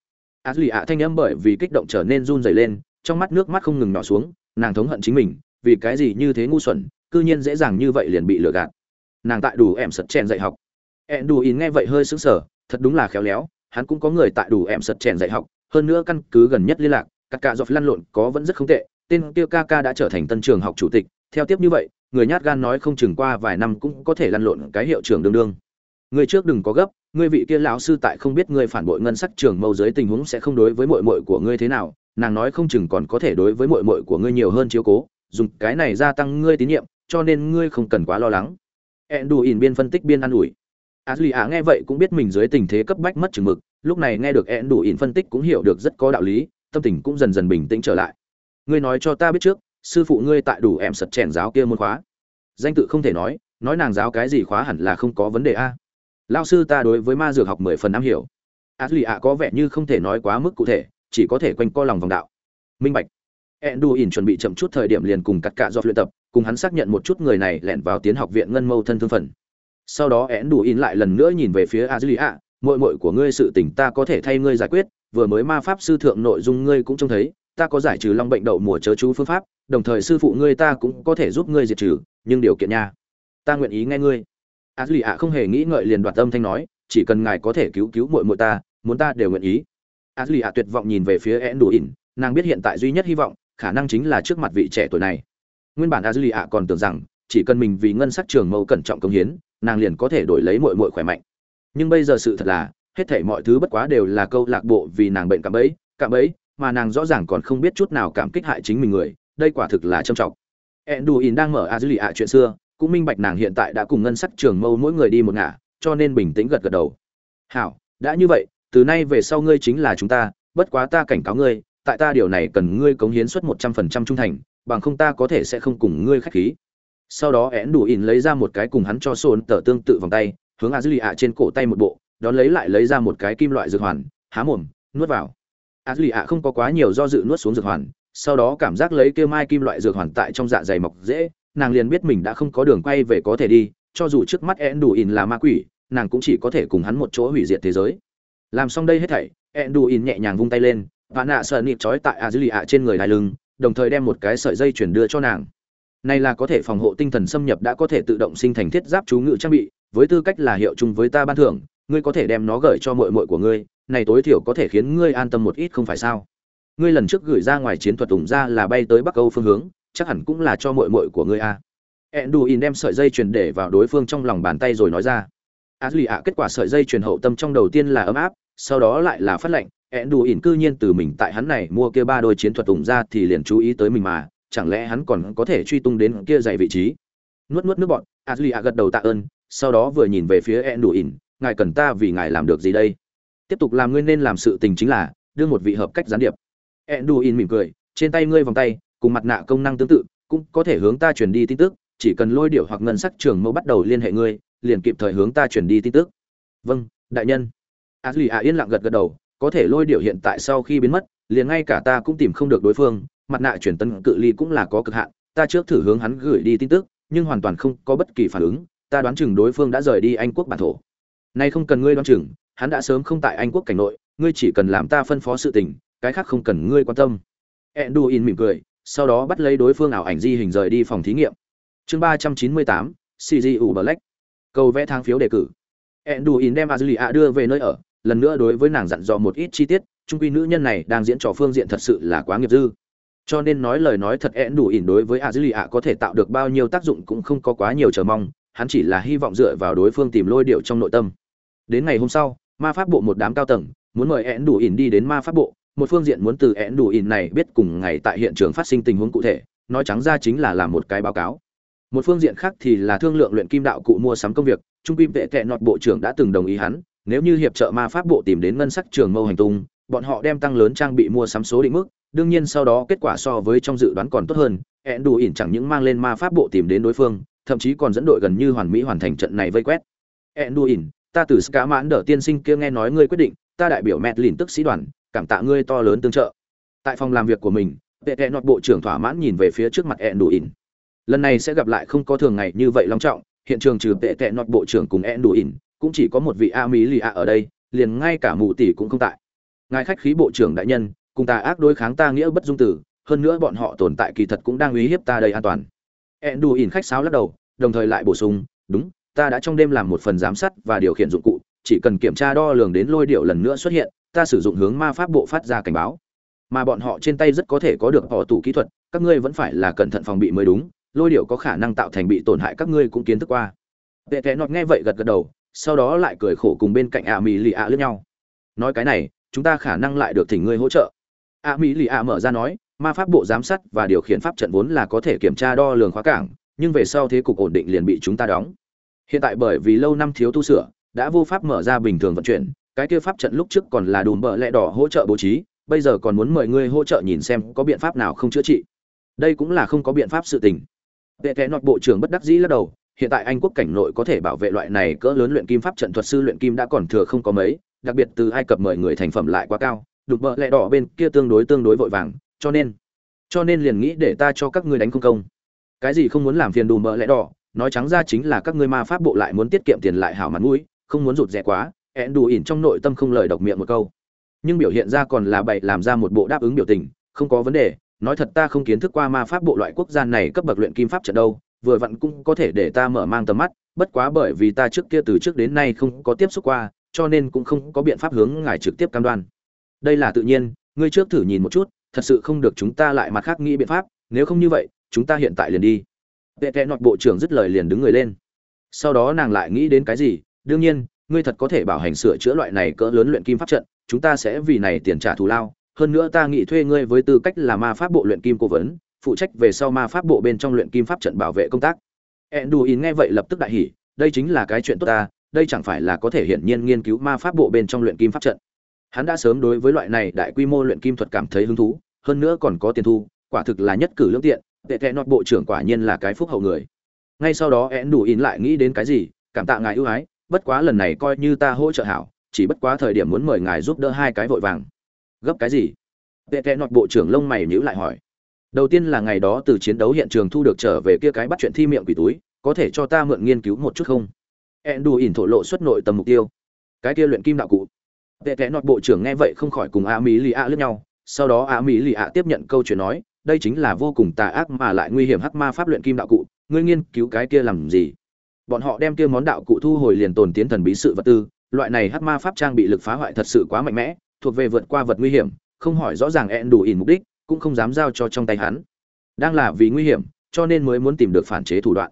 S1: Ashley lì ạ thanh âm bởi vì kích động trở nên run rẩy lên, trong mắt nước mắt không ngừng nhỏ xuống, nàng thống hận chính mình vì cái gì như thế ngu xuẩn, cư nhiên dễ dàng như vậy liền bị lừa gạt. Nàng tại đủ em sật chèn dạy học. E Ẹn đủ in nghe vậy hơi sững sờ, thật đúng là khéo léo, hắn cũng có người tại đủ em sật chèn dạy học, hơn nữa căn cứ gần nhất liên lạc, các ca dọc lăn lộn có vẫn rất không tệ, tên kia ca ca đã trở thành tân trường học chủ tịch, theo tiếp như vậy, người nhát gan nói không chừng qua vài năm cũng có thể lăn lộn cái hiệu trưởng đương đương. Người trước đừng có gấp ngươi vị kia lão sư tại không biết ngươi phản bội ngân sách trường mâu dưới tình huống sẽ không đối với muội muội của ngươi thế nào, nàng nói không chừng còn có thể đối với muội muội của ngươi nhiều hơn chiếu cố dùng cái này gia tăng ngươi tín nhiệm, cho nên ngươi không cần quá lo lắng. Ẹn đủ ỉn biên phân tích biên an ủi. A duy á nghe vậy cũng biết mình dưới tình thế cấp bách mất chừng mực, lúc này nghe được ẹn đủ ỉn phân tích cũng hiểu được rất có đạo lý, tâm tình cũng dần dần bình tĩnh trở lại. Ngươi nói cho ta biết trước, sư phụ ngươi tại đủ em sật chèn giáo kia môn khóa. Danh tự không thể nói nói nàng giáo cái gì khóa hẳn là không có vấn đề a. Lao sư ta đối với ma dược học mười phần năm hiểu. A duy có vẻ như không thể nói quá mức cụ thể, chỉ có thể quanh co lòng vòng đạo. Minh bạch. Enduin chuẩn bị chậm chút thời điểm liền cùng cắt cạ do luyện tập, cùng hắn xác nhận một chút người này lẻn vào tiến học viện ngân mâu thân thương phần. Sau đó Enduin lại lần nữa nhìn về phía Azulia, muội muội của ngươi sự tình ta có thể thay ngươi giải quyết, vừa mới ma pháp sư thượng nội dung ngươi cũng trông thấy, ta có giải trừ long bệnh đậu mùa chớ chú phương pháp, đồng thời sư phụ ngươi ta cũng có thể giúp ngươi diệt trừ, nhưng điều kiện nha. Ta nguyện ý nghe ngươi. Azulia không hề nghĩ ngợi liền đoạt âm thanh nói, chỉ cần ngài có thể cứu cứu muội muội ta, muốn ta đều nguyện ý. Azulia tuyệt vọng nhìn về phía Enduin, nàng biết hiện tại duy nhất hy vọng khả năng chính là trước mặt vị trẻ tuổi này. Nguyên bản azulia còn tưởng rằng chỉ cần mình vì ngân sắc trường mâu cẩn trọng công hiến nàng liền có thể đổi lấy muội muội khỏe mạnh. Nhưng bây giờ sự thật là hết thảy mọi thứ bất quá đều là câu lạc bộ vì nàng bệnh cảm bẫy cảm bẫy mà nàng rõ ràng còn không biết chút nào cảm kích hại chính mình người đây quả thực là trầm trọng. Enduin đang mở Azulia chuyện xưa, cũng minh bạch nàng hiện tại đã cùng ngân sắc trường mâu mỗi người đi một ngả, cho nên bình tĩnh gật gật đầu. "Hảo, đã như vậy, từ nay về sau ngươi chính là chúng ta, bất quá ta cảnh cáo ngươi, tại ta điều này cần ngươi cống hiến suất một trăm phần trăm trung thành, bằng không ta có thể sẽ không cùng ngươi khách khí. Sau đó én đủ ỉn lấy ra một cái cùng hắn cho sồn tờ tương tự vòng tay, hướng a dư lì ạ trên cổ tay một bộ, đón lấy lại lấy ra một cái kim loại dược hoàn, há mồm, nuốt vào. A dư lì ạ không có quá nhiều do dự nuốt xuống dược hoàn, sau đó cảm giác lấy kêu mai kim loại dược hoàn tại trong dạ dày mọc dễ, nàng liền biết mình đã không có đường quay về có thể đi, cho dù trước mắt én đủ ỉn là ma quỷ, nàng cũng chỉ có thể cùng hắn một chỗ hủy diệt thế giới. Làm xong đây hết thảy én đủ ỉn nhẹ nhàng vung tay lên và nạ sợ nịp trói tại a dư lì ạ trên người đai lưng, đồng thời đem một cái sợi dây chuyển đưa cho nàng. Này là có thể phòng hộ tinh thần xâm nhập, đã có thể tự động sinh thành thiết giáp chú ngự trang bị, với tư cách là hiệu chung với ta ban thưởng, ngươi có thể đem nó gửi cho mội mội của ngươi, này tối thiểu có thể khiến ngươi an tâm một ít không phải sao? Ngươi lần trước gửi ra ngoài chiến thuật ủng ra là bay tới bắc âu phương hướng, chắc hẳn cũng là cho mội mội của ngươi a. Enduin đem sợi dây truyền để vào đối phương trong lòng bàn tay rồi nói ra. A duy ạ kết quả sợi dây truyền hậu tâm trong đầu tiên là ấm áp, sau đó lại là phát lệnh ẹn đủ ỉn cư nhiên từ mình tại hắn này mua kia ba đôi chiến thuật ủng ra thì liền chú ý tới mình mà, chẳng lẽ hắn còn có thể truy tung đến kia dày vị trí? Nuốt nuốt nước bọn adlia gật đầu tạ ơn, sau đó vừa nhìn về phía ẹn đủ ỉn ngài cần ta vì ngài làm được gì đây? Tiếp tục làm ngươi nên làm sự tình chính là, đưa một vị hợp cách gián điệp. Ẹn đủ ỉn mỉm cười, trên tay ngươi vòng tay, cùng mặt nạ công năng tương tự, cũng có thể hướng ta truyền đi tin tức, chỉ cần lôi điệu hoặc ngân sắc trường mẫu bắt đầu liên hệ ngươi, liền kịp thời hướng ta truyền đi tin tức. Vâng đại nhân. Adlia yên lặng gật gật đầu có thể lôi điệu hiện tại sau khi biến mất, liền ngay cả ta cũng tìm không được đối phương, mặt nạ chuyển tân cự ly cũng là có cực hạn, ta trước thử hướng hắn gửi đi tin tức, nhưng hoàn toàn không có bất kỳ phản ứng, ta đoán chừng đối phương đã rời đi anh quốc bản thổ. Nay không cần ngươi đoán chừng, hắn đã sớm không tại anh quốc cảnh nội, ngươi chỉ cần làm ta phân phó sự tình, cái khác không cần ngươi quan tâm. Edduin mỉm cười, sau đó bắt lấy đối phương ảo ảnh di hình rời đi phòng thí nghiệm. Chương ba trăm chín mươi tám cgu black cầu vẽ thang phiếu đề cử. Edduin đem azulia đưa về nơi ở lần nữa đối với nàng dặn dò một ít chi tiết, trung quy nữ nhân này đang diễn trò phương diện thật sự là quá nghiệp dư. Cho nên nói lời nói thật én đủ ỉn đối với a dư lì ạ có thể tạo được bao nhiêu tác dụng cũng không có quá nhiều chờ mong, hắn chỉ là hy vọng dựa vào đối phương tìm lôi điệu trong nội tâm. Đến ngày hôm sau, ma pháp bộ một đám cao tầng, muốn mời én đủ ỉn đi đến ma pháp bộ, một phương diện muốn từ én đủ ỉn này biết cùng ngày tại hiện trường phát sinh tình huống cụ thể, nói trắng ra chính là làm một cái báo cáo. Một phương diện khác thì là thương lượng luyện kim đạo cụ mua sắm công việc, trung quy vệ tệ nọt bộ trưởng đã từng đồng ý hắn nếu như hiệp trợ ma pháp bộ tìm đến ngân sắc trường mâu hành tung, bọn họ đem tăng lớn trang bị mua sắm số định mức, đương nhiên sau đó kết quả so với trong dự đoán còn tốt hơn, ẹn đủ ỉn chẳng những mang lên ma pháp bộ tìm đến đối phương, thậm chí còn dẫn đội gần như hoàn mỹ hoàn thành trận này vây quét. ẹn đủ ỉn, ta từ ska mãn đỡ tiên sinh kia nghe nói ngươi quyết định, ta đại biểu mẹt lìn tức sĩ đoàn, cảm tạ ngươi to lớn tương trợ. Tại phòng làm việc của mình, tệ tệ nọt bộ trưởng thỏa mãn nhìn về phía trước mặt ẹn đủ ỉn. Lần này sẽ gặp lại không có thường ngày như vậy long trọng, hiện trường trừ tệ tệ nọt bộ trưởng cùng ẹn đủ ỉn cũng chỉ có một vị a mỹ lì a ở đây, liền ngay cả mụ tỷ cũng không tại. Ngài khách khí bộ trưởng đại nhân, cùng ta ác đối kháng ta nghĩa bất dung tử, hơn nữa bọn họ tồn tại kỳ thật cũng đang uy hiếp ta đây an toàn. Ed đù ỉn khách sáo lắc đầu, đồng thời lại bổ sung, đúng, ta đã trong đêm làm một phần giám sát và điều khiển dụng cụ, chỉ cần kiểm tra đo lường đến lôi điệu lần nữa xuất hiện, ta sử dụng hướng ma pháp bộ phát ra cảnh báo. Mà bọn họ trên tay rất có thể có được họ tủ kỹ thuật, các ngươi vẫn phải là cẩn thận phòng bị mới đúng, lôi điệu có khả năng tạo thành bị tổn hại các ngươi cũng kiến thức qua. Tệ tệ nọt nghe vậy gật gật đầu sau đó lại cười khổ cùng bên cạnh ạ mỹ lì ạ lướt nhau. Nói cái này, chúng ta khả năng lại được thỉnh ngươi hỗ trợ. Ạ mỹ lì ạ mở ra nói, ma pháp bộ giám sát và điều khiển pháp trận vốn là có thể kiểm tra đo lường khóa cảng, nhưng về sau thế cục ổn định liền bị chúng ta đóng. Hiện tại bởi vì lâu năm thiếu tu sửa, đã vô pháp mở ra bình thường vận chuyển, cái kia pháp trận lúc trước còn là đùm bợ lẹ đỏ hỗ trợ bố trí, bây giờ còn muốn mời ngươi hỗ trợ nhìn xem có biện pháp nào không chữa trị. Đây cũng là không có biện pháp sự tình. Vệ kẽ nọt bộ trưởng bất đắc dĩ lắc đầu hiện tại anh quốc cảnh nội có thể bảo vệ loại này cỡ lớn luyện kim pháp trận thuật sư luyện kim đã còn thừa không có mấy, đặc biệt từ ai cập mời người thành phẩm lại quá cao, đục bợ lẹ đỏ bên kia tương đối tương đối vội vàng, cho nên cho nên liền nghĩ để ta cho các ngươi đánh không công. Cái gì không muốn làm phiền đùm bợ lẹ đỏ, nói trắng ra chính là các ngươi ma pháp bộ lại muốn tiết kiệm tiền lại hảo mặt mũi, không muốn rụt rẻ quá, ẹn đủ ỉn trong nội tâm không lời độc miệng một câu. Nhưng biểu hiện ra còn là bậy làm ra một bộ đáp ứng biểu tình, không có vấn đề, nói thật ta không kiến thức qua ma pháp bộ loại quốc gia này cấp bậc luyện kim pháp trận đâu vừa vặn cũng có thể để ta mở mang tầm mắt, bất quá bởi vì ta trước kia từ trước đến nay không có tiếp xúc qua, cho nên cũng không có biện pháp hướng ngài trực tiếp cam đoan. Đây là tự nhiên, ngươi trước thử nhìn một chút, thật sự không được chúng ta lại mặt khác nghĩ biện pháp, nếu không như vậy, chúng ta hiện tại liền đi. Vệ tệ nọt bộ trưởng dứt lời liền đứng người lên. Sau đó nàng lại nghĩ đến cái gì, đương nhiên, ngươi thật có thể bảo hành sửa chữa loại này cỡ lớn luyện kim pháp trận, chúng ta sẽ vì này tiền trả thù lao, hơn nữa ta nghĩ thuê ngươi với tư cách là ma pháp bộ luyện kim cố vấn phụ trách về sau ma pháp bộ bên trong luyện kim pháp trận bảo vệ công tác. Enduin nghe vậy lập tức đại hỉ, đây chính là cái chuyện tốt ta, đây chẳng phải là có thể hiển nhiên nghiên cứu ma pháp bộ bên trong luyện kim pháp trận. Hắn đã sớm đối với loại này đại quy mô luyện kim thuật cảm thấy hứng thú, hơn nữa còn có tiền thu, quả thực là nhất cử lương tiện, tệ tệ nọt bộ trưởng quả nhiên là cái phúc hậu người. Ngay sau đó én đủ in lại nghĩ đến cái gì, cảm tạ ngài ưu ái, bất quá lần này coi như ta hỗ trợ hảo, chỉ bất quá thời điểm muốn mời ngài giúp đỡ hai cái vội vàng. Gấp cái gì? Tệ tệ nọt bộ trưởng lông mày nhíu lại hỏi đầu tiên là ngày đó từ chiến đấu hiện trường thu được trở về kia cái bắt chuyện thi miệng quỷ túi, có thể cho ta mượn nghiên cứu một chút không? Én đù ỉn thổ lộ xuất nội tầm mục tiêu. Cái kia luyện kim đạo cụ. Tệ tệ nọt bộ trưởng nghe vậy không khỏi cùng a mỹ lì a lướt nhau, sau đó a mỹ lì a tiếp nhận câu chuyện nói, đây chính là vô cùng tà ác mà lại nguy hiểm hắc ma pháp luyện kim đạo cụ, ngươi nghiên cứu cái kia làm gì? Bọn họ đem kia món đạo cụ thu hồi liền tồn tiến thần bí sự vật tư, loại này hắc ma pháp trang bị lực phá hoại thật sự quá mạnh mẽ, thuộc về vượt qua vật nguy hiểm, không hỏi rõ ràng ẹn đủ ỉn mục đích cũng không dám giao cho trong tay hắn. Đang là vì nguy hiểm, cho nên mới muốn tìm được phản chế thủ đoạn.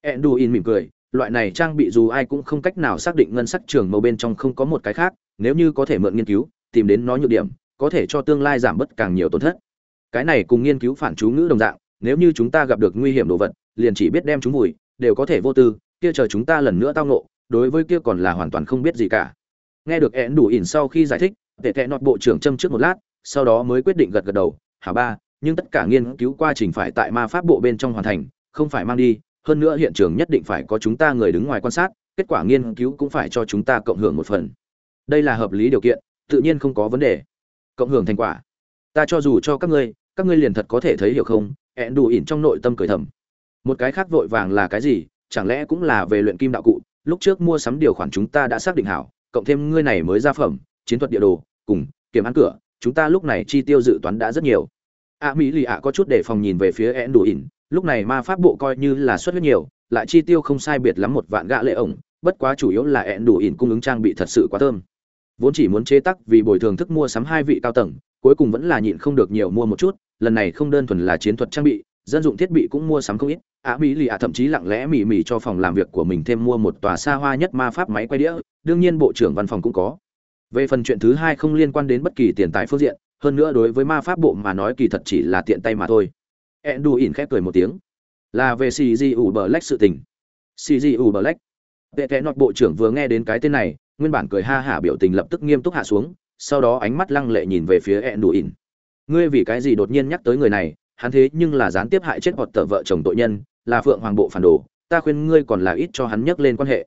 S1: Enduin mỉm cười, loại này trang bị dù ai cũng không cách nào xác định ngân sắc trường màu bên trong không có một cái khác, nếu như có thể mượn nghiên cứu, tìm đến nó nhược điểm, có thể cho tương lai giảm bớt càng nhiều tổn thất. Cái này cùng nghiên cứu phản chú ngữ đồng dạng, nếu như chúng ta gặp được nguy hiểm đồ vật, liền chỉ biết đem chúng vùi, đều có thể vô tư, kia chờ chúng ta lần nữa tao nộ đối với kia còn là hoàn toàn không biết gì cả. Nghe được én đủ ỉn sau khi giải thích, tệ tệ nọt bộ trưởng châm trước một lát, sau đó mới quyết định gật gật đầu hả ba, nhưng tất cả nghiên cứu quá trình phải tại ma pháp bộ bên trong hoàn thành, không phải mang đi, hơn nữa hiện trường nhất định phải có chúng ta người đứng ngoài quan sát, kết quả nghiên cứu cũng phải cho chúng ta cộng hưởng một phần. Đây là hợp lý điều kiện, tự nhiên không có vấn đề. Cộng hưởng thành quả. Ta cho dù cho các ngươi các ngươi liền thật có thể thấy hiểu không, ẹn đủ ỉn trong nội tâm cười thầm. Một cái khác vội vàng là cái gì, chẳng lẽ cũng là về luyện kim đạo cụ, lúc trước mua sắm điều khoản chúng ta đã xác định hảo, cộng thêm ngươi này mới ra phẩm, chiến thuật địa đồ, cùng, kiểm án cửa, chúng ta lúc này chi tiêu dự toán đã rất nhiều ạ mỹ lì ạ có chút để phòng nhìn về phía Én đủ ỉn lúc này ma pháp bộ coi như là xuất huyết nhiều, lại chi tiêu không sai biệt lắm một vạn gã lệ ổng, bất quá chủ yếu là Én đủ ỉn cung ứng trang bị thật sự quá thơm. Vốn chỉ muốn chế tắc vì bồi thường thức mua sắm hai vị cao tầng, cuối cùng vẫn là nhịn không được nhiều mua một chút, lần này không đơn thuần là chiến thuật trang bị, dân dụng thiết bị cũng mua sắm không ít. Ạ mỹ lì ạ thậm chí lặng lẽ mỉ mỉ cho phòng làm việc của mình thêm mua một tòa xa hoa nhất ma pháp máy quay đĩa, đương nhiên bộ trưởng văn phòng cũng có. Về phần chuyện thứ hai không liên quan đến bất kỳ tiền tài phương diện hơn nữa đối với ma pháp bộ mà nói kỳ thật chỉ là tiện tay mà thôi. Endu ỉn khép cười một tiếng. Là về cg u lách sự tình. Cg u lách. vệ kẽ nọt bộ trưởng vừa nghe đến cái tên này, nguyên bản cười ha hả biểu tình lập tức nghiêm túc hạ xuống, sau đó ánh mắt lăng lệ nhìn về phía endu ỉn ngươi vì cái gì đột nhiên nhắc tới người này, hắn thế nhưng là gián tiếp hại chết hoặc tờ vợ chồng tội nhân, là phượng hoàng bộ phản đồ, ta khuyên ngươi còn là ít cho hắn nhắc lên quan hệ.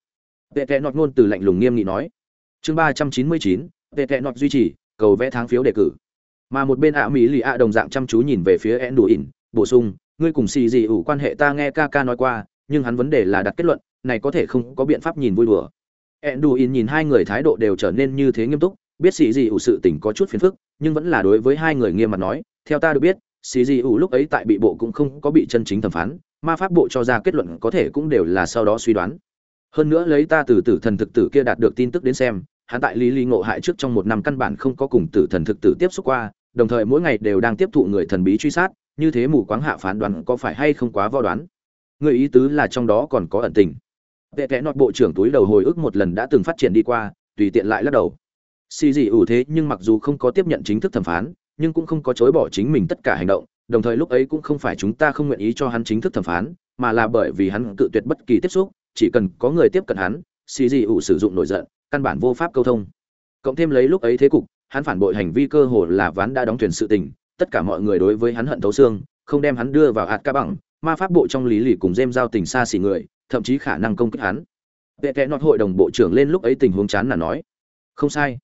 S1: Vệ tệ nọt ngôn từ lạnh lùng nghiêm nghị nói. Chương ba trăm chín mươi chín, vệ tệ nọt duy trì, cầu vẽ tháng phiếu đề cử mà một bên ạ mỹ lì ạ đồng dạng chăm chú nhìn về phía ed đủ ỉn bổ sung, ngươi cùng xì gì ủ quan hệ ta nghe ca ca nói qua, nhưng hắn vấn đề là đặt kết luận, này có thể không có biện pháp nhìn vui đùa. Ed đủ ỉn nhìn hai người thái độ đều trở nên như thế nghiêm túc, biết xì gì ủ sự tình có chút phiền phức, nhưng vẫn là đối với hai người nghiêm mặt nói, theo ta được biết, xì gì ủ lúc ấy tại bị bộ cũng không có bị chân chính thẩm phán, ma pháp bộ cho ra kết luận có thể cũng đều là sau đó suy đoán. Hơn nữa lấy ta từ tử thần thực tử kia đạt được tin tức đến xem, hắn tại lý lý ngộ hại trước trong một năm căn bản không có cùng tử thần thực tử tiếp xúc qua đồng thời mỗi ngày đều đang tiếp thụ người thần bí truy sát, như thế mù quáng hạ phán đoán có phải hay không quá vo đoán? Người ý tứ là trong đó còn có ẩn tình. Vệ vẽ nọt bộ trưởng túi đầu hồi ức một lần đã từng phát triển đi qua, tùy tiện lại lắc đầu. Xì gì ủ thế nhưng mặc dù không có tiếp nhận chính thức thẩm phán, nhưng cũng không có chối bỏ chính mình tất cả hành động, đồng thời lúc ấy cũng không phải chúng ta không nguyện ý cho hắn chính thức thẩm phán, mà là bởi vì hắn cự tuyệt bất kỳ tiếp xúc, chỉ cần có người tiếp cận hắn, xì gì ủ sử dụng nổi giận, căn bản vô pháp câu thông. Cộng thêm lấy lúc ấy thế cục hắn phản bội hành vi cơ hồ là ván đã đóng thuyền sự tình tất cả mọi người đối với hắn hận thấu xương không đem hắn đưa vào hạt ca bằng ma pháp bộ trong lý lì cùng dêm giao tình xa xỉ người thậm chí khả năng công kích hắn. Vệ kẽ nọt hội đồng bộ trưởng lên lúc ấy tình huống chán là nói không sai.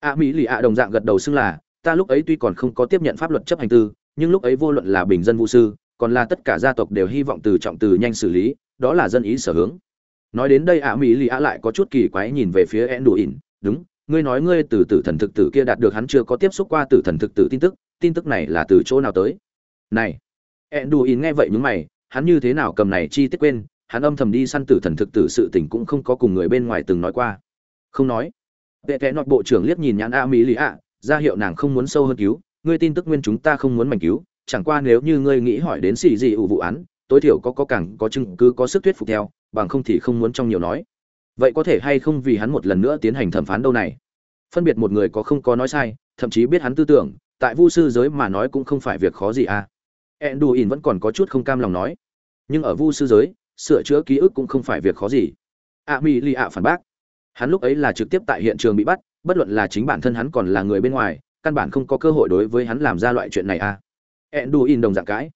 S1: A mỹ lì ạ đồng dạng gật đầu xưng là ta lúc ấy tuy còn không có tiếp nhận pháp luật chấp hành tư nhưng lúc ấy vô luận là bình dân vũ sư còn là tất cả gia tộc đều hy vọng từ trọng từ nhanh xử lý đó là dân ý sở hướng. Nói đến đây ạ mỹ lì ạ lại có chút kỳ quái nhìn về phía Enduin, đúng ngươi nói ngươi từ tử thần thực tử kia đạt được hắn chưa có tiếp xúc qua tử thần thực tử tin tức tin tức này là từ chỗ nào tới? Này ẹn đủ ỉn nghe vậy nhướng mày hắn như thế nào cầm này chi tiết quên hắn âm thầm đi săn tử thần thực tử sự tình cũng không có cùng người bên ngoài từng nói qua. Không nói. Vệ vẽ nọt bộ trưởng liếc nhìn nhãn a mỹ lì ạ ra hiệu nàng không muốn sâu hơn cứu ngươi tin tức nguyên chúng ta không muốn mảnh cứu chẳng qua nếu như ngươi nghĩ hỏi đến xì gì ủ vụ án tối thiểu có có cẳng, có chứng cứ có sức thuyết phục theo bằng không thì không muốn trong nhiều nói vậy có thể hay không vì hắn một lần nữa tiến hành thẩm phán đâu này? Phân biệt một người có không có nói sai, thậm chí biết hắn tư tưởng, tại vu sư giới mà nói cũng không phải việc khó gì à? Enduin vẫn còn có chút không cam lòng nói. Nhưng ở vu sư giới, sửa chữa ký ức cũng không phải việc khó gì. A mi li ạ phản bác. Hắn lúc ấy là trực tiếp tại hiện trường bị bắt, bất luận là chính bản thân hắn còn là người bên ngoài, căn bản không có cơ hội đối với hắn làm ra loại chuyện này à? Enduin đồng dạng cãi.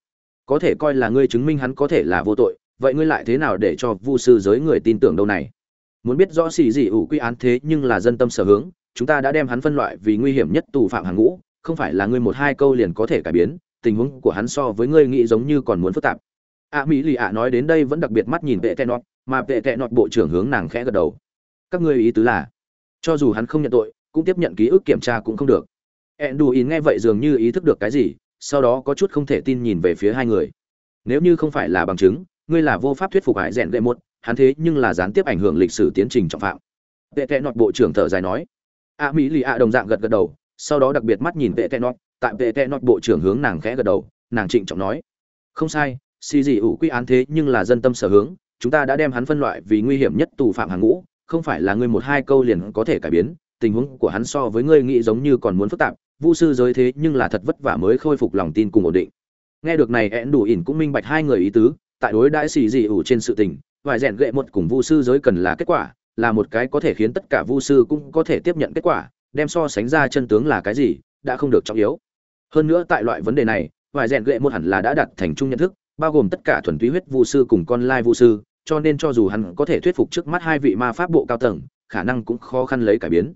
S1: Có thể coi là ngươi chứng minh hắn có thể là vô tội, vậy ngươi lại thế nào để cho vu sư giới người tin tưởng đâu này? Muốn biết rõ xì gì ủ quy án thế nhưng là dân tâm sở hướng, chúng ta đã đem hắn phân loại vì nguy hiểm nhất tù phạm hàng ngũ, không phải là ngươi một hai câu liền có thể cải biến, tình huống của hắn so với ngươi nghĩ giống như còn muốn phức tạp. A mỹ lì ạ nói đến đây vẫn đặc biệt mắt nhìn vệ tệ nọt, mà vệ tệ nọt bộ trưởng hướng nàng khẽ gật đầu. Các ngươi ý tứ là, cho dù hắn không nhận tội, cũng tiếp nhận ký ức kiểm tra cũng không được. Enduin nghe vậy dường như ý thức được cái gì, sau đó có chút không thể tin nhìn về phía hai người. Nếu như không phải là bằng chứng, ngươi là vô pháp thuyết phục hải rèn gậy một hắn thế nhưng là gián tiếp ảnh hưởng lịch sử tiến trình trọng phạm. Vệ tệ nọt bộ trưởng thở dài nói. A mỹ lì a đồng dạng gật gật đầu, sau đó đặc biệt mắt nhìn vệ tệ nọt, tại vệ tệ nọt bộ trưởng hướng nàng khẽ gật đầu, nàng trịnh trọng nói. Không sai, xì gì ủ quy án thế nhưng là dân tâm sở hướng, chúng ta đã đem hắn phân loại vì nguy hiểm nhất tù phạm hàng ngũ, không phải là ngươi một hai câu liền có thể cải biến, tình huống của hắn so với ngươi nghĩ giống như còn muốn phức tạp, vu sư giới thế nhưng là thật vất vả mới khôi phục lòng tin cùng ổn định. Nghe được này én đủ ỉn cũng minh bạch hai người ý tứ, tại đối đãi xì dị ủ trên sự tình vài rèn gệ một cùng vu sư giới cần là kết quả, là một cái có thể khiến tất cả vu sư cũng có thể tiếp nhận kết quả, đem so sánh ra chân tướng là cái gì, đã không được trọng yếu. Hơn nữa tại loại vấn đề này, vài rèn gệ một hẳn là đã đặt thành chung nhận thức, bao gồm tất cả thuần túy huyết vu sư cùng con lai vu sư, cho nên cho dù hắn có thể thuyết phục trước mắt hai vị ma pháp bộ cao tầng, khả năng cũng khó khăn lấy cải biến.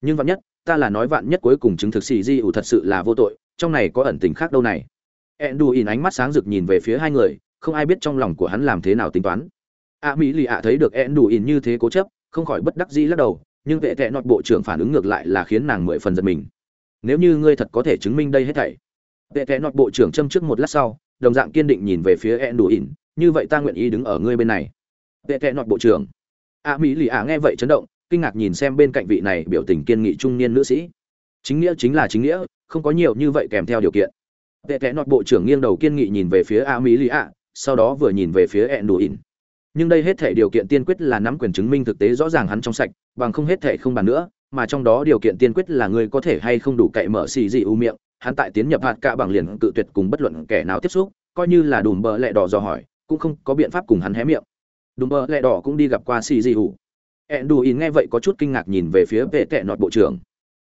S1: Nhưng vạn nhất, ta là nói vạn nhất cuối cùng chứng thực xì di ủ thật sự là vô tội, trong này có ẩn tình khác đâu này. Ẹn đù ỉn ánh mắt sáng rực nhìn về phía hai người, không ai biết trong lòng của hắn làm thế nào tính toán a mỹ lì ạ thấy được ẹn đủ ỉn như thế cố chấp, không khỏi bất đắc dĩ lắc đầu, nhưng vệ tệ nọt bộ trưởng phản ứng ngược lại là khiến nàng mười phần giật mình. Nếu như ngươi thật có thể chứng minh đây hết thảy. Vệ tệ nọt bộ trưởng châm trước một lát sau, đồng dạng kiên định nhìn về phía ẹn đủ ỉn như vậy ta nguyện ý đứng ở ngươi bên này. Vệ tệ nọt bộ trưởng. A mỹ lì ạ nghe vậy chấn động, kinh ngạc nhìn xem bên cạnh vị này biểu tình kiên nghị trung niên nữ sĩ. Chính nghĩa chính là chính nghĩa, không có nhiều như vậy kèm theo điều kiện. Vệ tệ nọt bộ trưởng nghiêng đầu kiên nghị nhìn về phía a mỹ lì ạ, sau đó vừa nhìn về phía ẹn đủ ỉn nhưng đây hết thể điều kiện tiên quyết là nắm quyền chứng minh thực tế rõ ràng hắn trong sạch, bằng không hết thể không bàn nữa, mà trong đó điều kiện tiên quyết là người có thể hay không đủ cậy mở xì dị u miệng, hắn tại tiến nhập hạt cả bằng liền cự tuyệt cùng bất luận kẻ nào tiếp xúc, coi như là đùm bờ lẹ đỏ dò hỏi, cũng không có biện pháp cùng hắn hé miệng. Đùm bờ lẹ đỏ cũng đi gặp qua xì dị u. Ẹn đù in nghe vậy có chút kinh ngạc nhìn về phía vệ tệ nọt bộ trưởng.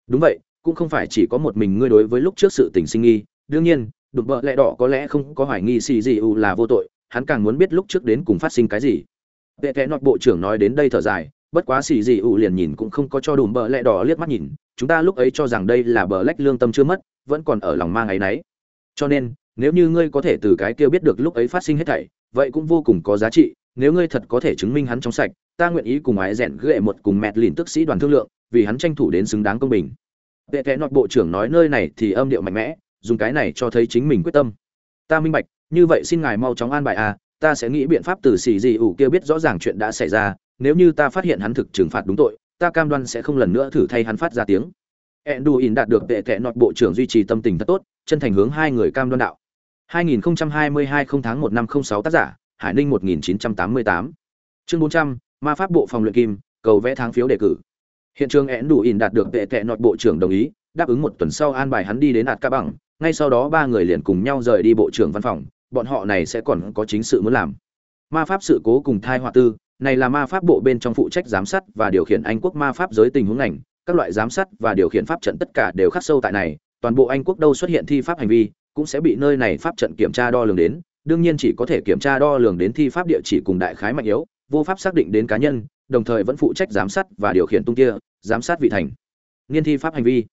S1: Đúng vậy, cũng không phải chỉ có một mình ngươi đối với lúc trước sự tình sinh nghi, đương nhiên, đùm bờ lẹ đỏ có lẽ không có hoài nghi xì gì ủ là vô tội hắn càng muốn biết lúc trước đến cùng phát sinh cái gì. Vệ tệ nọt bộ trưởng nói đến đây thở dài, bất quá xì gì ủ liền nhìn cũng không có cho đùm bờ lẹ đỏ liếc mắt nhìn, chúng ta lúc ấy cho rằng đây là bờ lách lương tâm chưa mất, vẫn còn ở lòng mang ấy nấy. Cho nên, nếu như ngươi có thể từ cái kia biết được lúc ấy phát sinh hết thảy, vậy cũng vô cùng có giá trị, nếu ngươi thật có thể chứng minh hắn trong sạch, ta nguyện ý cùng ái rèn ghệ một cùng mẹt lìn tức sĩ đoàn thương lượng, vì hắn tranh thủ đến xứng đáng công bình. Vệ tệ nọt bộ trưởng nói nơi này thì âm điệu mạnh mẽ, dùng cái này cho thấy chính mình quyết tâm. Ta minh bạch như vậy xin ngài mau chóng an bài a, ta sẽ nghĩ biện pháp từ xì gì ủ kia biết rõ ràng chuyện đã xảy ra, nếu như ta phát hiện hắn thực trừng phạt đúng tội, ta cam đoan sẽ không lần nữa thử thay hắn phát ra tiếng. Enduin đạt được tệ tệ nọt bộ trưởng duy trì tâm tình thật tốt, chân thành hướng hai người cam đoan đạo. 2022 không tháng 1 năm 06 tác giả, Hải Ninh 1988 chương 400 ma pháp bộ phòng luyện kim, cầu vẽ tháng phiếu đề cử. Hiện trường Enduin đạt được tệ tệ nọt bộ trưởng đồng ý, đáp ứng một tuần sau an bài hắn đi đến ạt ca bằng ngay sau đó ba người liền cùng nhau rời đi bộ trưởng văn phòng bọn họ này sẽ còn có chính sự muốn làm. Ma pháp sự cố cùng thai họa tư, này là ma pháp bộ bên trong phụ trách giám sát và điều khiển anh quốc ma pháp giới tình huống ngành các loại giám sát và điều khiển pháp trận tất cả đều khắc sâu tại này. Toàn bộ anh quốc đâu xuất hiện thi pháp hành vi, cũng sẽ bị nơi này pháp trận kiểm tra đo lường đến. Đương nhiên chỉ có thể kiểm tra đo lường đến thi pháp địa chỉ cùng đại khái mạnh yếu, vô pháp xác định đến cá nhân, đồng thời vẫn phụ trách giám sát và điều khiển tung kia giám sát vị thành. Niên thi pháp hành vi.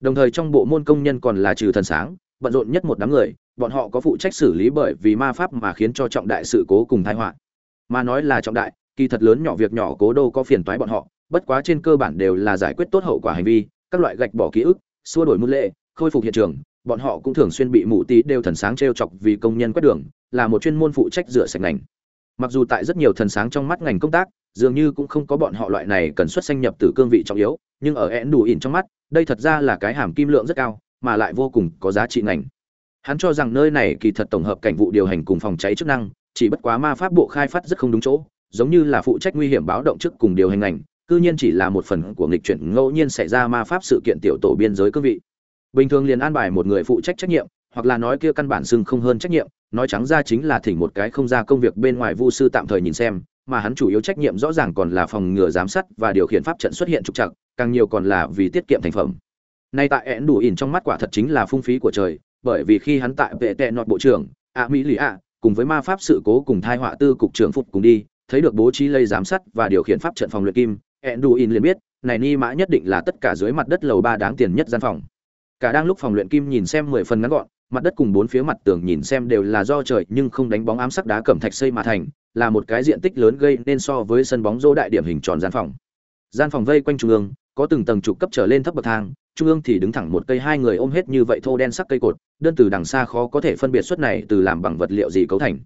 S1: Đồng thời trong bộ môn công nhân còn là trừ thần sáng, bận rộn nhất một đám người bọn họ có phụ trách xử lý bởi vì ma pháp mà khiến cho trọng đại sự cố cùng tai họa. Mà nói là trọng đại, kỳ thật lớn nhỏ việc nhỏ cố đô có phiền toái bọn họ, bất quá trên cơ bản đều là giải quyết tốt hậu quả hành vi, các loại gạch bỏ ký ức, xua đổi môn lệ, khôi phục hiện trường, bọn họ cũng thường xuyên bị mụ tí đều thần sáng trêu chọc vì công nhân quét đường, là một chuyên môn phụ trách rửa sạch ngành. Mặc dù tại rất nhiều thần sáng trong mắt ngành công tác, dường như cũng không có bọn họ loại này cần xuất sanh nhập từ cương vị trọng yếu, nhưng ở én đủ ỉn trong mắt, đây thật ra là cái hàm kim lượng rất cao, mà lại vô cùng có giá trị ngành hắn cho rằng nơi này kỳ thật tổng hợp cảnh vụ điều hành cùng phòng cháy chức năng, chỉ bất quá ma pháp bộ khai phát rất không đúng chỗ, giống như là phụ trách nguy hiểm báo động trước cùng điều hành ngành, cư nhiên chỉ là một phần của nghịch chuyển ngẫu nhiên xảy ra ma pháp sự kiện tiểu tổ biên giới cương vị. Bình thường liền an bài một người phụ trách trách nhiệm, hoặc là nói kia căn bản xưng không hơn trách nhiệm, nói trắng ra chính là thỉnh một cái không ra công việc bên ngoài vu sư tạm thời nhìn xem, mà hắn chủ yếu trách nhiệm rõ ràng còn là phòng ngừa giám sát và điều khiển pháp trận xuất hiện trục trặc, càng nhiều còn là vì tiết kiệm thành phẩm. Nay tại ẻn đủ ỉn trong mắt quả thật chính là phung phí của trời bởi vì khi hắn tại vệ tệ nọt bộ trưởng a mỹ lì a cùng với ma pháp sự cố cùng thai họa tư cục trưởng phục cùng đi thấy được bố trí lây giám sát và điều khiển pháp trận phòng luyện kim edduin liền biết, này ni mã nhất định là tất cả dưới mặt đất lầu ba đáng tiền nhất gian phòng. Cả đang lúc phòng luyện kim nhìn xem mười phần ngắn gọn, mặt đất cùng bốn phía mặt tường nhìn xem đều là do trời nhưng không đánh bóng ám sắc đá cẩm thạch xây mà thành, là một cái diện tích lớn gây nên so với sân bóng rổ đại điểm hình tròn gian phòng. Gian phòng vây quanh trung ương, có từng tầng trục cấp trở lên thấp bậc thang, trung ương thì đứng thẳng một cây hai người ôm hết như vậy thô đen sắc cây cột, đơn từ đằng xa khó có thể phân biệt xuất này từ làm bằng vật liệu gì cấu thành.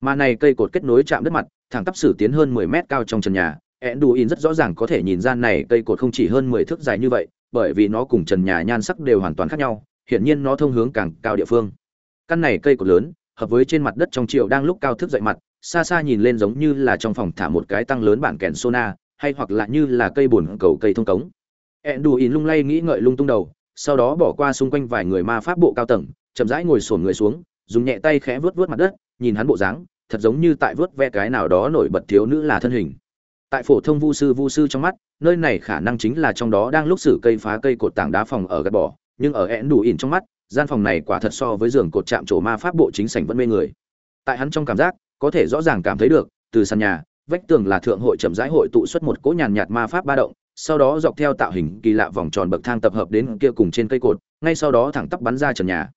S1: Mà này cây cột kết nối chạm đất mặt, thẳng tắp sử tiến hơn 10 mét cao trong trần nhà, Enduin rất rõ ràng có thể nhìn ra này cây cột không chỉ hơn 10 thước dài như vậy, bởi vì nó cùng trần nhà nhan sắc đều hoàn toàn khác nhau, hiển nhiên nó thông hướng càng cao địa phương. Căn này cây cột lớn, hợp với trên mặt đất trong triệu đang lúc cao thước dậy mặt, xa xa nhìn lên giống như là trong phòng thả một cái tăng lớn bản kèn sona, hay hoặc là như là cây buồn cầu cây thông cống. Enduin lung lay nghĩ ngợi lung tung đầu, sau đó bỏ qua xung quanh vài người ma pháp bộ cao tầng, chậm rãi ngồi xổm người xuống, dùng nhẹ tay khẽ vớt vớt mặt đất, nhìn hắn bộ dáng, thật giống như tại vớt ve cái nào đó nổi bật thiếu nữ là thân hình. Tại phổ thông vu sư vu sư trong mắt nơi này khả năng chính là trong đó đang lúc xử cây phá cây cột tảng đá phòng ở gạt bỏ nhưng ở én đủ ỉn trong mắt gian phòng này quả thật so với giường cột chạm trổ ma pháp bộ chính sảnh vẫn mê người. Tại hắn trong cảm giác có thể rõ ràng cảm thấy được từ sàn nhà vách tường là thượng hội chậm rãi hội tụ xuất một cỗ nhàn nhạt ma pháp ba động sau đó dọc theo tạo hình kỳ lạ vòng tròn bậc thang tập hợp đến kia cùng trên cây cột, ngay sau đó thẳng tắp bắn ra trần nhà.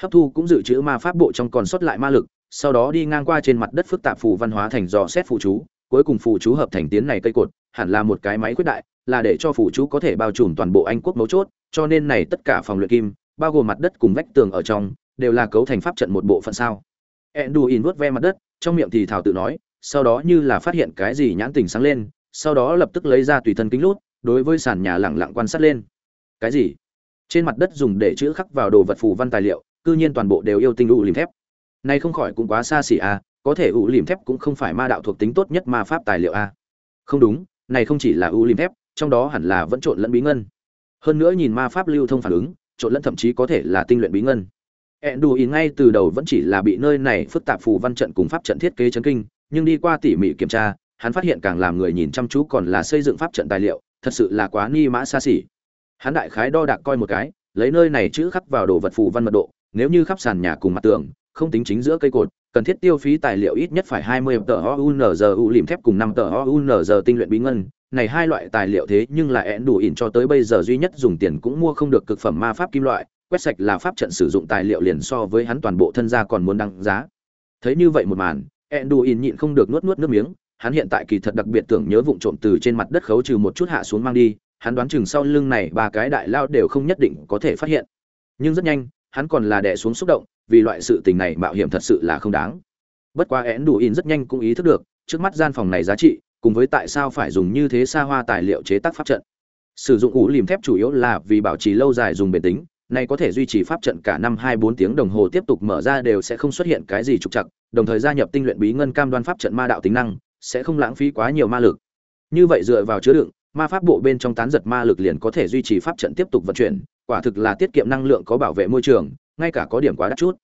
S1: Hấp thu cũng dự trữ ma pháp bộ trong còn sót lại ma lực, sau đó đi ngang qua trên mặt đất phức tạp phù văn hóa thành dò xét phù chú, cuối cùng phù chú hợp thành tiến này cây cột, hẳn là một cái máy quyết đại, là để cho phù chú có thể bao trùm toàn bộ anh quốc mấu chốt, cho nên này tất cả phòng luyện kim, bao gồm mặt đất cùng vách tường ở trong, đều là cấu thành pháp trận một bộ phận sao. Enduin vuốt ve mặt đất, trong miệng thì thảo tự nói, sau đó như là phát hiện cái gì nhãn tình sáng lên sau đó lập tức lấy ra tùy thân kính lút, đối với sàn nhà lẳng lặng quan sát lên. Cái gì? Trên mặt đất dùng để chữ khắc vào đồ vật phù văn tài liệu, cư nhiên toàn bộ đều yêu tinh u lìm thép. Nay không khỏi cũng quá xa xỉ à có thể ủ lìm thép cũng không phải ma đạo thuộc tính tốt nhất ma pháp tài liệu à. Không đúng, này không chỉ là ủ lìm thép, trong đó hẳn là vẫn trộn lẫn bí ngân. Hơn nữa nhìn ma pháp lưu thông phản ứng, trộn lẫn thậm chí có thể là tinh luyện bí ngân. Ẹn đù ý ngay từ đầu vẫn chỉ là bị nơi này phức tạp phù văn trận cùng pháp trận thiết kế chấn kinh, nhưng đi qua tỉ mỉ kiểm tra hắn phát hiện càng làm người nhìn chăm chú còn là xây dựng pháp trận tài liệu thật sự là quá ni mã xa xỉ hắn đại khái đo đạc coi một cái lấy nơi này chữ khắc vào đồ vật phù văn mật độ nếu như khắp sàn nhà cùng mặt tường không tính chính giữa cây cột cần thiết tiêu phí tài liệu ít nhất phải 20 tờ OUNZU lìm thép cùng năm tờ OUNZ tinh luyện bí ngân, này hai loại tài liệu thế nhưng là én đủ ỉn cho tới bây giờ duy nhất dùng tiền cũng mua không được cực phẩm ma pháp kim loại, quét sạch là pháp trận sử dụng tài liệu liền so với hắn toàn bộ thân gia còn muốn đăng giá. Thấy như vậy một màn, én đủ ỉn nhịn không được nuốt nuốt nước miếng, hắn hiện tại kỳ thật đặc biệt tưởng nhớ vụng trộm từ trên mặt đất khấu trừ một chút hạ xuống mang đi, hắn đoán chừng sau lưng này ba cái đại lao đều không nhất định có thể phát hiện. Nhưng rất nhanh, hắn còn là đè xuống xúc động, vì loại sự tình này mạo hiểm thật sự là không đáng bất quá én đủ in rất nhanh cũng ý thức được trước mắt gian phòng này giá trị cùng với tại sao phải dùng như thế xa hoa tài liệu chế tác pháp trận sử dụng ủ lìm thép chủ yếu là vì bảo trì lâu dài dùng bền tính này có thể duy trì pháp trận cả năm hai bốn tiếng đồng hồ tiếp tục mở ra đều sẽ không xuất hiện cái gì trục trặc đồng thời gia nhập tinh luyện bí ngân cam đoan pháp trận ma đạo tính năng sẽ không lãng phí quá nhiều ma lực. Như vậy dựa vào chứa đựng, ma pháp bộ bên trong tán giật ma lực liền có thể duy trì pháp trận tiếp tục vận chuyển, quả thực là tiết kiệm năng lượng có bảo vệ môi trường, ngay cả có điểm quá đắt chút.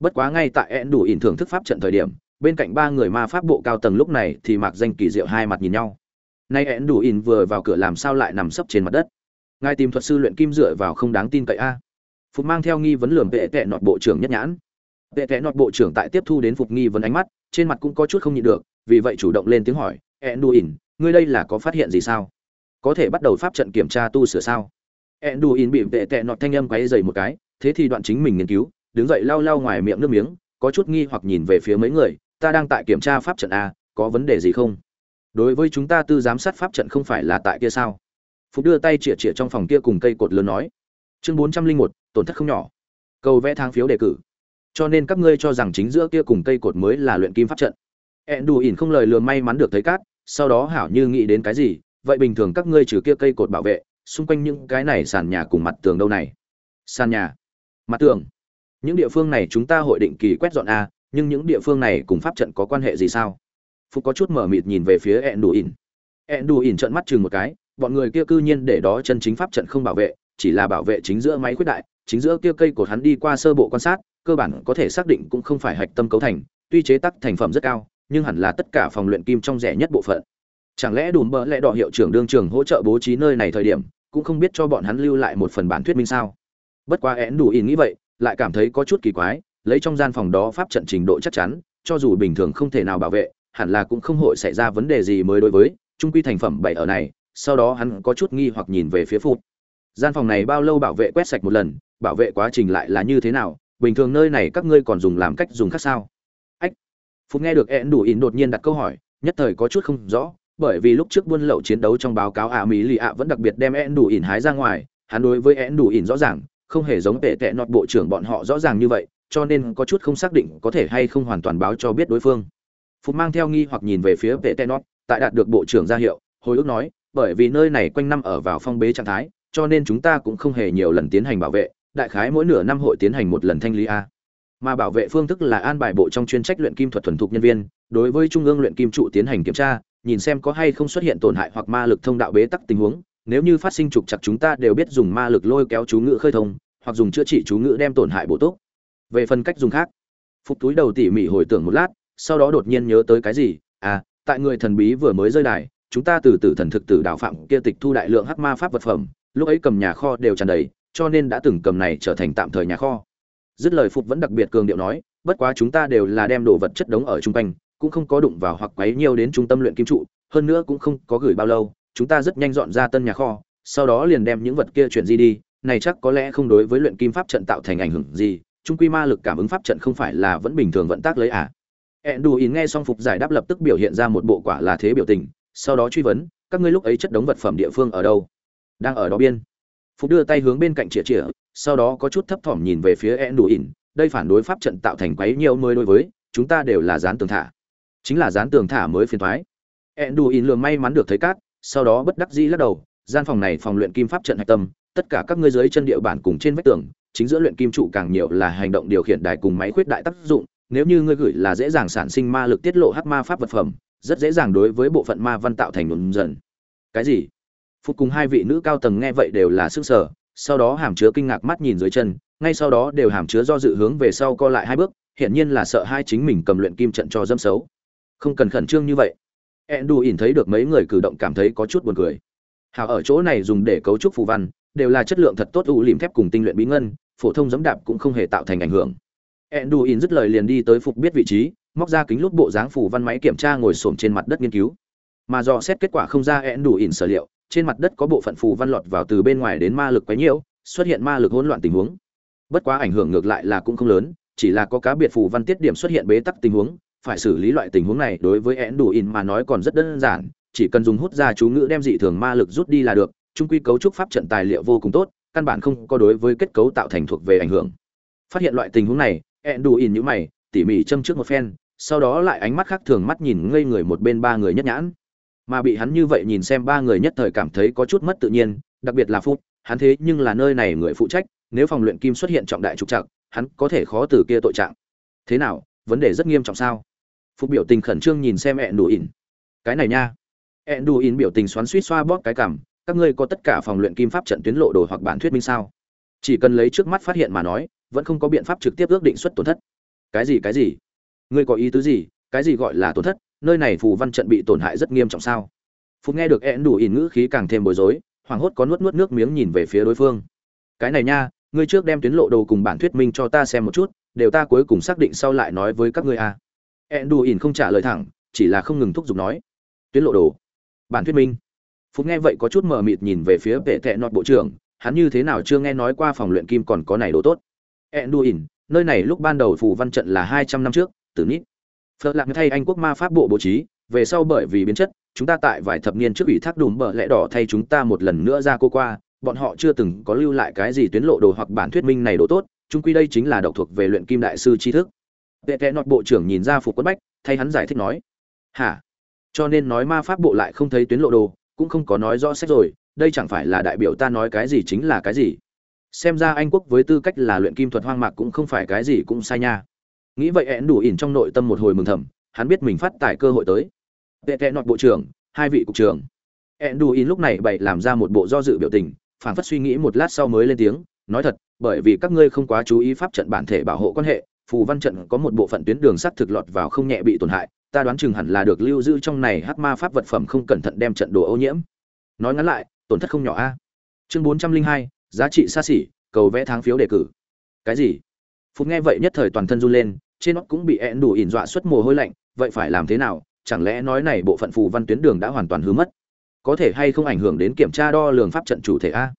S1: Bất quá ngay tại én đủ ỉn thưởng thức pháp trận thời điểm, bên cạnh ba người ma pháp bộ cao tầng lúc này thì mặc danh kỳ diệu hai mặt nhìn nhau. Nay én đủ ỉn vừa vào cửa làm sao lại nằm sấp trên mặt đất? Ngài tìm thuật sư luyện kim dựa vào không đáng tin cậy a. Phục mang theo nghi vấn lường vệ tệ nọt bộ trưởng nhất nhãn vệ tệ nọt bộ trưởng tại tiếp thu đến phục nghi vấn ánh mắt, trên mặt cũng có chút không nhịn được, vì vậy chủ động lên tiếng hỏi, enduin, ngươi đây là có phát hiện gì sao? Có thể bắt đầu pháp trận kiểm tra tu sửa sao? Enduin bị vệ tệ nọt thanh âm quáy dày một cái, thế thì đoạn chính mình nghiên cứu, đứng dậy lau lau ngoài miệng nước miếng, có chút nghi hoặc nhìn về phía mấy người, ta đang tại kiểm tra pháp trận a, có vấn đề gì không? Đối với chúng ta tư giám sát pháp trận không phải là tại kia sao? Phục đưa tay chĩa chĩa trong phòng kia cùng cây cột lớn nói. Chương bốn trăm linh một, tổn thất không nhỏ. Cầu vẽ thang phiếu đề cử cho nên các ngươi cho rằng chính giữa kia cùng cây cột mới là luyện kim pháp trận. Ẹn đù ỉn không lời lừa may mắn được thấy cát, sau đó hảo như nghĩ đến cái gì, vậy bình thường các ngươi trừ kia cây cột bảo vệ, xung quanh những cái này sàn nhà cùng mặt tường đâu này? Sàn nhà? Mặt tường? Những địa phương này chúng ta hội định kỳ quét dọn a nhưng những địa phương này cùng pháp trận có quan hệ gì sao? Phúc có chút mở mịt nhìn về phía ẹn đù ỉn ẹn đù ỉn trợn mắt chừng một cái, bọn người kia cư nhiên để đó chân chính pháp trận không bảo vệ, chỉ là bảo vệ chính giữa máy khuyết đại chính giữa kia cây cột hắn đi qua sơ bộ quan sát, cơ bản có thể xác định cũng không phải hạch tâm cấu thành, tuy chế tác thành phẩm rất cao, nhưng hẳn là tất cả phòng luyện kim trong rẻ nhất bộ phận. Chẳng lẽ đùm bỡ lẽ đỏ hiệu trưởng đương trường hỗ trợ bố trí nơi này thời điểm, cũng không biết cho bọn hắn lưu lại một phần bản thuyết minh sao? Bất quá én đủ ỉn nghĩ vậy, lại cảm thấy có chút kỳ quái, lấy trong gian phòng đó pháp trận trình độ chắc chắn, cho dù bình thường không thể nào bảo vệ, hẳn là cũng không hội xảy ra vấn đề gì mới đối với trung quy thành phẩm bày ở này, sau đó hắn có chút nghi hoặc nhìn về phía phụt. Gian phòng này bao lâu bảo vệ quét sạch một lần bảo vệ quá trình lại là như thế nào, bình thường nơi này các ngươi còn dùng làm cách dùng khác sao? Ách, phục nghe được én đủ ỉn đột nhiên đặt câu hỏi, nhất thời có chút không rõ, bởi vì lúc trước buôn lậu chiến đấu trong báo cáo ạ mỹ lì ạ vẫn đặc biệt đem én đủ ỉn hái ra ngoài, hắn đối với én đủ ỉn rõ ràng, không hề giống tệ tệ nọt bộ trưởng bọn họ rõ ràng như vậy, cho nên có chút không xác định có thể hay không hoàn toàn báo cho biết đối phương. Phục mang theo nghi hoặc nhìn về phía tệ tệ nọt, tại đạt được bộ trưởng ra hiệu, hồi ước nói, bởi vì nơi này quanh năm ở vào phong bế trạng thái, cho nên chúng ta cũng không hề nhiều lần tiến hành bảo vệ đại khái mỗi nửa năm hội tiến hành một lần thanh lý a. Mà bảo vệ phương thức là an bài bộ trong chuyên trách luyện kim thuật thuần thục nhân viên, đối với trung ương luyện kim trụ tiến hành kiểm tra, nhìn xem có hay không xuất hiện tổn hại hoặc ma lực thông đạo bế tắc tình huống, nếu như phát sinh trục chặt chúng ta đều biết dùng ma lực lôi kéo chú ngữ khơi thông, hoặc dùng chữa trị chú ngữ đem tổn hại bổ túc. Về phần cách dùng khác, phục túi đầu tỉ mỉ hồi tưởng một lát, sau đó đột nhiên nhớ tới cái gì à tại người thần bí vừa mới rơi đài, chúng ta từ từ thần thực tử đạo phạm kia tịch thu đại lượng hắc ma pháp vật phẩm, lúc ấy cầm nhà kho đều tràn đầy cho nên đã từng cầm này trở thành tạm thời nhà kho. Dứt lời phục vẫn đặc biệt cường điệu nói, bất quá chúng ta đều là đem đồ vật chất đống ở chung quanh, cũng không có đụng vào hoặc quấy nhiều đến trung tâm luyện kim trụ, hơn nữa cũng không có gửi bao lâu, chúng ta rất nhanh dọn ra tân nhà kho, sau đó liền đem những vật kia chuyển di đi, này chắc có lẽ không đối với luyện kim pháp trận tạo thành ảnh hưởng gì trung quy ma lực cảm ứng pháp trận không phải là vẫn bình thường vận tác lấy à. Enduin nghe xong phục giải đáp lập tức biểu hiện ra một bộ quả là thế biểu tình, sau đó truy vấn, các ngươi lúc ấy chất đống vật phẩm địa phương ở đâu? Đang ở đó biên phục đưa tay hướng bên cạnh chĩa chĩa sau đó có chút thấp thỏm nhìn về phía e đủ ỉn. Đây phản đối pháp trận tạo thành quấy nhiều mới đối với, chúng ta đều là dán tường thả. Chính là dán tường thả mới phiền thoái Enduin lừa may mắn được thấy cát, sau đó bất đắc dĩ lắc đầu, gian phòng này phòng luyện kim pháp trận hạch tâm, tất cả các ngươi dưới chân địa bản cùng trên vách tường, chính giữa luyện kim trụ càng nhiều là hành động điều khiển đài cùng máy khuyết đại tác dụng, nếu như ngươi gửi là dễ dàng sản sinh ma lực tiết lộ hắc ma pháp vật phẩm, rất dễ dàng đối với bộ phận ma văn tạo thành nhuộm dần. Cái gì? Phục cùng hai vị nữ cao tầng nghe vậy đều là sức sở, sau đó hàm chứa kinh ngạc mắt nhìn dưới chân, ngay sau đó đều hàm chứa do dự hướng về sau co lại hai bước, hiển nhiên là sợ hai chính mình cầm luyện kim trận cho dâm xấu. Không cần khẩn trương như vậy. Endu ỉn thấy được mấy người cử động cảm thấy có chút buồn cười. Hào ở chỗ này dùng để cấu trúc phù văn, đều là chất lượng thật tốt ủ lìm thép cùng tinh luyện bí ngân, phổ thông giẫm đạp cũng không hề tạo thành ảnh hưởng. Enduin dứt lời liền đi tới phục biết vị trí, móc ra kính lút bộ dáng phù văn máy kiểm tra ngồi xổm trên mặt đất nghiên cứu. Mà do xét kết quả không ra enduin sở liệu trên mặt đất có bộ phận phù văn lọt vào từ bên ngoài đến ma lực quấy nhiễu, xuất hiện ma lực hỗn loạn tình huống. Bất quá ảnh hưởng ngược lại là cũng không lớn, chỉ là có cá biệt phù văn tiết điểm xuất hiện bế tắc tình huống, phải xử lý loại tình huống này đối với enduin mà nói còn rất đơn giản, chỉ cần dùng hút ra chú ngữ đem dị thường ma lực rút đi là được trung quy cấu trúc pháp trận tài liệu vô cùng tốt, căn bản không có đối với kết cấu tạo thành thuộc về ảnh hưởng. Phát hiện loại tình huống này én đủ in nhữ mày, tỉ mỉ châm trước một phen, sau đó lại ánh mắt khác thường mắt nhìn ngây người một bên ba người nhất nhãn mà bị hắn như vậy nhìn xem ba người nhất thời cảm thấy có chút mất tự nhiên, đặc biệt là phúc, hắn thế nhưng là nơi này người phụ trách, nếu phòng luyện kim xuất hiện trọng đại trục trặc, hắn có thể khó từ kia tội trạng. Thế nào, vấn đề rất nghiêm trọng sao? Phúc biểu tình khẩn trương nhìn xem ẹn đù ỉn cái này nha. Ẹn đù ỉn biểu tình xoắn suýt xoa bóp cái cảm các ngươi có tất cả phòng luyện kim pháp trận tuyến lộ đồ hoặc bản thuyết minh sao? Chỉ cần lấy trước mắt phát hiện mà nói, vẫn không có biện pháp trực tiếp ước định xuất tổn thất. Cái gì cái gì? Ngươi có ý tứ gì? Cái gì gọi là tổn thất? Nơi này phù văn trận bị tổn hại rất nghiêm trọng sao? Phúc nghe được én đủ ỉn ngữ khí càng thêm bối rối hoảng hốt có nuốt nuốt nước miếng nhìn về phía đối phương. Cái này nha ngươi trước đem tuyến lộ đồ cùng bản thuyết minh cho ta xem một chút đều ta cuối cùng xác định sau lại nói với các ngươi a à. đủ ỉn không trả lời thẳng chỉ là không ngừng thúc giục nói. Tuyến lộ đồ bản thuyết minh. Phúc nghe vậy có chút mờ mịt nhìn về phía vệ tệ nọt bộ trưởng hắn như thế nào chưa nghe nói qua phòng luyện kim còn có này đồ tốt. Eãn đủ ỉn, nơi này lúc ban đầu phù văn trận là hai trăm năm trước từ nít phật lạc thay anh quốc ma pháp bộ bố trí, về sau bởi vì biến chất, chúng ta tại vài thập niên trước ủy thác đùm bờ lẽ đỏ thay chúng ta một lần nữa ra cô qua, bọn họ chưa từng có lưu lại cái gì tuyến lộ đồ hoặc bản thuyết minh này đồ tốt, chung quy đây chính là độc thuộc về luyện kim đại sư tri thức. Vệ tệ nọt bộ trưởng nhìn ra phục quất bách, thay hắn giải thích nói, hả? Cho nên nói ma pháp bộ lại không thấy tuyến lộ đồ, cũng không có nói rõ sách rồi, đây chẳng phải là đại biểu ta nói cái gì chính là cái gì? Xem ra anh quốc với tư cách là luyện kim thuật hoang mạc cũng không phải cái gì cũng sai nha nghĩ vậy én đủ ỉn trong nội tâm một hồi mừng thầm, hắn biết mình phát tài cơ hội tới. Tệ tệ nọt bộ trưởng, hai vị cục trưởng. Én đủ ỉn lúc này bày làm ra một bộ do dự biểu tình phản phất suy nghĩ một lát sau mới lên tiếng, nói thật, bởi vì các ngươi không quá chú ý pháp trận bản thể bảo hộ quan hệ, phù văn trận có một bộ phận tuyến đường sắt thực lọt vào không nhẹ bị tổn hại, ta đoán chừng hẳn là được lưu giữ trong này hắc ma pháp vật phẩm không cẩn thận đem trận đồ ô nhiễm. Nói ngắn lại, tổn thất không nhỏ a. Chương bốn trăm linh hai, giá trị xa xỉ, cầu vẽ tháng phiếu đề cử. Cái gì? Phúc nghe vậy nhất thời toàn thân run lên trên nó cũng bị ẹn đủ ỉn dọa xuất mồ hôi lạnh, vậy phải làm thế nào? Chẳng lẽ nói này bộ phận phù văn tuyến đường đã hoàn toàn hư mất? Có thể hay không ảnh hưởng đến kiểm tra đo lường pháp trận chủ thể a?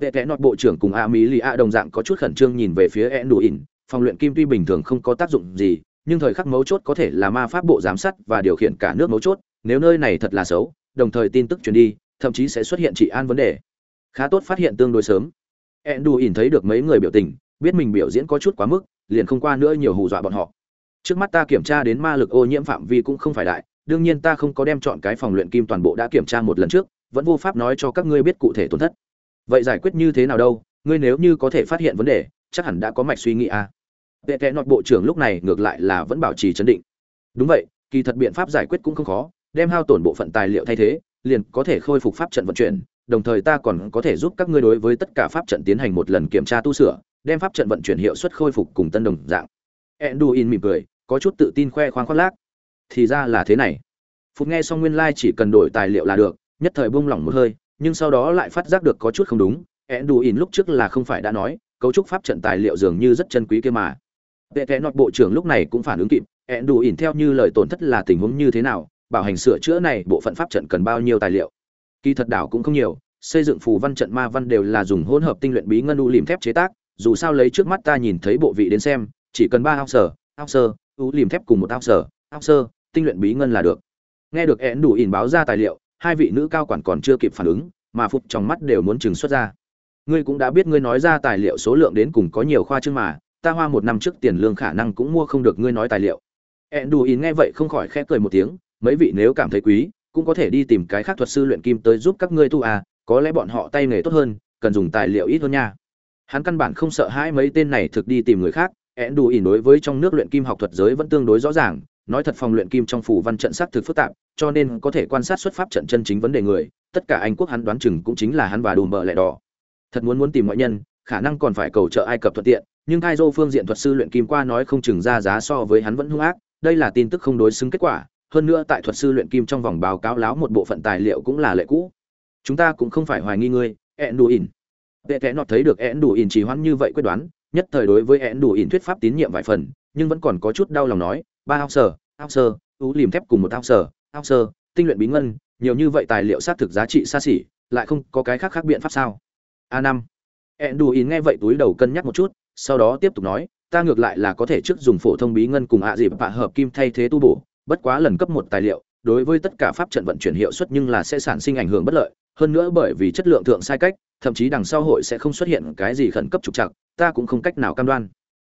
S1: Vệ kẽ nọt bộ trưởng cùng a mỹ lì a đồng dạng có chút khẩn trương nhìn về phía ẹn đủ ỉn, phòng luyện kim tuy bình thường không có tác dụng gì, nhưng thời khắc mấu chốt có thể là ma pháp bộ giám sát và điều khiển cả nước mấu chốt, nếu nơi này thật là xấu, đồng thời tin tức truyền đi, thậm chí sẽ xuất hiện trị an vấn đề. Khá tốt phát hiện tương đối sớm. Endu ỉn thấy được mấy người biểu tình, biết mình biểu diễn có chút quá mức liền không qua nữa nhiều hù dọa bọn họ. Trước mắt ta kiểm tra đến ma lực ô nhiễm phạm vi cũng không phải đại, đương nhiên ta không có đem chọn cái phòng luyện kim toàn bộ đã kiểm tra một lần trước, vẫn vô pháp nói cho các ngươi biết cụ thể tổn thất. Vậy giải quyết như thế nào đâu, ngươi nếu như có thể phát hiện vấn đề, chắc hẳn đã có mạch suy nghĩ à. Vệ tệ nọt bộ trưởng lúc này ngược lại là vẫn bảo trì chấn định. Đúng vậy, kỳ thật biện pháp giải quyết cũng không khó, đem hao tổn bộ phận tài liệu thay thế, liền có thể khôi phục pháp trận vận chuyển, đồng thời ta còn có thể giúp các ngươi đối với tất cả pháp trận tiến hành một lần kiểm tra tu sửa đem pháp trận vận chuyển hiệu suất khôi phục cùng tân đồng dạng. Enduin mỉm cười, có chút tự tin khoe khoang khoác lác. Thì ra là thế này. Phục nghe xong nguyên lai、like、chỉ cần đổi tài liệu là được, nhất thời buông lỏng một hơi, nhưng sau đó lại phát giác được có chút không đúng. Enduin lúc trước là không phải đã nói, cấu trúc pháp trận tài liệu dường như rất chân quý kia mà. Vệ kẽ nọt bộ trưởng lúc này cũng phản ứng kịp, enduin theo như lời tổn thất là tình huống như thế nào, bảo hành sửa chữa này bộ phận pháp trận cần bao nhiêu tài liệu. Kỳ thật đảo cũng không nhiều, xây dựng phù văn trận ma văn đều là dùng hỗn hợp tinh luyện bí ngân u liềm thép chế tác dù sao lấy trước mắt ta nhìn thấy bộ vị đến xem, chỉ cần ba ao sở ao sơ ú liềm thép cùng một ao sở ao sơ tinh luyện bí ngân là được. Nghe được én đủ ỉn báo ra tài liệu, hai vị nữ cao quản còn chưa kịp phản ứng, mà phục trong mắt đều muốn chừng xuất ra. Ngươi cũng đã biết ngươi nói ra tài liệu số lượng đến cùng có nhiều khoa trương mà, ta hoa một năm trước tiền lương khả năng cũng mua không được ngươi nói tài liệu. Én đủ ỉn nghe vậy không khỏi khẽ cười một tiếng, mấy vị nếu cảm thấy quý, cũng có thể đi tìm cái khác thuật sư luyện kim tới giúp các ngươi tu à có lẽ bọn họ tay nghề tốt hơn, cần dùng tài liệu ít hơn nha hắn căn bản không sợ hãi mấy tên này thực đi tìm người khác ẹn đù ỉn đối với trong nước luyện kim học thuật giới vẫn tương đối rõ ràng nói thật phòng luyện kim trong phủ văn trận sắc thực phức tạp cho nên có thể quan sát xuất pháp trận chân chính vấn đề người tất cả anh quốc hắn đoán chừng cũng chính là hắn và đùm bợ lẹ đỏ thật muốn muốn tìm mọi nhân khả năng còn phải cầu trợ ai cập thuận tiện nhưng hai Dô phương diện thuật sư luyện kim qua nói không chừng ra giá so với hắn vẫn hung ác, đây là tin tức không đối xứng kết quả, hơn nữa tại thuật sư luyện kim trong vòng báo cáo láo một bộ phận tài liệu cũng là lệ cũ. Chúng ta cũng không phải hoài nghi ngươi, Enduin. Vệ kẽ nọt thấy được Enduin chỉ hoãn như vậy quyết đoán, nhất thời đối với én đủ ỉn thuyết pháp tín nhiệm vài phần nhưng vẫn còn có chút đau lòng nói ba ao sở ao sơ ú liềm thép cùng một ao sở ao sơ tinh luyện bí ngân nhiều như vậy tài liệu xác thực giá trị xa xỉ lại không có cái khác khác biện pháp sao? A năm. Én đủ ỉn nghe vậy túi đầu cân nhắc một chút sau đó tiếp tục nói ta ngược lại là có thể trước dùng phổ thông bí ngân cùng ạ dịp bạ hợp kim thay thế tu bổ bất quá lần cấp một tài liệu đối với tất cả pháp trận vận chuyển hiệu suất nhưng là sẽ sản sinh ảnh hưởng bất lợi hơn nữa bởi vì chất lượng thượng sai cách thậm chí đằng sau hội sẽ không xuất hiện cái gì khẩn cấp trục trặc ta cũng không cách nào cam đoan.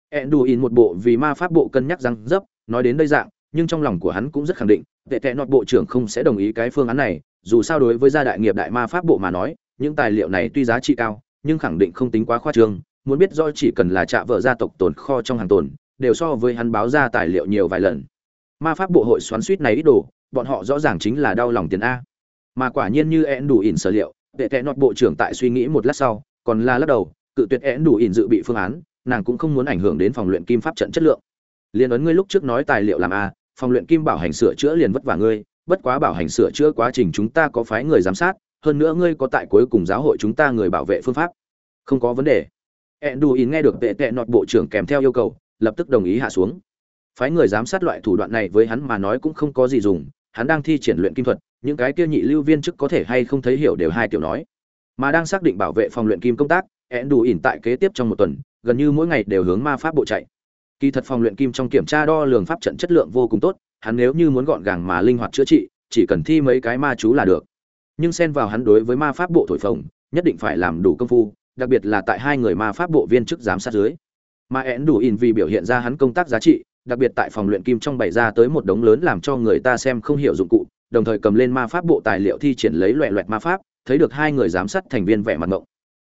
S1: Enduin một bộ vì ma pháp bộ cân nhắc rằng, dấp nói đến đây dạng nhưng trong lòng của hắn cũng rất khẳng định tệ tệ nọt bộ trưởng không sẽ đồng ý cái phương án này dù sao đối với gia đại nghiệp đại ma pháp bộ mà nói những tài liệu này tuy giá trị cao nhưng khẳng định không tính quá khoa trương muốn biết do chỉ cần là trạ vợ gia tộc tồn kho trong hàng tồn đều so với hắn báo ra tài liệu nhiều vài lần. Ma pháp bộ hội xoắn suýt này ít đồ bọn họ rõ ràng chính là đau lòng tiền a. Mà quả nhiên như én đủ ỉn sở liệu tệ tệ nọt bộ trưởng tại suy nghĩ một lát sau, còn la lắc đầu, cự tuyệt én đủ ỉn dự bị phương án, nàng cũng không muốn ảnh hưởng đến phòng luyện kim pháp trận chất lượng. Liên ấn ngươi lúc trước nói tài liệu làm a, phòng luyện kim bảo hành sửa chữa liền vất vả ngươi, bất quá bảo hành sửa chữa quá trình chúng ta có phái người giám sát, hơn nữa ngươi có tại cuối cùng giáo hội chúng ta người bảo vệ phương pháp. Không có vấn đề. Ẹn đù ỉn nghe được tệ tệ nọt bộ trưởng kèm theo yêu cầu, lập tức đồng ý hạ xuống. Phái người giám sát loại thủ đoạn này với hắn mà nói cũng không có gì dùng hắn đang thi triển luyện kim thuật, những cái kia nhị lưu viên chức có thể hay không thấy hiểu đều hai tiểu nói. Mà đang xác định bảo vệ phòng luyện kim công tác ẹn đủ ỉn tại kế tiếp trong một tuần, gần như mỗi ngày đều hướng ma pháp bộ chạy. Kỳ thật phòng luyện kim trong kiểm tra đo lường pháp trận chất lượng vô cùng tốt, hắn nếu như muốn gọn gàng mà linh hoạt chữa trị, chỉ cần thi mấy cái ma chú là được. Nhưng xen vào hắn đối với ma pháp bộ thổi phồng, nhất định phải làm đủ công phu, đặc biệt là tại hai người ma pháp bộ viên chức giám sát dưới. Mà én đủ ỉn vì biểu hiện ra hắn công tác giá trị đặc biệt tại phòng luyện kim trong bày ra tới một đống lớn làm cho người ta xem không hiểu dụng cụ, đồng thời cầm lên ma pháp bộ tài liệu thi triển lấy loẹt loẹt ma pháp, thấy được hai người giám sát thành viên vẻ mặt ngộng.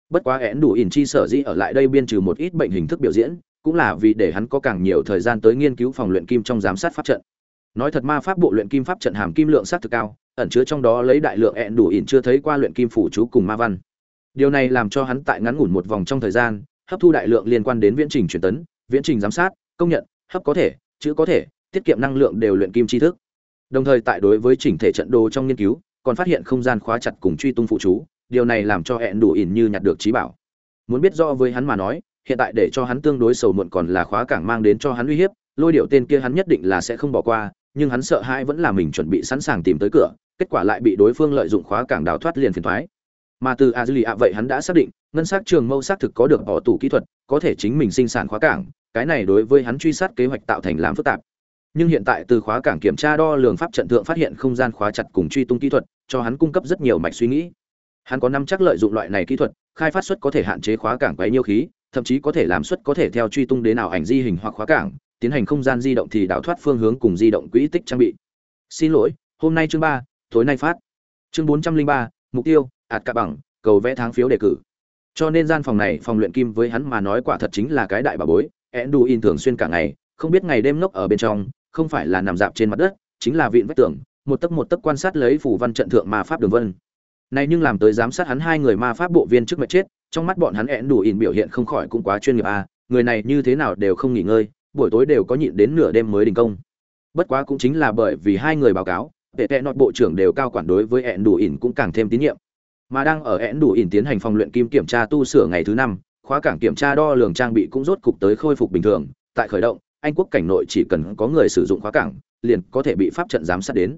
S1: Bất quá én đủ ỉn chi sở dĩ ở lại đây biên trừ một ít bệnh hình thức biểu diễn, cũng là vì để hắn có càng nhiều thời gian tới nghiên cứu phòng luyện kim trong giám sát pháp trận. Nói thật ma pháp bộ luyện kim pháp trận hàm kim lượng sát thực cao, ẩn chứa trong đó lấy đại lượng én đủ ỉn chưa thấy qua luyện kim phủ chú cùng ma văn. Điều này làm cho hắn tại ngắn ngủn một vòng trong thời gian, hấp thu đại lượng liên quan đến viễn trình truyền tấn, viễn trình giám sát, công nhận hấp có thể, chữ có thể, tiết kiệm năng lượng đều luyện kim tri thức. Đồng thời tại đối với chỉnh thể trận đồ trong nghiên cứu, còn phát hiện không gian khóa chặt cùng truy tung phụ chú, điều này làm cho hẹn đủ ỉn như nhặt được trí bảo. Muốn biết rõ với hắn mà nói, hiện tại để cho hắn tương đối sầu muộn còn là khóa cảng mang đến cho hắn uy hiếp, lôi điệu tên kia hắn nhất định là sẽ không bỏ qua, nhưng hắn sợ hãi vẫn là mình chuẩn bị sẵn sàng tìm tới cửa, kết quả lại bị đối phương lợi dụng khóa cảng đào thoát liền phiền thoái mà từ a dư lì ạ vậy hắn đã xác định, ngân s á c trường mâu xác thực có được bỏ tủ kỹ thuật, có thể chính mình sinh sản khóa cảng, cái này đối với hắn truy sát kế hoạch tạo thành làm phức tạp. Nhưng hiện tại từ khóa cảng kiểm tra đo lường pháp trận thượng phát hiện không gian khóa chặt cùng truy tung kỹ thuật, cho hắn cung cấp rất nhiều mạch suy nghĩ. Hắn có năm chắc lợi dụng loại này kỹ thuật, khai phát xuất có thể hạn chế khóa cảng quấy nhiêu khí, thậm chí có thể làm xuất có thể theo truy tung đến nào ảnh di hình hoặc khóa cảng, tiến hành không gian di động thì đảo thoát phương hướng cùng di động quỹ tích trang bị. Xin lỗi, hôm nay chương ba, tối nay phát. Chương bốn trăm linh ba, mục tiêu hạt cả bằng, cầu vẽ tháng phiếu đề cử. Cho nên gian phòng này phòng luyện kim với hắn mà nói quả thật chính là cái đại bà bối in thường xuyên cả ngày, không biết ngày đêm nốc ở bên trong, không phải là nằm dạp trên mặt đất, chính là vịn vách tường, một tấc một tấc quan sát lấy phủ văn trận thượng ma pháp đường vân. Này nhưng làm tới giám sát hắn hai người ma pháp bộ viên trước mệt chết, trong mắt bọn hắn én đủ in biểu hiện không khỏi cũng quá chuyên nghiệp a à. người này như thế nào đều không nghỉ ngơi, buổi tối đều có nhịn đến nửa đêm mới đình công. Bất quá cũng chính là bởi vì hai người báo cáo, tệ tệ nọt bộ trưởng đều cao quản đối với ẹn đủ in cũng càng thêm tín nhiệm mà đang ở én đủ ỉn tiến hành phòng luyện kim kiểm tra tu sửa ngày thứ năm, khóa cảng kiểm tra đo lường trang bị cũng rốt cục tới khôi phục bình thường. Tại khởi động, anh quốc cảnh nội chỉ cần có người sử dụng khóa cảng, liền có thể bị pháp trận giám sát đến.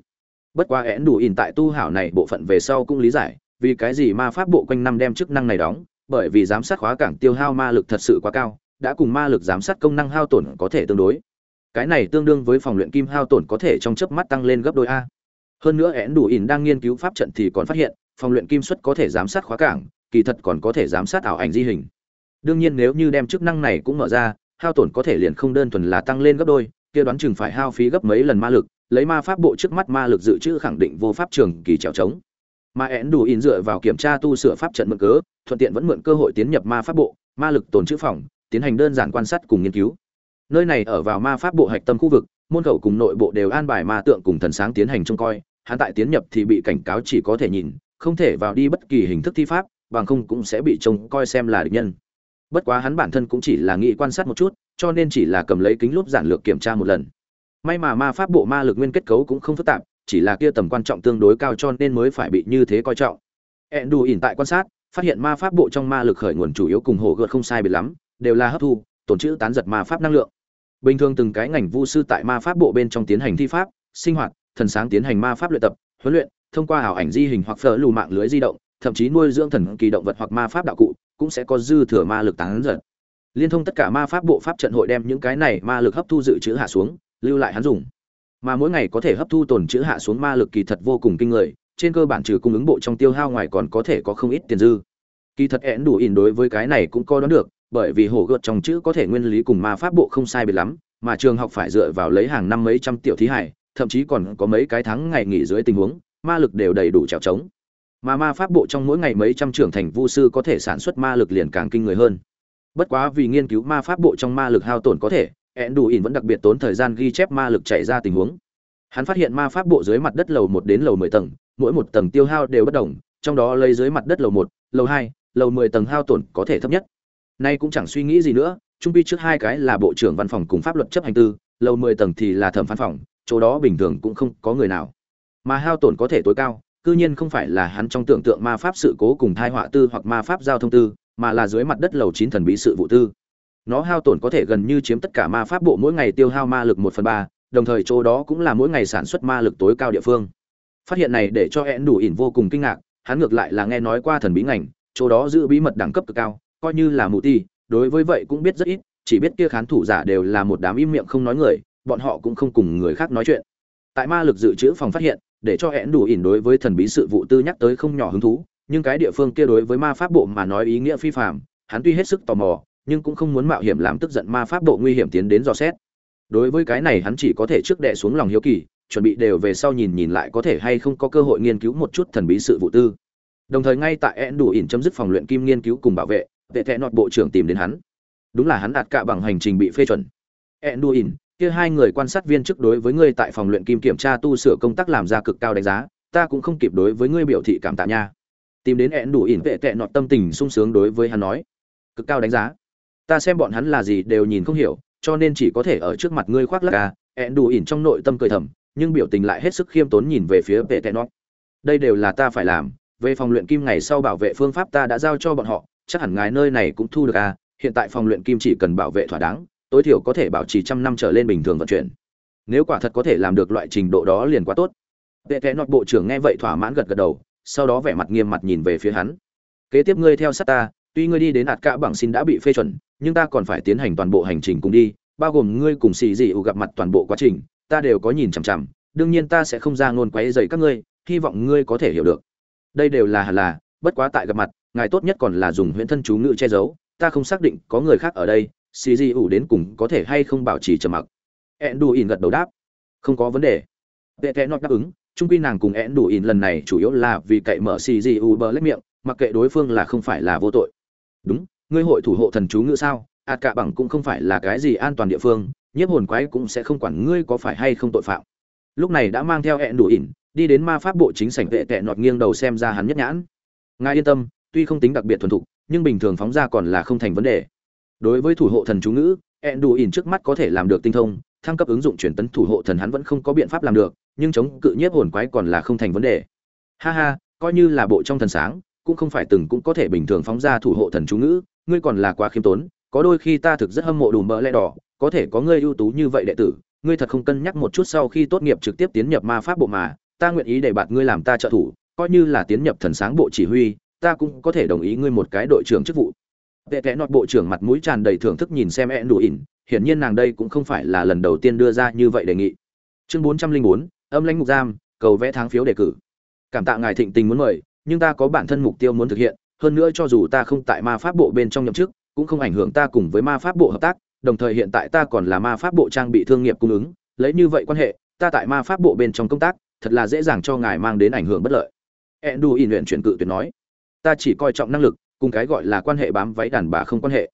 S1: Bất quá én đủ ỉn tại tu hảo này bộ phận về sau cũng lý giải, vì cái gì ma pháp bộ quanh năm đem chức năng này đóng, bởi vì giám sát khóa cảng tiêu hao ma lực thật sự quá cao, đã cùng ma lực giám sát công năng hao tổn có thể tương đối. Cái này tương đương với phòng luyện kim hao tổn có thể trong chớp mắt tăng lên gấp đôi a. Hơn nữa én đủ ỉn đang nghiên cứu pháp trận thì còn phát hiện phòng luyện kim suất có thể giám sát khóa cảng, kỳ thật còn có thể giám sát ảo ảnh di hình. Đương nhiên nếu như đem chức năng này cũng mở ra, hao tổn có thể liền không đơn thuần là tăng lên gấp đôi, kia đoán chừng phải hao phí gấp mấy lần ma lực, lấy ma pháp bộ trước mắt ma lực dự trữ khẳng định vô pháp trường kỳ trèo trống. Mà én đủ in dựa vào kiểm tra tu sửa pháp trận mượn cớ, thuận tiện vẫn mượn cơ hội tiến nhập ma pháp bộ, ma lực tồn trữ phòng, tiến hành đơn giản quan sát cùng nghiên cứu. Nơi này ở vào ma pháp bộ hạch tâm khu vực, môn khẩu cùng nội bộ đều an bài ma tượng cùng thần sáng tiến hành trông coi, hắn tại tiến nhập thì bị cảnh cáo chỉ có thể nhìn không thể vào đi bất kỳ hình thức thi pháp, bằng không cũng sẽ bị trông coi xem là địch nhân. Bất quá hắn bản thân cũng chỉ là nghĩ quan sát một chút, cho nên chỉ là cầm lấy kính lúp giản lược kiểm tra một lần. May mà ma pháp bộ ma lực nguyên kết cấu cũng không phức tạp, chỉ là kia tầm quan trọng tương đối cao cho nên mới phải bị như thế coi trọng. Ẹn đù ỉn tại quan sát, phát hiện ma pháp bộ trong ma lực khởi nguồn chủ yếu cùng hồ gợt không sai biệt lắm, đều là hấp thu, tổn trữ tán giật ma pháp năng lượng. Bình thường từng cái ngành vu sư tại ma pháp bộ bên trong tiến hành thi pháp, sinh hoạt, thần sáng tiến hành ma pháp luyện tập, huấn luyện thông qua ảo ảnh di hình hoặc phở lù mạng lưới di động, thậm chí nuôi dưỡng thần kỳ động vật hoặc ma pháp đạo cụ, cũng sẽ có dư thừa ma lực tán giật liên thông tất cả ma pháp bộ pháp trận hội đem những cái này ma lực hấp thu dự trữ hạ xuống, lưu lại hắn dùng. Mà mỗi ngày có thể hấp thu tồn trữ hạ xuống ma lực kỳ thật vô cùng kinh người, trên cơ bản trừ cung ứng bộ trong tiêu hao ngoài còn có thể có không ít tiền dư. Kỳ thật én đủ ỉn đối với cái này cũng coi đoán được, bởi vì hổ gợt trong chữ có thể nguyên lý cùng ma pháp bộ không sai biệt lắm, mà trường học phải dựa vào lấy hàng năm mấy trăm tiểu thí hải, thậm chí còn có mấy cái tháng ngày nghỉ dưới tình huống ma lực đều đầy đủ trèo trống. Mà ma pháp bộ trong mỗi ngày mấy trăm trưởng thành vu sư có thể sản xuất ma lực liền càng kinh người hơn. Bất quá vì nghiên cứu ma pháp bộ trong ma lực hao tổn có thể ẹn đủ ỉn vẫn đặc biệt tốn thời gian ghi chép ma lực chạy ra tình huống. Hắn phát hiện ma pháp bộ dưới mặt đất lầu một đến lầu mười tầng, mỗi một tầng tiêu hao đều bất đồng, trong đó lấy dưới mặt đất lầu một, lầu hai, lầu mười tầng hao tổn có thể thấp nhất. Nay cũng chẳng suy nghĩ gì nữa, trung pi trước hai cái là bộ trưởng văn phòng cùng pháp luật chấp hành tư, lầu mười tầng thì là thẩm phán phòng, chỗ đó bình thường cũng không có người nào mà hao tổn có thể tối cao, cư nhiên không phải là hắn trong tưởng tượng ma pháp sự cố cùng thai họa tư hoặc ma pháp giao thông tư, mà là dưới mặt đất lầu chín thần bí sự vụ tư. Nó hao tổn có thể gần như chiếm tất cả ma pháp bộ mỗi ngày tiêu hao ma lực một phần ba, đồng thời chỗ đó cũng là mỗi ngày sản xuất ma lực tối cao địa phương. Phát hiện này để cho hẹn đủ ỉn vô cùng kinh ngạc, hắn ngược lại là nghe nói qua thần bí ngành, chỗ đó giữ bí mật đẳng cấp cực cao, coi như là mù ti, đối với vậy cũng biết rất ít, chỉ biết kia khán thủ giả đều là một đám im miệng không nói người, bọn họ cũng không cùng người khác nói chuyện. Tại ma lực dự trữ phòng phát hiện để cho hẹn đủ ỉn đối với thần bí sự vụ tư nhắc tới không nhỏ hứng thú, nhưng cái địa phương kia đối với ma pháp bộ mà nói ý nghĩa phi phạm hắn tuy hết sức tò mò, nhưng cũng không muốn mạo hiểm làm tức giận ma pháp bộ nguy hiểm tiến đến dò xét. Đối với cái này hắn chỉ có thể trước đệ xuống lòng hiếu kỳ, chuẩn bị đều về sau nhìn nhìn lại có thể hay không có cơ hội nghiên cứu một chút thần bí sự vụ tư. Đồng thời ngay tại hẹn đủ ỉn chấm dứt phòng luyện kim nghiên cứu cùng bảo vệ vệ thẹ nọt bộ trưởng tìm đến hắn. Đúng là hắn đạt cả bằng hành trình bị phê chuẩn. hẹn đủ ỉn kia hai người quan sát viên trước đối với ngươi tại phòng luyện kim kiểm tra tu sửa công tác làm ra cực cao đánh giá, ta cũng không kịp đối với ngươi biểu thị cảm tạ nha. Tìm đến ẹn đủ ỉn vệ tệ nọt tâm tình sung sướng đối với hắn nói. Cực cao đánh giá. Ta xem bọn hắn là gì đều nhìn không hiểu, cho nên chỉ có thể ở trước mặt ngươi khoác lắc ca à. ẹn đủ ỉn trong nội tâm cười thầm, nhưng biểu tình lại hết sức khiêm tốn nhìn về phía vệ tệ nọt. Đây đều là ta phải làm, về phòng luyện kim ngày sau bảo vệ phương pháp ta đã giao cho bọn họ, chắc hẳn ngài nơi này cũng thu được à. Hiện tại phòng luyện kim chỉ cần bảo vệ thỏa đáng tối thiểu có thể bảo trì trăm năm trở lên bình thường vận chuyển. Nếu quả thật có thể làm được loại trình độ đó liền quá tốt. Vệ kẽ nọt bộ trưởng nghe vậy thỏa mãn gật gật đầu, sau đó vẻ mặt nghiêm mặt nhìn về phía hắn. Kế tiếp ngươi theo sát ta, tuy ngươi đi đến ạt cả bằng xin đã bị phê chuẩn, nhưng ta còn phải tiến hành toàn bộ hành trình cùng đi, bao gồm ngươi cùng xì dị ủ gặp mặt toàn bộ quá trình, ta đều có nhìn chằm chằm, đương nhiên ta sẽ không ra ngôn quấy dày các ngươi, hy vọng ngươi có thể hiểu được. Đây đều là hẳn là, bất quá tại gặp mặt, ngài tốt nhất còn là dùng huyễn thân chú ngữ che giấu, ta không xác định có người khác ở đây xì di ủ đến cùng có thể hay không bảo trì trầm mặc. Ẹn đù ỉn gật đầu đáp. Không có vấn đề. Tệ tệ nọt đáp ứng trung quy nàng cùng ẹn đù ỉn lần này chủ yếu là vì cậy mở xì di ủ bờ lết miệng, mặc kệ đối phương là không phải là vô tội. Đúng, ngươi hội thủ hộ thần chú ngữ sao? Ạt cả bằng cũng không phải là cái gì an toàn địa phương, nhiếp hồn quái cũng sẽ không quản ngươi có phải hay không tội phạm. Lúc này đã mang theo hẹn đủ ỉn đi đến ma pháp bộ chính sảnh vệ tệ nọt nghiêng đầu xem ra hắn nhất nhãn. Ngài yên tâm, tuy không tính đặc biệt thuần thục, nhưng bình thường phóng ra còn là không thành vấn đề đối với thủ hộ thần chú ngữ ẹn đủ ỉn trước mắt có thể làm được tinh thông, thăng cấp ứng dụng chuyển tấn thủ hộ thần hắn vẫn không có biện pháp làm được, nhưng chống cự nhiếp hồn quái còn là không thành vấn đề. Ha ha, coi như là bộ trong thần sáng, cũng không phải từng cũng có thể bình thường phóng ra thủ hộ thần chú ngữ, ngươi còn là quá khiêm tốn, có đôi khi ta thực rất hâm mộ đủ mỡ lẽ đỏ, có thể có ngươi ưu tú như vậy đệ tử, ngươi thật không cân nhắc một chút sau khi tốt nghiệp trực tiếp tiến nhập ma pháp bộ mà, ta nguyện ý để bạt ngươi làm ta trợ thủ, coi như là tiến nhập thần sáng bộ chỉ huy, ta cũng có thể đồng ý ngươi một cái đội trưởng chức vụ vệ kẽ nọt bộ trưởng mặt mũi tràn đầy thưởng thức nhìn xem e đủ ỉn hiển nhiên nàng đây cũng không phải là lần đầu tiên đưa ra như vậy đề nghị. Chương bốn trăm linh bốn, âm lãnh mục giam, cầu vẽ tháng phiếu đề cử. Cảm tạ ngài thịnh tình muốn mời, nhưng ta có bản thân mục tiêu muốn thực hiện, hơn nữa cho dù ta không tại ma pháp bộ bên trong nhậm chức, cũng không ảnh hưởng ta cùng với ma pháp bộ hợp tác, đồng thời hiện tại ta còn là ma pháp bộ trang bị thương nghiệp cung ứng, lấy như vậy quan hệ, ta tại ma pháp bộ bên trong công tác, thật là dễ dàng cho ngài mang đến ảnh hưởng bất lợi. Endu ỉn luyện chuyển cự tuyệt nói, ta chỉ coi trọng năng lực cùng cái gọi là quan hệ bám váy đàn bà không quan hệ.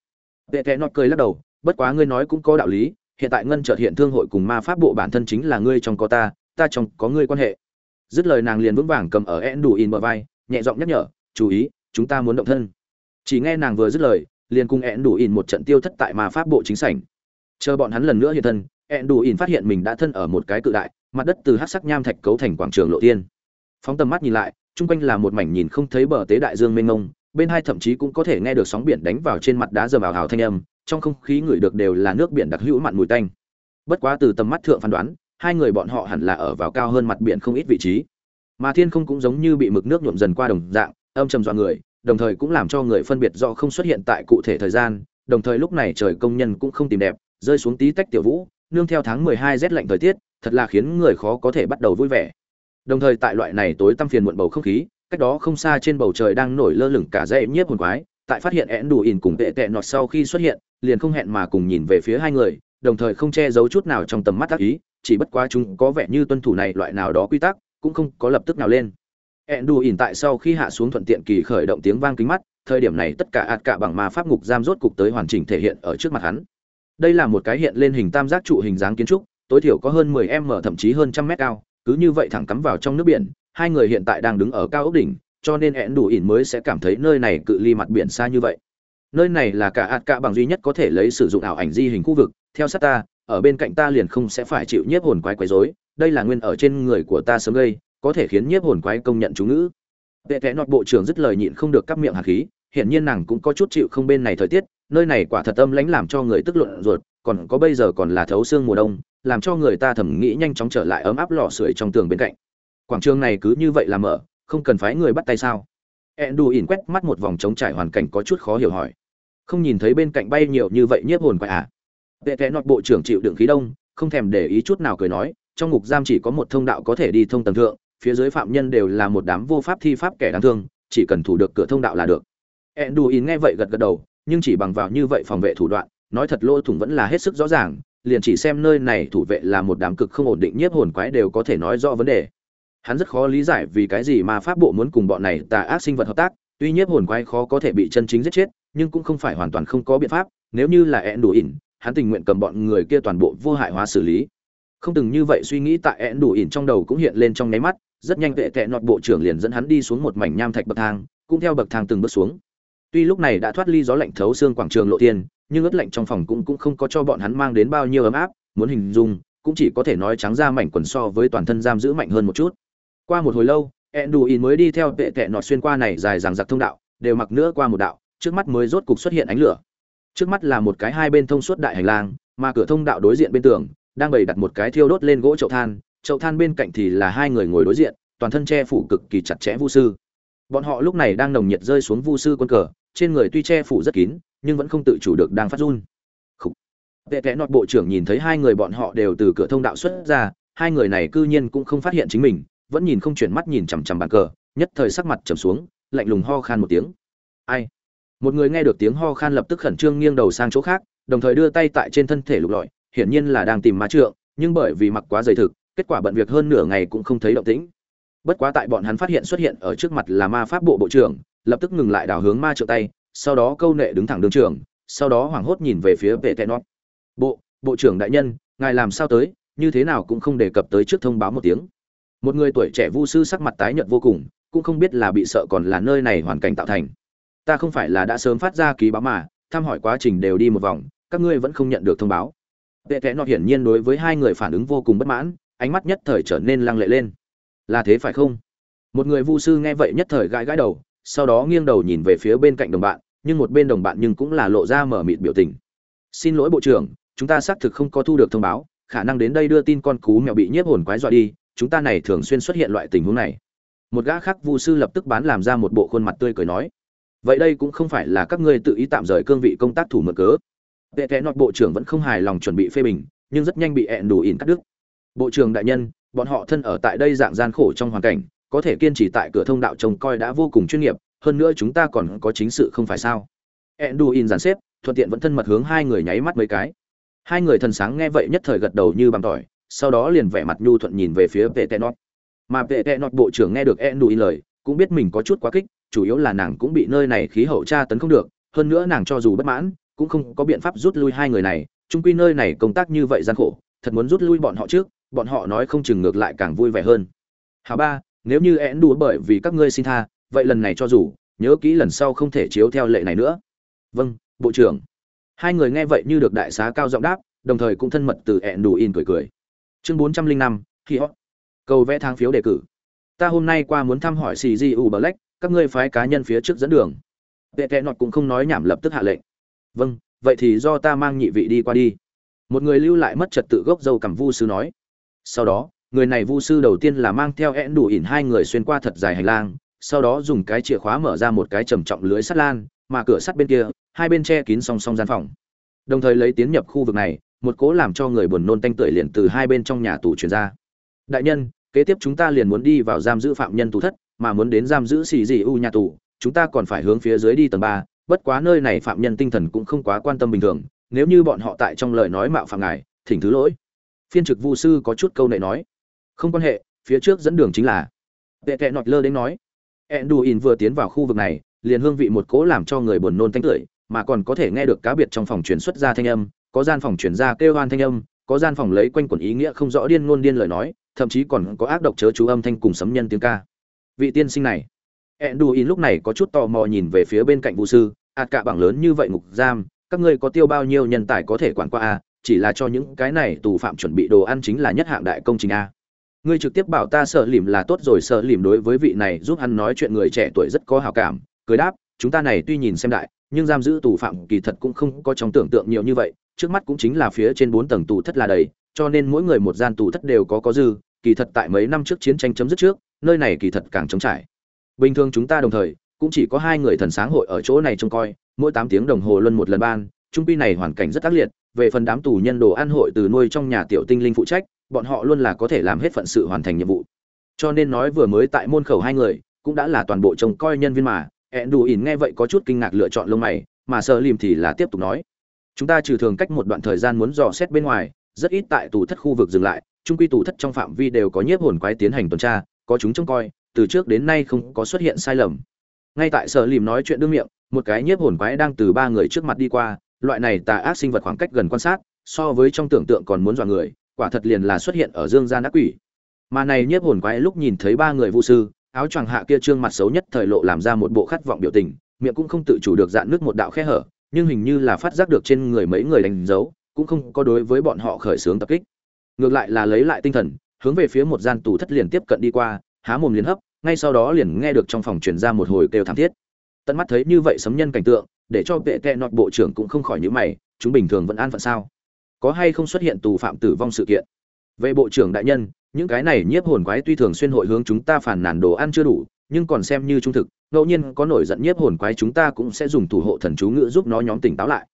S1: Tệ tệ nọt cười lắc đầu, bất quá ngươi nói cũng có đạo lý, hiện tại ngân trợt hiện thương hội cùng ma pháp bộ bản thân chính là ngươi trong có ta ta trong có ngươi quan hệ. Dứt lời nàng liền vững vàng cầm ở endu in bờ vai, nhẹ giọng nhắc nhở, chú ý, chúng ta muốn động thân. Chỉ nghe nàng vừa dứt lời, liền cùng én đủ in một trận tiêu thất tại ma pháp bộ chính sảnh. Chờ bọn hắn lần nữa hiện thân én đủ in phát hiện mình đã thân ở một cái cự đại, mặt đất từ hát sắc nham thạch cấu thành quảng trường lộ tiên. Phóng tầm mắt nhìn lại, chung quanh là một mảnh nhìn không thấy bờ tế đại dương mênh mông bên hai thậm chí cũng có thể nghe được sóng biển đánh vào trên mặt đá dầm ảo hào thanh âm, trong không khí ngửi được đều là nước biển đặc hữu mặn mùi tanh. Bất quá từ tầm mắt thượng phán đoán, hai người bọn họ hẳn là ở vào cao hơn mặt biển không ít vị trí. Mà thiên không cũng giống như bị mực nước nhuộm dần qua đồng dạng, âm trầm dọa người, đồng thời cũng làm cho người phân biệt rõ không xuất hiện tại cụ thể thời gian, đồng thời lúc này trời công nhân cũng không tìm đẹp, rơi xuống tí tách tiểu vũ, nương theo tháng 12 rét lạnh thời tiết, thật là khiến người khó có thể bắt đầu vui vẻ. Đồng thời tại loại này tối tăm phiền muộn bầu không khí cách đó không xa trên bầu trời đang nổi lơ lửng cả dây nhiếp hồn quái, tại phát hiện én đủ ỉn cùng tệ tệ nọt sau khi xuất hiện, liền không hẹn mà cùng nhìn về phía hai người, đồng thời không che giấu chút nào trong tầm mắt tác ý, chỉ bất quá chúng có vẻ như tuân thủ này loại nào đó quy tắc, cũng không có lập tức nào lên. Ẹn đù ỉn tại sau khi hạ xuống thuận tiện kỳ khởi động tiếng vang kính mắt, thời điểm này tất cả ạt cả bằng mà pháp ngục giam rốt cục tới hoàn chỉnh thể hiện ở trước mặt hắn. Đây là một cái hiện lên hình tam giác trụ hình dáng kiến trúc, tối thiểu có hơn 10 m thậm chí hơn trăm mét cao, cứ như vậy thẳng cắm vào trong nước biển hai người hiện tại đang đứng ở cao ốc đỉnh, cho nên ẹn đủ ỉn mới sẽ cảm thấy nơi này cự ly mặt biển xa như vậy. Nơi này là cả ạt cả bằng duy nhất có thể lấy sử dụng ảo ảnh di hình khu vực, theo sát ta, ở bên cạnh ta liền không sẽ phải chịu nhiếp hồn quái quấy rối, đây là nguyên ở trên người của ta sớm gây, có thể khiến nhiếp hồn quái công nhận chú ngữ. Vệ kẽ nọt bộ trưởng dứt lời nhịn không được cắp miệng hạt khí, hiển nhiên nàng cũng có chút chịu không bên này thời tiết, nơi này quả thật âm lãnh làm cho người tức luận ruột, còn có bây giờ còn là thấu xương mùa đông, làm cho người ta thầm nghĩ nhanh chóng trở lại ấm áp lò sưởi trong tường bên cạnh quảng trường này cứ như vậy là mở, không cần phái người bắt tay sao? Ẹn đù ỉn quét mắt một vòng trống trải hoàn cảnh có chút khó hiểu hỏi. Không nhìn thấy bên cạnh bay nhiều như vậy nhiếp hồn quái à? Vệ kẽ nọt bộ trưởng chịu đựng khí đông, không thèm để ý chút nào cười nói, trong ngục giam chỉ có một thông đạo có thể đi thông tầng thượng, phía dưới phạm nhân đều là một đám vô pháp thi pháp kẻ đáng thương, chỉ cần thủ được cửa thông đạo là được. Enduin nghe vậy gật gật đầu, nhưng chỉ bằng vào như vậy phòng vệ thủ đoạn, nói thật lỗ thủng vẫn là hết sức rõ ràng, liền chỉ xem nơi này thủ vệ là một đám cực không ổn định nhiếp hồn quái đều có thể nói rõ vấn đề hắn rất khó lý giải vì cái gì mà pháp bộ muốn cùng bọn này tà ác sinh vật hợp tác tuy nhiếp hồn quái khó có thể bị chân chính giết chết nhưng cũng không phải hoàn toàn không có biện pháp nếu như là e đủ ỉn, hắn tình nguyện cầm bọn người kia toàn bộ vô hại hóa xử lý. Không từng như vậy suy nghĩ tại ẹn đủ ỉn trong đầu cũng hiện lên trong nháy mắt rất nhanh vệ tệ nọt bộ trưởng liền dẫn hắn đi xuống một mảnh nham thạch bậc thang cũng theo bậc thang từng bước xuống. Tuy lúc này đã thoát ly gió lạnh thấu xương quảng trường lộ tiên nhưng ớt lạnh trong phòng cũng cũng không có cho bọn hắn mang đến bao nhiêu ấm áp muốn hình dung cũng chỉ có thể nói trắng ra mảnh quần so với toàn thân giam giữ mạnh hơn một chút qua một hồi lâu ẹn mới đi theo vệ tệ nọt xuyên qua này dài dằng dặc thông đạo, đều mặc nữa qua một đạo, trước mắt mới rốt cục xuất hiện ánh lửa. Trước mắt là một cái hai bên thông suốt đại hành lang, mà cửa thông đạo đối diện bên tường, đang bày đặt một cái thiêu đốt lên gỗ chậu than chậu than bên cạnh thì là hai người ngồi đối diện, toàn thân che phủ cực kỳ chặt chẽ vu sư. Bọn họ lúc này đang nồng nhiệt rơi xuống vu sư quân cờ, trên người tuy che phủ rất kín, nhưng vẫn không tự chủ được đang phát run. Vệ kẽ nọt bộ trưởng nhìn thấy hai người bọn họ đều từ cửa thông đạo xuất ra, hai người này cư nhiên cũng không phát hiện chính mình vẫn nhìn không chuyển mắt nhìn chằm chằm bàn cờ, nhất thời sắc mặt trầm xuống, lạnh lùng ho khan một tiếng. Ai? Một người nghe được tiếng ho khan lập tức khẩn trương nghiêng đầu sang chỗ khác, đồng thời đưa tay tại trên thân thể lục lọi, hiển nhiên là đang tìm ma trượng, nhưng bởi vì mặc quá dày thực, kết quả bận việc hơn nửa ngày cũng không thấy động tĩnh. Bất quá tại bọn hắn phát hiện xuất hiện ở trước mặt là ma pháp bộ bộ trưởng, lập tức ngừng lại đảo hướng ma trượng tay, sau đó câu nệ đứng thẳng đường trường, sau đó hoảng hốt nhìn về phía vệ tệ nót bộ bộ trưởng đại nhân, ngài làm sao tới? Như thế nào cũng không đề cập tới trước thông báo một tiếng một người tuổi trẻ vu sư sắc mặt tái nhợt vô cùng cũng không biết là bị sợ còn là nơi này hoàn cảnh tạo thành ta không phải là đã sớm phát ra ký báo mà thăm hỏi quá trình đều đi một vòng các ngươi vẫn không nhận được thông báo tệ kẽ nọ hiển nhiên đối với hai người phản ứng vô cùng bất mãn, ánh mắt nhất thời trở nên lăng lệ lên. Là thế phải không? Một người vu sư nghe vậy nhất thời gãi gãi đầu, sau đó nghiêng đầu nhìn về phía bên cạnh đồng bạn, nhưng một bên đồng bạn nhưng cũng là lộ ra mở mịt biểu tình. Xin lỗi bộ trưởng, chúng ta xác thực không có thu được thông báo, khả năng đến đây đưa tin con cú mèo bị nhiếp hồn quái dọa đi, chúng ta này thường xuyên xuất hiện loại tình huống này. Một gã khác vu sư lập tức bán làm ra một bộ khuôn mặt tươi cười nói: "Vậy đây cũng không phải là các ngươi tự ý tạm rời cương vị công tác thủ mượn cớ, vệ kẽ nọt bộ trưởng vẫn không hài lòng chuẩn bị phê bình nhưng rất nhanh bị ẹn đủ ỉn cắt đứt. Bộ trưởng đại nhân bọn họ thân ở tại đây dạng gian khổ trong hoàn cảnh có thể kiên trì tại cửa thông đạo trông coi đã vô cùng chuyên nghiệp hơn nữa chúng ta còn có chính sự không phải sao? ẹn đủ ỉn dàn xếp thuận tiện vẫn thân mật hướng hai người nháy mắt mấy cái. Hai người thần sáng nghe vậy nhất thời gật đầu như bằng tỏi sau đó liền vẻ mặt nhu thuận nhìn về phía vệ tệ nọt. Mà vệ tệ nọt bộ trưởng nghe được e đủ ỉn lời, cũng biết mình có chút quá kích, chủ yếu là nàng cũng bị nơi này khí hậu tra tấn không được, hơn nữa nàng cho dù bất mãn, cũng không có biện pháp rút lui hai người này, chung quy nơi này công tác như vậy gian khổ, thật muốn rút lui bọn họ trước, bọn họ nói không chừng ngược lại càng vui vẻ hơn. Hà ba, nếu như én đùa bởi vì các ngươi xin tha, vậy lần này cho dù, nhớ kỹ lần sau không thể chiếu theo lệ này nữa. Vâng bộ trưởng. Hai người nghe vậy như được đại xá cao giọng đáp, đồng thời cũng thân mật từ ẹn đủ in cười cười chương bốn trăm linh năm khi họ cầu vẽ thang phiếu đề cử. Ta hôm nay qua muốn thăm hỏi cgu black, các ngươi phái cá nhân phía trước dẫn đường. Vệ tệ nọt cũng không nói nhảm lập tức hạ lệnh. Vâng vậy thì do ta mang nhị vị đi qua đi. Một người lưu lại mất trật tự gốc dâu cầm vu sư nói. Sau đó, người này vu sư đầu tiên là mang theo én đủ ỉn hai người xuyên qua thật dài hành lang, sau đó dùng cái chìa khóa mở ra một cái trầm trọng lưới sắt lan, mà cửa sắt bên kia, hai bên che kín song song gian phòng. Đồng thời lấy tiến nhập khu vực này một cố làm cho người buồn nôn tanh tưởi liền từ hai bên trong nhà tù truyền ra. Đại nhân, kế tiếp chúng ta liền muốn đi vào giam giữ phạm nhân tù thất, mà muốn đến giam giữ xì dị u nhà tù, chúng ta còn phải hướng phía dưới đi tầng ba, bất quá nơi này phạm nhân tinh thần cũng không quá quan tâm bình thường, nếu như bọn họ tại trong lời nói mạo phạm ngài, thỉnh thứ lỗi. Phiên trực vu sư có chút câu nệ nói. Không quan hệ, phía trước dẫn đường chính là. Vệ kệ nọt lơ đến nói. Enduin vừa tiến vào khu vực này, liền hương vị một cố làm cho người buồn nôn tanh tưởi, mà còn có thể nghe được cá biệt trong phòng truyền xuất ra thanh âm có gian phòng truyền ra kêu hoan thanh âm, có gian phòng lấy quanh quẩn ý nghĩa không rõ điên ngôn điên lời nói, thậm chí còn có ác độc chớ chú âm thanh cùng sấm nhân tiếng ca. Vị tiên sinh này. Enduin lúc này có chút tò mò nhìn về phía bên cạnh vu sư, ạt cả bảng lớn như vậy ngục giam, các ngươi có tiêu bao nhiêu nhân tài có thể quản qua a? Chỉ là cho những cái này tù phạm chuẩn bị đồ ăn chính là nhất hạng đại công trình a. Ngươi trực tiếp bảo ta sợ lìm là tốt rồi, sợ lìm đối với vị này giúp hắn nói chuyện người trẻ tuổi rất có hào cảm. Cười đáp, chúng ta này tuy nhìn xem đại, nhưng giam giữ tù phạm kỳ thật cũng không có trong tưởng tượng nhiều như vậy trước mắt cũng chính là phía trên bốn tầng tù thất là đầy, cho nên mỗi người một gian tù thất đều có có dư, kỳ thật tại mấy năm trước chiến tranh chấm dứt trước, nơi này kỳ thật càng trống trải. Bình thường chúng ta đồng thời, cũng chỉ có hai người thần sáng hội ở chỗ này trông coi, mỗi tám tiếng đồng hồ luân một lần ban, trung quy này hoàn cảnh rất ác liệt, về phần đám tù nhân đồ ăn hội từ nuôi trong nhà tiểu tinh linh phụ trách, bọn họ luôn là có thể làm hết phận sự hoàn thành nhiệm vụ. Cho nên nói vừa mới tại môn khẩu hai người, cũng đã là toàn bộ trông coi nhân viên mà ẹn đủ ỉn nghe vậy có chút kinh ngạc lựa chọn lông mày, mà Sở lìm thì là tiếp tục nói chúng ta trừ thường cách một đoạn thời gian muốn dò xét bên ngoài, rất ít tại tù thất khu vực dừng lại trung quy tù thất trong phạm vi đều có nhiếp hồn quái tiến hành tuần tra, có chúng trông coi, từ trước đến nay không có xuất hiện sai lầm. Ngay tại sở lìm nói chuyện đương miệng, một cái nhiếp hồn quái đang từ ba người trước mặt đi qua, loại này tà ác sinh vật khoảng cách gần quan sát, so với trong tưởng tượng còn muốn dọa người, quả thật liền là xuất hiện ở dương gian ác quỷ. Mà này nhiếp hồn quái lúc nhìn thấy ba người vu sư, áo choàng hạ kia trương mặt xấu nhất thời lộ làm ra một bộ khát vọng biểu tình, miệng cũng không tự chủ được dạn nước một đạo khe hở nhưng hình như là phát giác được trên người mấy người đánh dấu, cũng không có đối với bọn họ khởi xướng tập kích. Ngược lại là lấy lại tinh thần, hướng về phía một gian tủ thất liền tiếp cận đi qua, há mồm liền hấp, ngay sau đó liền nghe được trong phòng truyền ra một hồi kêu thảm thiết. Tận mắt thấy như vậy sấm nhân cảnh tượng, để cho vệ tệ nọt bộ trưởng cũng không khỏi nhíu mày, chúng bình thường vẫn an phận sao? Có hay không xuất hiện tù phạm tử vong sự kiện? Về bộ trưởng đại nhân, những cái này nhiếp hồn quái tuy thường xuyên hội hướng chúng ta phản nàn đồ ăn chưa đủ nhưng còn xem như trung thực ngẫu nhiên có nổi giận nhiếp hồn quái chúng ta cũng sẽ dùng thủ hộ thần chú ngữ giúp nó nhóm tỉnh táo lại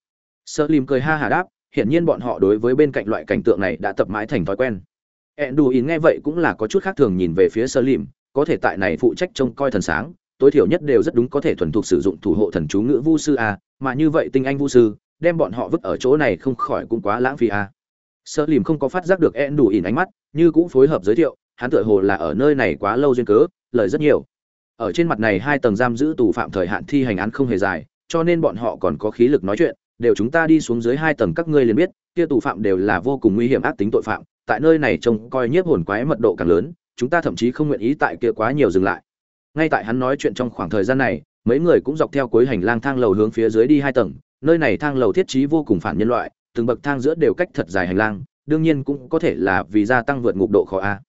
S1: sợ lim cười ha hà đáp hiển nhiên bọn họ đối với bên cạnh loại cảnh tượng này đã tập mãi thành thói quen Enduin nghe vậy cũng là có chút khác thường nhìn về phía Sơ Lim, có thể tại này phụ trách trông coi thần sáng, tối thiểu nhất đều rất đúng có thể thuần thục sử dụng thủ hộ thần chú ngữ vu sư a, mà như vậy tinh anh vu sư, đem bọn họ vứt ở chỗ này không khỏi cũng quá lãng phí a. Sơ Lim không có phát giác được Enduin ánh mắt, như cũng phối hợp giới thiệu, hắn tựa hồ là ở nơi này quá lâu duyên cớ, lời rất nhiều. Ở trên mặt này hai tầng giam giữ tù phạm thời hạn thi hành án không hề dài, cho nên bọn họ còn có khí lực nói chuyện, đều chúng ta đi xuống dưới hai tầng các ngươi liền biết, kia tù phạm đều là vô cùng nguy hiểm ác tính tội phạm, tại nơi này trông coi nhiếp hồn quái mật độ càng lớn, chúng ta thậm chí không nguyện ý tại kia quá nhiều dừng lại. Ngay tại hắn nói chuyện trong khoảng thời gian này, mấy người cũng dọc theo cuối hành lang thang lầu hướng phía dưới đi hai tầng, nơi này thang lầu thiết trí vô cùng phản nhân loại, từng bậc thang giữa đều cách thật dài hành lang, đương nhiên cũng có thể là vì gia tăng vượt ngục độ khó a.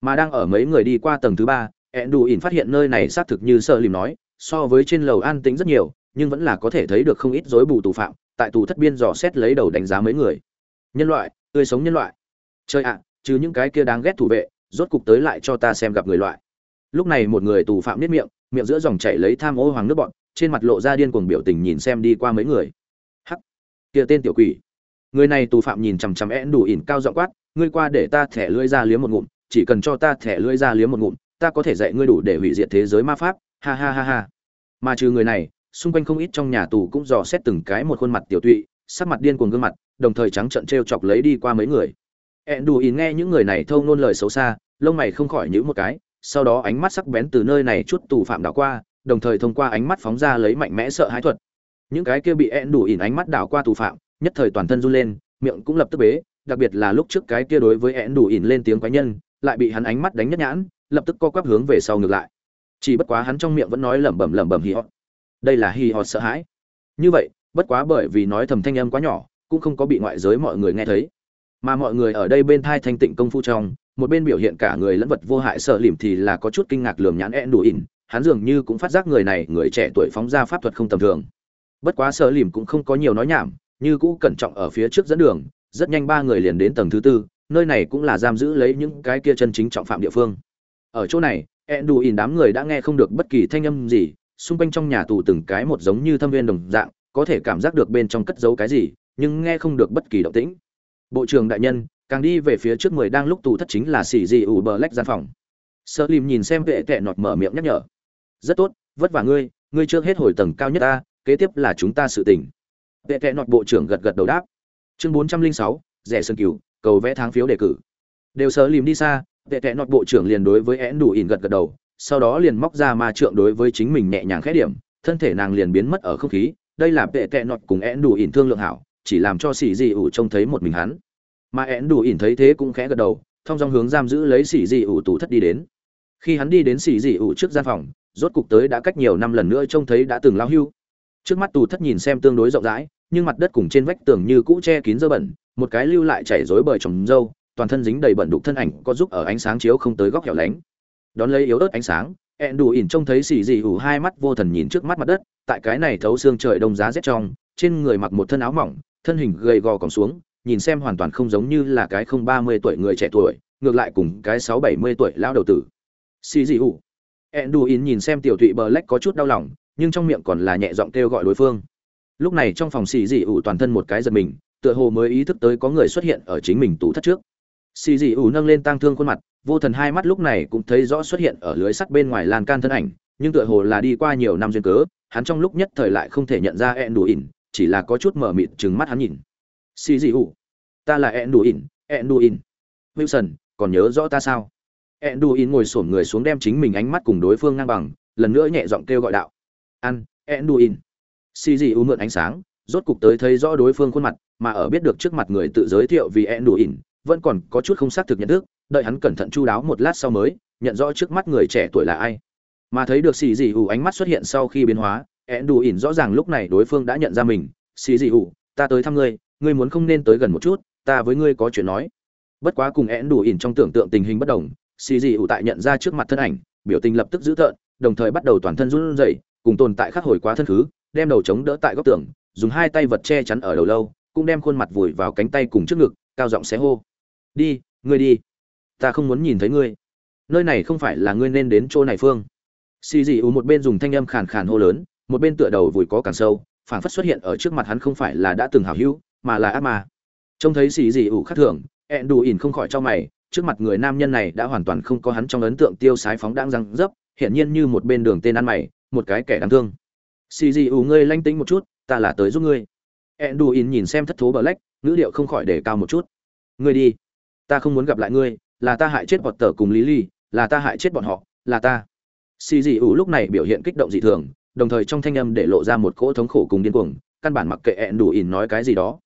S1: Mà đang ở mấy người đi qua tầng thứ ba, Enduin phát hiện nơi này xác thực như sợ lìm nói, so với trên lầu an tĩnh rất nhiều, nhưng vẫn là có thể thấy được không ít rối bù tù phạm, tại tù thất biên dò xét lấy đầu đánh giá mấy người. Nhân loại, tươi sống nhân loại. Chơi ạ, trừ những cái kia đáng ghét thủ vệ, rốt cục tới lại cho ta xem gặp người loại. Lúc này một người tù phạm niết miệng, miệng giữa dòng chảy lấy tham ô hoàng nước bọn, trên mặt lộ ra điên cuồng biểu tình nhìn xem đi qua mấy người. Hắc, kia tên tiểu quỷ. Người này tù phạm nhìn chằm chằm én đủ ỉn cao giọng quát, ngươi qua để ta thẻ lưỡi ra liếm một ngụm, chỉ cần cho ta thẻ lưỡi ra liếm một ngụm, ta có thể dạy ngươi đủ để hủy diệt thế giới ma pháp. Ha ha ha ha. Mà trừ người này, xung quanh không ít trong nhà tù cũng dò xét từng cái một khuôn mặt tiểu tụy, sắc mặt điên cuồng gương mặt, đồng thời trắng trợn trêu chọc lấy đi qua mấy người. Enduin nghe những người này thâu ngôn lời xấu xa, lông mày không khỏi nhữ một cái, sau đó ánh mắt sắc bén từ nơi này chút tù phạm đảo qua, đồng thời thông qua ánh mắt phóng ra lấy mạnh mẽ sợ hãi thuật. Những cái kia bị Enduin ánh mắt đảo qua tù phạm, nhất thời toàn thân run lên, miệng cũng lập tức bế, đặc biệt là lúc trước cái kia đối với Enduin lên tiếng quái nhân, lại bị hắn ánh mắt đánh nhất nhãn, lập tức co quắp hướng về sau ngược lại. Chỉ bất quá hắn trong miệng vẫn nói lẩm bẩm lẩm bẩm hì hót. Đây là hì hót sợ hãi. Như vậy, bất quá bởi vì nói thầm thanh âm quá nhỏ, cũng không có bị ngoại giới mọi người nghe thấy mà mọi người ở đây bên thai thanh tịnh công phu trong một bên biểu hiện cả người lẫn vật vô hại sợ lìm thì là có chút kinh ngạc lườm nhãn ẹn đủ ỉn hắn dường như cũng phát giác người này người trẻ tuổi phóng ra pháp thuật không tầm thường bất quá sợ lìm cũng không có nhiều nói nhảm như cũ cẩn trọng ở phía trước dẫn đường rất nhanh ba người liền đến tầng thứ tư nơi này cũng là giam giữ lấy những cái kia chân chính trọng phạm địa phương ở chỗ này ẹn đủ ỉn đám người đã nghe không được bất kỳ thanh âm gì, xung quanh trong nhà tù từng cái một giống như thâm viên đồng dạng, có thể cảm giác được bên trong cất giấu cái gì, nhưng nghe không được bất kỳ động tĩnh. Bộ trưởng đại nhân, càng đi về phía trước mười đang lúc tù thất chính là xì dị ủ bờ lách gian phòng. Sợ lìm nhìn xem vệ tệ nọt mở miệng nhắc nhở. Rất tốt, vất vả ngươi ngươi trước hết hồi tầng cao nhất ta, kế tiếp là chúng ta sự tỉnh. Vệ tệ nọt bộ trưởng gật gật đầu đáp. Chương bốn trăm linh sáu, rẻ sơn cửu cầu vẽ tháng phiếu đề cử. Đều sợ lìm đi xa Tệ tệ nọt bộ trưởng liền đối với én đủ ỉn gật gật đầu, sau đó liền móc ra ma trượng đối với chính mình nhẹ nhàng khẽ điểm, thân thể nàng liền biến mất ở không khí. Đây là tệ tệ nọt cùng én đủ ỉn thương lượng hảo, chỉ làm cho xỉ dị ủ trông thấy một mình hắn. Mà én đủ ỉn thấy thế cũng khẽ gật đầu, thông dòng hướng giam giữ lấy xỉ dị ủ tủ thất đi đến. Khi hắn đi đến xỉ dị ủ trước gian phòng, rốt cục tới đã cách nhiều năm lần nữa trông thấy đã từng lao hưu. Trước mắt tù thất nhìn xem tương đối rộng rãi, nhưng mặt đất cùng trên vách tường như cũ che kín dơ bẩn, một cái lưu lại chảy rối bời trồng dâu toàn thân dính đầy bẩn đục thân ảnh có giúp ở ánh sáng chiếu không tới góc hẻo lánh. Đón lấy yếu ớt ánh sáng ẹn đủ ỉn trông thấy xì dị ủ hai mắt vô thần nhìn trước mắt mặt đất, tại cái này thấu xương trời đông giá rét trong, trên người mặc một thân áo mỏng, thân hình gầy gò còn xuống, nhìn xem hoàn toàn không giống như là cái không ba mươi tuổi người trẻ tuổi, ngược lại cùng cái sáu bảy mươi tuổi lão đầu tử. Xì dị ủ. Ẹn đủ ỉn nhìn xem tiểu thụy bờ lách có chút đau lòng, nhưng trong miệng còn là nhẹ giọng kêu gọi đối phương. Lúc này trong phòng xì dị ủ toàn thân một cái giật mình, tựa hồ mới ý thức tới có người xuất hiện ở chính mình tủ thất trước xì dị ủ nâng lên tang thương khuôn mặt, vô thần hai mắt lúc này cũng thấy rõ xuất hiện ở lưới sắt bên ngoài lan can thân ảnh, nhưng tựa hồ là đi qua nhiều năm duyên cớ, hắn trong lúc nhất thời lại không thể nhận ra ẹn đủ ỉn chỉ là có chút mở mịt chừng mắt hắn nhìn. Xì dị ủ, ta là ẹn đủ ỉn ẹn đủ ỉn wilson, còn nhớ rõ ta sao? Ẹn đủ ỉn ngồi xổm người xuống đem chính mình ánh mắt cùng đối phương ngang bằng, lần nữa nhẹ giọng kêu gọi đạo. Ăn ẹn đủ ỉn xì dị ủ mượn ánh sáng, rốt cục tới thấy rõ đối phương khuôn mặt, mà ở biết được trước mặt người tự giới thiệu vì ẹn đủ ỉn vẫn còn có chút không xác thực nhận thức, đợi hắn cẩn thận chu đáo một lát sau mới nhận rõ trước mắt người trẻ tuổi là ai. Mà thấy được xì dị ủ ánh mắt xuất hiện sau khi biến hóa ẹn đủ ỉn rõ ràng lúc này đối phương đã nhận ra mình. Xì dị ủ ta tới thăm ngươi ngươi muốn không nên tới gần một chút, ta với ngươi có chuyện nói. Bất quá cùng ẹn đủ ỉn trong tưởng tượng tình hình bất đồng, xì dị ủ tại nhận ra trước mặt thân ảnh, biểu tình lập tức dữ tợn, đồng thời bắt đầu toàn thân run rẩy, cùng tồn tại khắc hồi quá thân khứ, đem đầu chống đỡ tại góc tường, dùng hai tay vật che chắn ở đầu lâu, cũng đem khuôn mặt vùi vào cánh tay cùng trước ngực, cao giọng xé hô đi, ngươi đi. Ta không muốn nhìn thấy ngươi. Nơi này không phải là ngươi nên đến chỗ này phương. Xì dị ủ một bên dùng thanh âm khàn khàn hô lớn, một bên tựa đầu vùi có càng sâu, phảng phất xuất hiện ở trước mặt hắn không phải là đã từng hào hữu, mà là ác ma. Trông thấy xì dị ủ khác thường ẹn đủ ỉn không khỏi cho mày, trước mặt người nam nhân này đã hoàn toàn không có hắn trong ấn tượng tiêu sái phóng đang răng dấp, hiển nhiên như một bên đường tên ăn mày, một cái kẻ đáng thương. Xì dị ủ ngươi lanh tính một chút, ta là tới giúp ngươi. Ẹn đủ ỉn nhìn xem thất thố bờ lách, ngữ điệu không khỏi để cao một chút. Ngươi đi ta không muốn gặp lại ngươi, là ta hại chết bọn tờ cùng lý ly, là ta hại chết bọn họ, là ta. Xì dị ủ lúc này biểu hiện kích động dị thường, đồng thời trong thanh âm để lộ ra một cỗ thống khổ cùng điên cuồng, căn bản mặc kệ ẹn đủ ỉn nói cái gì đó.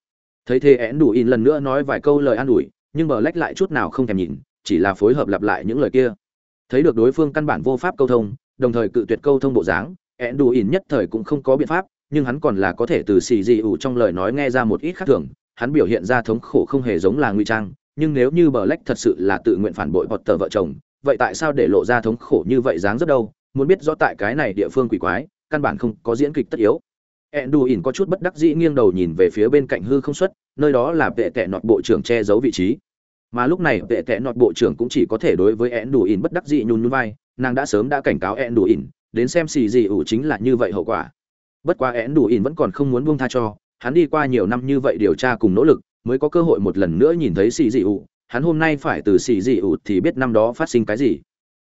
S1: Thấy thế ẹn đủ ỉn lần nữa nói vài câu lời an ủi, nhưng bờ lách lại chút nào không thèm nhìn, chỉ là phối hợp lặp lại những lời kia. Thấy được đối phương căn bản vô pháp câu thông, đồng thời cự tuyệt câu thông bộ dáng ẹn đủ ỉn nhất thời cũng không có biện pháp, nhưng hắn còn là có thể từ xì dị ủ trong lời nói nghe ra một ít khác thường, hắn biểu hiện ra thống khổ không hề giống là nguy trang nhưng nếu như bờ lách thật sự là tự nguyện phản bội hoặc tờ vợ chồng vậy tại sao để lộ ra thống khổ như vậy dáng rất đâu muốn biết rõ tại cái này địa phương quỷ quái căn bản không có diễn kịch tất yếu Enduin có chút bất đắc dĩ nghiêng đầu nhìn về phía bên cạnh hư không xuất, nơi đó là vệ tệ nọt bộ trưởng che giấu vị trí. Mà lúc này vệ tệ nọt bộ trưởng cũng chỉ có thể đối với Enduin bất đắc dĩ nhún nhún vai, nàng đã sớm đã cảnh cáo Enduin, đến xem xì gì ủ chính là như vậy hậu quả. Bất quá Enduin vẫn còn không muốn buông tha cho, hắn đi qua nhiều năm như vậy điều tra cùng nỗ lực, mới có cơ hội một lần nữa nhìn thấy xì dị ủ, hắn hôm nay phải từ xì dị ủ thì biết năm đó phát sinh cái gì.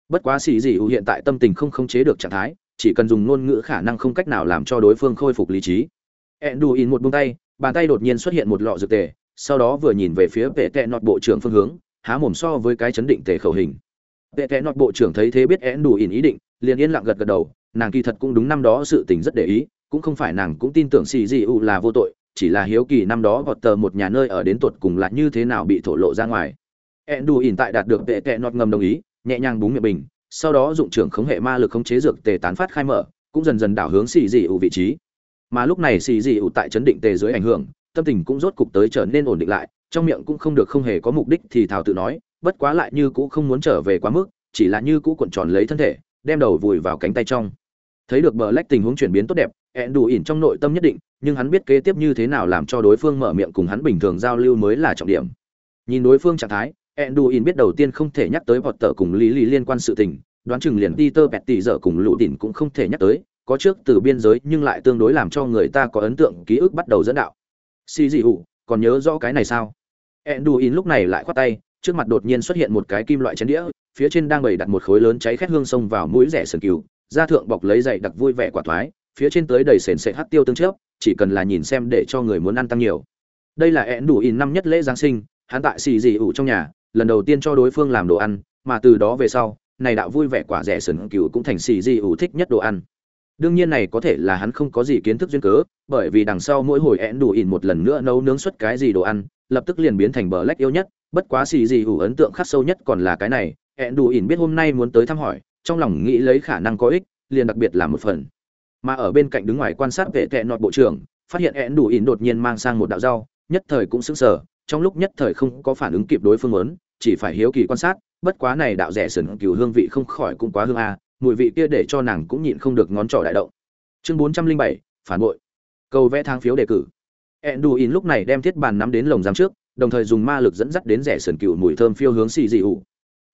S1: Bất quá xì dị ủ hiện tại tâm tình không khống chế được trạng thái, chỉ cần dùng ngôn ngữ khả năng không cách nào làm cho đối phương khôi phục lý trí. Enduin một buông tay bàn tay đột nhiên xuất hiện một lọ dược tề sau đó vừa nhìn về phía vệ tệ nọt bộ trưởng phương hướng há mồm so với cái chấn định tề khẩu hình. Vệ tệ nọt bộ trưởng thấy thế biết enduin ý định liền yên lặng gật gật đầu nàng kỳ thật cũng đúng năm đó sự tình rất để ý cũng không phải nàng cũng tin tưởng xì dị u là vô tội chỉ là hiếu kỳ năm đó gọt tờ một nhà nơi ở đến tuột cùng là như thế nào bị thổ lộ ra ngoài. Enduin tại đạt được vệ tệ nọt ngầm đồng ý, nhẹ nhàng búng miệng bình, sau đó dụng trưởng khống hệ ma lực khống chế dược tề tán phát khai mở, cũng dần dần đảo hướng xì dị ủ vị trí. Mà lúc này xì dị ủ tại chấn định tề dưới ảnh hưởng, tâm tình cũng rốt cục tới trở nên ổn định lại, trong miệng cũng không được không hề có mục đích thì thảo tự nói, bất quá lại như cũ không muốn trở về quá mức, chỉ là như cũ cuộn tròn lấy thân thể, đem đầu vùi vào cánh tay trong. Thấy được bờ lách tình huống chuyển biến tốt đẹp ẹn đủ ỉn trong nội tâm nhất định, nhưng hắn biết kế tiếp như thế nào làm cho đối phương mở miệng cùng hắn bình thường giao lưu mới là trọng điểm. Nhìn đối phương trạng thái ẹn đủ ỉn biết đầu tiên không thể nhắc tới vọt tờ cùng lý lý liên quan sự tình, đoán chừng liền Peter bẹt tỉ dở cùng lũ đỉn cũng không thể nhắc tới, có trước từ biên giới nhưng lại tương đối làm cho người ta có ấn tượng, ký ức bắt đầu dẫn đạo. Xì dị hụ còn nhớ rõ cái này sao? Ẹn đủ ỉn lúc này lại khoát tay, trước mặt đột nhiên xuất hiện một cái kim loại chén đĩa, phía trên đang bày đặt một khối lớn cháy khét hương sông vào mũi rẻ sườn cừu, da thượng bọc lấy dày đặc vui vẻ quả thoái phía trên tới đầy sền sệt hắt tiêu tương chớp, chỉ cần là nhìn xem để cho người muốn ăn tăng nhiều. Đây là én đủ in năm nhất lễ giáng sinh, hắn tại xì dị ủ trong nhà, lần đầu tiên cho đối phương làm đồ ăn, mà từ đó về sau, này đạo vui vẻ quả rẻ sườn cừu cũng thành xì dị ủ thích nhất đồ ăn. Đương nhiên này có thể là hắn không có gì kiến thức duyên cớ, bởi vì đằng sau mỗi hồi én đủ in một lần nữa nấu nướng xuất cái gì đồ ăn, lập tức liền biến thành bờ lách yêu nhất, bất quá xì dị ủ ấn tượng khắc sâu nhất còn là cái này én đủ in biết hôm nay muốn tới thăm hỏi, trong lòng nghĩ lấy khả năng có ích, liền đặc biệt là một phần mà ở bên cạnh đứng ngoài quan sát vệ tệ nọt bộ trưởng, phát hiện ẹn đủ ỉn đột nhiên mang sang một đạo rau, nhất thời cũng sững sờ, trong lúc nhất thời không có phản ứng kịp đối phương lớn chỉ phải hiếu kỳ quan sát, bất quá này đạo rẻ sườn cừu hương vị không khỏi cũng quá hương a, mùi vị kia để cho nàng cũng nhịn không được ngón trỏ đại động. Chương bốn trăm linh bảy, phản bội. Câu vẽ thang phiếu đề cử. Ẹn đủ ỉn lúc này đem thiết bàn nắm đến lồng giam trước, đồng thời dùng ma lực dẫn dắt đến rẻ sườn cừu mùi thơm phiêu hướng xì dị ủ.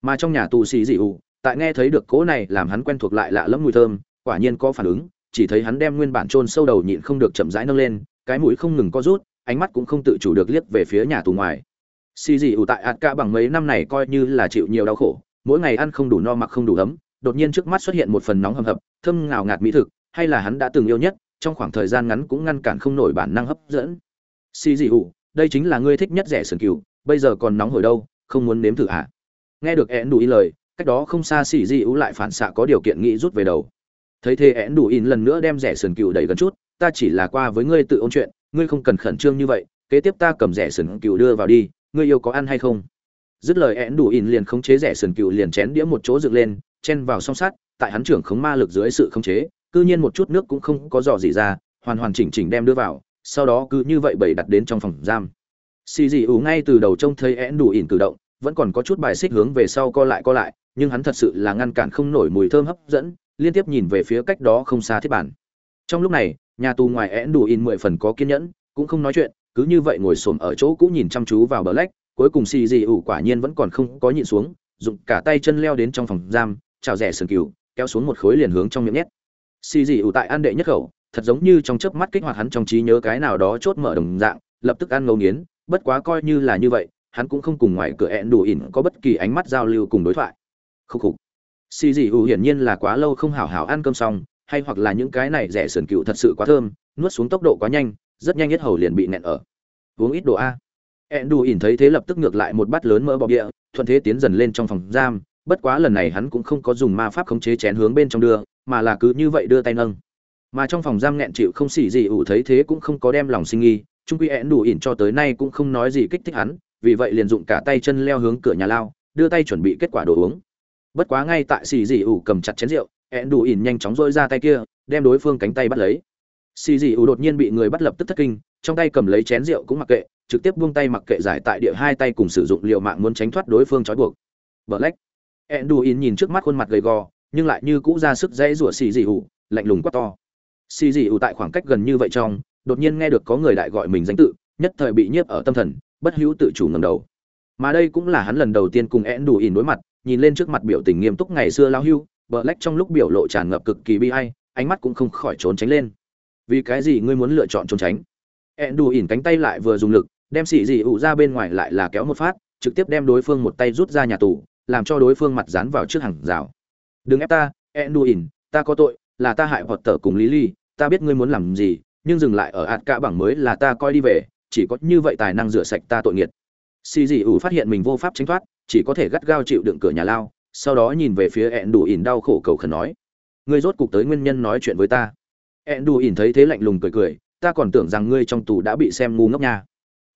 S1: Mà trong nhà tù xì dị ủ, tại nghe thấy được cỗ này làm hắn quen thuộc lại lạ lẫm mùi thơm, quả nhiên có phản ứng chỉ thấy hắn đem nguyên bản chôn sâu đầu nhịn không được chậm rãi nâng lên, cái mũi không ngừng co rút, ánh mắt cũng không tự chủ được liếc về phía nhà tù ngoài. Xì dị ủ tại ạt bằng mấy năm này coi như là chịu nhiều đau khổ, mỗi ngày ăn không đủ no mặc không đủ ấm, đột nhiên trước mắt xuất hiện một phần nóng hầm hập, thơm ngào ngạt mỹ thực, hay là hắn đã từng yêu nhất, trong khoảng thời gian ngắn cũng ngăn cản không nổi bản năng hấp dẫn. Xì dị ủ, đây chính là ngươi thích nhất rẻ sườn cừu, bây giờ còn nóng hồi đâu, không muốn nếm thử à? nghe được én đủ ý lời, cách đó không xa xì dị ủ lại phản xạ có điều kiện nghĩ rút về đầu thấy thế én đủ in lần nữa đem rẻ sườn cừu đẩy gần chút ta chỉ là qua với ngươi tự ôn chuyện ngươi không cần khẩn trương như vậy kế tiếp ta cầm rẻ sườn cừu đưa vào đi ngươi yêu có ăn hay không? Dứt lời én đủ in liền khống chế rẻ sườn cừu liền chén đĩa một chỗ dựng lên chen vào song sát, tại hắn trưởng khống ma lực dưới sự khống chế cư nhiên một chút nước cũng không có dò gì ra hoàn hoàn chỉnh chỉnh đem đưa vào sau đó cứ như vậy bày đặt đến trong phòng giam. Xì dị ủ ngay từ đầu trông thấy én đủ ỉn cử động vẫn còn có chút bài xích hướng về sau co lại co lại nhưng hắn thật sự là ngăn cản không nổi mùi thơm hấp dẫn liên tiếp nhìn về phía cách đó không xa thiết bản. Trong lúc này, nhà tù ngoài én đủ in mười phần có kiên nhẫn, cũng không nói chuyện, cứ như vậy ngồi xổm ở chỗ cũ nhìn chăm chú vào bờ lách, cuối cùng xì dị ủ quả nhiên vẫn còn không có nhịn xuống, dùng cả tay chân leo đến trong phòng giam, chào rẻ sườn cừu, kéo xuống một khối liền hướng trong miệng nhét. Xì dị ủ tại ăn đệ nhất khẩu, thật giống như trong chớp mắt kích hoạt hắn trong trí nhớ cái nào đó chốt mở đồng dạng, lập tức ăn ngấu nghiến, bất quá coi như là như vậy, hắn cũng không cùng ngoài cửa ẹn đủ ỉn có bất kỳ ánh mắt giao lưu cùng đối thoại. Khúc khục xì dị ủ hiển nhiên là quá lâu không hảo hảo ăn cơm xong, hay hoặc là những cái này rẻ sườn cựu thật sự quá thơm, nuốt xuống tốc độ quá nhanh, rất nhanh nhất hầu liền bị nẹn ở. Uống ít đồ a. Ẹn đù ỉn thấy thế lập tức ngược lại một bát lớn mỡ bọc địa thuận thế tiến dần lên trong phòng giam, bất quá lần này hắn cũng không có dùng ma pháp khống chế chén hướng bên trong đưa, mà là cứ như vậy đưa tay nâng. Mà trong phòng giam nghẹn chịu không xỉ gì ủ thấy thế cũng không có đem lòng sinh nghi trung quy ẹn đủ ỉn cho tới nay cũng không nói gì kích thích hắn, vì vậy liền dụng cả tay chân leo hướng cửa nhà lao, đưa tay chuẩn bị kết quả đồ uống bất quá ngay tại xì dị ủ cầm chặt chén rượu ẹn đủ ỉn nhanh chóng dôi ra tay kia, đem đối phương cánh tay bắt lấy. Xì dị ủ đột nhiên bị người bắt lập tức thất kinh, trong tay cầm lấy chén rượu cũng mặc kệ, trực tiếp buông tay mặc kệ giải tại địa hai tay cùng sử dụng liệu mạng muốn tránh thoát đối phương trói buộc. Black ẹn đủ ỉn nhìn trước mắt khuôn mặt gầy gò, nhưng lại như cũ ra sức dãy rủa xì dị ủ, lạnh lùng quát to. Xì dị ủ tại khoảng cách gần như vậy trong, đột nhiên nghe được có người đại gọi mình danh tự, nhất thời bị nhiếp ở tâm thần, bất hữu tự chủ ngầm đầu. Mà đây cũng là hắn lần đầu tiên cùng én đủ ỉn đối mặt nhìn lên trước mặt biểu tình nghiêm túc ngày xưa lao hưu vợ lách trong lúc biểu lộ tràn ngập cực kỳ bi hay ánh mắt cũng không khỏi trốn tránh lên. Vì cái gì ngươi muốn lựa chọn trốn tránh? Ẹn đù ỉn cánh tay lại vừa dùng lực, đem xì dị ủ ra bên ngoài lại là kéo một phát, trực tiếp đem đối phương một tay rút ra nhà tù, làm cho đối phương mặt dán vào trước hàng rào. Đừng ép ta ẹn đù ỉn ta có tội, là ta hại hoặc tở cùng lý ly ta biết ngươi muốn làm gì, nhưng dừng lại ở ạt cả bảng mới là ta coi đi về, chỉ có như vậy tài năng rửa sạch ta tội nghiệt. Xì dị ủ phát hiện mình vô pháp tránh thoát chỉ có thể gắt gao chịu đựng cửa nhà lao, sau đó nhìn về phía ẹn đủ ỉn đau khổ cầu khẩn nói, ngươi rốt cục tới nguyên nhân nói chuyện với ta. Ẹn đủ ỉn thấy thế lạnh lùng cười cười, ta còn tưởng rằng ngươi trong tù đã bị xem ngu ngốc nha.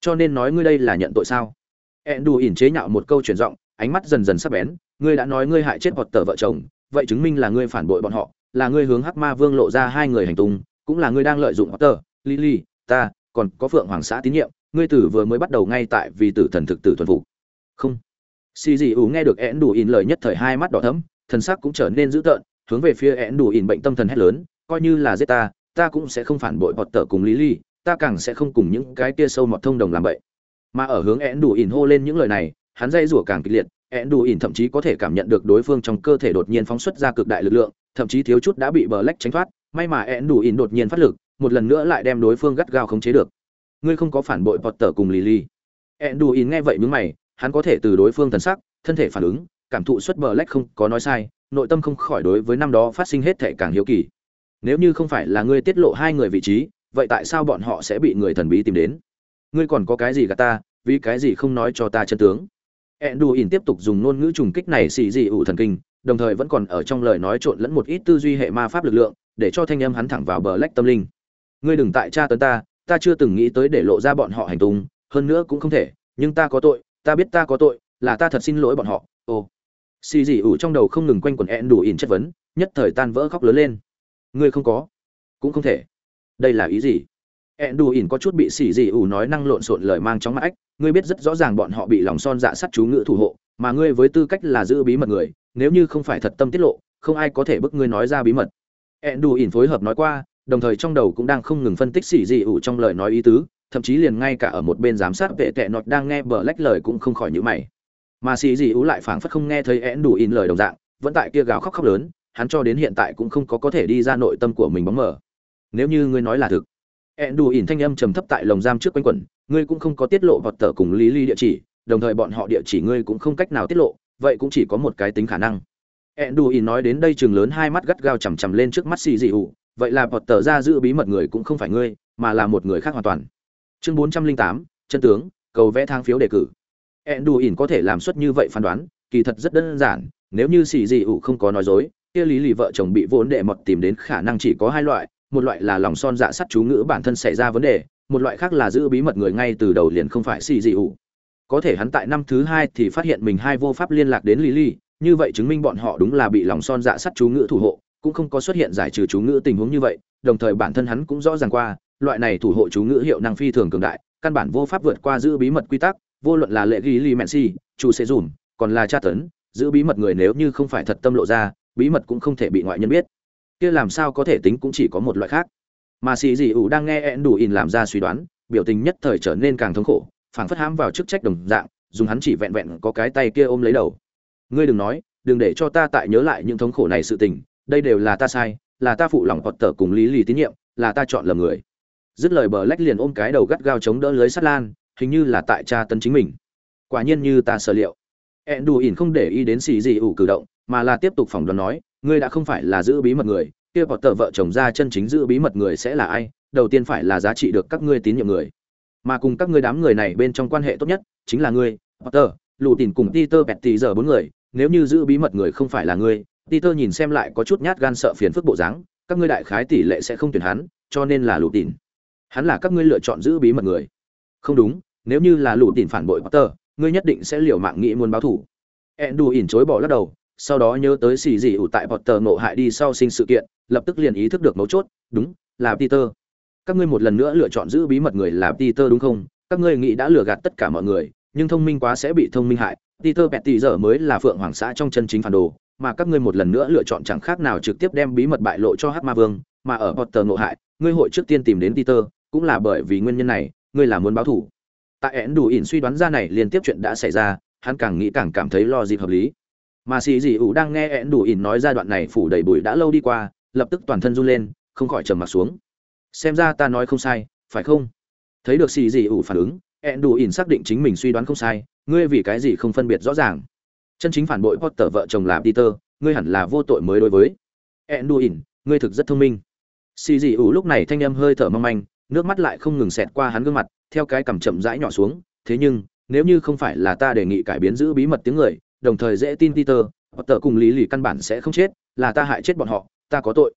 S1: Cho nên nói ngươi đây là nhận tội sao? Ẹn đủ ỉn chế nhạo một câu chuyển giọng, ánh mắt dần dần sắp bén, ngươi đã nói ngươi hại chết hoặc tờ vợ chồng, vậy chứng minh là ngươi phản bội bọn họ, là ngươi hướng hắc ma vương lộ ra hai người hành tung, cũng là ngươi đang lợi dụng hoặc tờ lily, ta, còn có phượng hoàng xã tín nhiệm, ngươi tử vừa mới bắt đầu ngay tại vì tử thần thực tử thuần phục. Không xì dị ủ nghe được én đủ ỉn lời nhất thời hai mắt đỏ thấm thần sắc cũng trở nên dữ tợn, hướng về phía én đủ ỉn bệnh tâm thần hét lớn, coi như là giết ta ta cũng sẽ không phản bội bọt tờ cùng lý ly ta càng sẽ không cùng những cái kia sâu mọt thông đồng làm vậy mà ở hướng én đủ ỉn hô lên những lời này, hắn dây rủa càng kịch liệt én đủ ỉn thậm chí có thể cảm nhận được đối phương trong cơ thể đột nhiên phóng xuất ra cực đại lực lượng, thậm chí thiếu chút đã bị bờ lách tránh thoát, may mà én đủ ỉn đột nhiên phát lực, một lần nữa lại đem đối phương gắt gao khống chế được. Ngươi không có phản bội bọt tờ cùng lý ly én đủ ỉn nghe vậy mướn mày hắn có thể từ đối phương thần sắc thân thể phản ứng cảm thụ xuất bờ lách không có nói sai nội tâm không khỏi đối với năm đó phát sinh hết thể càng hiếu kỳ. Nếu như không phải là ngươi tiết lộ hai người vị trí vậy tại sao bọn họ sẽ bị người thần bí tìm đến? Ngươi còn có cái gì gạt ta vì cái gì không nói cho ta chân tướng? Enduin tiếp tục dùng ngôn ngữ trùng kích này xì dị ủ thần kinh, đồng thời vẫn còn ở trong lời nói trộn lẫn một ít tư duy hệ ma pháp lực lượng, để cho thanh âm hắn thẳng vào bờ lách tâm linh. Ngươi đừng tại tra tấn ta, ta chưa từng nghĩ tới để lộ ra bọn họ hành tung, hơn nữa cũng không thể, nhưng ta có tội, ta biết ta có tội, là ta thật xin lỗi bọn họ. Ồ. Xì dị ủ trong đầu không ngừng quanh quẩn ẹn đủ ỉn chất vấn, nhất thời tan vỡ khóc lớn lên. Ngươi không có, cũng không thể. Đây là ý gì? ẹn đủ ỉn có chút bị xì dị ủ nói năng lộn xộn lời mang chóng ách, ngươi biết rất rõ ràng bọn họ bị lòng son dạ sắt chú ngữ thủ hộ mà ngươi với tư cách là giữ bí mật người nếu như không phải thật tâm tiết lộ không ai có thể bức ngươi nói ra bí mật ẹn Đủ ỉn phối hợp nói qua đồng thời trong đầu cũng đang không ngừng phân tích xì dị ủ trong lời nói ý tứ thậm chí liền ngay cả ở một bên giám sát vệ tệ nọt đang nghe bờ lách lời cũng không khỏi nhữ mày. Mà xì dị ú lại phảng phất không nghe thấy én đủ in lời đồng dạng, vẫn tại kia gào khóc khóc lớn, hắn cho đến hiện tại cũng không có có thể đi ra nội tâm của mình bóng mở nếu như ngươi nói là thực én đủ in thanh âm trầm thấp tại lồng giam trước quanh quẩn, ngươi cũng không có tiết lộ vọt tờ cùng lý ly địa chỉ, đồng thời bọn họ địa chỉ ngươi cũng không cách nào tiết lộ, vậy cũng chỉ có một cái tính khả năng. Én đủ in nói đến đây chừng lớn hai mắt gắt gao chằm chằm lên trước mắt xì dị ú, vậy là vọt tờ ra giữ bí mật người cũng không phải ngươi, mà là một người khác hoàn toàn chương bốn trăm linh tám chân tướng cầu vẽ thang phiếu đề cử. Ẹn đù ỉn có thể làm suất như vậy phán đoán kỳ thật rất đơn giản nếu như xì dị ủ không có nói dối kia lý lì vợ chồng bị vốn đệ mọt tìm đến khả năng chỉ có hai loại một loại là lòng son dạ sắt chú ngữ bản thân xảy ra vấn đề một loại khác là giữ bí mật người ngay từ đầu liền không phải xì dị ủ. Có thể hắn tại năm thứ hai thì phát hiện mình hai vô pháp liên lạc đến Lý Lì, như vậy chứng minh bọn họ đúng là bị lòng son dạ sắt chú ngữ thủ hộ cũng không có xuất hiện giải trừ chú ngữ tình huống như vậy đồng thời bản thân hắn cũng rõ ràng qua loại này thủ hộ chú ngữ hiệu năng phi thường cường đại, căn bản vô pháp vượt qua giữ bí mật quy tắc, vô luận là lệ ghi li mẹn si chủ sẽ dùm, còn là tra tấn, giữ bí mật người nếu như không phải thật tâm lộ ra, bí mật cũng không thể bị ngoại nhân biết. Kia làm sao có thể tính cũng chỉ có một loại khác. Mà xì dị ủ đang nghe ẹn đủ in làm ra suy đoán, biểu tình nhất thời trở nên càng thống khổ, phảng phất hãm vào chức trách đồng dạng, dùng hắn chỉ vẹn vẹn có cái tay kia ôm lấy đầu. Ngươi đừng nói, đừng để cho ta tại nhớ lại những thống khổ này sự tình, đây đều là ta sai, là ta phụ lòng hoặc tở cùng lý lì tín nhiệm, là ta chọn lầm người dứt lời bờ lách liền ôm cái đầu gắt gao chống đỡ lưới sắt lan hình như là tại cha tấn chính mình quả nhiên như ta sở liệu ẹn đủ ỉn không để ý đến xì dị ủ cử động mà là tiếp tục phỏng đoán nói ngươi đã không phải là giữ bí mật người kia Potter vợ chồng ra chân chính giữ bí mật người sẽ là ai? Đầu tiên phải là giá trị được các ngươi tín nhiệm người. Mà cùng các ngươi đám người này bên trong quan hệ tốt nhất chính là ngươi, Potter, Lù Tìn cùng Peter Petty giờ bốn người, nếu như giữ bí mật người không phải là ngươi, Peter nhìn xem lại có chút nhát gan sợ phiền phức bộ dáng, các ngươi đại khái tỷ lệ sẽ không tuyển hắn, cho nên là Lù Tìn. Hắn là các ngươi lựa chọn giữ bí mật người. Không đúng, nếu như là lũ Tìn phản bội Potter, ngươi nhất định sẽ liều mạng nghĩ muốn báo thù. ỉn chối bỏ lắc đầu, sau đó nhớ tới xì dị ủ tại Potter ngộ hại đi sau sinh sự kiện, lập tức liền ý thức được mấu chốt, đúng, là Peter. Các ngươi một lần nữa lựa chọn giữ bí mật người là Peter đúng không? Các ngươi nghĩ đã lừa gạt tất cả mọi người, nhưng thông minh quá sẽ bị thông minh hại. Peter Petty giờ mới là phượng hoàng xã trong chân chính phản đồ, mà các ngươi một lần nữa lựa chọn chẳng khác nào trực tiếp đem bí mật bại lộ cho Hắc Ma Vương, mà ở Potter ngộ hại, ngươi hội trước tiên tìm đến Peter, cũng là bởi vì nguyên nhân này, ngươi là muốn báo thủ. Tại ẻn đủ ỉn suy đoán ra này liên tiếp chuyện đã xảy ra, hắn càng nghĩ càng cảm thấy lo dịp hợp lý. Mà xì dị ủ đang nghe ẹn đủ ỉn nói giai đoạn này phủ đầy bụi đã lâu đi qua lập tức toàn thân run lên không khỏi trầm mặt xuống. Xem ra ta nói không sai phải không? Thấy được xì dị ủ phản ứng ẹn đủ ỉn xác định chính mình suy đoán không sai ngươi vì cái gì không phân biệt rõ ràng? Chân chính phản bội potter vợ chồng là peter ngươi hẳn là vô tội mới đối với. Ẹn đủ ỉn ngươi thực rất thông minh. Xì dị ủ lúc này thanh âm hơi thở mong manh nước mắt lại không ngừng xẹt qua hắn gương mặt theo cái cằm chậm rãi nhỏ xuống thế nhưng nếu như không phải là ta đề nghị cải biến giữ bí mật tiếng người đồng thời dễ tin Peter, Potter cùng Lý Lì căn bản sẽ không chết, là ta hại chết bọn họ, ta có tội.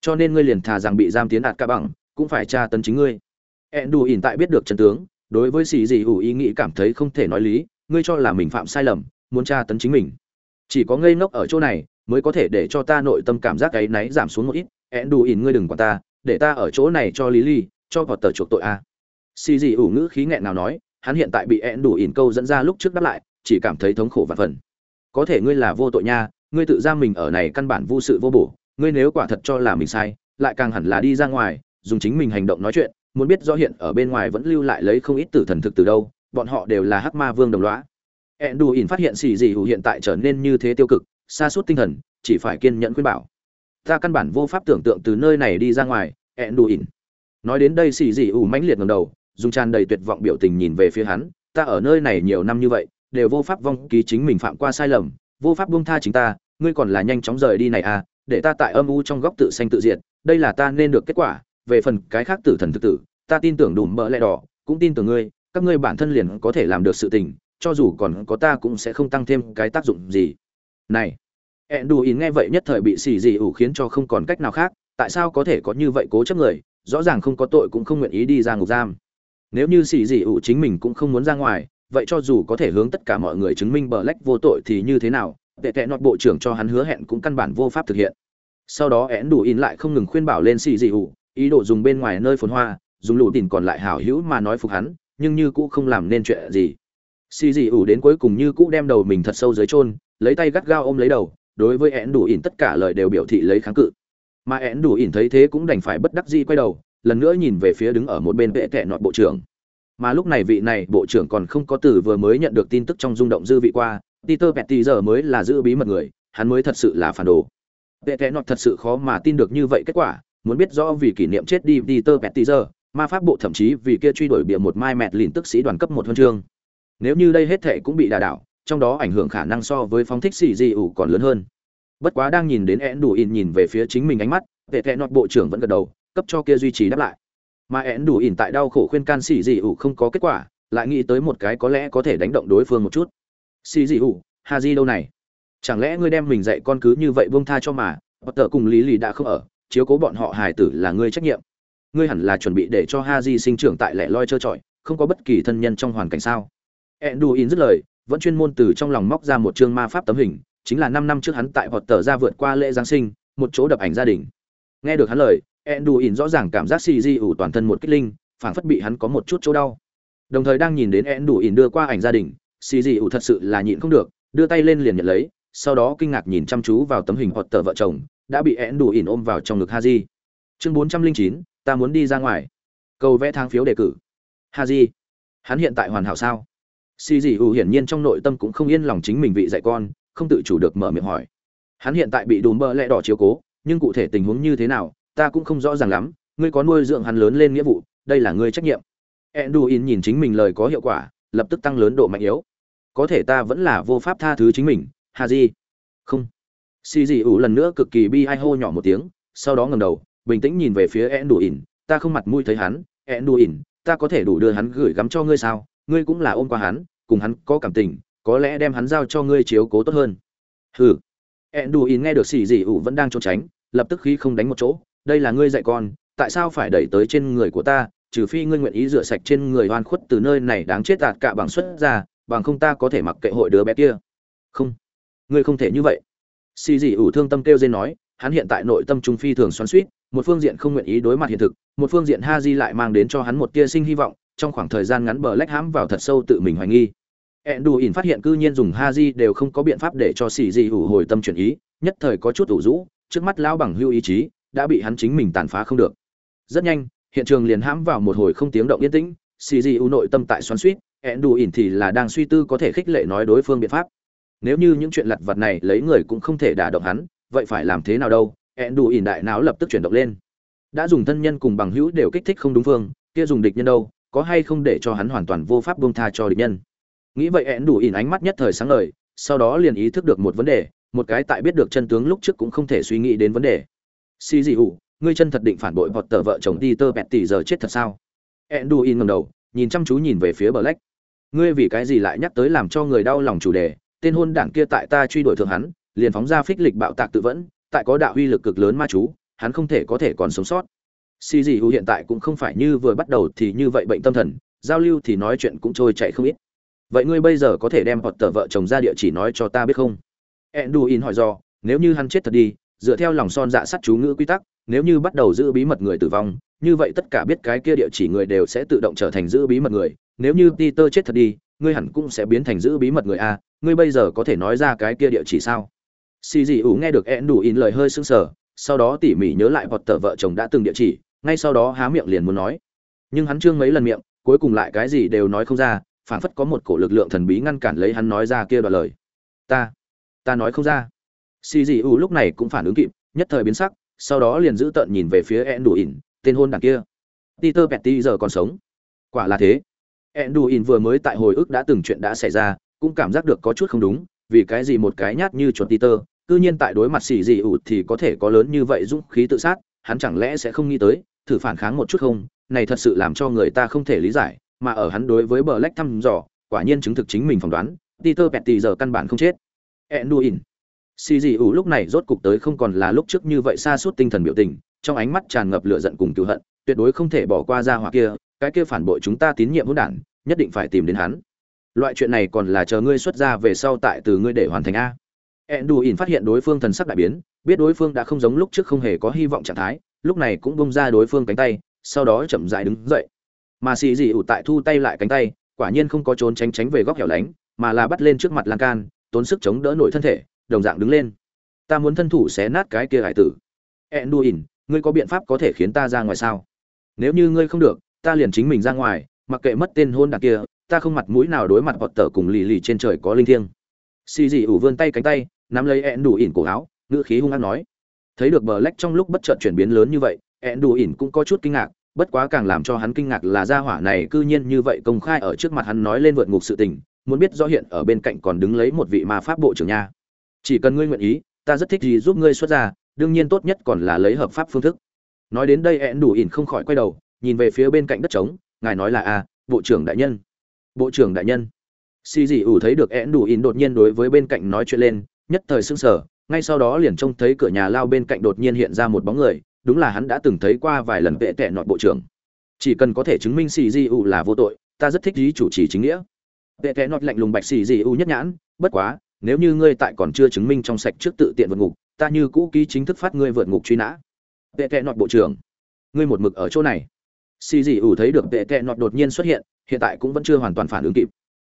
S1: Cho nên ngươi liền thà rằng bị giam tiến đạt cả bằng, cũng phải tra tấn chính ngươi. Endu ỉn tại biết được chân tướng, đối với sĩ gì ủ ý nghĩ cảm thấy không thể nói lý, ngươi cho là mình phạm sai lầm, muốn tra tấn chính mình. Chỉ có ngây ngốc ở chỗ này, mới có thể để cho ta nội tâm cảm giác cái náy giảm xuống một ít. Endu ỉn ngươi đừng quản ta, để ta ở chỗ này cho Lý Lì, cho Potter chuộc tội a. xì gì ủ ngữ khí nghẹn nào nói, hắn hiện tại bị Endu ỉn câu dẫn ra lúc trước đáp lại, chỉ cảm thấy thống khổ và phần. Có thể ngươi là vô tội nha ngươi tự giam mình ở này căn bản vô sự vô bổ ngươi nếu quả thật cho là mình sai lại càng hẳn là đi ra ngoài dùng chính mình hành động nói chuyện muốn biết rõ hiện ở bên ngoài vẫn lưu lại lấy không ít tử thần thực từ đâu bọn họ đều là hắc ma vương đồng loá ẹn đù ỉn phát hiện xì dị ủ hiện tại trở nên như thế tiêu cực xa suốt tinh thần chỉ phải kiên nhẫn khuyên bảo. Ta căn bản vô pháp tưởng tượng từ nơi này đi ra ngoài ẹn đù ỉn nói đến đây xì dị ủ mãnh liệt ngầm đầu, dùng tràn đầy tuyệt vọng biểu tình nhìn về phía hắn, ta ở nơi này nhiều năm như vậy, đều vô pháp vong ký chính mình phạm qua sai lầm, vô pháp buông tha chính ta, ngươi còn là nhanh chóng rời đi này à để ta tại âm u trong góc tự sanh tự diệt, đây là ta nên được kết quả, về phần cái khác tử thần thực tử, ta tin tưởng đủ mỡ lẽ đỏ, cũng tin tưởng ngươi, các ngươi bản thân liền có thể làm được sự tình, cho dù còn có ta cũng sẽ không tăng thêm cái tác dụng gì. Này ẹn đù ý nghe vậy nhất thời bị xì dị ủ khiến cho không còn cách nào khác, tại sao có thể có như vậy cố chấp người rõ ràng không có tội cũng không nguyện ý đi ra ngục giam. Nếu như xì dị ủ chính mình cũng không muốn ra ngoài, vậy cho dù có thể hướng tất cả mọi người chứng minh bờ lách vô tội thì như thế nào, tệ tệ nọt bộ trưởng cho hắn hứa hẹn cũng căn bản vô pháp thực hiện. Sau đó én đủ in lại không ngừng khuyên bảo lên xì dị ủ, ý đồ dùng bên ngoài nơi phồn hoa, dùng lũ tìm còn lại hảo hữu mà nói phục hắn, nhưng như cũ không làm nên chuyện gì. Xì dị ủ đến cuối cùng như cũ đem đầu mình thật sâu dưới chôn, lấy tay gắt gao ôm lấy đầu, đối với én đủ in tất cả lời đều biểu thị lấy kháng cự mà én đủ ỉn thấy thế cũng đành phải bất đắc dĩ quay đầu, lần nữa nhìn về phía đứng ở một bên vệ tệ nọt bộ trưởng. Mà lúc này vị này bộ trưởng còn không có từ vừa mới nhận được tin tức trong rung động dư vị qua, peter petty giờ mới là giữ bí mật người, hắn mới thật sự là phản đồ. Vệ tệ nọt thật sự khó mà tin được như vậy kết quả, muốn biết rõ vì kỷ niệm chết đi peter petty giờ, ma pháp bộ thậm chí vì kia truy đuổi bịa một mai mẹt lìn tức sĩ đoàn cấp một huân chương. Nếu như đây hết thệ cũng bị đà đảo, trong đó ảnh hưởng khả năng so với phóng thích xì di ủ còn lớn hơn bất quá đang nhìn đến én đủ in nhìn về phía chính mình ánh mắt vệ tệ nọt bộ trưởng vẫn gật đầu, cấp cho kia duy trì đáp lại. Mà én đủ ỉn tại đau khổ khuyên can xì dị ủ không có kết quả, lại nghĩ tới một cái có lẽ có thể đánh động đối phương một chút. Xì dị ủ ha di đâu này? Chẳng lẽ ngươi đem mình dạy con cứ như vậy buông tha cho mà bất tờ cùng lý lì đã không ở, chiếu cố bọn họ hài tử là ngươi trách nhiệm. Ngươi hẳn là chuẩn bị để cho ha di sinh trưởng tại lẻ loi trơ trọi, không có bất kỳ thân nhân trong hoàn cảnh sao? Én đủ ỉn dứt lời, vẫn chuyên môn từ trong lòng móc ra một chương ma pháp tấm hình chính là năm năm trước hắn tại hoạt tờ ra vượt qua lễ giáng sinh một chỗ đập ảnh gia đình nghe được hắn lời Enduin rõ ràng cảm giác CG ủ toàn thân một kích linh, phảng phất bị hắn có một chút chỗ đau. Đồng thời đang nhìn đến Enduin đưa qua ảnh gia đình, CG ủ thật sự là nhịn không được, đưa tay lên liền nhận lấy, sau đó kinh ngạc nhìn chăm chú vào tấm hình hoạt tờ vợ chồng, đã bị Enduin ôm vào trong ngực Haji. Chương 409, ta muốn đi ra ngoài. Cầu vẽ tháng phiếu đề cử. Haji, hắn hiện tại hoàn hảo sao? Si Dĩ ủ hiển nhiên trong nội tâm cũng không yên lòng chính mình vị dạy con, không tự chủ được mở miệng hỏi. Hắn hiện tại bị đùm bơ lẽ đỏ chiếu cố, nhưng cụ thể tình huống như thế nào, ta cũng không rõ ràng lắm. Ngươi có nuôi dưỡng hắn lớn lên nghĩa vụ đây là ngươi trách nhiệm. Enduin nhìn chính mình lời có hiệu quả lập tức tăng lớn độ mạnh yếu. Có thể ta vẫn là vô pháp tha thứ chính mình hà di không. Xì dị ủ lần nữa cực kỳ bi ai hô nhỏ một tiếng sau đó ngầm đầu bình tĩnh nhìn về phía enduin. Ta không mặt mũi thấy hắn. Enduin ta có thể đủ đưa hắn gửi gắm cho ngươi sao? Ngươi cũng là ôm qua hắn cùng hắn có cảm tình có lẽ đem hắn giao cho ngươi chiếu cố tốt hơn. Hừ. Enduin nghe được xì dị ủ vẫn đang trốn tránh, lập tức khí không đánh một chỗ. Đây là ngươi dạy con, tại sao phải đẩy tới trên người của ta? Trừ phi ngươi nguyện ý rửa sạch trên người oan khuất từ nơi này đáng chết tạt cả bằng xuất ra, bằng không ta có thể mặc kệ hội đứa bé kia. Không. Ngươi không thể như vậy. Xì dị ủ thương tâm kêu dên nói, hắn hiện tại nội tâm trung phi thường xoắn suýt một phương diện không nguyện ý đối mặt hiện thực, một phương diện ha di lại mang đến cho hắn một tia sinh hy vọng, trong khoảng thời gian ngắn bờ lách hãm vào thật sâu tự mình hoài nghi ẹn đù ỉn phát hiện cư nhiên dùng ha di đều không có biện pháp để cho xì dị ủ hồi tâm chuyển ý, nhất thời có chút ủ rũ, trước mắt lão bằng hưu ý chí đã bị hắn chính mình tàn phá không được. Rất nhanh, hiện trường liền hãm vào một hồi không tiếng động yên tĩnh cgu nội tâm tại xoắn suýt hẹn đủ ỉn thì là đang suy tư có thể khích lệ nói đối phương biện pháp. Nếu như những chuyện lặt vặt này lấy người cũng không thể đả động hắn, vậy phải làm thế nào đâu? Hẹn đủ ỉn đại não lập tức chuyển động lên. Đã dùng thân nhân cùng bằng hữu đều kích thích không đúng phương, kia dùng địch nhân đâu, có hay không để cho hắn hoàn toàn vô pháp buông tha cho địch nhân? Nghĩ vậy ẹn đủ ỉn ánh mắt nhất thời sáng ngời, sau đó liền ý thức được một vấn đề, một cái tại biết được chân tướng lúc trước cũng không thể suy nghĩ đến vấn đề. Xì dị hụ ngươi chân thật định phản bội vọt tờ vợ chồng đi tơ bẹt tỷ giờ chết thật sao? Ẹn đủ ỉn ngầm đầu, nhìn chăm chú nhìn về phía bờ lách ngươi vì cái gì lại nhắc tới làm cho người đau lòng chủ đề, tên hôn đảng kia tại ta truy đuổi thượng hắn, liền phóng ra phích lịch bạo tạc tự vẫn, tại có đạo uy lực cực lớn ma chú, hắn không thể có thể còn sống sót. Xì dị hụ hiện tại cũng không phải như vừa bắt đầu thì như vậy bệnh tâm thần, giao lưu thì nói chuyện cũng trôi chạy không ít vậy ngươi bây giờ có thể đem hoặc tờ vợ chồng ra địa chỉ nói cho ta biết không? Edduin hỏi do nếu như hắn chết thật đi, dựa theo lòng son dạ sắt chú ngữ quy tắc, nếu như bắt đầu giữ bí mật người tử vong, như vậy tất cả biết cái kia địa chỉ người đều sẽ tự động trở thành giữ bí mật người. Nếu như peter chết thật đi, ngươi hẳn cũng sẽ biến thành giữ bí mật người a, ngươi bây giờ có thể nói ra cái kia địa chỉ sao? Xì dị ủ nghe được edduin đủ in lời hơi sưng sờ, sau đó tỉ mỉ nhớ lại hoặc tờ vợ chồng đã từng địa chỉ, ngay sau đó há miệng liền muốn nói. Nhưng hắn trương mấy lần miệng, cuối cùng lại cái gì đều nói không ra phảng phất có một cổ lực lượng thần bí ngăn cản lấy hắn nói ra kia đoạn lời. Ta ta nói không ra. Xì dị U lúc này cũng phản ứng kịp, nhất thời biến sắc, sau đó liền giữ tợn nhìn về phía ẹn đủ tên hôn đảng kia. Peter petty giờ còn sống. Quả là thế. Ẹn đủ vừa mới tại hồi ức đã từng chuyện đã xảy ra, cũng cảm giác được có chút không đúng, vì cái gì một cái nhát như chuột peter, cư nhiên tại đối mặt xì dị ủ thì có thể có lớn như vậy dũng khí tự sát, hắn chẳng lẽ sẽ không nghĩ tới, thử phản kháng một chút không? Này thật sự làm cho người ta không thể lý giải mà ở hắn đối với bờ lách thăm dò quả nhiên chứng thực chính mình phỏng đoán peter petty giờ căn bản không chết. Enduin xì dị ủ lúc này rốt cục tới không còn là lúc trước như vậy xa suốt tinh thần biểu tình trong ánh mắt tràn ngập lửa giận cùng cựu hận tuyệt đối không thể bỏ qua ra hỏa kia cái kia phản bội chúng ta tín nhiệm hỗn đản nhất định phải tìm đến hắn. Loại chuyện này còn là chờ ngươi xuất ra về sau tại từ ngươi để hoàn thành a. Enduin phát hiện đối phương thần sắc đại biến, biết đối phương đã không giống lúc trước không hề có hy vọng trạng thái, lúc này cũng bung ra đối phương cánh tay, sau đó chậm rãi đứng dậy. Mà xì Dị ủ tại thu tay lại cánh tay, quả nhiên không có trốn tránh tránh về góc hẻo lánh, mà là bắt lên trước mặt lan can, tốn sức chống đỡ nổi thân thể, đồng dạng đứng lên. Ta muốn thân thủ xé nát cái kia hải tử. Enduin, ngươi có biện pháp có thể khiến ta ra ngoài sao? Nếu như ngươi không được, ta liền chính mình ra ngoài, mặc kệ mất tên hôn đặc kia, ta không mặt mũi nào đối mặt hoặc tở cùng lì lì trên trời có linh thiêng. Xì Dị ủ vươn tay cánh tay, nắm lấy ẹn đủ ỉn cổ áo ngữ khí hung hăng nói thấy được bờ lách trong lúc bất chợt chuyển biến lớn như vậy ẹn đủ ỉn cũng có chút kinh ngạc bất quá càng làm cho hắn kinh ngạc là gia hỏa này cư nhiên như vậy công khai ở trước mặt hắn nói lên vượt ngục sự tình muốn biết rõ hiện ở bên cạnh còn đứng lấy một vị ma pháp bộ trưởng nha. Chỉ cần ngươi nguyện ý ta rất thích gì giúp ngươi xuất ra đương nhiên tốt nhất còn là lấy hợp pháp phương thức. Nói đến đây ẹn đủ ỉn không khỏi quay đầu nhìn về phía bên cạnh đất trống ngài nói là a bộ trưởng đại nhân. Bộ trưởng đại nhân. Xì dị ủ thấy được ẹn đủ ỉn đột nhiên đối với bên cạnh nói chuyện lên nhất thời sững sờ, ngay sau đó liền trông thấy cửa nhà lao bên cạnh đột nhiên hiện ra một bóng người, đúng là hắn đã từng thấy qua vài lần vệ tệ nọt bộ trưởng. Chỉ cần có thể chứng minh xì di u là vô tội, ta rất thích ý chủ trì chính nghĩa. Vệ tệ nọt lạnh lùng bạch xì di u nhất nhãn, bất quá, nếu như ngươi tại còn chưa chứng minh trong sạch trước tự tiện vượt ngục, ta như cũ ký chính thức phát ngươi vượt ngục truy nã. Vệ tệ nọt bộ trưởng, ngươi một mực ở chỗ này. Xì di u thấy được vệ tệ nọt đột nhiên xuất hiện, hiện tại cũng vẫn chưa hoàn toàn phản ứng kịp.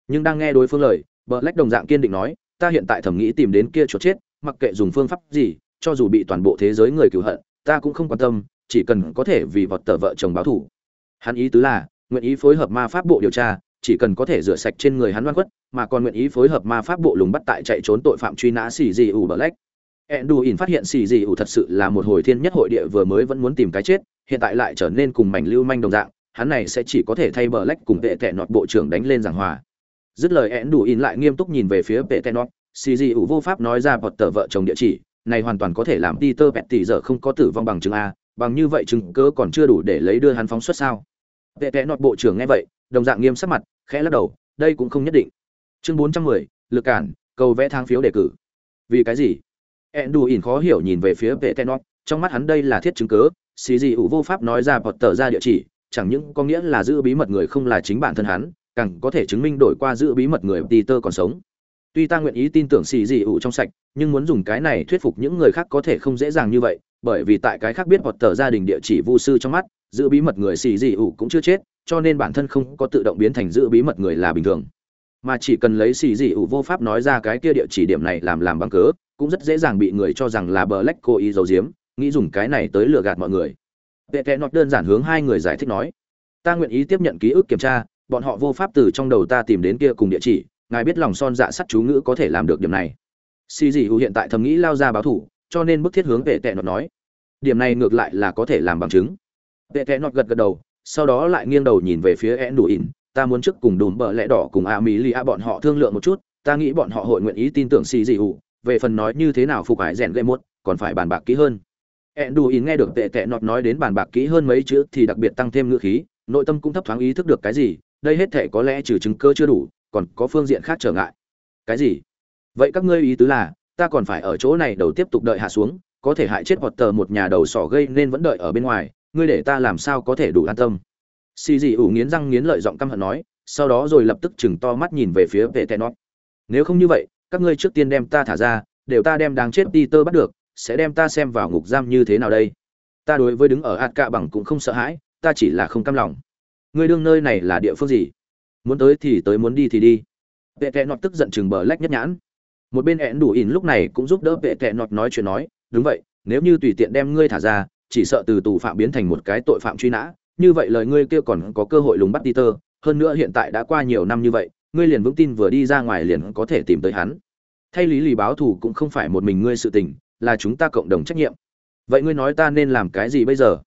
S1: Nhưng đang nghe đối phương lời, bờ lách đồng dạng kiên định nói, ta hiện tại thẩm nghĩ tìm đến kia chuột chết mặc kệ dùng phương pháp gì cho dù bị toàn bộ thế giới người cứu hận ta cũng không quan tâm, chỉ cần có thể vì vọt tờ vợ chồng báo thủ hắn ý tứ là, nguyện ý phối hợp ma pháp bộ điều tra, chỉ cần có thể rửa sạch trên người hắn oan khuất, mà còn nguyện ý phối hợp ma pháp bộ lùng bắt tại chạy trốn tội phạm truy nã xì dì ủ bờ lách. Enduin phát hiện xì dì ủ thật sự là một hồi thiên nhất hội địa vừa mới vẫn muốn tìm cái chết, hiện tại lại trở nên cùng mảnh lưu manh đồng dạng, hắn này sẽ chỉ có thể thay bờ lách cùng vệ tệ nọt bộ trưởng đánh lên giảng hòa. Dứt lời én lại nghiêm túc nhìn về phía vệ nọt, xì dì ủ vô pháp nói ra vọt tờ vợ chồng địa chỉ này hoàn toàn có thể làm peter Petty giờ không có tử vong bằng chứng a, bằng như vậy chứng cứ còn chưa đủ để lấy đưa hắn phóng xuất sao vệ Vệ nọt bộ trưởng nghe vậy, đồng dạng nghiêm sắc mặt, khẽ lắc đầu, đây cũng không nhất định chương bốn trăm mười, lực cản, cầu vẽ tháng phiếu đề cử vì cái gì Enduin khó hiểu nhìn về phía vệ tenot trong mắt hắn đây là thiết chứng cứ. xì gì ủ vô pháp nói ra bọt tờ ra địa chỉ, chẳng những có nghĩa là giữ bí mật người không là chính bản thân hắn, càng có thể chứng minh đổi qua giữ bí mật người Peter còn sống. Tuy ta nguyện ý tin tưởng xì dị ủ trong sạch, nhưng muốn dùng cái này thuyết phục những người khác có thể không dễ dàng như vậy, bởi vì tại cái khác biết hoặc tờ gia đình địa chỉ vu sư trong mắt, giữ bí mật người xì dị ủ cũng chưa chết, cho nên bản thân không có tự động biến thành giữ bí mật người là bình thường. Mà chỉ cần lấy xì dị ủ vô pháp nói ra cái kia địa chỉ điểm này làm làm bằng cớ, cũng rất dễ dàng bị người cho rằng là bờ lách cố ý giấu giếm, nghĩ dùng cái này tới lừa gạt mọi người. Tệ tệ nọt đơn giản hướng hai người giải thích nói, ta nguyện ý tiếp nhận ký ức kiểm tra, bọn họ vô pháp từ trong đầu ta tìm đến kia cùng địa chỉ ngài biết lòng son dạ sắt chú ngữ có thể làm được điểm này. Xì dị hữu hiện tại thầm nghĩ lao ra báo thủ, cho nên bức thiết hướng vệ tệ nọt nói, điểm này ngược lại là có thể làm bằng chứng. Vệ tệ nọt gật gật đầu, sau đó lại nghiêng đầu nhìn về phía én đủ ỉn, ta muốn trước cùng đùm bờ lẽ đỏ cùng a mỹ li a bọn họ thương lượng một chút, ta nghĩ bọn họ hội nguyện ý tin tưởng xì dị hữu về phần nói như thế nào phục hải rèn gây muốt còn phải bàn bạc kỹ hơn. Én đủ ỉn nghe được vệ tệ nọt nói đến bàn bạc kỹ hơn mấy chữ thì đặc biệt tăng thêm ngữ khí, nội tâm cũng thấp thoáng ý thức được cái gì, đây hết thể có lẽ trừ chứng cơ chưa đủ còn có phương diện khác trở ngại. Cái gì? Vậy các ngươi ý tứ là, ta còn phải ở chỗ này đầu tiếp tục đợi hạ xuống, có thể hại chết hoặc tờ một nhà đầu sỏ gây nên vẫn đợi ở bên ngoài, ngươi để ta làm sao có thể đủ an tâm? Xì dị ủ nghiến răng nghiến lợi giọng căm hận nói, sau đó rồi lập tức chừng to mắt nhìn về phía vệ tè nót nếu không như vậy, các ngươi trước tiên đem ta thả ra, đều ta đem đáng chết đi tơ bắt được, sẽ đem ta xem vào ngục giam như thế nào đây? Ta đối với đứng ở ạt cạ bằng cũng không sợ hãi, ta chỉ là không cam lòng. Ngươi đương nơi này là địa phương gì? Muốn tới thì tới, muốn đi thì đi. Vệ kệ nọt tức giận chừng bờ lách nhất nhãn. Một bên ẹn đủ ỉn lúc này cũng giúp đỡ vệ tệ nọt nói chuyện nói, đúng vậy, nếu như tùy tiện đem ngươi thả ra, chỉ sợ từ tù phạm biến thành một cái tội phạm truy nã. Như vậy lời ngươi kia còn có cơ hội lùng bắt peter hơn nữa hiện tại đã qua nhiều năm như vậy, ngươi liền vững tin vừa đi ra ngoài liền có thể tìm tới hắn. Thay lý lì báo thù cũng không phải một mình ngươi sự tình, là chúng ta cộng đồng trách nhiệm. Vậy ngươi nói ta nên làm cái gì bây giờ?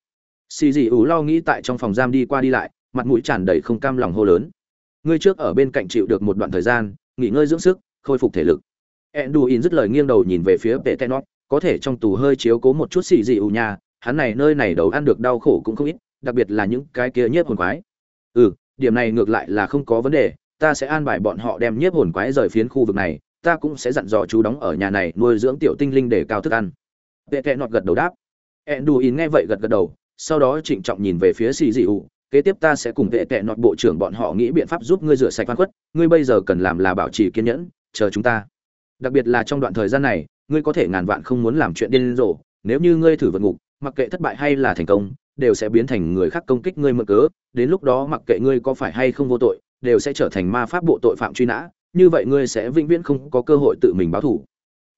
S1: Xì dị ủ lo nghĩ tại trong phòng giam đi qua đi lại, mặt mũi tràn đầy không cam lòng hô lớn ngươi trước ở bên cạnh chịu được một đoạn thời gian, nghỉ ngơi dưỡng sức, khôi phục thể lực. Enduin dứt lời nghiêng đầu nhìn về phía vệ tenot có thể trong tù hơi chiếu cố một chút xì dị ù nhà, hắn này nơi này đầu ăn được đau khổ cũng không ít, đặc biệt là những cái kia nhiếp hồn quái. Ừ điểm này ngược lại là không có vấn đề, ta sẽ an bài bọn họ đem nhiếp hồn quái rời phiến khu vực này, ta cũng sẽ dặn dò chú đóng ở nhà này nuôi dưỡng tiểu tinh linh để cao thức ăn. Vệ Tệ nọt gật đầu đáp. Enduin nghe vậy gật gật đầu, sau đó trịnh trọng nhìn về phía xì dị ù kế tiếp ta sẽ cùng vệ tệ nọt bộ trưởng bọn họ nghĩ biện pháp giúp ngươi rửa sạch văn khuất, ngươi bây giờ cần làm là bảo trì kiên nhẫn, chờ chúng ta. Đặc biệt là trong đoạn thời gian này, ngươi có thể ngàn vạn không muốn làm chuyện điên rồ, nếu như ngươi thử vượt ngục, mặc kệ thất bại hay là thành công, đều sẽ biến thành người khác công kích ngươi mượn cớ, đến lúc đó mặc kệ ngươi có phải hay không vô tội, đều sẽ trở thành ma pháp bộ tội phạm truy nã, như vậy ngươi sẽ vĩnh viễn không có cơ hội tự mình báo thủ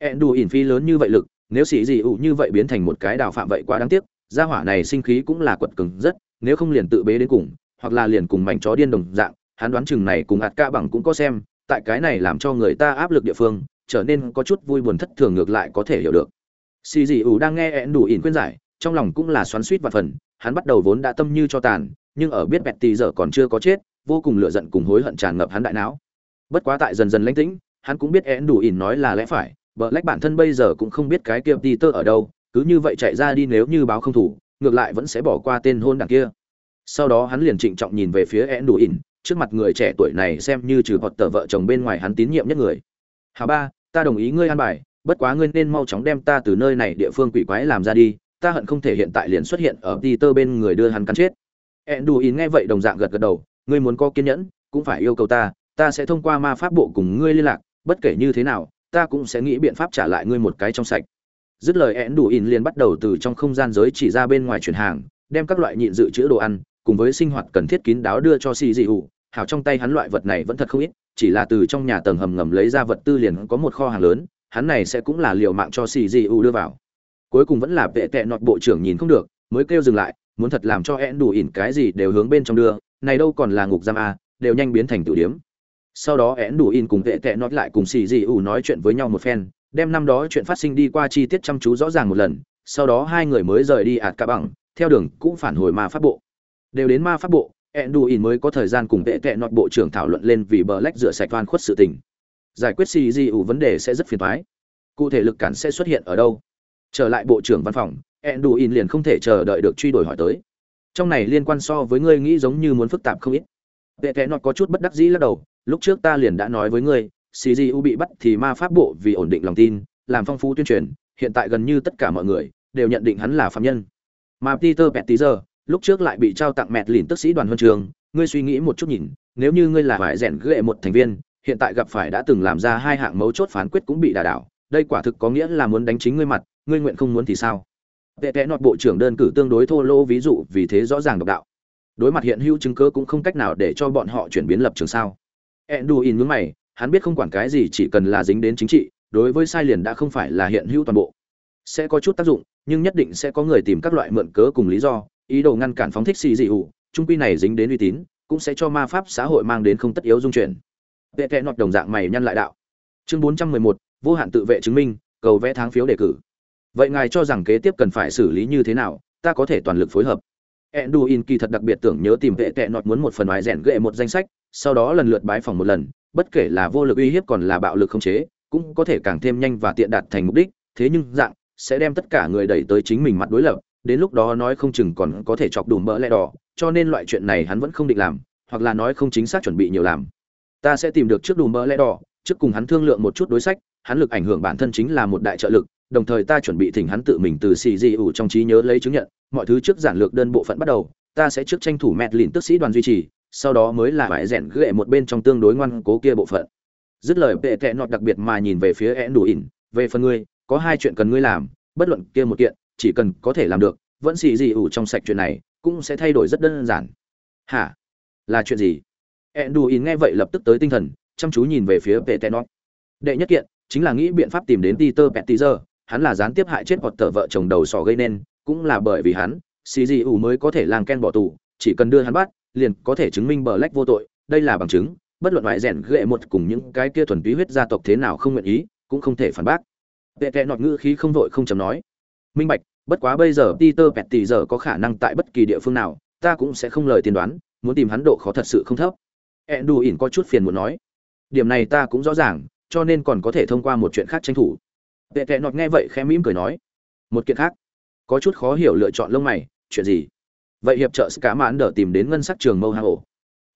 S1: ẹn đù ỉn phi lớn như vậy lực, nếu sĩ gì ủ như vậy biến thành một cái đào phạm vậy quá đáng tiếc, gia hỏa này sinh khí cũng là quật cứng rất nếu không liền tự bế đến cùng, hoặc là liền cùng mảnh chó điên đồng dạng, hắn đoán chừng này cùng ạt ca bằng cũng có xem, tại cái này làm cho người ta áp lực địa phương, trở nên có chút vui buồn thất thường ngược lại có thể hiểu được. Xì dị ủ đang nghe ẹn đủ ỉn khuyên giải, trong lòng cũng là xoắn suýt và phần, hắn bắt đầu vốn đã tâm như cho tàn, nhưng ở biết bẹt tì giờ còn chưa có chết, vô cùng lựa giận cùng hối hận tràn ngập hắn đại não. Bất quá tại dần dần lãnh tĩnh, hắn cũng biết én đủ ỉn nói là lẽ phải vợ lách bản thân bây giờ cũng không biết cái kia peter tơ ở đâu, cứ như vậy chạy ra đi nếu như báo không thủ ngược lại vẫn sẽ bỏ qua tên hôn đảng kia sau đó hắn liền trịnh trọng nhìn về phía ẹn đủ ỉn trước mặt người trẻ tuổi này xem như trừ hoặc tờ vợ chồng bên ngoài hắn tín nhiệm nhất người hà ba ta đồng ý ngươi an bài bất quá ngươi nên mau chóng đem ta từ nơi này địa phương quỷ quái làm ra đi ta hận không thể hiện tại liền xuất hiện ở Peter bên người đưa hắn cắn chết. Enduin nghe vậy đồng dạng gật gật đầu, ngươi muốn có kiên nhẫn, cũng phải yêu cầu ta, ta sẽ thông qua ma pháp bộ cùng ngươi liên lạc, bất kể như thế nào, ta cũng sẽ nghĩ biện pháp trả lại ngươi một cái trong sạch. Dứt lời ẽn đủ in liền bắt đầu từ trong không gian giới chỉ ra bên ngoài chuyển hàng, đem các loại nhịn dự trữ đồ ăn, cùng với sinh hoạt cần thiết kín đáo đưa cho xì Dị ủ hảo trong tay hắn loại vật này vẫn thật không ít, chỉ là từ trong nhà tầng hầm ngầm lấy ra vật tư liền có một kho hàng lớn, hắn này sẽ cũng là liều mạng cho xì Dị ủ đưa vào. Cuối cùng vẫn là vệ tệ nọt bộ trưởng nhìn không được mới kêu dừng lại muốn thật làm cho én đủ ỉn cái gì đều hướng bên trong đưa này đâu còn là ngục giam a đều nhanh biến thành tử điếm. Sau đó én đủ in cùng vệ tệ nọt lại cùng xì dị ủ nói chuyện với nhau một phen đem năm đó chuyện phát sinh đi qua chi tiết chăm chú rõ ràng một lần, sau đó hai người mới rời đi ạt cả bằng, theo đường cũng phản hồi ma pháp bộ. Đều đến ma pháp bộ én đủ ỉn mới có thời gian cùng vệ tệ nọt bộ trưởng thảo luận lên vì bờ lách rửa sạch toàn khuất sự tình. Giải quyết xì dị ủ vấn đề sẽ rất phiền thoái cụ thể lực cản sẽ xuất hiện ở đâu? Trở lại bộ trưởng văn phòng, enduin liền không thể chờ đợi được truy đuổi hỏi tới. Trong này liên quan so với ngươi nghĩ giống như muốn phức tạp không ít. Vệ tệ nọt có chút bất đắc dĩ lắc đầu, lúc trước ta liền đã nói với ngươi cgu bị bắt thì ma pháp bộ vì ổn định lòng tin làm phong phú tuyên truyền hiện tại gần như tất cả mọi người đều nhận định hắn là phạm nhân. Mà peter Pettiger, lúc trước lại bị trao tặng mẹt lìn tức sĩ đoàn huân trường ngươi suy nghĩ một chút nhìn nếu như ngươi là phải rèn ghệ một thành viên hiện tại gặp phải đã từng làm ra hai hạng mấu chốt phán quyết cũng bị đả đảo đây quả thực có nghĩa là muốn đánh chính ngươi mặt ngươi nguyện không muốn thì sao? Vệ Vệ nọt bộ trưởng đơn cử tương đối thô lỗ ví dụ vì thế rõ ràng độc đạo. Đối mặt hiện hữu chứng cớ cũng không cách nào để cho bọn họ chuyển biến lập trường sao. Enduin nhướng mày hắn biết không quản cái gì chỉ cần là dính đến chính trị, đối với sai liền đã không phải là hiện hữu toàn bộ. Sẽ có chút tác dụng, nhưng nhất định sẽ có người tìm các loại mượn cớ cùng lý do, ý đồ ngăn cản phóng thích xì dị ủ, trung quy này dính đến uy tín, cũng sẽ cho ma pháp xã hội mang đến không tất yếu dung chuyển. Vệ tệ nọt đồng dạng mày nhăn lại đạo. Chương bốn trăm mười một, vô hạn tự vệ chứng minh, cầu vẽ tháng phiếu đề cử. Vậy ngài cho rằng kế tiếp cần phải xử lý như thế nào, ta có thể toàn lực phối hợp. Enduin kỳ thật đặc biệt tưởng nhớ tìm vệ tệ nọt muốn một phần bài rèn ghệ một danh sách, sau đó lần lượt bái phòng một lần bất kể là vô lực uy hiếp còn là bạo lực không chế, cũng có thể càng thêm nhanh và tiện đạt thành mục đích, thế nhưng dạng, sẽ đem tất cả người đẩy tới chính mình mặt đối lập, đến lúc đó nói không chừng còn có thể chọc đùm mỡ lẽ đỏ, cho nên loại chuyện này hắn vẫn không định làm, hoặc là nói không chính xác chuẩn bị nhiều làm. Ta sẽ tìm được trước đùm mỡ lẽ đỏ, trước cùng hắn thương lượng một chút đối sách, hắn lực ảnh hưởng bản thân chính là một đại trợ lực, đồng thời ta chuẩn bị thỉnh hắn tự mình từ xì dị ủ trong trí nhớ lấy chứng nhận, mọi thứ trước giản lược đơn bộ phận bắt đầu, ta sẽ trước tranh thủ mẹt lìn tức sĩ đoàn duy trì sau đó mới là vải rèn ghệ một bên trong tương đối ngoan cố kia bộ phận. Dứt lời vệ tệ nọt đặc biệt mà nhìn về phía én đủ ỉn về phần ngươi có hai chuyện cần ngươi làm bất luận kia một kiện chỉ cần có thể làm được vẫn xì gì ủ trong sạch chuyện này cũng sẽ thay đổi rất đơn giản. Hả? Là chuyện gì? Én đủ ỉn nghe vậy lập tức tới tinh thần chăm chú nhìn về phía vệ tệ nọt. Đệ nhất kiện chính là nghĩ biện pháp tìm đến Peter Pettiger, hắn là gián tiếp hại chết hoặc tờ vợ chồng đầu sò gây nên, cũng là bởi vì hắn, xì gì ủ mới có thể làm ken bỏ tù, chỉ cần đưa hắn bắt, liền có thể chứng minh Black vô tội, đây là bằng chứng, bất luận ngoại rèn ghệ một cùng những cái kia thuần túy huyết gia tộc thế nào không nguyện ý, cũng không thể phản bác. Vệ kệ nọt ngữ khí không vội không chậm nói. Minh bạch, bất quá bây giờ Peter giờ có khả năng tại bất kỳ địa phương nào, ta cũng sẽ không lời tiên đoán, muốn tìm hắn độ khó thật sự không thấp. Enduin có chút phiền muốn nói. Điểm này ta cũng rõ ràng, cho nên còn có thể thông qua một chuyện khác tranh thủ. Vệ kệ nọt nghe vậy khẽ mỉm cười nói. Một kiện khác, có chút khó hiểu lựa chọn lông mày, chuyện gì? Vậy hiệp trợ cả mãn đỡ tìm đến ngân sắc trường mâu hang ổ.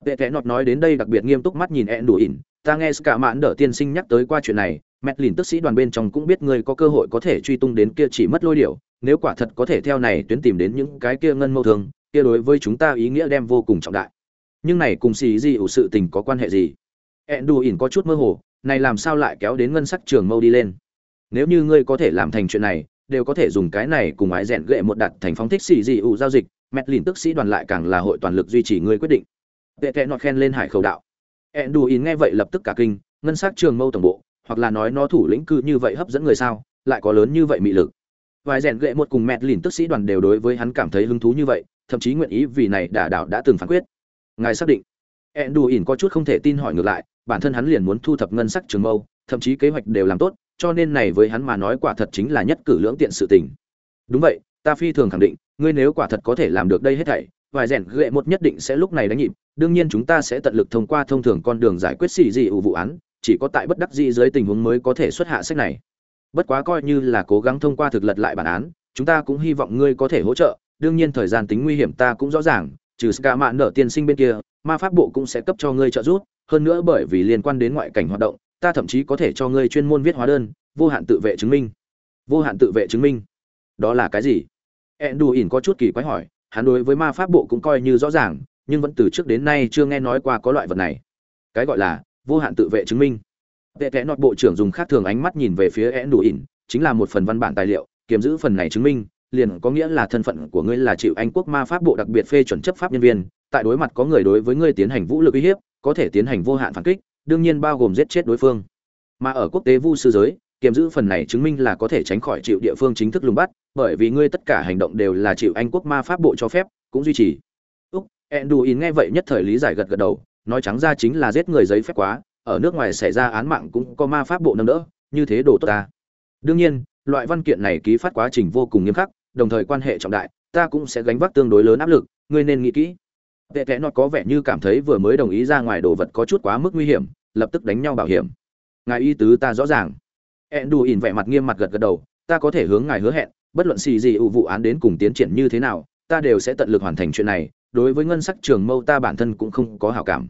S1: Vệ kẽ nọt nói đến đây đặc biệt nghiêm túc mắt nhìn Enduin, ta nghe cả mãn đỡ tiên sinh nhắc tới qua chuyện này, mẹt lìn tức sĩ đoàn bên trong cũng biết ngươi có cơ hội có thể truy tung đến kia chỉ mất lôi điệu. nếu quả thật có thể theo này tuyến tìm đến những cái kia ngân mâu thường kia đối với chúng ta ý nghĩa đem vô cùng trọng đại nhưng này cùng xì gì ủ sự tình có quan hệ gì ẹn đủ ỉn có chút mơ hồ này làm sao lại kéo đến ngân sắc trường mâu đi lên nếu như ngươi có thể làm thành chuyện này đều có thể dùng cái này cùng ái rèn gệ một đặt thành phóng thích xì dị ủ giao dịch mẹt lìn tức sĩ đoàn lại càng là hội toàn lực duy trì ngươi quyết định. Tệ tệ nọt khen lên hải khẩu đạo. Ẹn đù ỉn nghe vậy lập tức cả kinh, ngân sắc trường mâu tổng bộ, hoặc là nói nó thủ lĩnh cư như vậy hấp dẫn người sao, lại có lớn như vậy mị lực. Vài rèn gệ một cùng mẹt lìn tức sĩ đoàn đều đối với hắn cảm thấy hứng thú như vậy, thậm chí nguyện ý vì này đả đảo đã từng phán quyết. Ngài xác định. Ẹn đù ỉn có chút không thể tin hỏi ngược lại, bản thân hắn liền muốn thu thập ngân sắc trường mâu, thậm chí kế hoạch đều làm tốt, cho nên này với hắn mà nói quả thật chính là nhất cử lưỡng tiện sự tình. Đúng vậy, ta phi thường khẳng định ngươi nếu quả thật có thể làm được đây hết thảy, vài rèn ghệ một nhất định sẽ lúc này đánh nhịp, đương nhiên chúng ta sẽ tận lực thông qua thông thường con đường giải quyết xì dị ủ vụ án, chỉ có tại bất đắc dĩ dưới tình huống mới có thể xuất hạ sách này. Bất quá coi như là cố gắng thông qua thực lật lại bản án, chúng ta cũng hy vọng ngươi có thể hỗ trợ, đương nhiên thời gian tính nguy hiểm ta cũng rõ ràng, trừ ska mạn nợ tiên sinh bên kia, ma pháp bộ cũng sẽ cấp cho ngươi trợ giúp, hơn nữa bởi vì liên quan đến ngoại cảnh hoạt động, ta thậm chí có thể cho ngươi chuyên môn viết hóa đơn, vô hạn tự vệ chứng minh. Vô hạn tự vệ chứng minh. Đó là cái gì? Ẹn đù ỉn có chút kỳ quái hỏi, hắn đối với ma pháp bộ cũng coi như rõ ràng, nhưng vẫn từ trước đến nay chưa nghe nói qua có loại vật này. Cái gọi là vô hạn tự vệ chứng minh. Vệ kẽ nọt bộ trưởng dùng khác thường ánh mắt nhìn về phía én ỉn chính là một phần văn bản tài liệu kiểm giữ phần này chứng minh, liền có nghĩa là thân phận của ngươi là chịu anh quốc ma pháp bộ đặc biệt phê chuẩn chấp pháp nhân viên, tại đối mặt có người đối với ngươi tiến hành vũ lực uy hiếp, có thể tiến hành vô hạn phản kích, đương nhiên bao gồm giết chết đối phương. Mà ở quốc tế vu sư giới kiểm giữ phần này chứng minh là có thể tránh khỏi chịu địa phương chính thức lùng bắt bởi vì ngươi tất cả hành động đều là chịu anh quốc ma pháp bộ cho phép, cũng duy trì. Úc, enduin nghe vậy nhất thời lý giải gật gật đầu, nói trắng ra chính là giết người giấy phép quá, ở nước ngoài xảy ra án mạng cũng có ma pháp bộ nâng đỡ, như thế đồ tốt ta. Đương nhiên, loại văn kiện này ký phát quá trình vô cùng nghiêm khắc, đồng thời quan hệ trọng đại, ta cũng sẽ gánh vác tương đối lớn áp lực, ngươi nên nghĩ kỹ. Vệ kẽ nó có vẻ như cảm thấy vừa mới đồng ý ra ngoài đồ vật có chút quá mức nguy hiểm, lập tức đánh nhau bảo hiểm. Ngài y tứ ta rõ ràng. Ẹn đù ỉn vẻ mặt nghiêm mặt gật gật đầu, ta có thể hướng ngài hứa hẹn bất luận xì gì ủ vụ án đến cùng tiến triển như thế nào, ta đều sẽ tận lực hoàn thành chuyện này, đối với ngân sắc trường mâu ta bản thân cũng không có hảo cảm.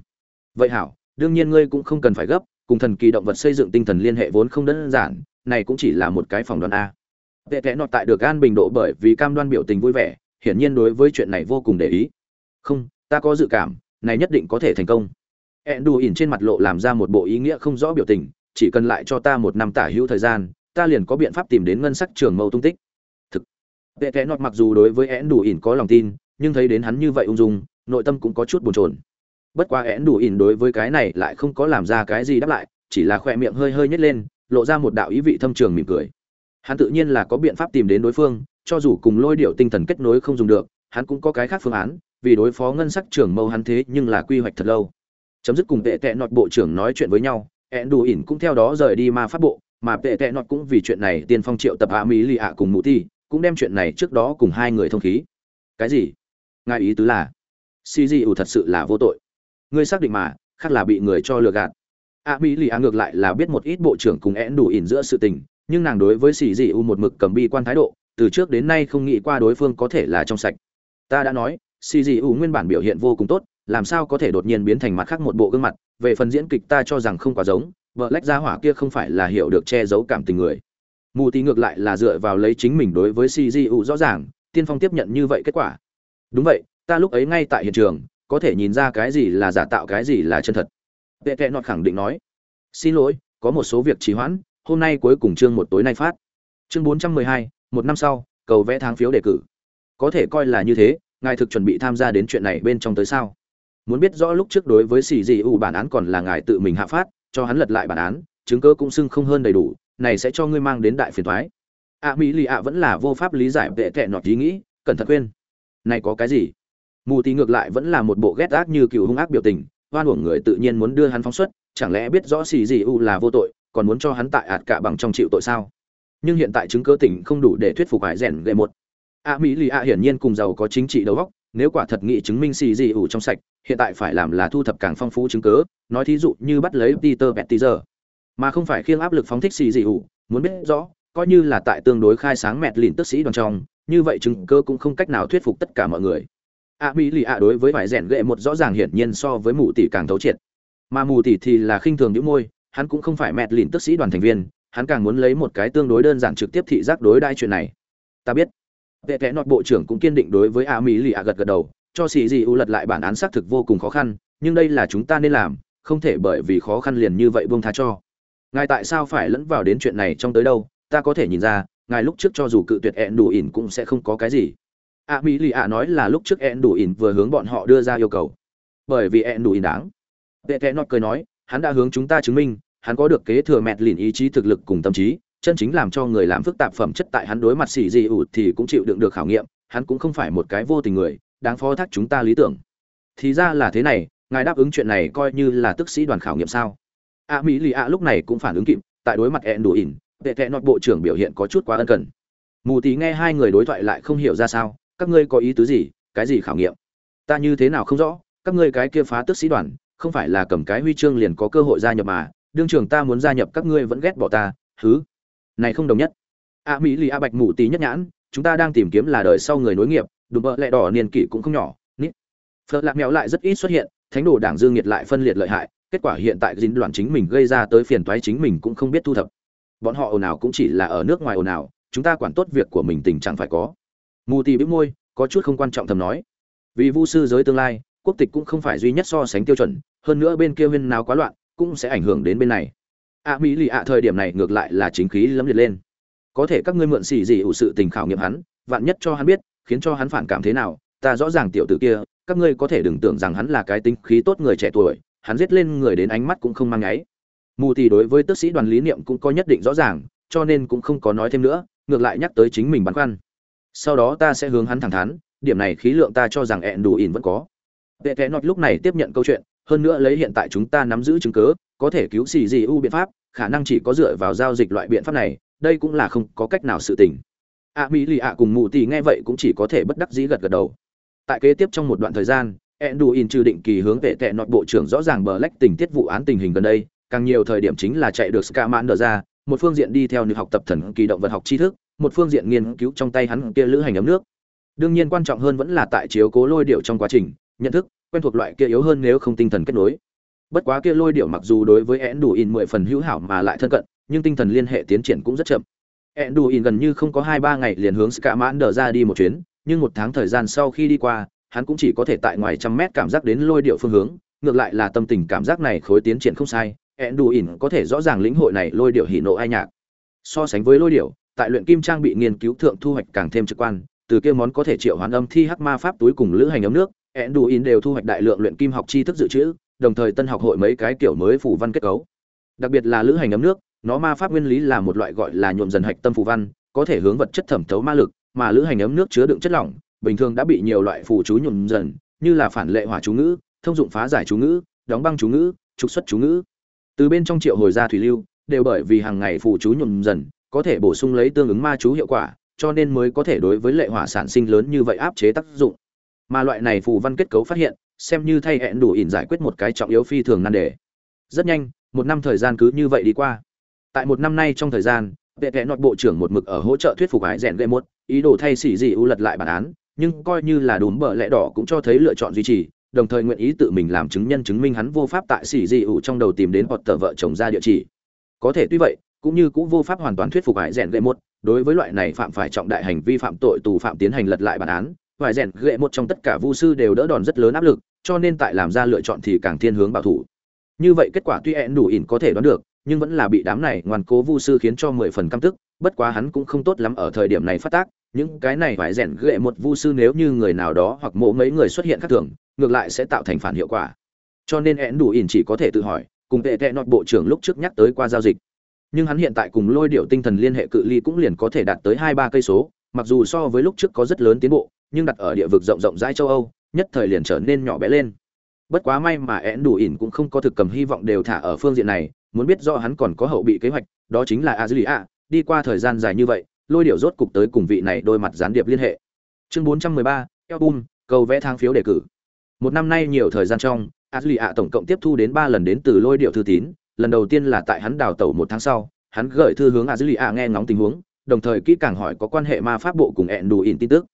S1: Vậy hảo, đương nhiên ngươi cũng không cần phải gấp, cùng thần kỳ động vật xây dựng tinh thần liên hệ vốn không đơn giản, này cũng chỉ là một cái phòng đoán a. Vệ kẽ nọt tại được an bình độ bởi vì cam đoan biểu tình vui vẻ, hiển nhiên đối với chuyện này vô cùng để ý. Không, ta có dự cảm, này nhất định có thể thành công. Ẹn đù ỉn trên mặt lộ làm ra một bộ ý nghĩa không rõ biểu tình, chỉ cần lại cho ta một năm tả hữu thời gian, ta liền có biện pháp tìm đến ngân sắc trường mâu tung tích vệ kẽ nọt mặc dù đối với Én Đủ ỉn có lòng tin, nhưng thấy đến hắn như vậy ung dung, nội tâm cũng có chút buồn chồn. Bất quá én đủ ỉn đối với cái này lại không có làm ra cái gì đáp lại, chỉ là khoe miệng hơi hơi nhét lên, lộ ra một đạo ý vị thâm trường mỉm cười. Hắn tự nhiên là có biện pháp tìm đến đối phương, cho dù cùng lôi điệu tinh thần kết nối không dùng được, hắn cũng có cái khác phương án, vì đối phó ngân sắc trưởng mâu hắn thế nhưng là quy hoạch thật lâu. Chấm dứt cùng tệ tệ nọt bộ trưởng nói chuyện với nhau, én đủ ỉn cũng theo đó rời đi ma pháp bộ, mà tệ tệ nọt cũng vì chuyện này tiên phong triệu tập ạ mỹ lì ạ cùng mụ ti cũng đem chuyện này trước đó cùng hai người thông khí. Cái gì? Ngài ý tứ là cg ủ thật sự là vô tội. Ngươi xác định mà, khác là bị người cho lừa gạt. A mỹ lì a ngược lại là biết một ít bộ trưởng cùng én đủ ỉn giữa sự tình, nhưng nàng đối với xì dị u một mực cầm bi quan thái độ, từ trước đến nay không nghĩ qua đối phương có thể là trong sạch. Ta đã nói xì dị u nguyên bản biểu hiện vô cùng tốt, làm sao có thể đột nhiên biến thành mặt khác một bộ gương mặt, về phần diễn kịch ta cho rằng không quá giống, vợ lách ra hỏa kia không phải là hiểu được che giấu cảm tình người mù tí ngược lại là dựa vào lấy chính mình đối với cgu rõ ràng, tiên phong tiếp nhận như vậy kết quả. Đúng vậy, ta lúc ấy ngay tại hiện trường, có thể nhìn ra cái gì là giả tạo cái gì là chân thật. Vệ Vệ nọt khẳng định nói, xin lỗi, có một số việc trì hoãn, hôm nay cuối cùng chương một tối nay phát. Chương bốn trăm mười hai, một năm sau, cầu vẽ tháng phiếu đề cử. Có thể coi là như thế, ngài thực chuẩn bị tham gia đến chuyện này bên trong tới sao? Muốn biết rõ lúc trước đối với xì dị ủ bản án còn là ngài tự mình hạ phát, cho hắn lật lại bản án, chứng cơ cũng xưng không hơn đầy đủ này sẽ cho ngươi mang đến đại phiền thoái. A mỹ lì ạ vẫn là vô pháp lý giải vệ tệ nọt ý nghĩ, cẩn thận quên này có cái gì? Mù tì ngược lại vẫn là một bộ ghét ác như cựu hung ác biểu tình, hoan uổng người tự nhiên muốn đưa hắn phóng xuất, chẳng lẽ biết rõ xì gì u là vô tội, còn muốn cho hắn tại ạt cả bằng trong chịu tội sao? Nhưng hiện tại chứng cơ tỉnh không đủ để thuyết phục hải rèn ghệ một. A mỹ lì a hiển nhiên cùng giàu có chính trị đầu óc, nếu quả thật nghị chứng minh xì gì ủ trong sạch, hiện tại phải làm là thu thập càng phong phú chứng cớ nói thí dụ như bắt lấy peter pettizer mà không phải khiêng áp lực phóng thích xì dị ủ, muốn biết rõ, coi như là tại tương đối khai sáng mẹt lìn tức sĩ đoàn trong, như vậy chứng cơ cũng không cách nào thuyết phục tất cả mọi người. A mỹ lì a đối với vải rèn gệ một rõ ràng hiển nhiên so với mù tỷ càng thấu triệt. Mà mù tỷ thì là khinh thường những môi, hắn cũng không phải mẹt lìn tức sĩ đoàn thành viên, hắn càng muốn lấy một cái tương đối đơn giản trực tiếp thị giác đối đai chuyện này. Ta biết. Vệ kẽ nọt bộ trưởng cũng kiên định đối với a mỹ lì a gật gật đầu, cho xì dị u lật lại bản án xác thực vô cùng khó khăn, nhưng đây là chúng ta nên làm, không thể bởi vì khó khăn liền như vậy buông tha cho ngài tại sao phải lẫn vào đến chuyện này trong tới đâu? Ta có thể nhìn ra, ngài lúc trước cho dù cự tuyệt ẹn đủ ỉn cũng sẽ không có cái gì. A mỹ lì a nói là lúc trước ẹn đủ ỉn vừa hướng bọn họ đưa ra yêu cầu. Bởi vì ẹn đủ ỉn đáng. Vệ tệ nọt cười nói, hắn đã hướng chúng ta chứng minh, hắn có được kế thừa mẹt lìn ý chí thực lực cùng tâm trí, chân chính làm cho người làm phức tạp phẩm chất tại hắn đối mặt xì dị ủ thì cũng chịu đựng được khảo nghiệm, hắn cũng không phải một cái vô tình người, đáng phó thác chúng ta lý tưởng. Thì ra là thế này, ngài đáp ứng chuyện này coi như là tức sĩ đoàn khảo nghiệm sao? A mỹ lì a lúc này cũng phản ứng kịp, tại đối mặt ẹn đủ ỉn tệ tệ nọt bộ trưởng biểu hiện có chút quá ân cần. Mù tí nghe hai người đối thoại lại không hiểu ra sao, các ngươi có ý tứ gì, cái gì khảo nghiệm? Ta như thế nào không rõ, các ngươi cái kia phá tức sĩ đoàn, không phải là cầm cái huy chương liền có cơ hội gia nhập mà, đương trường ta muốn gia nhập các ngươi vẫn ghét bỏ ta thứ này không đồng nhất. A mỹ lì a bạch mù tí nhất nhãn, chúng ta đang tìm kiếm là đời sau người nối nghiệp, đùm bợ lẹ đỏ niên kỷ cũng không nhỏ. Nít. Phật lạc mèo lại rất ít xuất hiện, thánh đồ đảng dương nhiệt lại phân liệt lợi hại kết quả hiện tại dính loạn chính mình gây ra tới phiền toái chính mình cũng không biết thu thập. Bọn họ ồn ào cũng chỉ là ở nước ngoài ồn ào, chúng ta quản tốt việc của mình tình chẳng phải có. Mù tì bĩu môi, có chút không quan trọng thầm nói. Vì vu sư giới tương lai, quốc tịch cũng không phải duy nhất so sánh tiêu chuẩn, hơn nữa bên kia huyên nào quá loạn, cũng sẽ ảnh hưởng đến bên này. A mỹ lì ạ, thời điểm này ngược lại là chính khí lấm liệt lên. Có thể các ngươi mượn xì gì ủ sự tình khảo nghiệm hắn, vạn nhất cho hắn biết, khiến cho hắn phản cảm thế nào, ta rõ ràng tiểu tử kia, các ngươi có thể đừng tưởng rằng hắn là cái tính khí tốt người trẻ tuổi hắn giết lên người đến ánh mắt cũng không mang nháy. Mù thì đối với tức sĩ đoàn lý niệm cũng có nhất định rõ ràng, cho nên cũng không có nói thêm nữa, ngược lại nhắc tới chính mình băn khoăn. Sau đó ta sẽ hướng hắn thẳng thắn, điểm này khí lượng ta cho rằng ẹn đủ ỉn vẫn có. Vệ kẽ nọt lúc này tiếp nhận câu chuyện, hơn nữa lấy hiện tại chúng ta nắm giữ chứng cớ có thể cứu xì gì u biện pháp, khả năng chỉ có dựa vào giao dịch loại biện pháp này, đây cũng là không có cách nào sự tình. A mỹ lì ạ cùng mù tì nghe vậy cũng chỉ có thể bất đắc dĩ gật gật đầu. Tại kế tiếp trong một đoạn thời gian Enduin trừ định kỳ hướng về tệ nọt bộ trưởng rõ ràng bờ lách tình tiết vụ án tình hình gần đây, càng nhiều thời điểm chính là chạy được Scamander ra, một phương diện đi theo nữ học tập thần kỳ động vật học tri thức, một phương diện nghiên cứu trong tay hắn kia lữ hành ấm nước. Đương nhiên quan trọng hơn vẫn là tại chiếu cố lôi điệu trong quá trình, nhận thức, quen thuộc loại kia yếu hơn nếu không tinh thần kết nối. Bất quá kia lôi điệu mặc dù đối với Enduin mười phần hữu hảo mà lại thân cận, nhưng tinh thần liên hệ tiến triển cũng rất chậm. Enduin gần như không có hai ba ngày liền hướng Scamander ra đi một chuyến, nhưng một tháng thời gian sau khi đi qua, hắn cũng chỉ có thể tại ngoài trăm mét cảm giác đến lôi điệu phương hướng, ngược lại là tâm tình cảm giác này khối tiến triển không sai, Enduin có thể rõ ràng lĩnh hội này lôi điệu hỉ nộ ai nhạc. So sánh với lôi điệu, tại luyện kim trang bị nghiên cứu thượng thu hoạch càng thêm trực quan, từ kia món có thể triệu hoán âm thi hắc ma pháp túi cùng lữ hành ấm nước, Enduin đều thu hoạch đại lượng luyện kim học tri thức dự trữ, đồng thời tân học hội mấy cái kiểu mới phủ văn kết cấu. Đặc biệt là lữ hành ấm nước, nó ma pháp nguyên lý là một loại gọi là nhuộm dần hạch tâm phù văn, có thể hướng vật chất thẩm thấu ma lực, mà lữ hành ấm nước chứa đựng chất lỏng, bình thường đã bị nhiều loại phù chú nhuộm dần, như là phản lệ hỏa chú ngữ, thông dụng phá giải chú ngữ, đóng băng chú ngữ, trục xuất chú ngữ. Từ bên trong triệu hồi ra thủy lưu, đều bởi vì hàng ngày phù chú nhuộm dần, có thể bổ sung lấy tương ứng ma chú hiệu quả, cho nên mới có thể đối với lệ hỏa sản sinh lớn như vậy áp chế tác dụng. Mà loại này phù văn kết cấu phát hiện, xem như thay hẹn đủ ỉn giải quyết một cái trọng yếu phi thường nan đề. Rất nhanh, một năm thời gian cứ như vậy đi qua. Tại một năm nay trong thời gian, vệ kẽ nội bộ trưởng một mực ở hỗ trợ thuyết phục ái rèn gây một ý đồ thay xỉ dị u lật lại bản án nhưng coi như là đùm bờ lẽ đỏ cũng cho thấy lựa chọn duy trì, đồng thời nguyện ý tự mình làm chứng nhân chứng minh hắn vô pháp tại sỉ dị ủ trong đầu tìm đến hoặc tờ vợ chồng ra địa chỉ. Có thể tuy vậy, cũng như cũng vô pháp hoàn toàn thuyết phục hải rèn gậy một đối với loại này phạm phải trọng đại hành vi phạm tội tù phạm tiến hành lật lại bản án vài rèn gậy một trong tất cả vu sư đều đỡ đòn rất lớn áp lực, cho nên tại làm ra lựa chọn thì càng thiên hướng bảo thủ. Như vậy kết quả tuy ẹn đủ ỉn có thể đoán được, nhưng vẫn là bị đám này ngoan cố vu sư khiến cho mười phần căm tức, bất quá hắn cũng không tốt lắm ở thời điểm này phát tác những cái này phải rèn ghệ một vu sư nếu như người nào đó hoặc mộ mấy người xuất hiện khác thường, ngược lại sẽ tạo thành phản hiệu quả. Cho nên én đủ ỉn chỉ có thể tự hỏi, cùng tệ tệ nọt bộ trưởng lúc trước nhắc tới qua giao dịch. Nhưng hắn hiện tại cùng lôi điệu tinh thần liên hệ cự ly cũng liền có thể đạt tới hai ba cây số, mặc dù so với lúc trước có rất lớn tiến bộ, nhưng đặt ở địa vực rộng rộng rãi châu âu, nhất thời liền trở nên nhỏ bé lên. Bất quá may mà én đủ ỉn cũng không có thực cầm hy vọng đều thả ở phương diện này, muốn biết rõ hắn còn có hậu bị kế hoạch, đó chính là azulia đi qua thời gian dài như vậy lôi điệu rốt cục tới cùng vị này đôi mặt gián điệp liên hệ. Chương 413, album cầu vẽ tháng phiếu đề cử. Một năm nay nhiều thời gian trong azulia tổng cộng tiếp thu đến ba lần đến từ lôi điệu thư tín lần đầu tiên là tại hắn đào tẩu một tháng sau hắn gửi thư hướng azulia nghe ngóng tình huống đồng thời kỹ càng hỏi có quan hệ ma pháp bộ cùng ẹn đủ ỉn tin tức.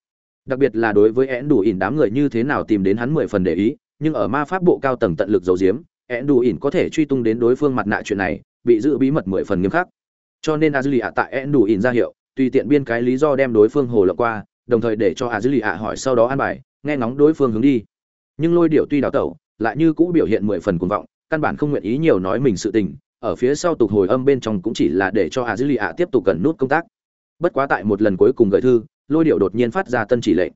S1: Đặc biệt là đối với ẹn đủ ỉn đám người như thế nào tìm đến hắn mười phần để ý nhưng ở ma pháp bộ cao tầng tận lực giấu giếm ẹn đủ ỉn có thể truy tung đến đối phương mặt nạ chuyện này bị giữ bí mật mười phần nghiêm khắc. Cho nên azulia tại ẹn đủ ỉn ra hiệu tùy tiện biên cái lý do đem đối phương hồ lộng qua, đồng thời để cho azulia hỏi sau đó an bài, nghe ngóng đối phương hướng đi. Nhưng lôi điệu tuy đào tẩu, lại như cũ biểu hiện mười phần cuồng vọng, căn bản không nguyện ý nhiều nói mình sự tình, ở phía sau tục hồi âm bên trong cũng chỉ là để cho azulia tiếp tục cần nút công tác. Bất quá tại một lần cuối cùng gửi thư, lôi điệu đột nhiên phát ra tân chỉ lệnh.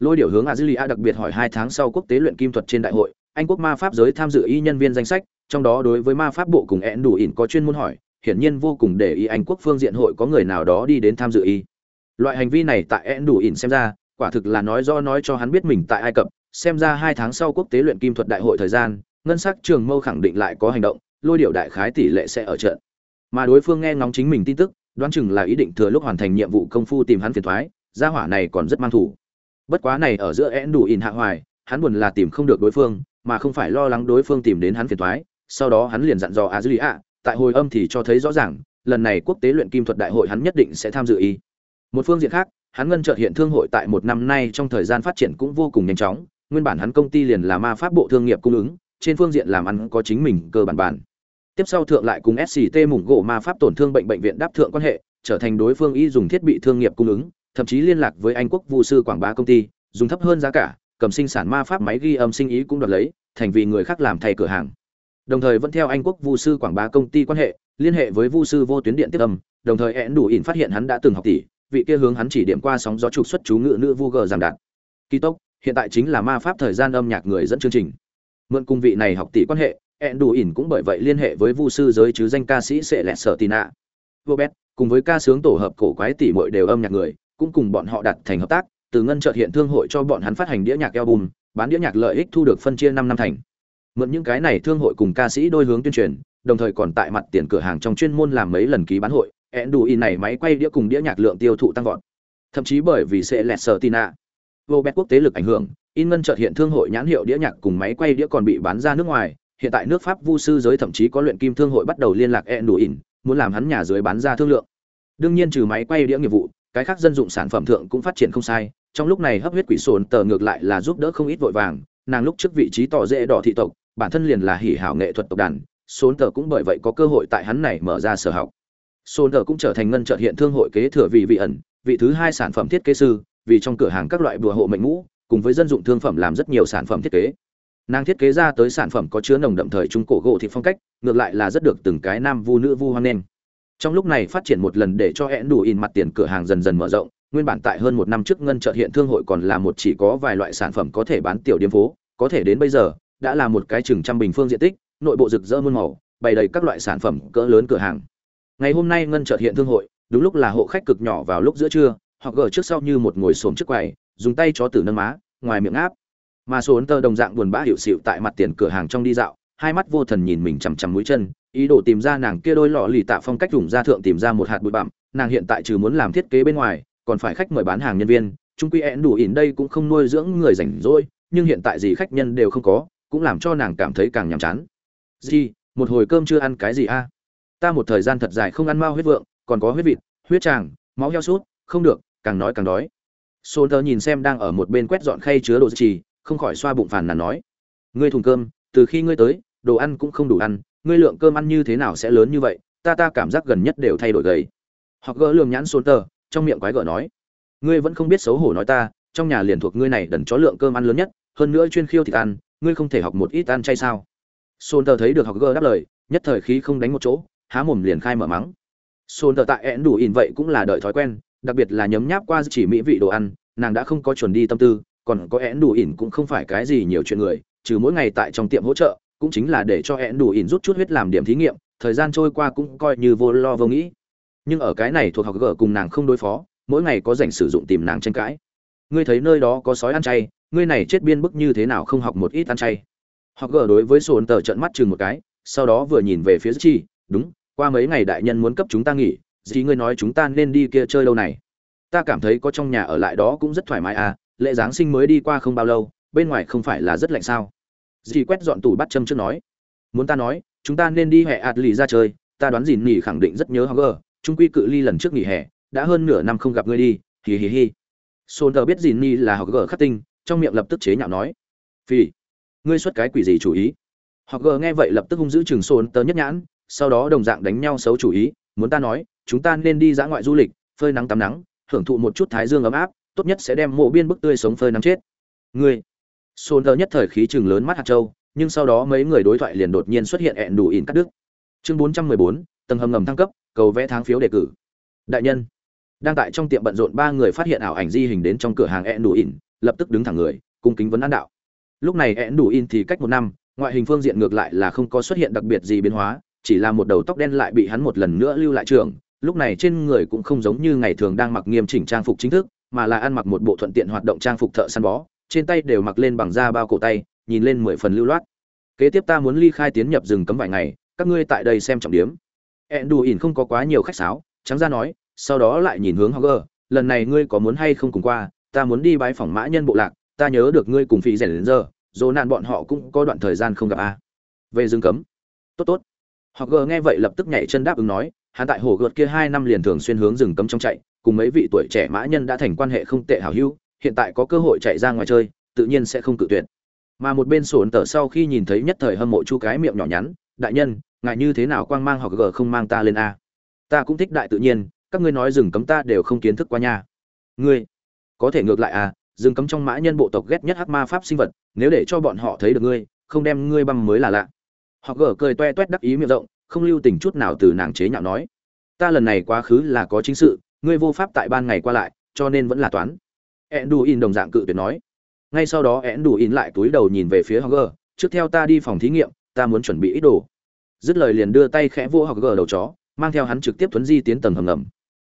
S1: Lôi điệu hướng azulia đặc biệt hỏi hai tháng sau quốc tế luyện kim thuật trên đại hội, anh quốc ma pháp giới tham dự y nhân viên danh sách, trong đó đối với ma pháp bộ cùng én đủ ỉn có chuyên môn hỏi hiển nhiên vô cùng để ý anh quốc phương diện hội có người nào đó đi đến tham dự y. Loại hành vi này tại én đủ ỉn xem ra, quả thực là nói do nói cho hắn biết mình tại ai cập, xem ra hai tháng sau quốc tế luyện kim thuật đại hội thời gian, ngân sắc trường mâu khẳng định lại có hành động, lôi điệu đại khái tỷ lệ sẽ ở trận. Mà đối phương nghe ngóng chính mình tin tức, đoán chừng là ý định thừa lúc hoàn thành nhiệm vụ công phu tìm hắn phiền thoái, gia hỏa này còn rất mang thủ. Bất quá này ở giữa én đủ ỉn hạ hoài, hắn buồn là tìm không được đối phương, mà không phải lo lắng đối phương tìm đến hắn phiền thoái, sau đó hắn liền dặn dò a dư ạ tại hồi âm thì cho thấy rõ ràng, lần này quốc tế luyện kim thuật đại hội hắn nhất định sẽ tham dự ý. Một phương diện khác, hắn ngân chợt hiện thương hội tại một năm nay trong thời gian phát triển cũng vô cùng nhanh chóng, nguyên bản hắn công ty liền là ma pháp bộ thương nghiệp cung ứng, trên phương diện làm ăn có chính mình cơ bản bản. Tiếp sau thượng lại cùng sct mủng gỗ ma pháp tổn thương bệnh bệnh viện đáp thượng quan hệ, trở thành đối phương y dùng thiết bị thương nghiệp cung ứng, thậm chí liên lạc với anh quốc vu sư quảng bá công ty, dùng thấp hơn giá cả, cầm sinh sản ma pháp máy ghi âm sinh ý cũng đoạt lấy, thành vì người khác làm thay cửa hàng đồng thời vẫn theo anh quốc vu sư quảng bá công ty quan hệ, liên hệ với vu sư vô tuyến điện tiếp âm, đồng thời én đủ ỉn phát hiện hắn đã từng học tỷ, vị kia hướng hắn chỉ điểm qua sóng gió trục xuất chú ngự nữ vu gờ giảm đạt. Kỳ tốc, hiện tại chính là ma pháp thời gian âm nhạc người dẫn chương trình. Mượn cung vị này học tỷ quan hệ én đủ ỉn cũng bởi vậy liên hệ với vu sư giới chứ danh ca sĩ sẽ lẹt sở tì nạ. Robert, cùng với ca sướng tổ hợp cổ quái tỷ mọi đều âm nhạc người, cũng cùng bọn họ đặt thành hợp tác, từ ngân trợ hiện thương hội cho bọn hắn phát hành đĩa nhạc album, bán đĩa nhạc lợi ích thu được phân chia năm năm thành mượn những cái này thương hội cùng ca sĩ đôi hướng tuyên truyền đồng thời còn tại mặt tiền cửa hàng trong chuyên môn làm mấy lần ký bán hội ẹn đủ in này máy quay đĩa cùng đĩa nhạc lượng tiêu thụ tăng vọt. Thậm chí bởi vì sẽ lẹt sở tina vô bét quốc tế lực ảnh hưởng in ngân chợt hiện thương hội nhãn hiệu đĩa nhạc cùng máy quay đĩa còn bị bán ra nước ngoài hiện tại nước pháp vu sư giới thậm chí có luyện kim thương hội bắt đầu liên lạc ẹn đủ in, muốn làm hắn nhà dưới bán ra thương lượng. Đương nhiên trừ máy quay đĩa nghiệp vụ cái khác dân dụng sản phẩm thượng cũng phát triển không sai trong lúc này hấp huyết quỷ sồn tờ ngược lại là giúp đỡ không ít vội vàng nàng lúc trước vị trí tỏ dễ đỏ thị tộc bản thân liền là hỉ hảo nghệ thuật tộc đàn, sốn tờ cũng bởi vậy có cơ hội tại hắn này mở ra sở học sốn tờ cũng trở thành ngân trợ hiện thương hội kế thừa vị vị ẩn, vị thứ hai sản phẩm thiết kế sư, vì trong cửa hàng các loại bùa hộ mệnh ngũ, cùng với dân dụng thương phẩm làm rất nhiều sản phẩm thiết kế nàng thiết kế ra tới sản phẩm có chứa nồng đậm thời trung cổ gỗ thị phong cách, ngược lại là rất được từng cái nam vu nữ vu hoang lên. trong lúc này phát triển một lần để cho hẹn đủ in mặt tiền cửa hàng dần dần mở rộng, nguyên bản tại hơn một năm trước ngân chợ hiện thương hội còn là một chỉ có vài loại sản phẩm có thể bán tiểu điếm phố, có thể đến bây giờ đã là một cái chừng trăm bình phương diện tích, nội bộ rực rỡ muôn màu, bày đầy các loại sản phẩm cỡ lớn cửa hàng. Ngày hôm nay ngân chợ hiện thương hội, đúng lúc là hộ khách cực nhỏ vào lúc giữa trưa họ gở trước sau như một ngồi xổm trước quầy, dùng tay chó tử nâng má, ngoài miệng áp. Mà số tơ đồng dạng buồn bã hiệu xỉu tại mặt tiền cửa hàng trong đi dạo, hai mắt vô thần nhìn mình chằm chằm mũi chân, ý đồ tìm ra nàng kia đôi lọ lì tạ phong cách dùng ra thượng tìm ra một hạt bụi bặm, nàng hiện tại trừ muốn làm thiết kế bên ngoài, còn phải khách mời bán hàng nhân viên, chung quy én đủ ỉn đây cũng không nuôi dưỡng người rảnh rỗi, nhưng hiện tại gì khách nhân đều không có cũng làm cho nàng cảm thấy càng nhàm chán. Gì một hồi cơm chưa ăn cái gì a? Ta một thời gian thật dài không ăn mao huyết vượng còn có huyết vịt huyết tràng máu heo sút không được càng nói càng đói. Sôn Tơ nhìn xem đang ở một bên quét dọn khay chứa đồ trì, không khỏi xoa bụng phàn nàn nói: "Ngươi thùng cơm, từ khi ngươi tới, đồ ăn cũng không đủ ăn, ngươi lượng cơm ăn như thế nào sẽ lớn như vậy, ta ta cảm giác gần nhất đều thay đổi gầy." Hoặc gỡ lườm nhãn Sôn tờ, trong miệng quái gở nói: "Ngươi vẫn không biết xấu hổ nói ta, trong nhà liền thuộc ngươi này đần chó lượng cơm ăn lớn nhất, hơn nữa chuyên khiêu thịt ăn, ngươi không thể học một ít ăn chay sao?" Sôn tờ thấy được học gơ đáp lời, nhất thời khí không đánh một chỗ, há mồm liền khai mở mắng. Sôn tờ tại én đủ ỉn vậy cũng là đợi thói quen, đặc biệt là nhấm nháp qua chỉ mỹ vị đồ ăn nàng đã không có chuẩn đi tâm tư còn có én đủ ỉn cũng không phải cái gì nhiều chuyện người trừ mỗi ngày tại trong tiệm hỗ trợ cũng chính là để cho hẹn đủ ỉn rút chút huyết làm điểm thí nghiệm thời gian trôi qua cũng coi như vô lo vô nghĩ nhưng ở cái này thuộc học gở cùng nàng không đối phó mỗi ngày có dành sử dụng tìm nàng tranh cãi ngươi thấy nơi đó có sói ăn chay ngươi này chết biên bức như thế nào không học một ít ăn chay? Họ gờ đối với sồn tờ trận mắt chừng một cái, sau đó vừa nhìn về phía chi đúng, qua mấy ngày đại nhân muốn cấp chúng ta nghỉ gì ngươi nói chúng ta nên đi kia chơi lâu này. Ta cảm thấy có trong nhà ở lại đó cũng rất thoải mái à lễ giáng sinh mới đi qua không bao lâu, bên ngoài không phải là rất lạnh sao? Dì quét dọn tủ bắt châm trước nói, muốn ta nói, chúng ta nên đi hẹ ạt lì ra chơi, ta đoán dìn nỉ khẳng định rất nhớ hogger trung quy cự ly lần trước nghỉ hè, đã hơn nửa năm không gặp ngươi đi hì hì hì sôn tờ biết dìn nỉ là hogger khắc tinh trong miệng lập tức chế nhạo nói phi ngươi xuất cái quỷ gì chủ ý? Hogger nghe vậy lập tức hung dữ chừng sôn tớ nhất nhãn, sau đó đồng dạng đánh nhau xấu chủ ý, muốn ta nói, chúng ta nên đi dã ngoại du lịch, phơi nắng tắm nắng, hưởng thụ một chút thái dương ấm áp, tốt nhất sẽ đem mộ biên bức tươi sống phơi nắng chết. Ngươi? Sôn tớ nhất thời khí chừng lớn mắt hạt châu, nhưng sau đó mấy người đối thoại liền đột nhiên xuất hiện ẹn đủ ỉn cắt đứt. Chương bốn trăm mười bốn, tầng hầm ngầm thăng cấp, cầu vẽ tháng phiếu đề cử. Đại nhân, đang tại trong tiệm bận rộn ba người phát hiện ảo ảnh di hình đến trong cửa hàng ẹn đủ ỉn lập tức đứng thẳng người cung kính vấn an đạo. Lúc này ẹn đủ in thì cách một năm ngoại hình phương diện ngược lại là không có xuất hiện đặc biệt gì biến hóa chỉ là một đầu tóc đen lại bị hắn một lần nữa lưu lại trường. Lúc này trên người cũng không giống như ngày thường đang mặc nghiêm chỉnh trang phục chính thức mà là ăn mặc một bộ thuận tiện hoạt động trang phục thợ săn bó trên tay đều mặc lên bằng da bao cổ tay nhìn lên mười phần lưu loát. Kế tiếp ta muốn ly khai tiến nhập rừng cấm vài ngày các ngươi tại đây xem trọng điểm ẹn đù ỉn không có quá nhiều khách sáo trắng ra nói sau đó lại nhìn hướng Hogger, lần này ngươi có muốn hay không cùng qua ta muốn đi bái phỏng mã nhân bộ lạc, ta nhớ được ngươi cùng phi rèn đến giờ dồ nạn bọn họ cũng có đoạn thời gian không gặp a. Về rừng cấm. Tốt tốt. Họ gờ nghe vậy lập tức nhảy chân đáp ứng nói, hắn tại hồ gợt kia hai năm liền thường xuyên hướng rừng cấm trong chạy, cùng mấy vị tuổi trẻ mã nhân đã thành quan hệ không tệ hảo hữu, hiện tại có cơ hội chạy ra ngoài chơi, tự nhiên sẽ không cự tuyệt. Mà một bên sổn tờ sau khi nhìn thấy nhất thời hâm mộ chu cái miệng nhỏ nhắn, đại nhân ngại như thế nào quang mang họ gờ không mang ta lên a? Ta cũng thích đại tự nhiên, các ngươi nói rừng cấm ta đều không kiến thức qua nha. Ngươi có thể ngược lại à rừng cấm trong mã nhân bộ tộc ghét nhất hắc ma pháp sinh vật nếu để cho bọn họ thấy được ngươi không đem ngươi băm mới là lạ họ gở cười toe toét đắc ý miệng rộng không lưu tình chút nào từ nàng chế nhạo nói ta lần này quá khứ là có chính sự ngươi vô pháp tại ban ngày qua lại cho nên vẫn là toán in đồng dạng cự tuyệt nói ngay sau đó én đù in lại túi đầu nhìn về phía Hogger, trước theo ta đi phòng thí nghiệm, ta muốn chuẩn bị ít đồ. Dứt lời liền đưa tay khẽ vô họ gở đầu chó, mang theo hắn trực tiếp tuấn di tiến tầng hầm ngầm.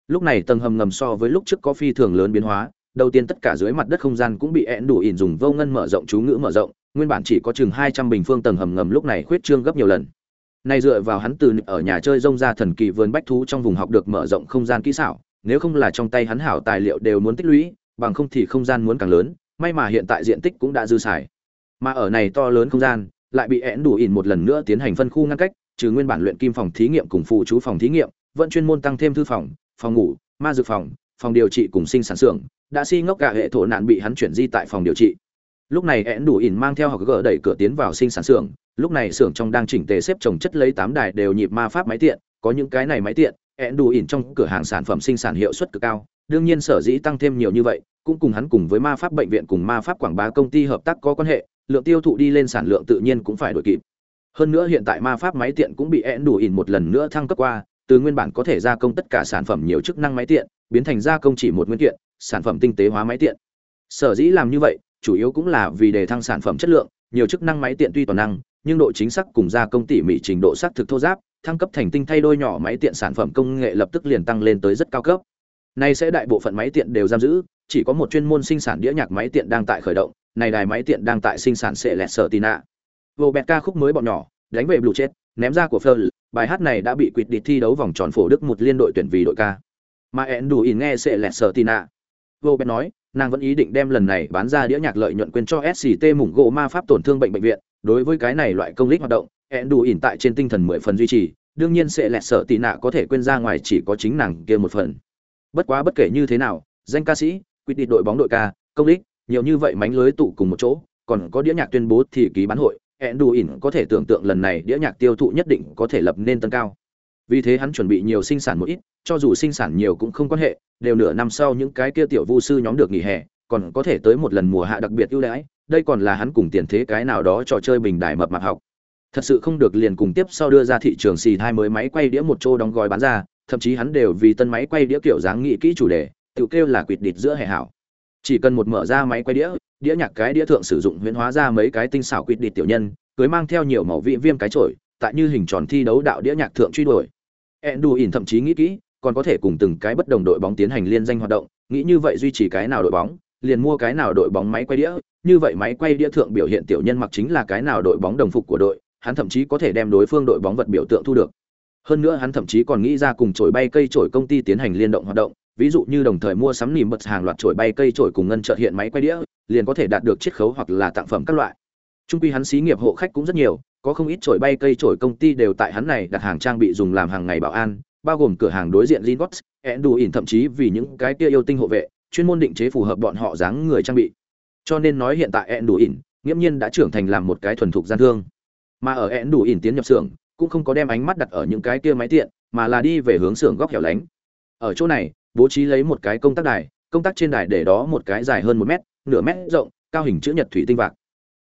S1: Lúc này tầng hầm ngầm so với lúc trước có phi thường lớn biến hóa, đầu tiên tất cả dưới mặt đất không gian cũng bị én đủ ỉn dùng vô ngân mở rộng chú ngữ mở rộng, nguyên bản chỉ có chừng 200 bình phương tầng hầm ngầm lúc này khuyết trương gấp nhiều lần. Này dựa vào hắn từ ở nhà chơi rông ra thần kỳ vườn bách thú trong vùng học được mở rộng không gian kỹ xảo, nếu không là trong tay hắn hảo tài liệu đều muốn tích lũy, bằng không thì không gian muốn càng lớn, may mà hiện tại diện tích cũng đã dư xài. Mà ở này to lớn không gian lại bị én đủ ỉn một lần nữa tiến hành phân khu ngăn cách trừ nguyên bản luyện kim phòng thí nghiệm cùng phụ chú phòng thí nghiệm vẫn chuyên môn tăng thêm thư phòng phòng ngủ ma dược phòng phòng điều trị cùng sinh sản xưởng, đã si ngốc cả hệ thổ nạn bị hắn chuyển di tại phòng điều trị. Lúc này én đủ ỉn mang theo học gỡ đẩy cửa tiến vào sinh sản xưởng, lúc này xưởng trong đang chỉnh tề xếp trồng chất lấy tám đài đều nhịp ma pháp máy tiện, có những cái này máy tiện én đủ ỉn trong cửa hàng sản phẩm sinh sản hiệu suất cực cao, đương nhiên sở dĩ tăng thêm nhiều như vậy, cũng cùng hắn cùng với ma pháp bệnh viện cùng ma pháp quảng bá công ty hợp tác có quan hệ, lượng tiêu thụ đi lên sản lượng tự nhiên cũng phải đổi kịp. Hơn nữa hiện tại ma pháp máy tiện cũng bị én đủ ỉn một lần nữa thăng cấp qua từ nguyên bản có thể gia công tất cả sản phẩm nhiều chức năng máy tiện biến thành gia công chỉ một nguyên kiện sản phẩm tinh tế hóa máy tiện. Sở dĩ làm như vậy chủ yếu cũng là vì đề thăng sản phẩm chất lượng nhiều chức năng máy tiện tuy toàn năng nhưng độ chính xác cùng gia công tỉ mỉ trình độ xác thực thô giáp thăng cấp thành tinh thay đôi nhỏ máy tiện sản phẩm công nghệ lập tức liền tăng lên tới rất cao cấp. Nay sẽ đại bộ phận máy tiện đều giam giữ, chỉ có một chuyên môn sinh sản đĩa nhạc máy tiện đang tại khởi động, này đài máy tiện đang tại sinh sản sẽ lẹt sở tina. Vô bẹt ca khúc mới bọn nhỏ, đánh về blue chết, ném ra của Fleur, bài hát này đã bị quyết định thi đấu vòng tròn phổ Đức một liên đội tuyển vì đội ca. Mà Enduin nghe sẽ lẹt sở tina. Vô bẹt nói, nàng vẫn ý định đem lần này bán ra đĩa nhạc lợi nhuận quyền cho SCT mủng gỗ ma pháp tổn thương bệnh bệnh viện, đối với cái này loại công lý hoạt động, Enduin tại trên tinh thần mười phần duy trì, đương nhiên sẽ lẹt sở tì nạ có thể quên ra ngoài chỉ có chính nàng kia một phần bất quá bất kể như thế nào danh ca sĩ quyết định đội bóng đội ca công lý nhiều như vậy mánh lưới tụ cùng một chỗ còn có đĩa nhạc tuyên bố thì ký bán hội hẹn đủ ỉn có thể tưởng tượng lần này đĩa nhạc tiêu thụ nhất định có thể lập nên tân cao. Vì thế hắn chuẩn bị nhiều sinh sản một ít, cho dù sinh sản nhiều cũng không quan hệ, đều nửa năm sau những cái kia tiểu vu sư nhóm được nghỉ hè, còn có thể tới một lần mùa hạ đặc biệt ưu đãi, đây còn là hắn cùng tiền thế cái nào đó trò chơi bình đài mập mạp học. Thật sự không được liền cùng tiếp sau đưa ra thị trường xì hai mới máy quay đĩa một chỗ đóng gói bán ra, thậm chí hắn đều vì tân máy quay đĩa kiểu dáng nghị kỹ chủ đề, tự kêu là quỵt địt giữa hệ hảo chỉ cần một mở ra máy quay đĩa đĩa nhạc cái đĩa thượng sử dụng huyễn hóa ra mấy cái tinh xảo quýt địt tiểu nhân, cưới mang theo nhiều màu vị viêm cái trội. tại như hình tròn thi đấu đạo đĩa nhạc thượng truy đuổi Enduin thậm chí nghĩ kỹ, còn có thể cùng từng cái bất đồng đội bóng tiến hành liên danh hoạt động, nghĩ như vậy duy trì cái nào đội bóng, liền mua cái nào đội bóng máy quay đĩa như vậy máy quay đĩa thượng biểu hiện tiểu nhân mặc chính là cái nào đội bóng đồng phục của đội, hắn thậm chí có thể đem đối phương đội bóng vật biểu tượng thu được hơn nữa hắn thậm chí còn nghĩ ra cùng trổi bay cây trổi công ty tiến hành liên động hoạt động ví dụ như đồng thời mua sắm nỉm bật hàng loạt trổi bay cây trổi cùng ngân trợ hiện máy quay đĩa liền có thể đạt được chiết khấu hoặc là tặng phẩm các loại trung quy hắn xí nghiệp hộ khách cũng rất nhiều có không ít trổi bay cây trổi công ty đều tại hắn này đặt hàng trang bị dùng làm hàng ngày bảo an bao gồm cửa hàng đối diện Lingots, ỉn thậm chí vì những cái kia yêu tinh hộ vệ, chuyên môn định chế phù hợp bọn họ dáng người trang bị. Cho nên nói hiện tại ẹn đủ ỉn nghiễm nhiên đã trưởng thành làm một cái thuần thục gian thương. Mà ở ẹn đủ ỉn tiến nhập xưởng, cũng không có đem ánh mắt đặt ở những cái kia máy tiện, mà là đi về hướng xưởng góc hẻo lánh. Ở chỗ này, bố trí lấy một cái công tác đài, công tác trên đài để đó một cái dài hơn một mét, nửa mét rộng, cao hình chữ nhật thủy tinh vạc.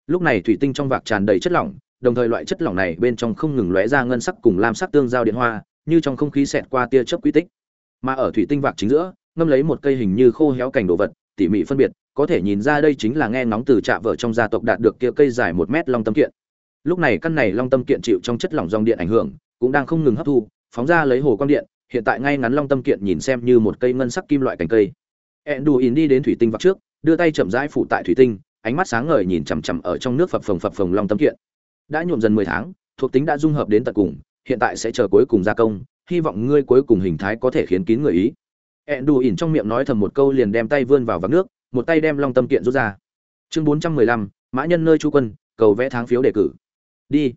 S1: Lúc này thủy tinh trong vạc tràn đầy chất lỏng, đồng thời loại chất lỏng này bên trong không ngừng lóe ra ngân sắc cùng lam sắc tương giao điện hoa, như trong không khí xẹt qua tia chớp quy tích. Mà ở thủy tinh vạc chính giữa, ngâm lấy một cây hình như khô héo cảnh đồ vật, tỉ mỉ phân biệt, có thể nhìn ra đây chính là nghe ngóng từ trạ vợ trong gia tộc đạt được kia cây dài một mét long tâm kiện. Lúc này căn này long tâm kiện chịu trong chất lỏng dòng điện ảnh hưởng, cũng đang không ngừng hấp thu, phóng ra lấy hồ quang điện, hiện tại ngay ngắn long tâm kiện nhìn xem như một cây ngân sắc kim loại cành cây. Enduin đi đến thủy tinh vắt trước, đưa tay chậm rãi phủ tại thủy tinh, ánh mắt sáng ngời nhìn chằm chằm ở trong nước phập phồng phập phồng long tâm kiện. Đã nhuộm dần 10 tháng, thuộc tính đã dung hợp đến tận cùng, hiện tại sẽ chờ cuối cùng gia công hy vọng ngươi cuối cùng hình thái có thể khiến kín người ý enduin trong miệng nói thầm một câu liền đem tay vươn vào vạc nước một tay đem long tâm kiện rút ra chương bốn trăm mười lăm mã nhân nơi chu quân cầu vẽ tháng phiếu đề cử đi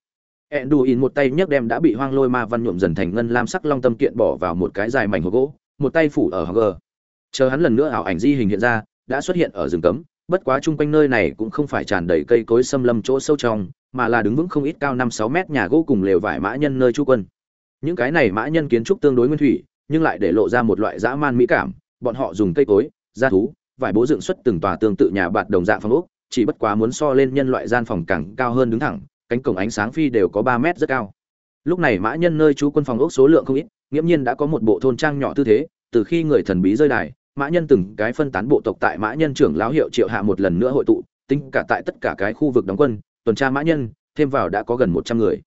S1: Enduin một tay nhấc đem đã bị hoang lôi ma văn nhuộm dần thành ngân lam sắc long tâm kiện bỏ vào một cái dài mảnh hộp gỗ, một tay phủ ở hờ gờ. Chờ hắn lần nữa ảo ảnh di hình hiện ra, đã xuất hiện ở rừng cấm, bất quá chung quanh nơi này cũng không phải tràn đầy cây cối xâm lâm chỗ sâu trong, mà là đứng vững không ít cao năm sáu mét nhà gỗ cùng lều vải mã nhân nơi trú quân. Những cái này mã nhân kiến trúc tương đối nguyên thủy, nhưng lại để lộ ra một loại dã man mỹ cảm, bọn họ dùng cây cối, da thú, vải bố dựng xuất từng tòa tương tự nhà bạt đồng dạng phong ốc, chỉ bất quá muốn so lên nhân loại gian phòng càng cao hơn đứng thẳng cánh cổng ánh sáng phi đều có ba mét rất cao. Lúc này mã nhân nơi chú quân phòng ốc số lượng không ít, nghiễm nhiên đã có một bộ thôn trang nhỏ tư thế, từ khi người thần bí rơi đài, mã nhân từng cái phân tán bộ tộc tại mã nhân trưởng lão hiệu triệu hạ một lần nữa hội tụ, tính cả tại tất cả cái khu vực đóng quân, tuần tra mã nhân, thêm vào đã có gần một trăm người.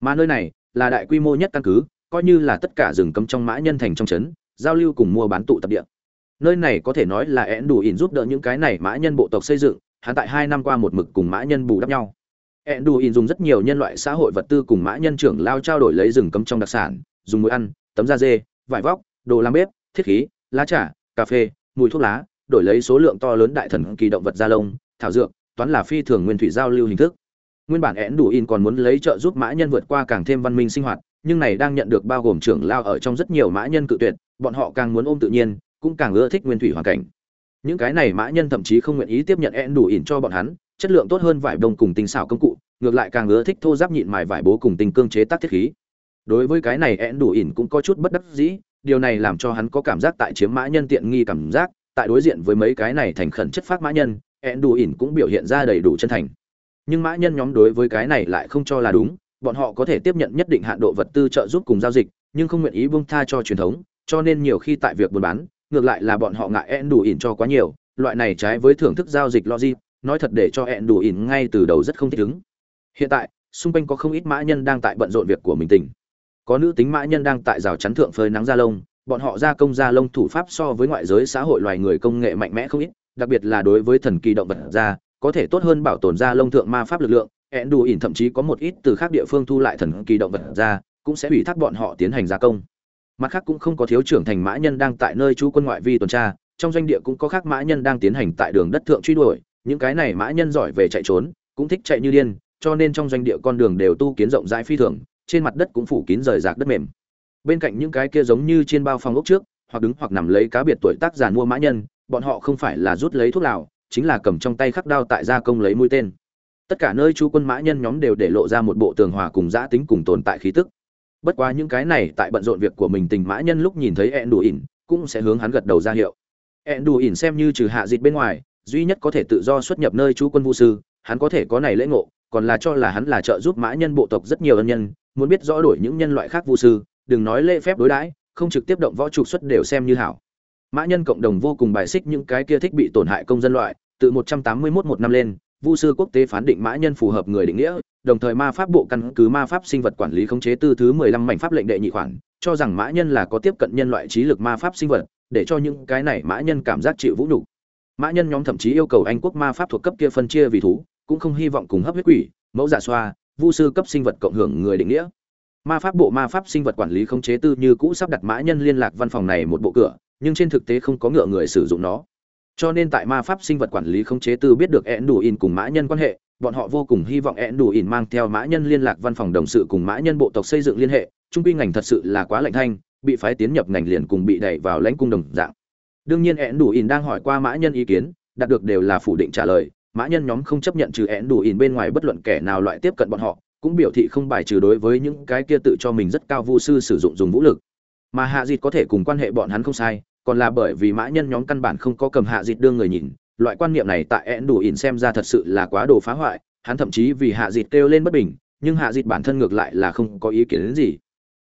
S1: Mà nơi này là đại quy mô nhất căn cứ, coi như là tất cả rừng cấm trong mã nhân thành trong trấn, giao lưu cùng mua bán tụ tập địa. Nơi này có thể nói là én đủ ỉn giúp đỡ những cái này mã nhân bộ tộc xây dựng, hắn tại hai năm qua một mực cùng mã nhân bù đắp nhau. Enduin đủ dùng rất nhiều nhân loại xã hội vật tư cùng mã nhân trưởng lao trao đổi lấy rừng cấm trong đặc sản, dùng muối ăn, tấm da dê, vải vóc, đồ làm bếp, thiết khí, lá trà, cà phê, mùi thuốc lá, đổi lấy số lượng to lớn đại thần kỳ động vật da lông, thảo dược, toán là phi thường nguyên thủy giao lưu hình thức. Nguyên bản Enduin đủ in còn muốn lấy trợ giúp mã nhân vượt qua càng thêm văn minh sinh hoạt, nhưng này đang nhận được bao gồm trưởng lao ở trong rất nhiều mã nhân cự tuyệt, bọn họ càng muốn ôm tự nhiên, cũng càng ưa thích nguyên thủy hoàn cảnh. Những cái này mã nhân thậm chí không nguyện ý tiếp nhận Enduin đủ in cho bọn hắn chất lượng tốt hơn vải đông cùng tinh xảo công cụ, ngược lại càng ưa thích thô giáp nhịn mài vải bố cùng tinh cương chế tác thiết khí. Đối với cái này én đủ ỉn cũng có chút bất đắc dĩ, điều này làm cho hắn có cảm giác tại chiếm mã nhân tiện nghi cảm giác, tại đối diện với mấy cái này thành khẩn chất phát mã nhân én đủ ỉn cũng biểu hiện ra đầy đủ chân thành. Nhưng mã nhân nhóm đối với cái này lại không cho là đúng, bọn họ có thể tiếp nhận nhất định hạn độ vật tư trợ giúp cùng giao dịch, nhưng không nguyện ý buông tha cho truyền thống, cho nên nhiều khi tại việc buôn bán, ngược lại là bọn họ ngại én đủ ỉn cho quá nhiều, loại này trái với thưởng thức giao dịch logic nói thật để cho hẹn đủ ỉn ngay từ đầu rất không thích ứng. Hiện tại, xung quanh có không ít mã nhân đang tại bận rộn việc của mình tỉnh. Có nữ tính mã nhân đang tại rào chắn thượng phơi nắng da lông, bọn họ gia công da lông thủ pháp so với ngoại giới xã hội loài người công nghệ mạnh mẽ không ít, đặc biệt là đối với thần kỳ động vật da có thể tốt hơn bảo tồn da lông thượng ma pháp lực lượng. Hẹn đủ ỉn thậm chí có một ít từ khác địa phương thu lại thần kỳ động vật da cũng sẽ ủy thác bọn họ tiến hành gia công. Mặt khác cũng không có thiếu trưởng thành mã nhân đang tại nơi chú quân ngoại vi tuần tra, trong doanh địa cũng có khác mã nhân đang tiến hành tại đường đất thượng truy đuổi những cái này mã nhân giỏi về chạy trốn, cũng thích chạy như điên, cho nên trong doanh địa con đường đều tu kiến rộng rãi phi thường, trên mặt đất cũng phủ kín rời rạc đất mềm. Bên cạnh những cái kia giống như trên bao phòng ốc trước, hoặc đứng hoặc nằm lấy cá biệt tuổi tác giàn mua mã nhân, bọn họ không phải là rút lấy thuốc lào, chính là cầm trong tay khắc đao tại gia công lấy mũi tên. Tất cả nơi chú quân mã nhân nhóm đều để lộ ra một bộ tường hòa cùng giã tính cùng tồn tại khí tức. Bất quá những cái này tại bận rộn việc của mình tình mã nhân lúc nhìn thấy ẹn đủ ỉn cũng sẽ hướng hắn gật đầu ra hiệu. Ẹn đủ ỉn xem như trừ hạ dịch bên ngoài duy nhất có thể tự do xuất nhập nơi chú quân vũ sư, hắn có thể có này lễ ngộ, còn là cho là hắn là trợ giúp mã nhân bộ tộc rất nhiều ân nhân, muốn biết rõ đổi những nhân loại khác vũ sư, đừng nói lễ phép đối đãi, không trực tiếp động võ trục xuất đều xem như hảo. Mã nhân cộng đồng vô cùng bài xích những cái kia thích bị tổn hại công dân loại, từ 181 một năm lên, vu sư quốc tế phán định mã nhân phù hợp người định nghĩa, đồng thời ma pháp bộ căn cứ ma pháp sinh vật quản lý khống chế tư thứ mười lăm mảnh pháp lệnh đệ nhị khoản, cho rằng mã nhân là có tiếp cận nhân loại trí lực ma pháp sinh vật, để cho những cái này mã nhân cảm giác chịu vũ nhục mã nhân nhóm thậm chí yêu cầu anh quốc ma pháp thuộc cấp kia phân chia vì thú, cũng không hy vọng cùng hấp huyết quỷ, mẫu giả xoa, vu sư cấp sinh vật cộng hưởng người định nghĩa. Ma pháp bộ ma pháp sinh vật quản lý khống chế tư như cũ sắp đặt mã nhân liên lạc văn phòng này một bộ cửa, nhưng trên thực tế không có ngựa người sử dụng nó. Cho nên tại ma pháp sinh vật quản lý khống chế tư biết được én đủ in cùng mã nhân quan hệ, bọn họ vô cùng hy vọng én đủ in mang theo mã nhân liên lạc văn phòng đồng sự cùng mã nhân bộ tộc xây dựng liên hệ, trung quy ngành thật sự là quá lạnh thanh, bị phái tiến nhập ngành liền cùng bị đẩy vào lãnh cung đồng dạng đương nhiên ẹn đủ ỉn đang hỏi qua mã nhân ý kiến, đạt được đều là phủ định trả lời. Mã nhân nhóm không chấp nhận trừ ẹn đủ ỉn bên ngoài bất luận kẻ nào loại tiếp cận bọn họ, cũng biểu thị không bài trừ đối với những cái kia tự cho mình rất cao vu sư sử dụng dùng vũ lực. Mà hạ dịt có thể cùng quan hệ bọn hắn không sai, còn là bởi vì mã nhân nhóm căn bản không có cầm hạ dịt đương người nhìn. Loại quan niệm này tại ẹn đủ ỉn xem ra thật sự là quá đồ phá hoại, hắn thậm chí vì hạ dịt kêu lên bất bình, nhưng hạ dịt bản thân ngược lại là không có ý kiến đến gì.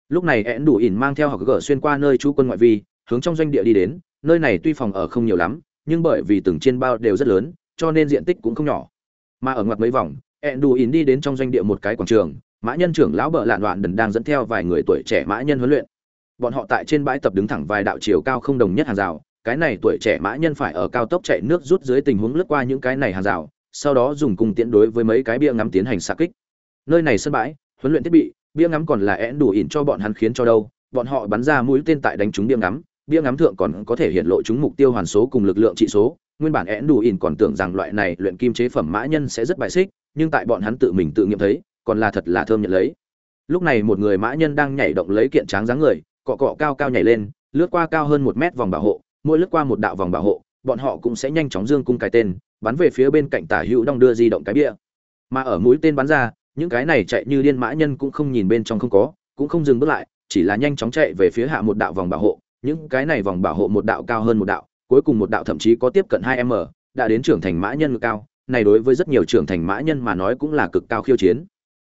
S1: Lúc này ẹn đủ ỉn mang theo học gở xuyên qua nơi chú quân ngoại vi, hướng trong doanh địa đi đến nơi này tuy phòng ở không nhiều lắm, nhưng bởi vì từng trên bao đều rất lớn, cho nên diện tích cũng không nhỏ. Mà ở ngoặt mấy vòng ẹn đủ ỉn đi đến trong doanh địa một cái quảng trường, mã nhân trưởng lão bợ lạn đoạn đần đang dẫn theo vài người tuổi trẻ mã nhân huấn luyện. Bọn họ tại trên bãi tập đứng thẳng vài đạo chiều cao không đồng nhất hàng rào, cái này tuổi trẻ mã nhân phải ở cao tốc chạy nước rút dưới tình huống lướt qua những cái này hàng rào, sau đó dùng cùng tiến đối với mấy cái bia ngắm tiến hành xạ kích. Nơi này sân bãi, huấn luyện thiết bị, bia ngắm còn là én đủ ỉn cho bọn hắn khiến cho đâu, bọn họ bắn ra mũi tên tại đánh trúng bia ngắm bia ngắm thượng còn có thể hiện lộ chúng mục tiêu hoàn số cùng lực lượng trị số. Nguyên bản én đủ ỉn còn tưởng rằng loại này luyện kim chế phẩm mã nhân sẽ rất bài xích, nhưng tại bọn hắn tự mình tự nghiệm thấy, còn là thật là thơm nhận lấy. Lúc này một người mã nhân đang nhảy động lấy kiện tráng dáng người, cọ cọ cao cao nhảy lên, lướt qua cao hơn một mét vòng bảo hộ, mỗi lướt qua một đạo vòng bảo hộ, bọn họ cũng sẽ nhanh chóng dương cung cái tên, bắn về phía bên cạnh tả hữu đong đưa di động cái bia. Mà ở mũi tên bắn ra, những cái này chạy như điên mã nhân cũng không nhìn bên trong không có, cũng không dừng bước lại, chỉ là nhanh chóng chạy về phía hạ một đạo vòng bảo hộ những cái này vòng bảo hộ một đạo cao hơn một đạo, cuối cùng một đạo thậm chí có tiếp cận hai m, đã đến trưởng thành mã nhân ngực cao. Này đối với rất nhiều trưởng thành mã nhân mà nói cũng là cực cao khiêu chiến.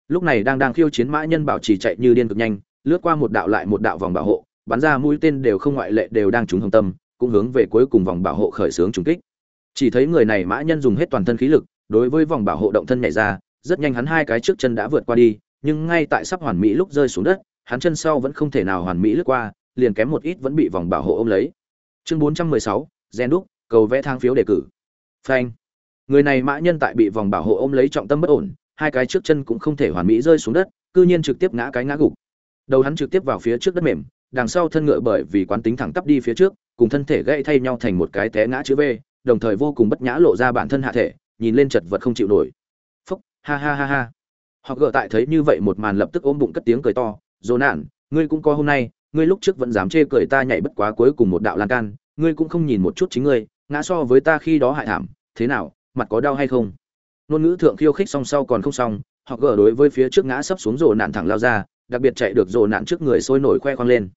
S1: Lúc này đang đang khiêu chiến mã nhân bảo trì chạy như điên cực nhanh, lướt qua một đạo lại một đạo vòng bảo hộ, bắn ra mũi tên đều không ngoại lệ đều đang trúng hồng tâm, cũng hướng về cuối cùng vòng bảo hộ khởi xướng trúng kích. Chỉ thấy người này mã nhân dùng hết toàn thân khí lực, đối với vòng bảo hộ động thân nhảy ra, rất nhanh hắn hai cái trước chân đã vượt qua đi, nhưng ngay tại sắp hoàn mỹ lúc rơi xuống đất, hắn chân sau vẫn không thể nào hoàn mỹ lướt qua liền kém một ít vẫn bị vòng bảo hộ ôm lấy. Chương 416, gen đúc cầu vẽ thang phiếu đề cử. Phanh. Người này mã nhân tại bị vòng bảo hộ ôm lấy trọng tâm bất ổn hai cái trước chân cũng không thể hoàn mỹ rơi xuống đất cư nhiên trực tiếp ngã cái ngã gục. Đầu hắn trực tiếp vào phía trước đất mềm đằng sau thân ngựa bởi vì quán tính thẳng tắp đi phía trước cùng thân thể gãy thay nhau thành một cái té ngã chữ v đồng thời vô cùng bất nhã lộ ra bản thân hạ thể nhìn lên chật vật không chịu nổi. Phúc ha ha ha ha. Họ gỡ tại thấy như vậy một màn lập tức ôm bụng cất tiếng cười to dỗ nạn ngươi cũng có hôm nay ngươi lúc trước vẫn dám chê cười ta nhảy bất quá cuối cùng một đạo lan can, ngươi cũng không nhìn một chút chính ngươi, ngã so với ta khi đó hại thảm, thế nào, mặt có đau hay không? Ngôn ngữ thượng khiêu khích song sau còn không xong, họ gỡ đối với phía trước ngã sấp xuống rồ nạn thẳng lao ra, đặc biệt chạy được rồ nạn trước người sôi nổi khoe khoang lên.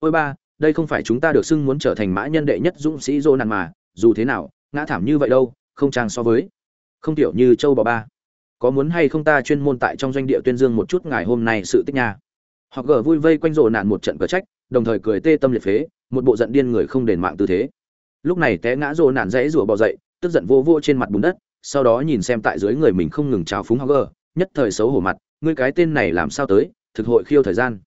S1: Ôi ba, đây không phải chúng ta được xưng muốn trở thành mã nhân đệ nhất dũng sĩ rồ nạn mà, dù thế nào, ngã thảm như vậy đâu, không trang so với. Không tiểu như châu bò ba. Có muốn hay không ta chuyên môn tại trong doanh địa tuyên dương một chút ngày hôm nay sự tích nha họ gờ vui vây quanh rộ nạn một trận cờ trách đồng thời cười tê tâm liệt phế một bộ giận điên người không đền mạng tư thế lúc này té ngã rộ nạn rẽ rủa bò dậy tức giận vô vô trên mặt bùn đất sau đó nhìn xem tại dưới người mình không ngừng trào phúng Hogger, nhất thời xấu hổ mặt, ngươi cái tên này làm sao tới, thực hội khiêu thời gian.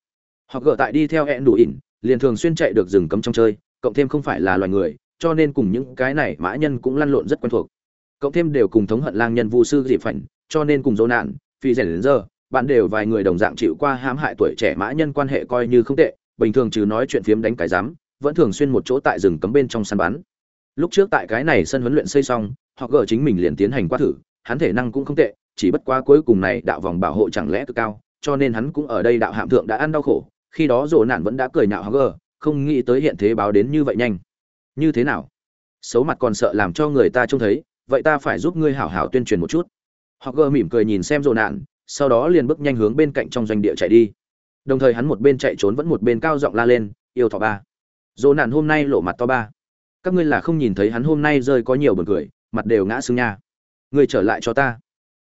S1: họ gờ tại đi theo hẹn đủ ỉn, liền thường xuyên chạy được rừng cấm trong chơi, cộng thêm không phải là loài người, cho nên cùng những cái này mã nhân cũng lăn lộn rất quen thuộc. Cộng thêm đều cùng thống hận lang nhân vu sư dị phảnh, cho nên cùng dỗ nạn, phi rèn đến giờ, bạn đều vài người đồng dạng chịu qua hãm hại tuổi trẻ mã nhân quan hệ coi như không tệ, bình thường trừ nói chuyện phiếm đánh cái giám, vẫn thường xuyên một chỗ tại rừng cấm bên trong săn bắn. Lúc trước tại cái này sân huấn luyện xây xong, họ gỡ chính mình liền tiến hành qua thử hắn thể năng cũng không tệ chỉ bất quá cuối cùng này đạo vòng bảo hộ chẳng lẽ cực cao cho nên hắn cũng ở đây đạo hạm thượng đã ăn đau khổ khi đó rồ nạn vẫn đã cười nhạo họ gỡ không nghĩ tới hiện thế báo đến như vậy nhanh. Như thế nào? Xấu mặt còn sợ làm cho người ta trông thấy vậy ta phải giúp ngươi hảo hảo tuyên truyền một chút. Họ gỡ mỉm cười nhìn xem rồ nạn sau đó liền bước nhanh hướng bên cạnh trong doanh địa chạy đi. Đồng thời hắn một bên chạy trốn vẫn một bên cao giọng la lên, yêu thọ ba. Dỗ nạn hôm nay lộ mặt to ba. Các ngươi là không nhìn thấy hắn hôm nay rơi có nhiều buồn cười, mặt đều ngã xương nha. Ngươi trở lại cho ta.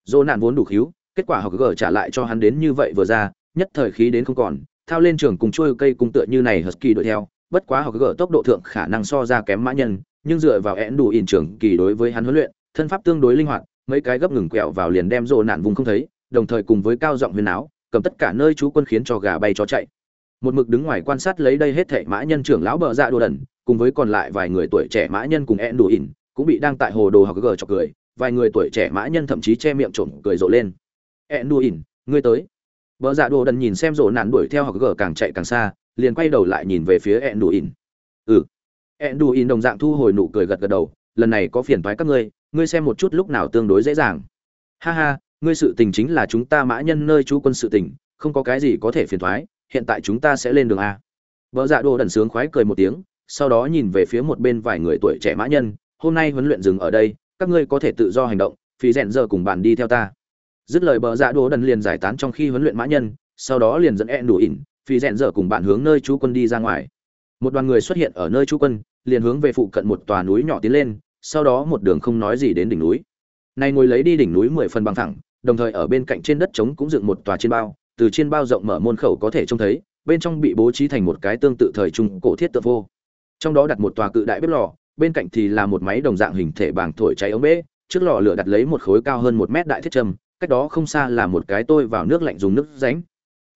S1: Dỗ nạn vốn đủ khíu, kết quả học gở trả lại cho hắn đến như vậy vừa ra, nhất thời khí đến không còn, thao lên trường cùng trôi cây cung tựa như này husky đuổi theo. Bất quá học gở tốc độ thượng khả năng so ra kém mã nhân, nhưng dựa vào én đủ ỉn trưởng kỳ đối với hắn huấn luyện, thân pháp tương đối linh hoạt, mấy cái gấp ngừng quẹo vào liền đem rồ nạn vùng không thấy đồng thời cùng với cao giọng huyên áo, cầm tất cả nơi chú quân khiến cho gà bay chó chạy. Một mực đứng ngoài quan sát lấy đây hết thảy mã nhân trưởng lão bờ dạ đồ đần, cùng với còn lại vài người tuổi trẻ mã nhân cùng ẹn đủ ỉn, cũng bị đang tại hồ đồ học gờ chọc cười, vài người tuổi trẻ mã nhân thậm chí che miệng trộm cười rộ lên. Ẹn đủ ỉn, ngươi tới. Bờ dạ đồ đần nhìn xem rộ nạn đuổi theo học gờ càng chạy càng xa, liền quay đầu lại nhìn về phía ẹn đủ ỉn. Ừ. Ẹn đủ ỉn đồng dạng thu hồi nụ cười gật gật đầu, lần này có phiền toái các ngươi ngươi xem một chút lúc nào tương đối dễ dàng. Ha ha ngươi sự tình chính là chúng ta mã nhân nơi chú quân sự tình, không có cái gì có thể phiền thoái, hiện tại chúng ta sẽ lên đường a. Vợ dạ đồ đần sướng khoái cười một tiếng, sau đó nhìn về phía một bên vài người tuổi trẻ mã nhân, hôm nay huấn luyện dừng ở đây, các ngươi có thể tự do hành động, phí rèn giờ cùng bạn đi theo ta. Dứt lời bờ dạ đồ đần liền giải tán trong khi huấn luyện mã nhân, sau đó liền dẫn e đủ ỉn, phí rèn giờ cùng bạn hướng nơi chú quân đi ra ngoài. Một đoàn người xuất hiện ở nơi chú quân, liền hướng về phụ cận một tòa núi nhỏ tiến lên, sau đó một đường không nói gì đến đỉnh núi. Này ngồi lấy đi đỉnh núi mười phần bằng thẳng đồng thời ở bên cạnh trên đất trống cũng dựng một tòa trên bao từ trên bao rộng mở môn khẩu có thể trông thấy bên trong bị bố trí thành một cái tương tự thời trung cổ thiết tượng vô. Trong đó đặt một tòa cự đại bếp lò bên cạnh thì là một máy đồng dạng hình thể bảng thổi cháy ống bể trước lò lửa đặt lấy một khối cao hơn một mét đại thiết trầm, cách đó không xa là một cái tôi vào nước lạnh dùng nước ránh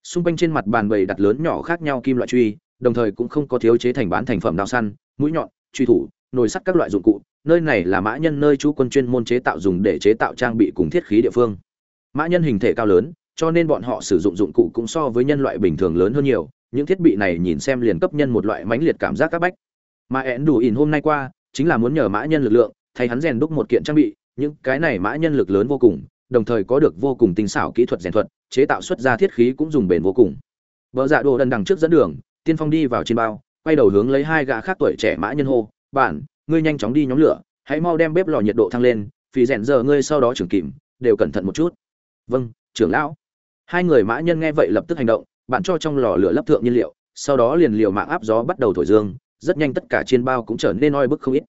S1: xung quanh trên mặt bàn bày đặt lớn nhỏ khác nhau kim loại truy đồng thời cũng không có thiếu chế thành bán thành phẩm đao săn mũi nhọn truy thủ nồi sắt các loại dụng cụ nơi này là mã nhân nơi chú quân chuyên môn chế tạo dùng để chế tạo trang bị cùng thiết khí địa phương mã nhân hình thể cao lớn cho nên bọn họ sử dụng dụng cụ cũng so với nhân loại bình thường lớn hơn nhiều những thiết bị này nhìn xem liền cấp nhân một loại mãnh liệt cảm giác các bách. Mà én đủ ỉn hôm nay qua chính là muốn nhờ mã nhân lực lượng thay hắn rèn đúc một kiện trang bị những cái này mã nhân lực lớn vô cùng đồng thời có được vô cùng tinh xảo kỹ thuật rèn thuật chế tạo xuất ra thiết khí cũng dùng bền vô cùng. Vợ dạ đồ đần đằng trước dẫn đường tiên phong đi vào trên bao quay đầu hướng lấy hai gã khác tuổi trẻ mã nhân hô “Bạn, ngươi nhanh chóng đi nhóm lửa hãy mau đem bếp lò nhiệt độ thăng lên vì rèn giờ ngươi sau đó trưởng kìm đều cẩn thận một chút vâng trưởng lão. Hai người mã nhân nghe vậy lập tức hành động, bạn cho trong lò lửa lấp thượng nhiên liệu, sau đó liền liều mạng áp gió bắt đầu thổi dương, rất nhanh tất cả trên bao cũng trở nên oi bức không ít.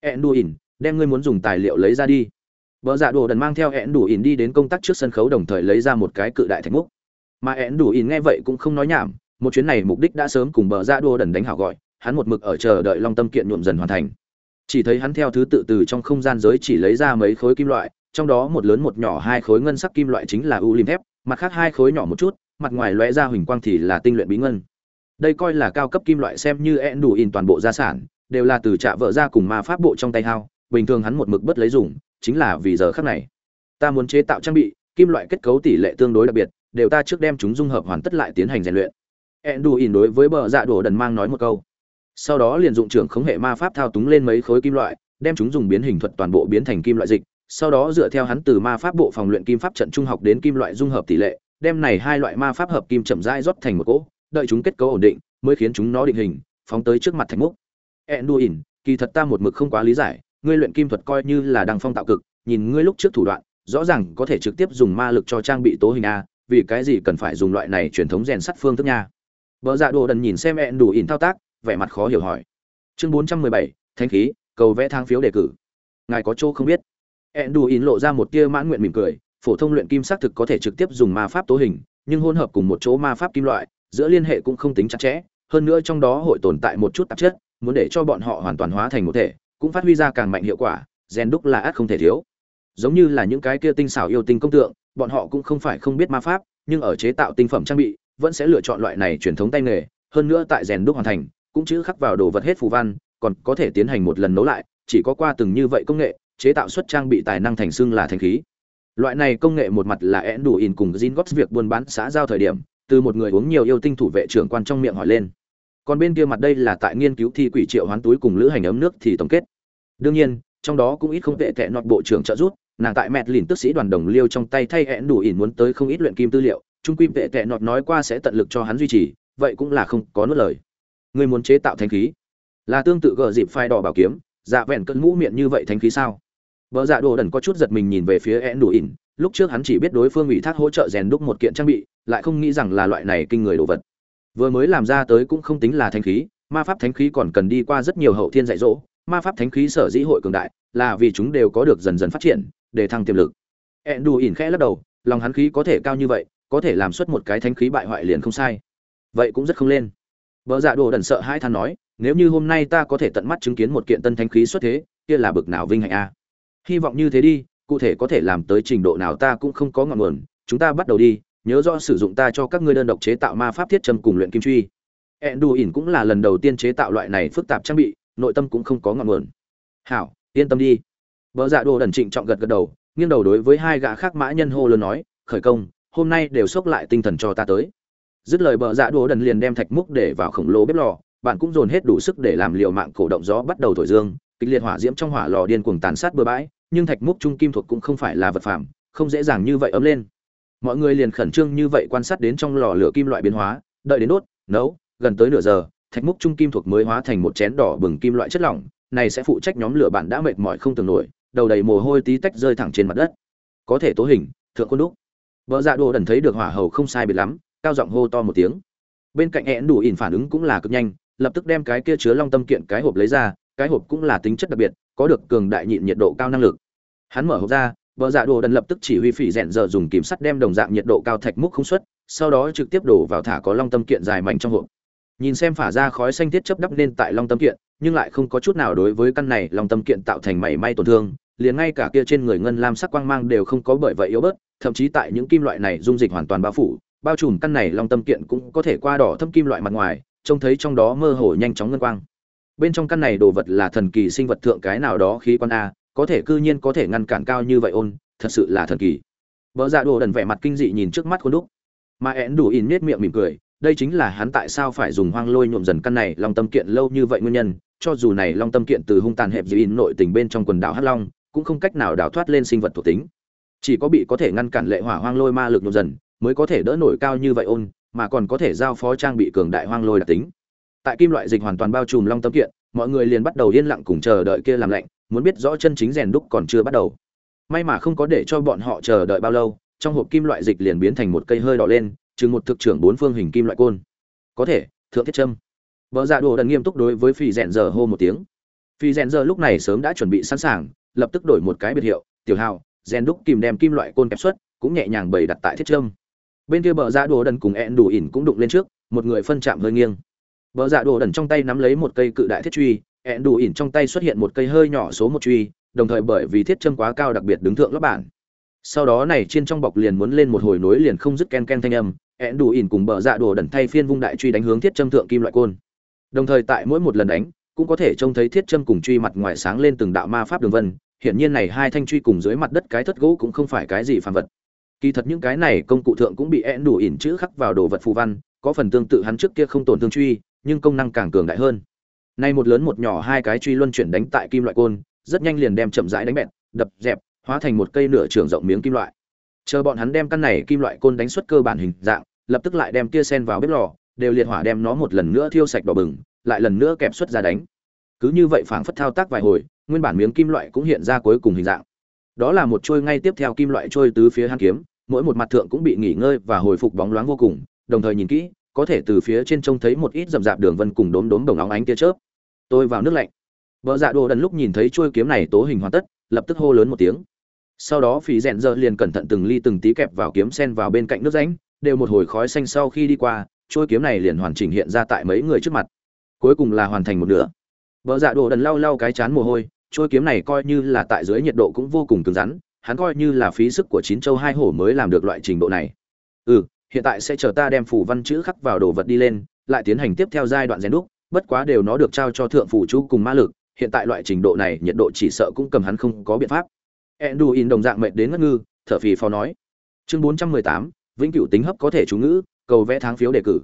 S1: Ẹn đù ỉn đem ngươi muốn dùng tài liệu lấy ra đi. Vợ dạ đồ đần mang theo ẹn đủ ỉn đi đến công tác trước sân khấu đồng thời lấy ra một cái cự đại thạch múc. Mà ẹn đủ ỉn nghe vậy cũng không nói nhảm, một chuyến này mục đích đã sớm cùng bờ dạ đồ đần đánh hảo gọi, hắn một mực ở chờ đợi long tâm kiện nhuộm dần hoàn thành. Chỉ thấy hắn theo thứ tự từ trong không gian giới chỉ lấy ra mấy khối kim loại trong đó một lớn một nhỏ hai khối ngân sắc kim loại chính là u lim thép, mặt khác hai khối nhỏ một chút, mặt ngoài lóe ra huỳnh quang thì là tinh luyện bí ngân. Đây coi là cao cấp kim loại xem như ẹn đủ in toàn bộ gia sản, đều là từ trạ vợ ra cùng ma pháp bộ trong tay hao, bình thường hắn một mực bất lấy dùng, chính là vì giờ khắc này. Ta muốn chế tạo trang bị, kim loại kết cấu tỷ lệ tương đối đặc biệt, đều ta trước đem chúng dung hợp hoàn tất lại tiến hành rèn luyện. Ẹn đủ in đối với bờ dạ đổ đần mang nói một câu. Sau đó liền dụng trưởng khống hệ ma pháp thao túng lên mấy khối kim loại, đem chúng dùng biến hình thuật toàn bộ biến thành kim loại dịch sau đó dựa theo hắn từ ma pháp bộ phòng luyện kim pháp trận trung học đến kim loại dung hợp tỷ lệ, đem này hai loại ma pháp hợp kim chậm rãi rót thành một cỗ, đợi chúng kết cấu ổn định, mới khiến chúng nó định hình, phóng tới trước mặt thành mục. Enduin, kỳ thật ta một mực không quá lý giải, ngươi luyện kim thuật coi như là đằng phong tạo cực, nhìn ngươi lúc trước thủ đoạn, rõ ràng có thể trực tiếp dùng ma lực cho trang bị tố hình a, vì cái gì cần phải dùng loại này truyền thống rèn sắt phương thức nha? Bờ dạ đồ đần nhìn xem enduin thao tác, vẻ mặt khó hiểu hỏi. Chương bốn trăm mười bảy khí, cầu vẽ thang phiếu đề cử. Ngài có chỗ không biết? Enduin lộ ra một tia mãn nguyện mỉm cười, phổ thông luyện kim xác thực có thể trực tiếp dùng ma pháp tố hình, nhưng hỗn hợp cùng một chỗ ma pháp kim loại, giữa liên hệ cũng không tính chặt chẽ, hơn nữa trong đó hội tồn tại một chút tạp chất, muốn để cho bọn họ hoàn toàn hóa thành một thể, cũng phát huy ra càng mạnh hiệu quả, gen đúc là át không thể thiếu. Giống như là những cái kia tinh xảo yêu tinh công tượng, bọn họ cũng không phải không biết ma pháp, nhưng ở chế tạo tinh phẩm trang bị, vẫn sẽ lựa chọn loại này truyền thống tay nghề, hơn nữa tại rèn đúc hoàn thành, cũng chữ khắc vào đồ vật hết phù văn, còn có thể tiến hành một lần nấu lại, chỉ có qua từng như vậy công nghệ chế tạo xuất trang bị tài năng thành xương là thành khí. Loại này công nghệ một mặt là én đủ in cùng Jin Gots việc buôn bán xã giao thời điểm, từ một người uống nhiều yêu tinh thủ vệ trưởng quan trong miệng hỏi lên. Còn bên kia mặt đây là tại nghiên cứu thi quỷ triệu hoán túi cùng lữ hành ấm nước thì tổng kết. Đương nhiên, trong đó cũng ít không tệ tệ nọt bộ trưởng trợ giúp, nàng tại mẹt lìn tức sĩ đoàn đồng liêu trong tay thay én đủ ỉn muốn tới không ít luyện kim tư liệu, trung quy tệ tệ nọt nói qua sẽ tận lực cho hắn duy trì, vậy cũng là không có nuốt lời. Người muốn chế tạo thanh khí, là tương tự gờ dịp phai đỏ bảo kiếm dạ vẹn cơn mũ miệng như vậy thanh khí sao? Vợ dạ đồ đần có chút giật mình nhìn về phía én đủ ỉn lúc trước hắn chỉ biết đối phương ủy thác hỗ trợ rèn đúc một kiện trang bị, lại không nghĩ rằng là loại này kinh người đồ vật. Vừa mới làm ra tới cũng không tính là thánh khí, ma pháp thánh khí còn cần đi qua rất nhiều hậu thiên dạy dỗ, ma pháp thánh khí sở dĩ hội cường đại là vì chúng đều có được dần dần phát triển, để thăng tiềm lực. Ẹn đủ ỉn khẽ lắc đầu, lòng hắn khí có thể cao như vậy, có thể làm xuất một cái thánh khí bại hoại liền không sai. Vậy cũng rất không lên. Vợ dạ đồ đần sợ hai than nói, nếu như hôm nay ta có thể tận mắt chứng kiến một kiện tân thánh khí xuất thế, kia là bực nào vinh hạnh a? Hy vọng như thế đi, cụ thể có thể làm tới trình độ nào ta cũng không có ngọn nguồn. Chúng ta bắt đầu đi, nhớ rõ sử dụng ta cho các ngươi đơn độc chế tạo ma pháp thiết châm cùng luyện kim truy. Enduin cũng là lần đầu tiên chế tạo loại này phức tạp trang bị, nội tâm cũng không có ngọn nguồn. Hảo, yên tâm đi. Vợ dạ đồ đần trịnh trọng gật gật đầu, nghiêng đầu đối với hai gã khác mã nhân hô lớn nói, khởi công, hôm nay đều xốc lại tinh thần cho ta tới. Dứt lời bờ dạ đồ đần liền đem thạch múc để vào khổng lồ bếp lò, bạn cũng dồn hết đủ sức để làm liệu mạng cổ động gió bắt đầu thổi dương, kịch liệt hỏa diễm trong hỏa lò điên cuồng tàn sát bừa bãi nhưng thạch múc trung kim thuộc cũng không phải là vật phẩm không dễ dàng như vậy ấm lên. Mọi người liền khẩn trương như vậy quan sát đến trong lò lửa kim loại biến hóa, đợi đến đốt, nấu, gần tới nửa giờ, thạch múc trung kim thuộc mới hóa thành một chén đỏ bừng kim loại chất lỏng, này sẽ phụ trách nhóm lửa bạn đã mệt mỏi không tưởng nổi, đầu đầy mồ hôi tí tách rơi thẳng trên mặt đất. Có thể tố hình, thượng quân đúc. Vợ dạ đồ đần thấy được hỏa hầu không sai biệt lắm, cao giọng hô to một tiếng. Bên cạnh én đủ ỉn phản ứng cũng là cực nhanh, lập tức đem cái kia chứa long tâm kiện cái hộp lấy ra cái hộp cũng là tính chất đặc biệt, có được cường đại nhịn nhiệt độ cao năng lực. Hắn mở hộp ra, vợ dạ đồ đần lập tức chỉ huy phỉ rèn giờ dùng kìm sắt đem đồng dạng nhiệt độ cao thạch múc không xuất, sau đó trực tiếp đổ vào thả có long tâm kiện dài mảnh trong hộp. Nhìn xem phả ra khói xanh tiết chấp đắp lên tại long tâm kiện, nhưng lại không có chút nào đối với căn này long tâm kiện tạo thành mảy may tổn thương, liền ngay cả kia trên người ngân lam sắc quang mang đều không có bởi vậy yếu bớt, thậm chí tại những kim loại này dung dịch hoàn toàn bao phủ, bao trùm căn này long tâm kiện cũng có thể qua đỏ thâm kim loại mặt ngoài, trông thấy trong đó mơ hồ nhanh chóng ngân quang bên trong căn này đồ vật là thần kỳ sinh vật thượng cái nào đó khí quan a, có thể cư nhiên có thể ngăn cản cao như vậy ôn, thật sự là thần kỳ. Vợ dạ đồ đần vẻ mặt kinh dị nhìn trước mắt khuôn đúc. Mà én đủ in nết miệng mỉm cười, đây chính là hắn tại sao phải dùng hoang lôi nhuộm dần căn này long tâm kiện lâu như vậy nguyên nhân, cho dù này long tâm kiện từ hung tàn hẹp dị in nội tình bên trong quần đảo hắc long, cũng không cách nào đào thoát lên sinh vật thuộc tính. Chỉ có bị có thể ngăn cản lệ hỏa hoang lôi ma lực nhuộm dần, mới có thể đỡ nổi cao như vậy ôn, mà còn có thể giao phó trang bị cường đại hoang lôi đặc tính tại kim loại dịch hoàn toàn bao trùm long tâm kiện, mọi người liền bắt đầu yên lặng cùng chờ đợi kia làm lạnh, muốn biết rõ chân chính rèn đúc còn chưa bắt đầu. May mà không có để cho bọn họ chờ đợi bao lâu, trong hộp kim loại dịch liền biến thành một cây hơi đỏ lên, chừng một thực trưởng bốn phương hình kim loại côn. Có thể, thượng thiết trâm vợ dạ đồ đần nghiêm túc đối với phi rèn giờ hô một tiếng. Phi rèn giờ lúc này sớm đã chuẩn bị sẵn sàng, lập tức đổi một cái biệt hiệu, tiểu hào, rèn đúc kìm đem kim loại côn kẹp xuất cũng nhẹ nhàng bày đặt tại thiết trâm bên kia bờ dạ đồ đần cùng ẹn đủ ỉn cũng đụng lên trước, một người phân chạm hơi nghiêng bờ dạ đồ đần trong tay nắm lấy một cây cự đại thiết truy, ẹn đủ ỉn trong tay xuất hiện một cây hơi nhỏ số một truy, đồng thời bởi vì thiết châm quá cao đặc biệt đứng thượng lớp bản sau đó này trên trong bọc liền muốn lên một hồi nối liền không dứt ken ken thanh âm, ẹn đủ ỉn cùng bờ dạ đồ đần thay phiên vung đại truy đánh hướng thiết châm thượng kim loại côn. Đồng thời tại mỗi một lần đánh, cũng có thể trông thấy thiết châm cùng truy mặt ngoài sáng lên từng đạo ma pháp đường vân, hiển nhiên này hai thanh truy cùng dưới mặt đất cái thất gỗ cũng không phải cái gì phàm vật. Kỳ thật những cái này công cụ thượng cũng bị ẹn đủ ỉn chữ khắc vào đồ vật phù văn, có phần tương tự hắn trước kia không tổn thương truy nhưng công năng càng cường đại hơn. Nay một lớn một nhỏ hai cái truy luân chuyển đánh tại kim loại côn, rất nhanh liền đem chậm rãi đánh bẹt, đập, dẹp, hóa thành một cây nửa trường rộng miếng kim loại. Chờ bọn hắn đem căn này kim loại côn đánh xuất cơ bản hình dạng, lập tức lại đem kia sen vào bếp lò, đều liệt hỏa đem nó một lần nữa thiêu sạch đỏ bừng, lại lần nữa kẹp xuất ra đánh. Cứ như vậy phảng phất thao tác vài hồi, nguyên bản miếng kim loại cũng hiện ra cuối cùng hình dạng. Đó là một trôi ngay tiếp theo kim loại trôi tứ phía hàn kiếm, mỗi một mặt thượng cũng bị nghỉ ngơi và hồi phục bóng loáng vô cùng, đồng thời nhìn kỹ có thể từ phía trên trông thấy một ít rậm rạp đường vân cùng đốm đốm đồng óng ánh tia chớp. Tôi vào nước lạnh. Vợ dạ đồ đần lúc nhìn thấy chuôi kiếm này tố hình hoàn tất, lập tức hô lớn một tiếng. Sau đó phí dẹn dơ liền cẩn thận từng ly từng tí kẹp vào kiếm sen vào bên cạnh nước ránh đều một hồi khói xanh sau khi đi qua, chuôi kiếm này liền hoàn chỉnh hiện ra tại mấy người trước mặt. Cuối cùng là hoàn thành một nửa. Vợ dạ đồ đần lau lau cái chán mồ hôi, chuôi kiếm này coi như là tại dưới nhiệt độ cũng vô cùng cứng rắn, hắn coi như là phí sức của chín châu hai hổ mới làm được loại trình độ này. Ừ hiện tại sẽ chờ ta đem phủ văn chữ khắc vào đồ vật đi lên, lại tiến hành tiếp theo giai đoạn rèn đúc, bất quá đều nó được trao cho thượng phủ chú cùng ma lực, hiện tại loại trình độ này nhiệt độ chỉ sợ cũng cầm hắn không có biện pháp. Enduin đồng dạng mệt đến ngất ngư, thở phì phò nói. Chương bốn trăm mười tám, vĩnh cửu tính hấp có thể chú ngữ, cầu vẽ tháng phiếu đề cử.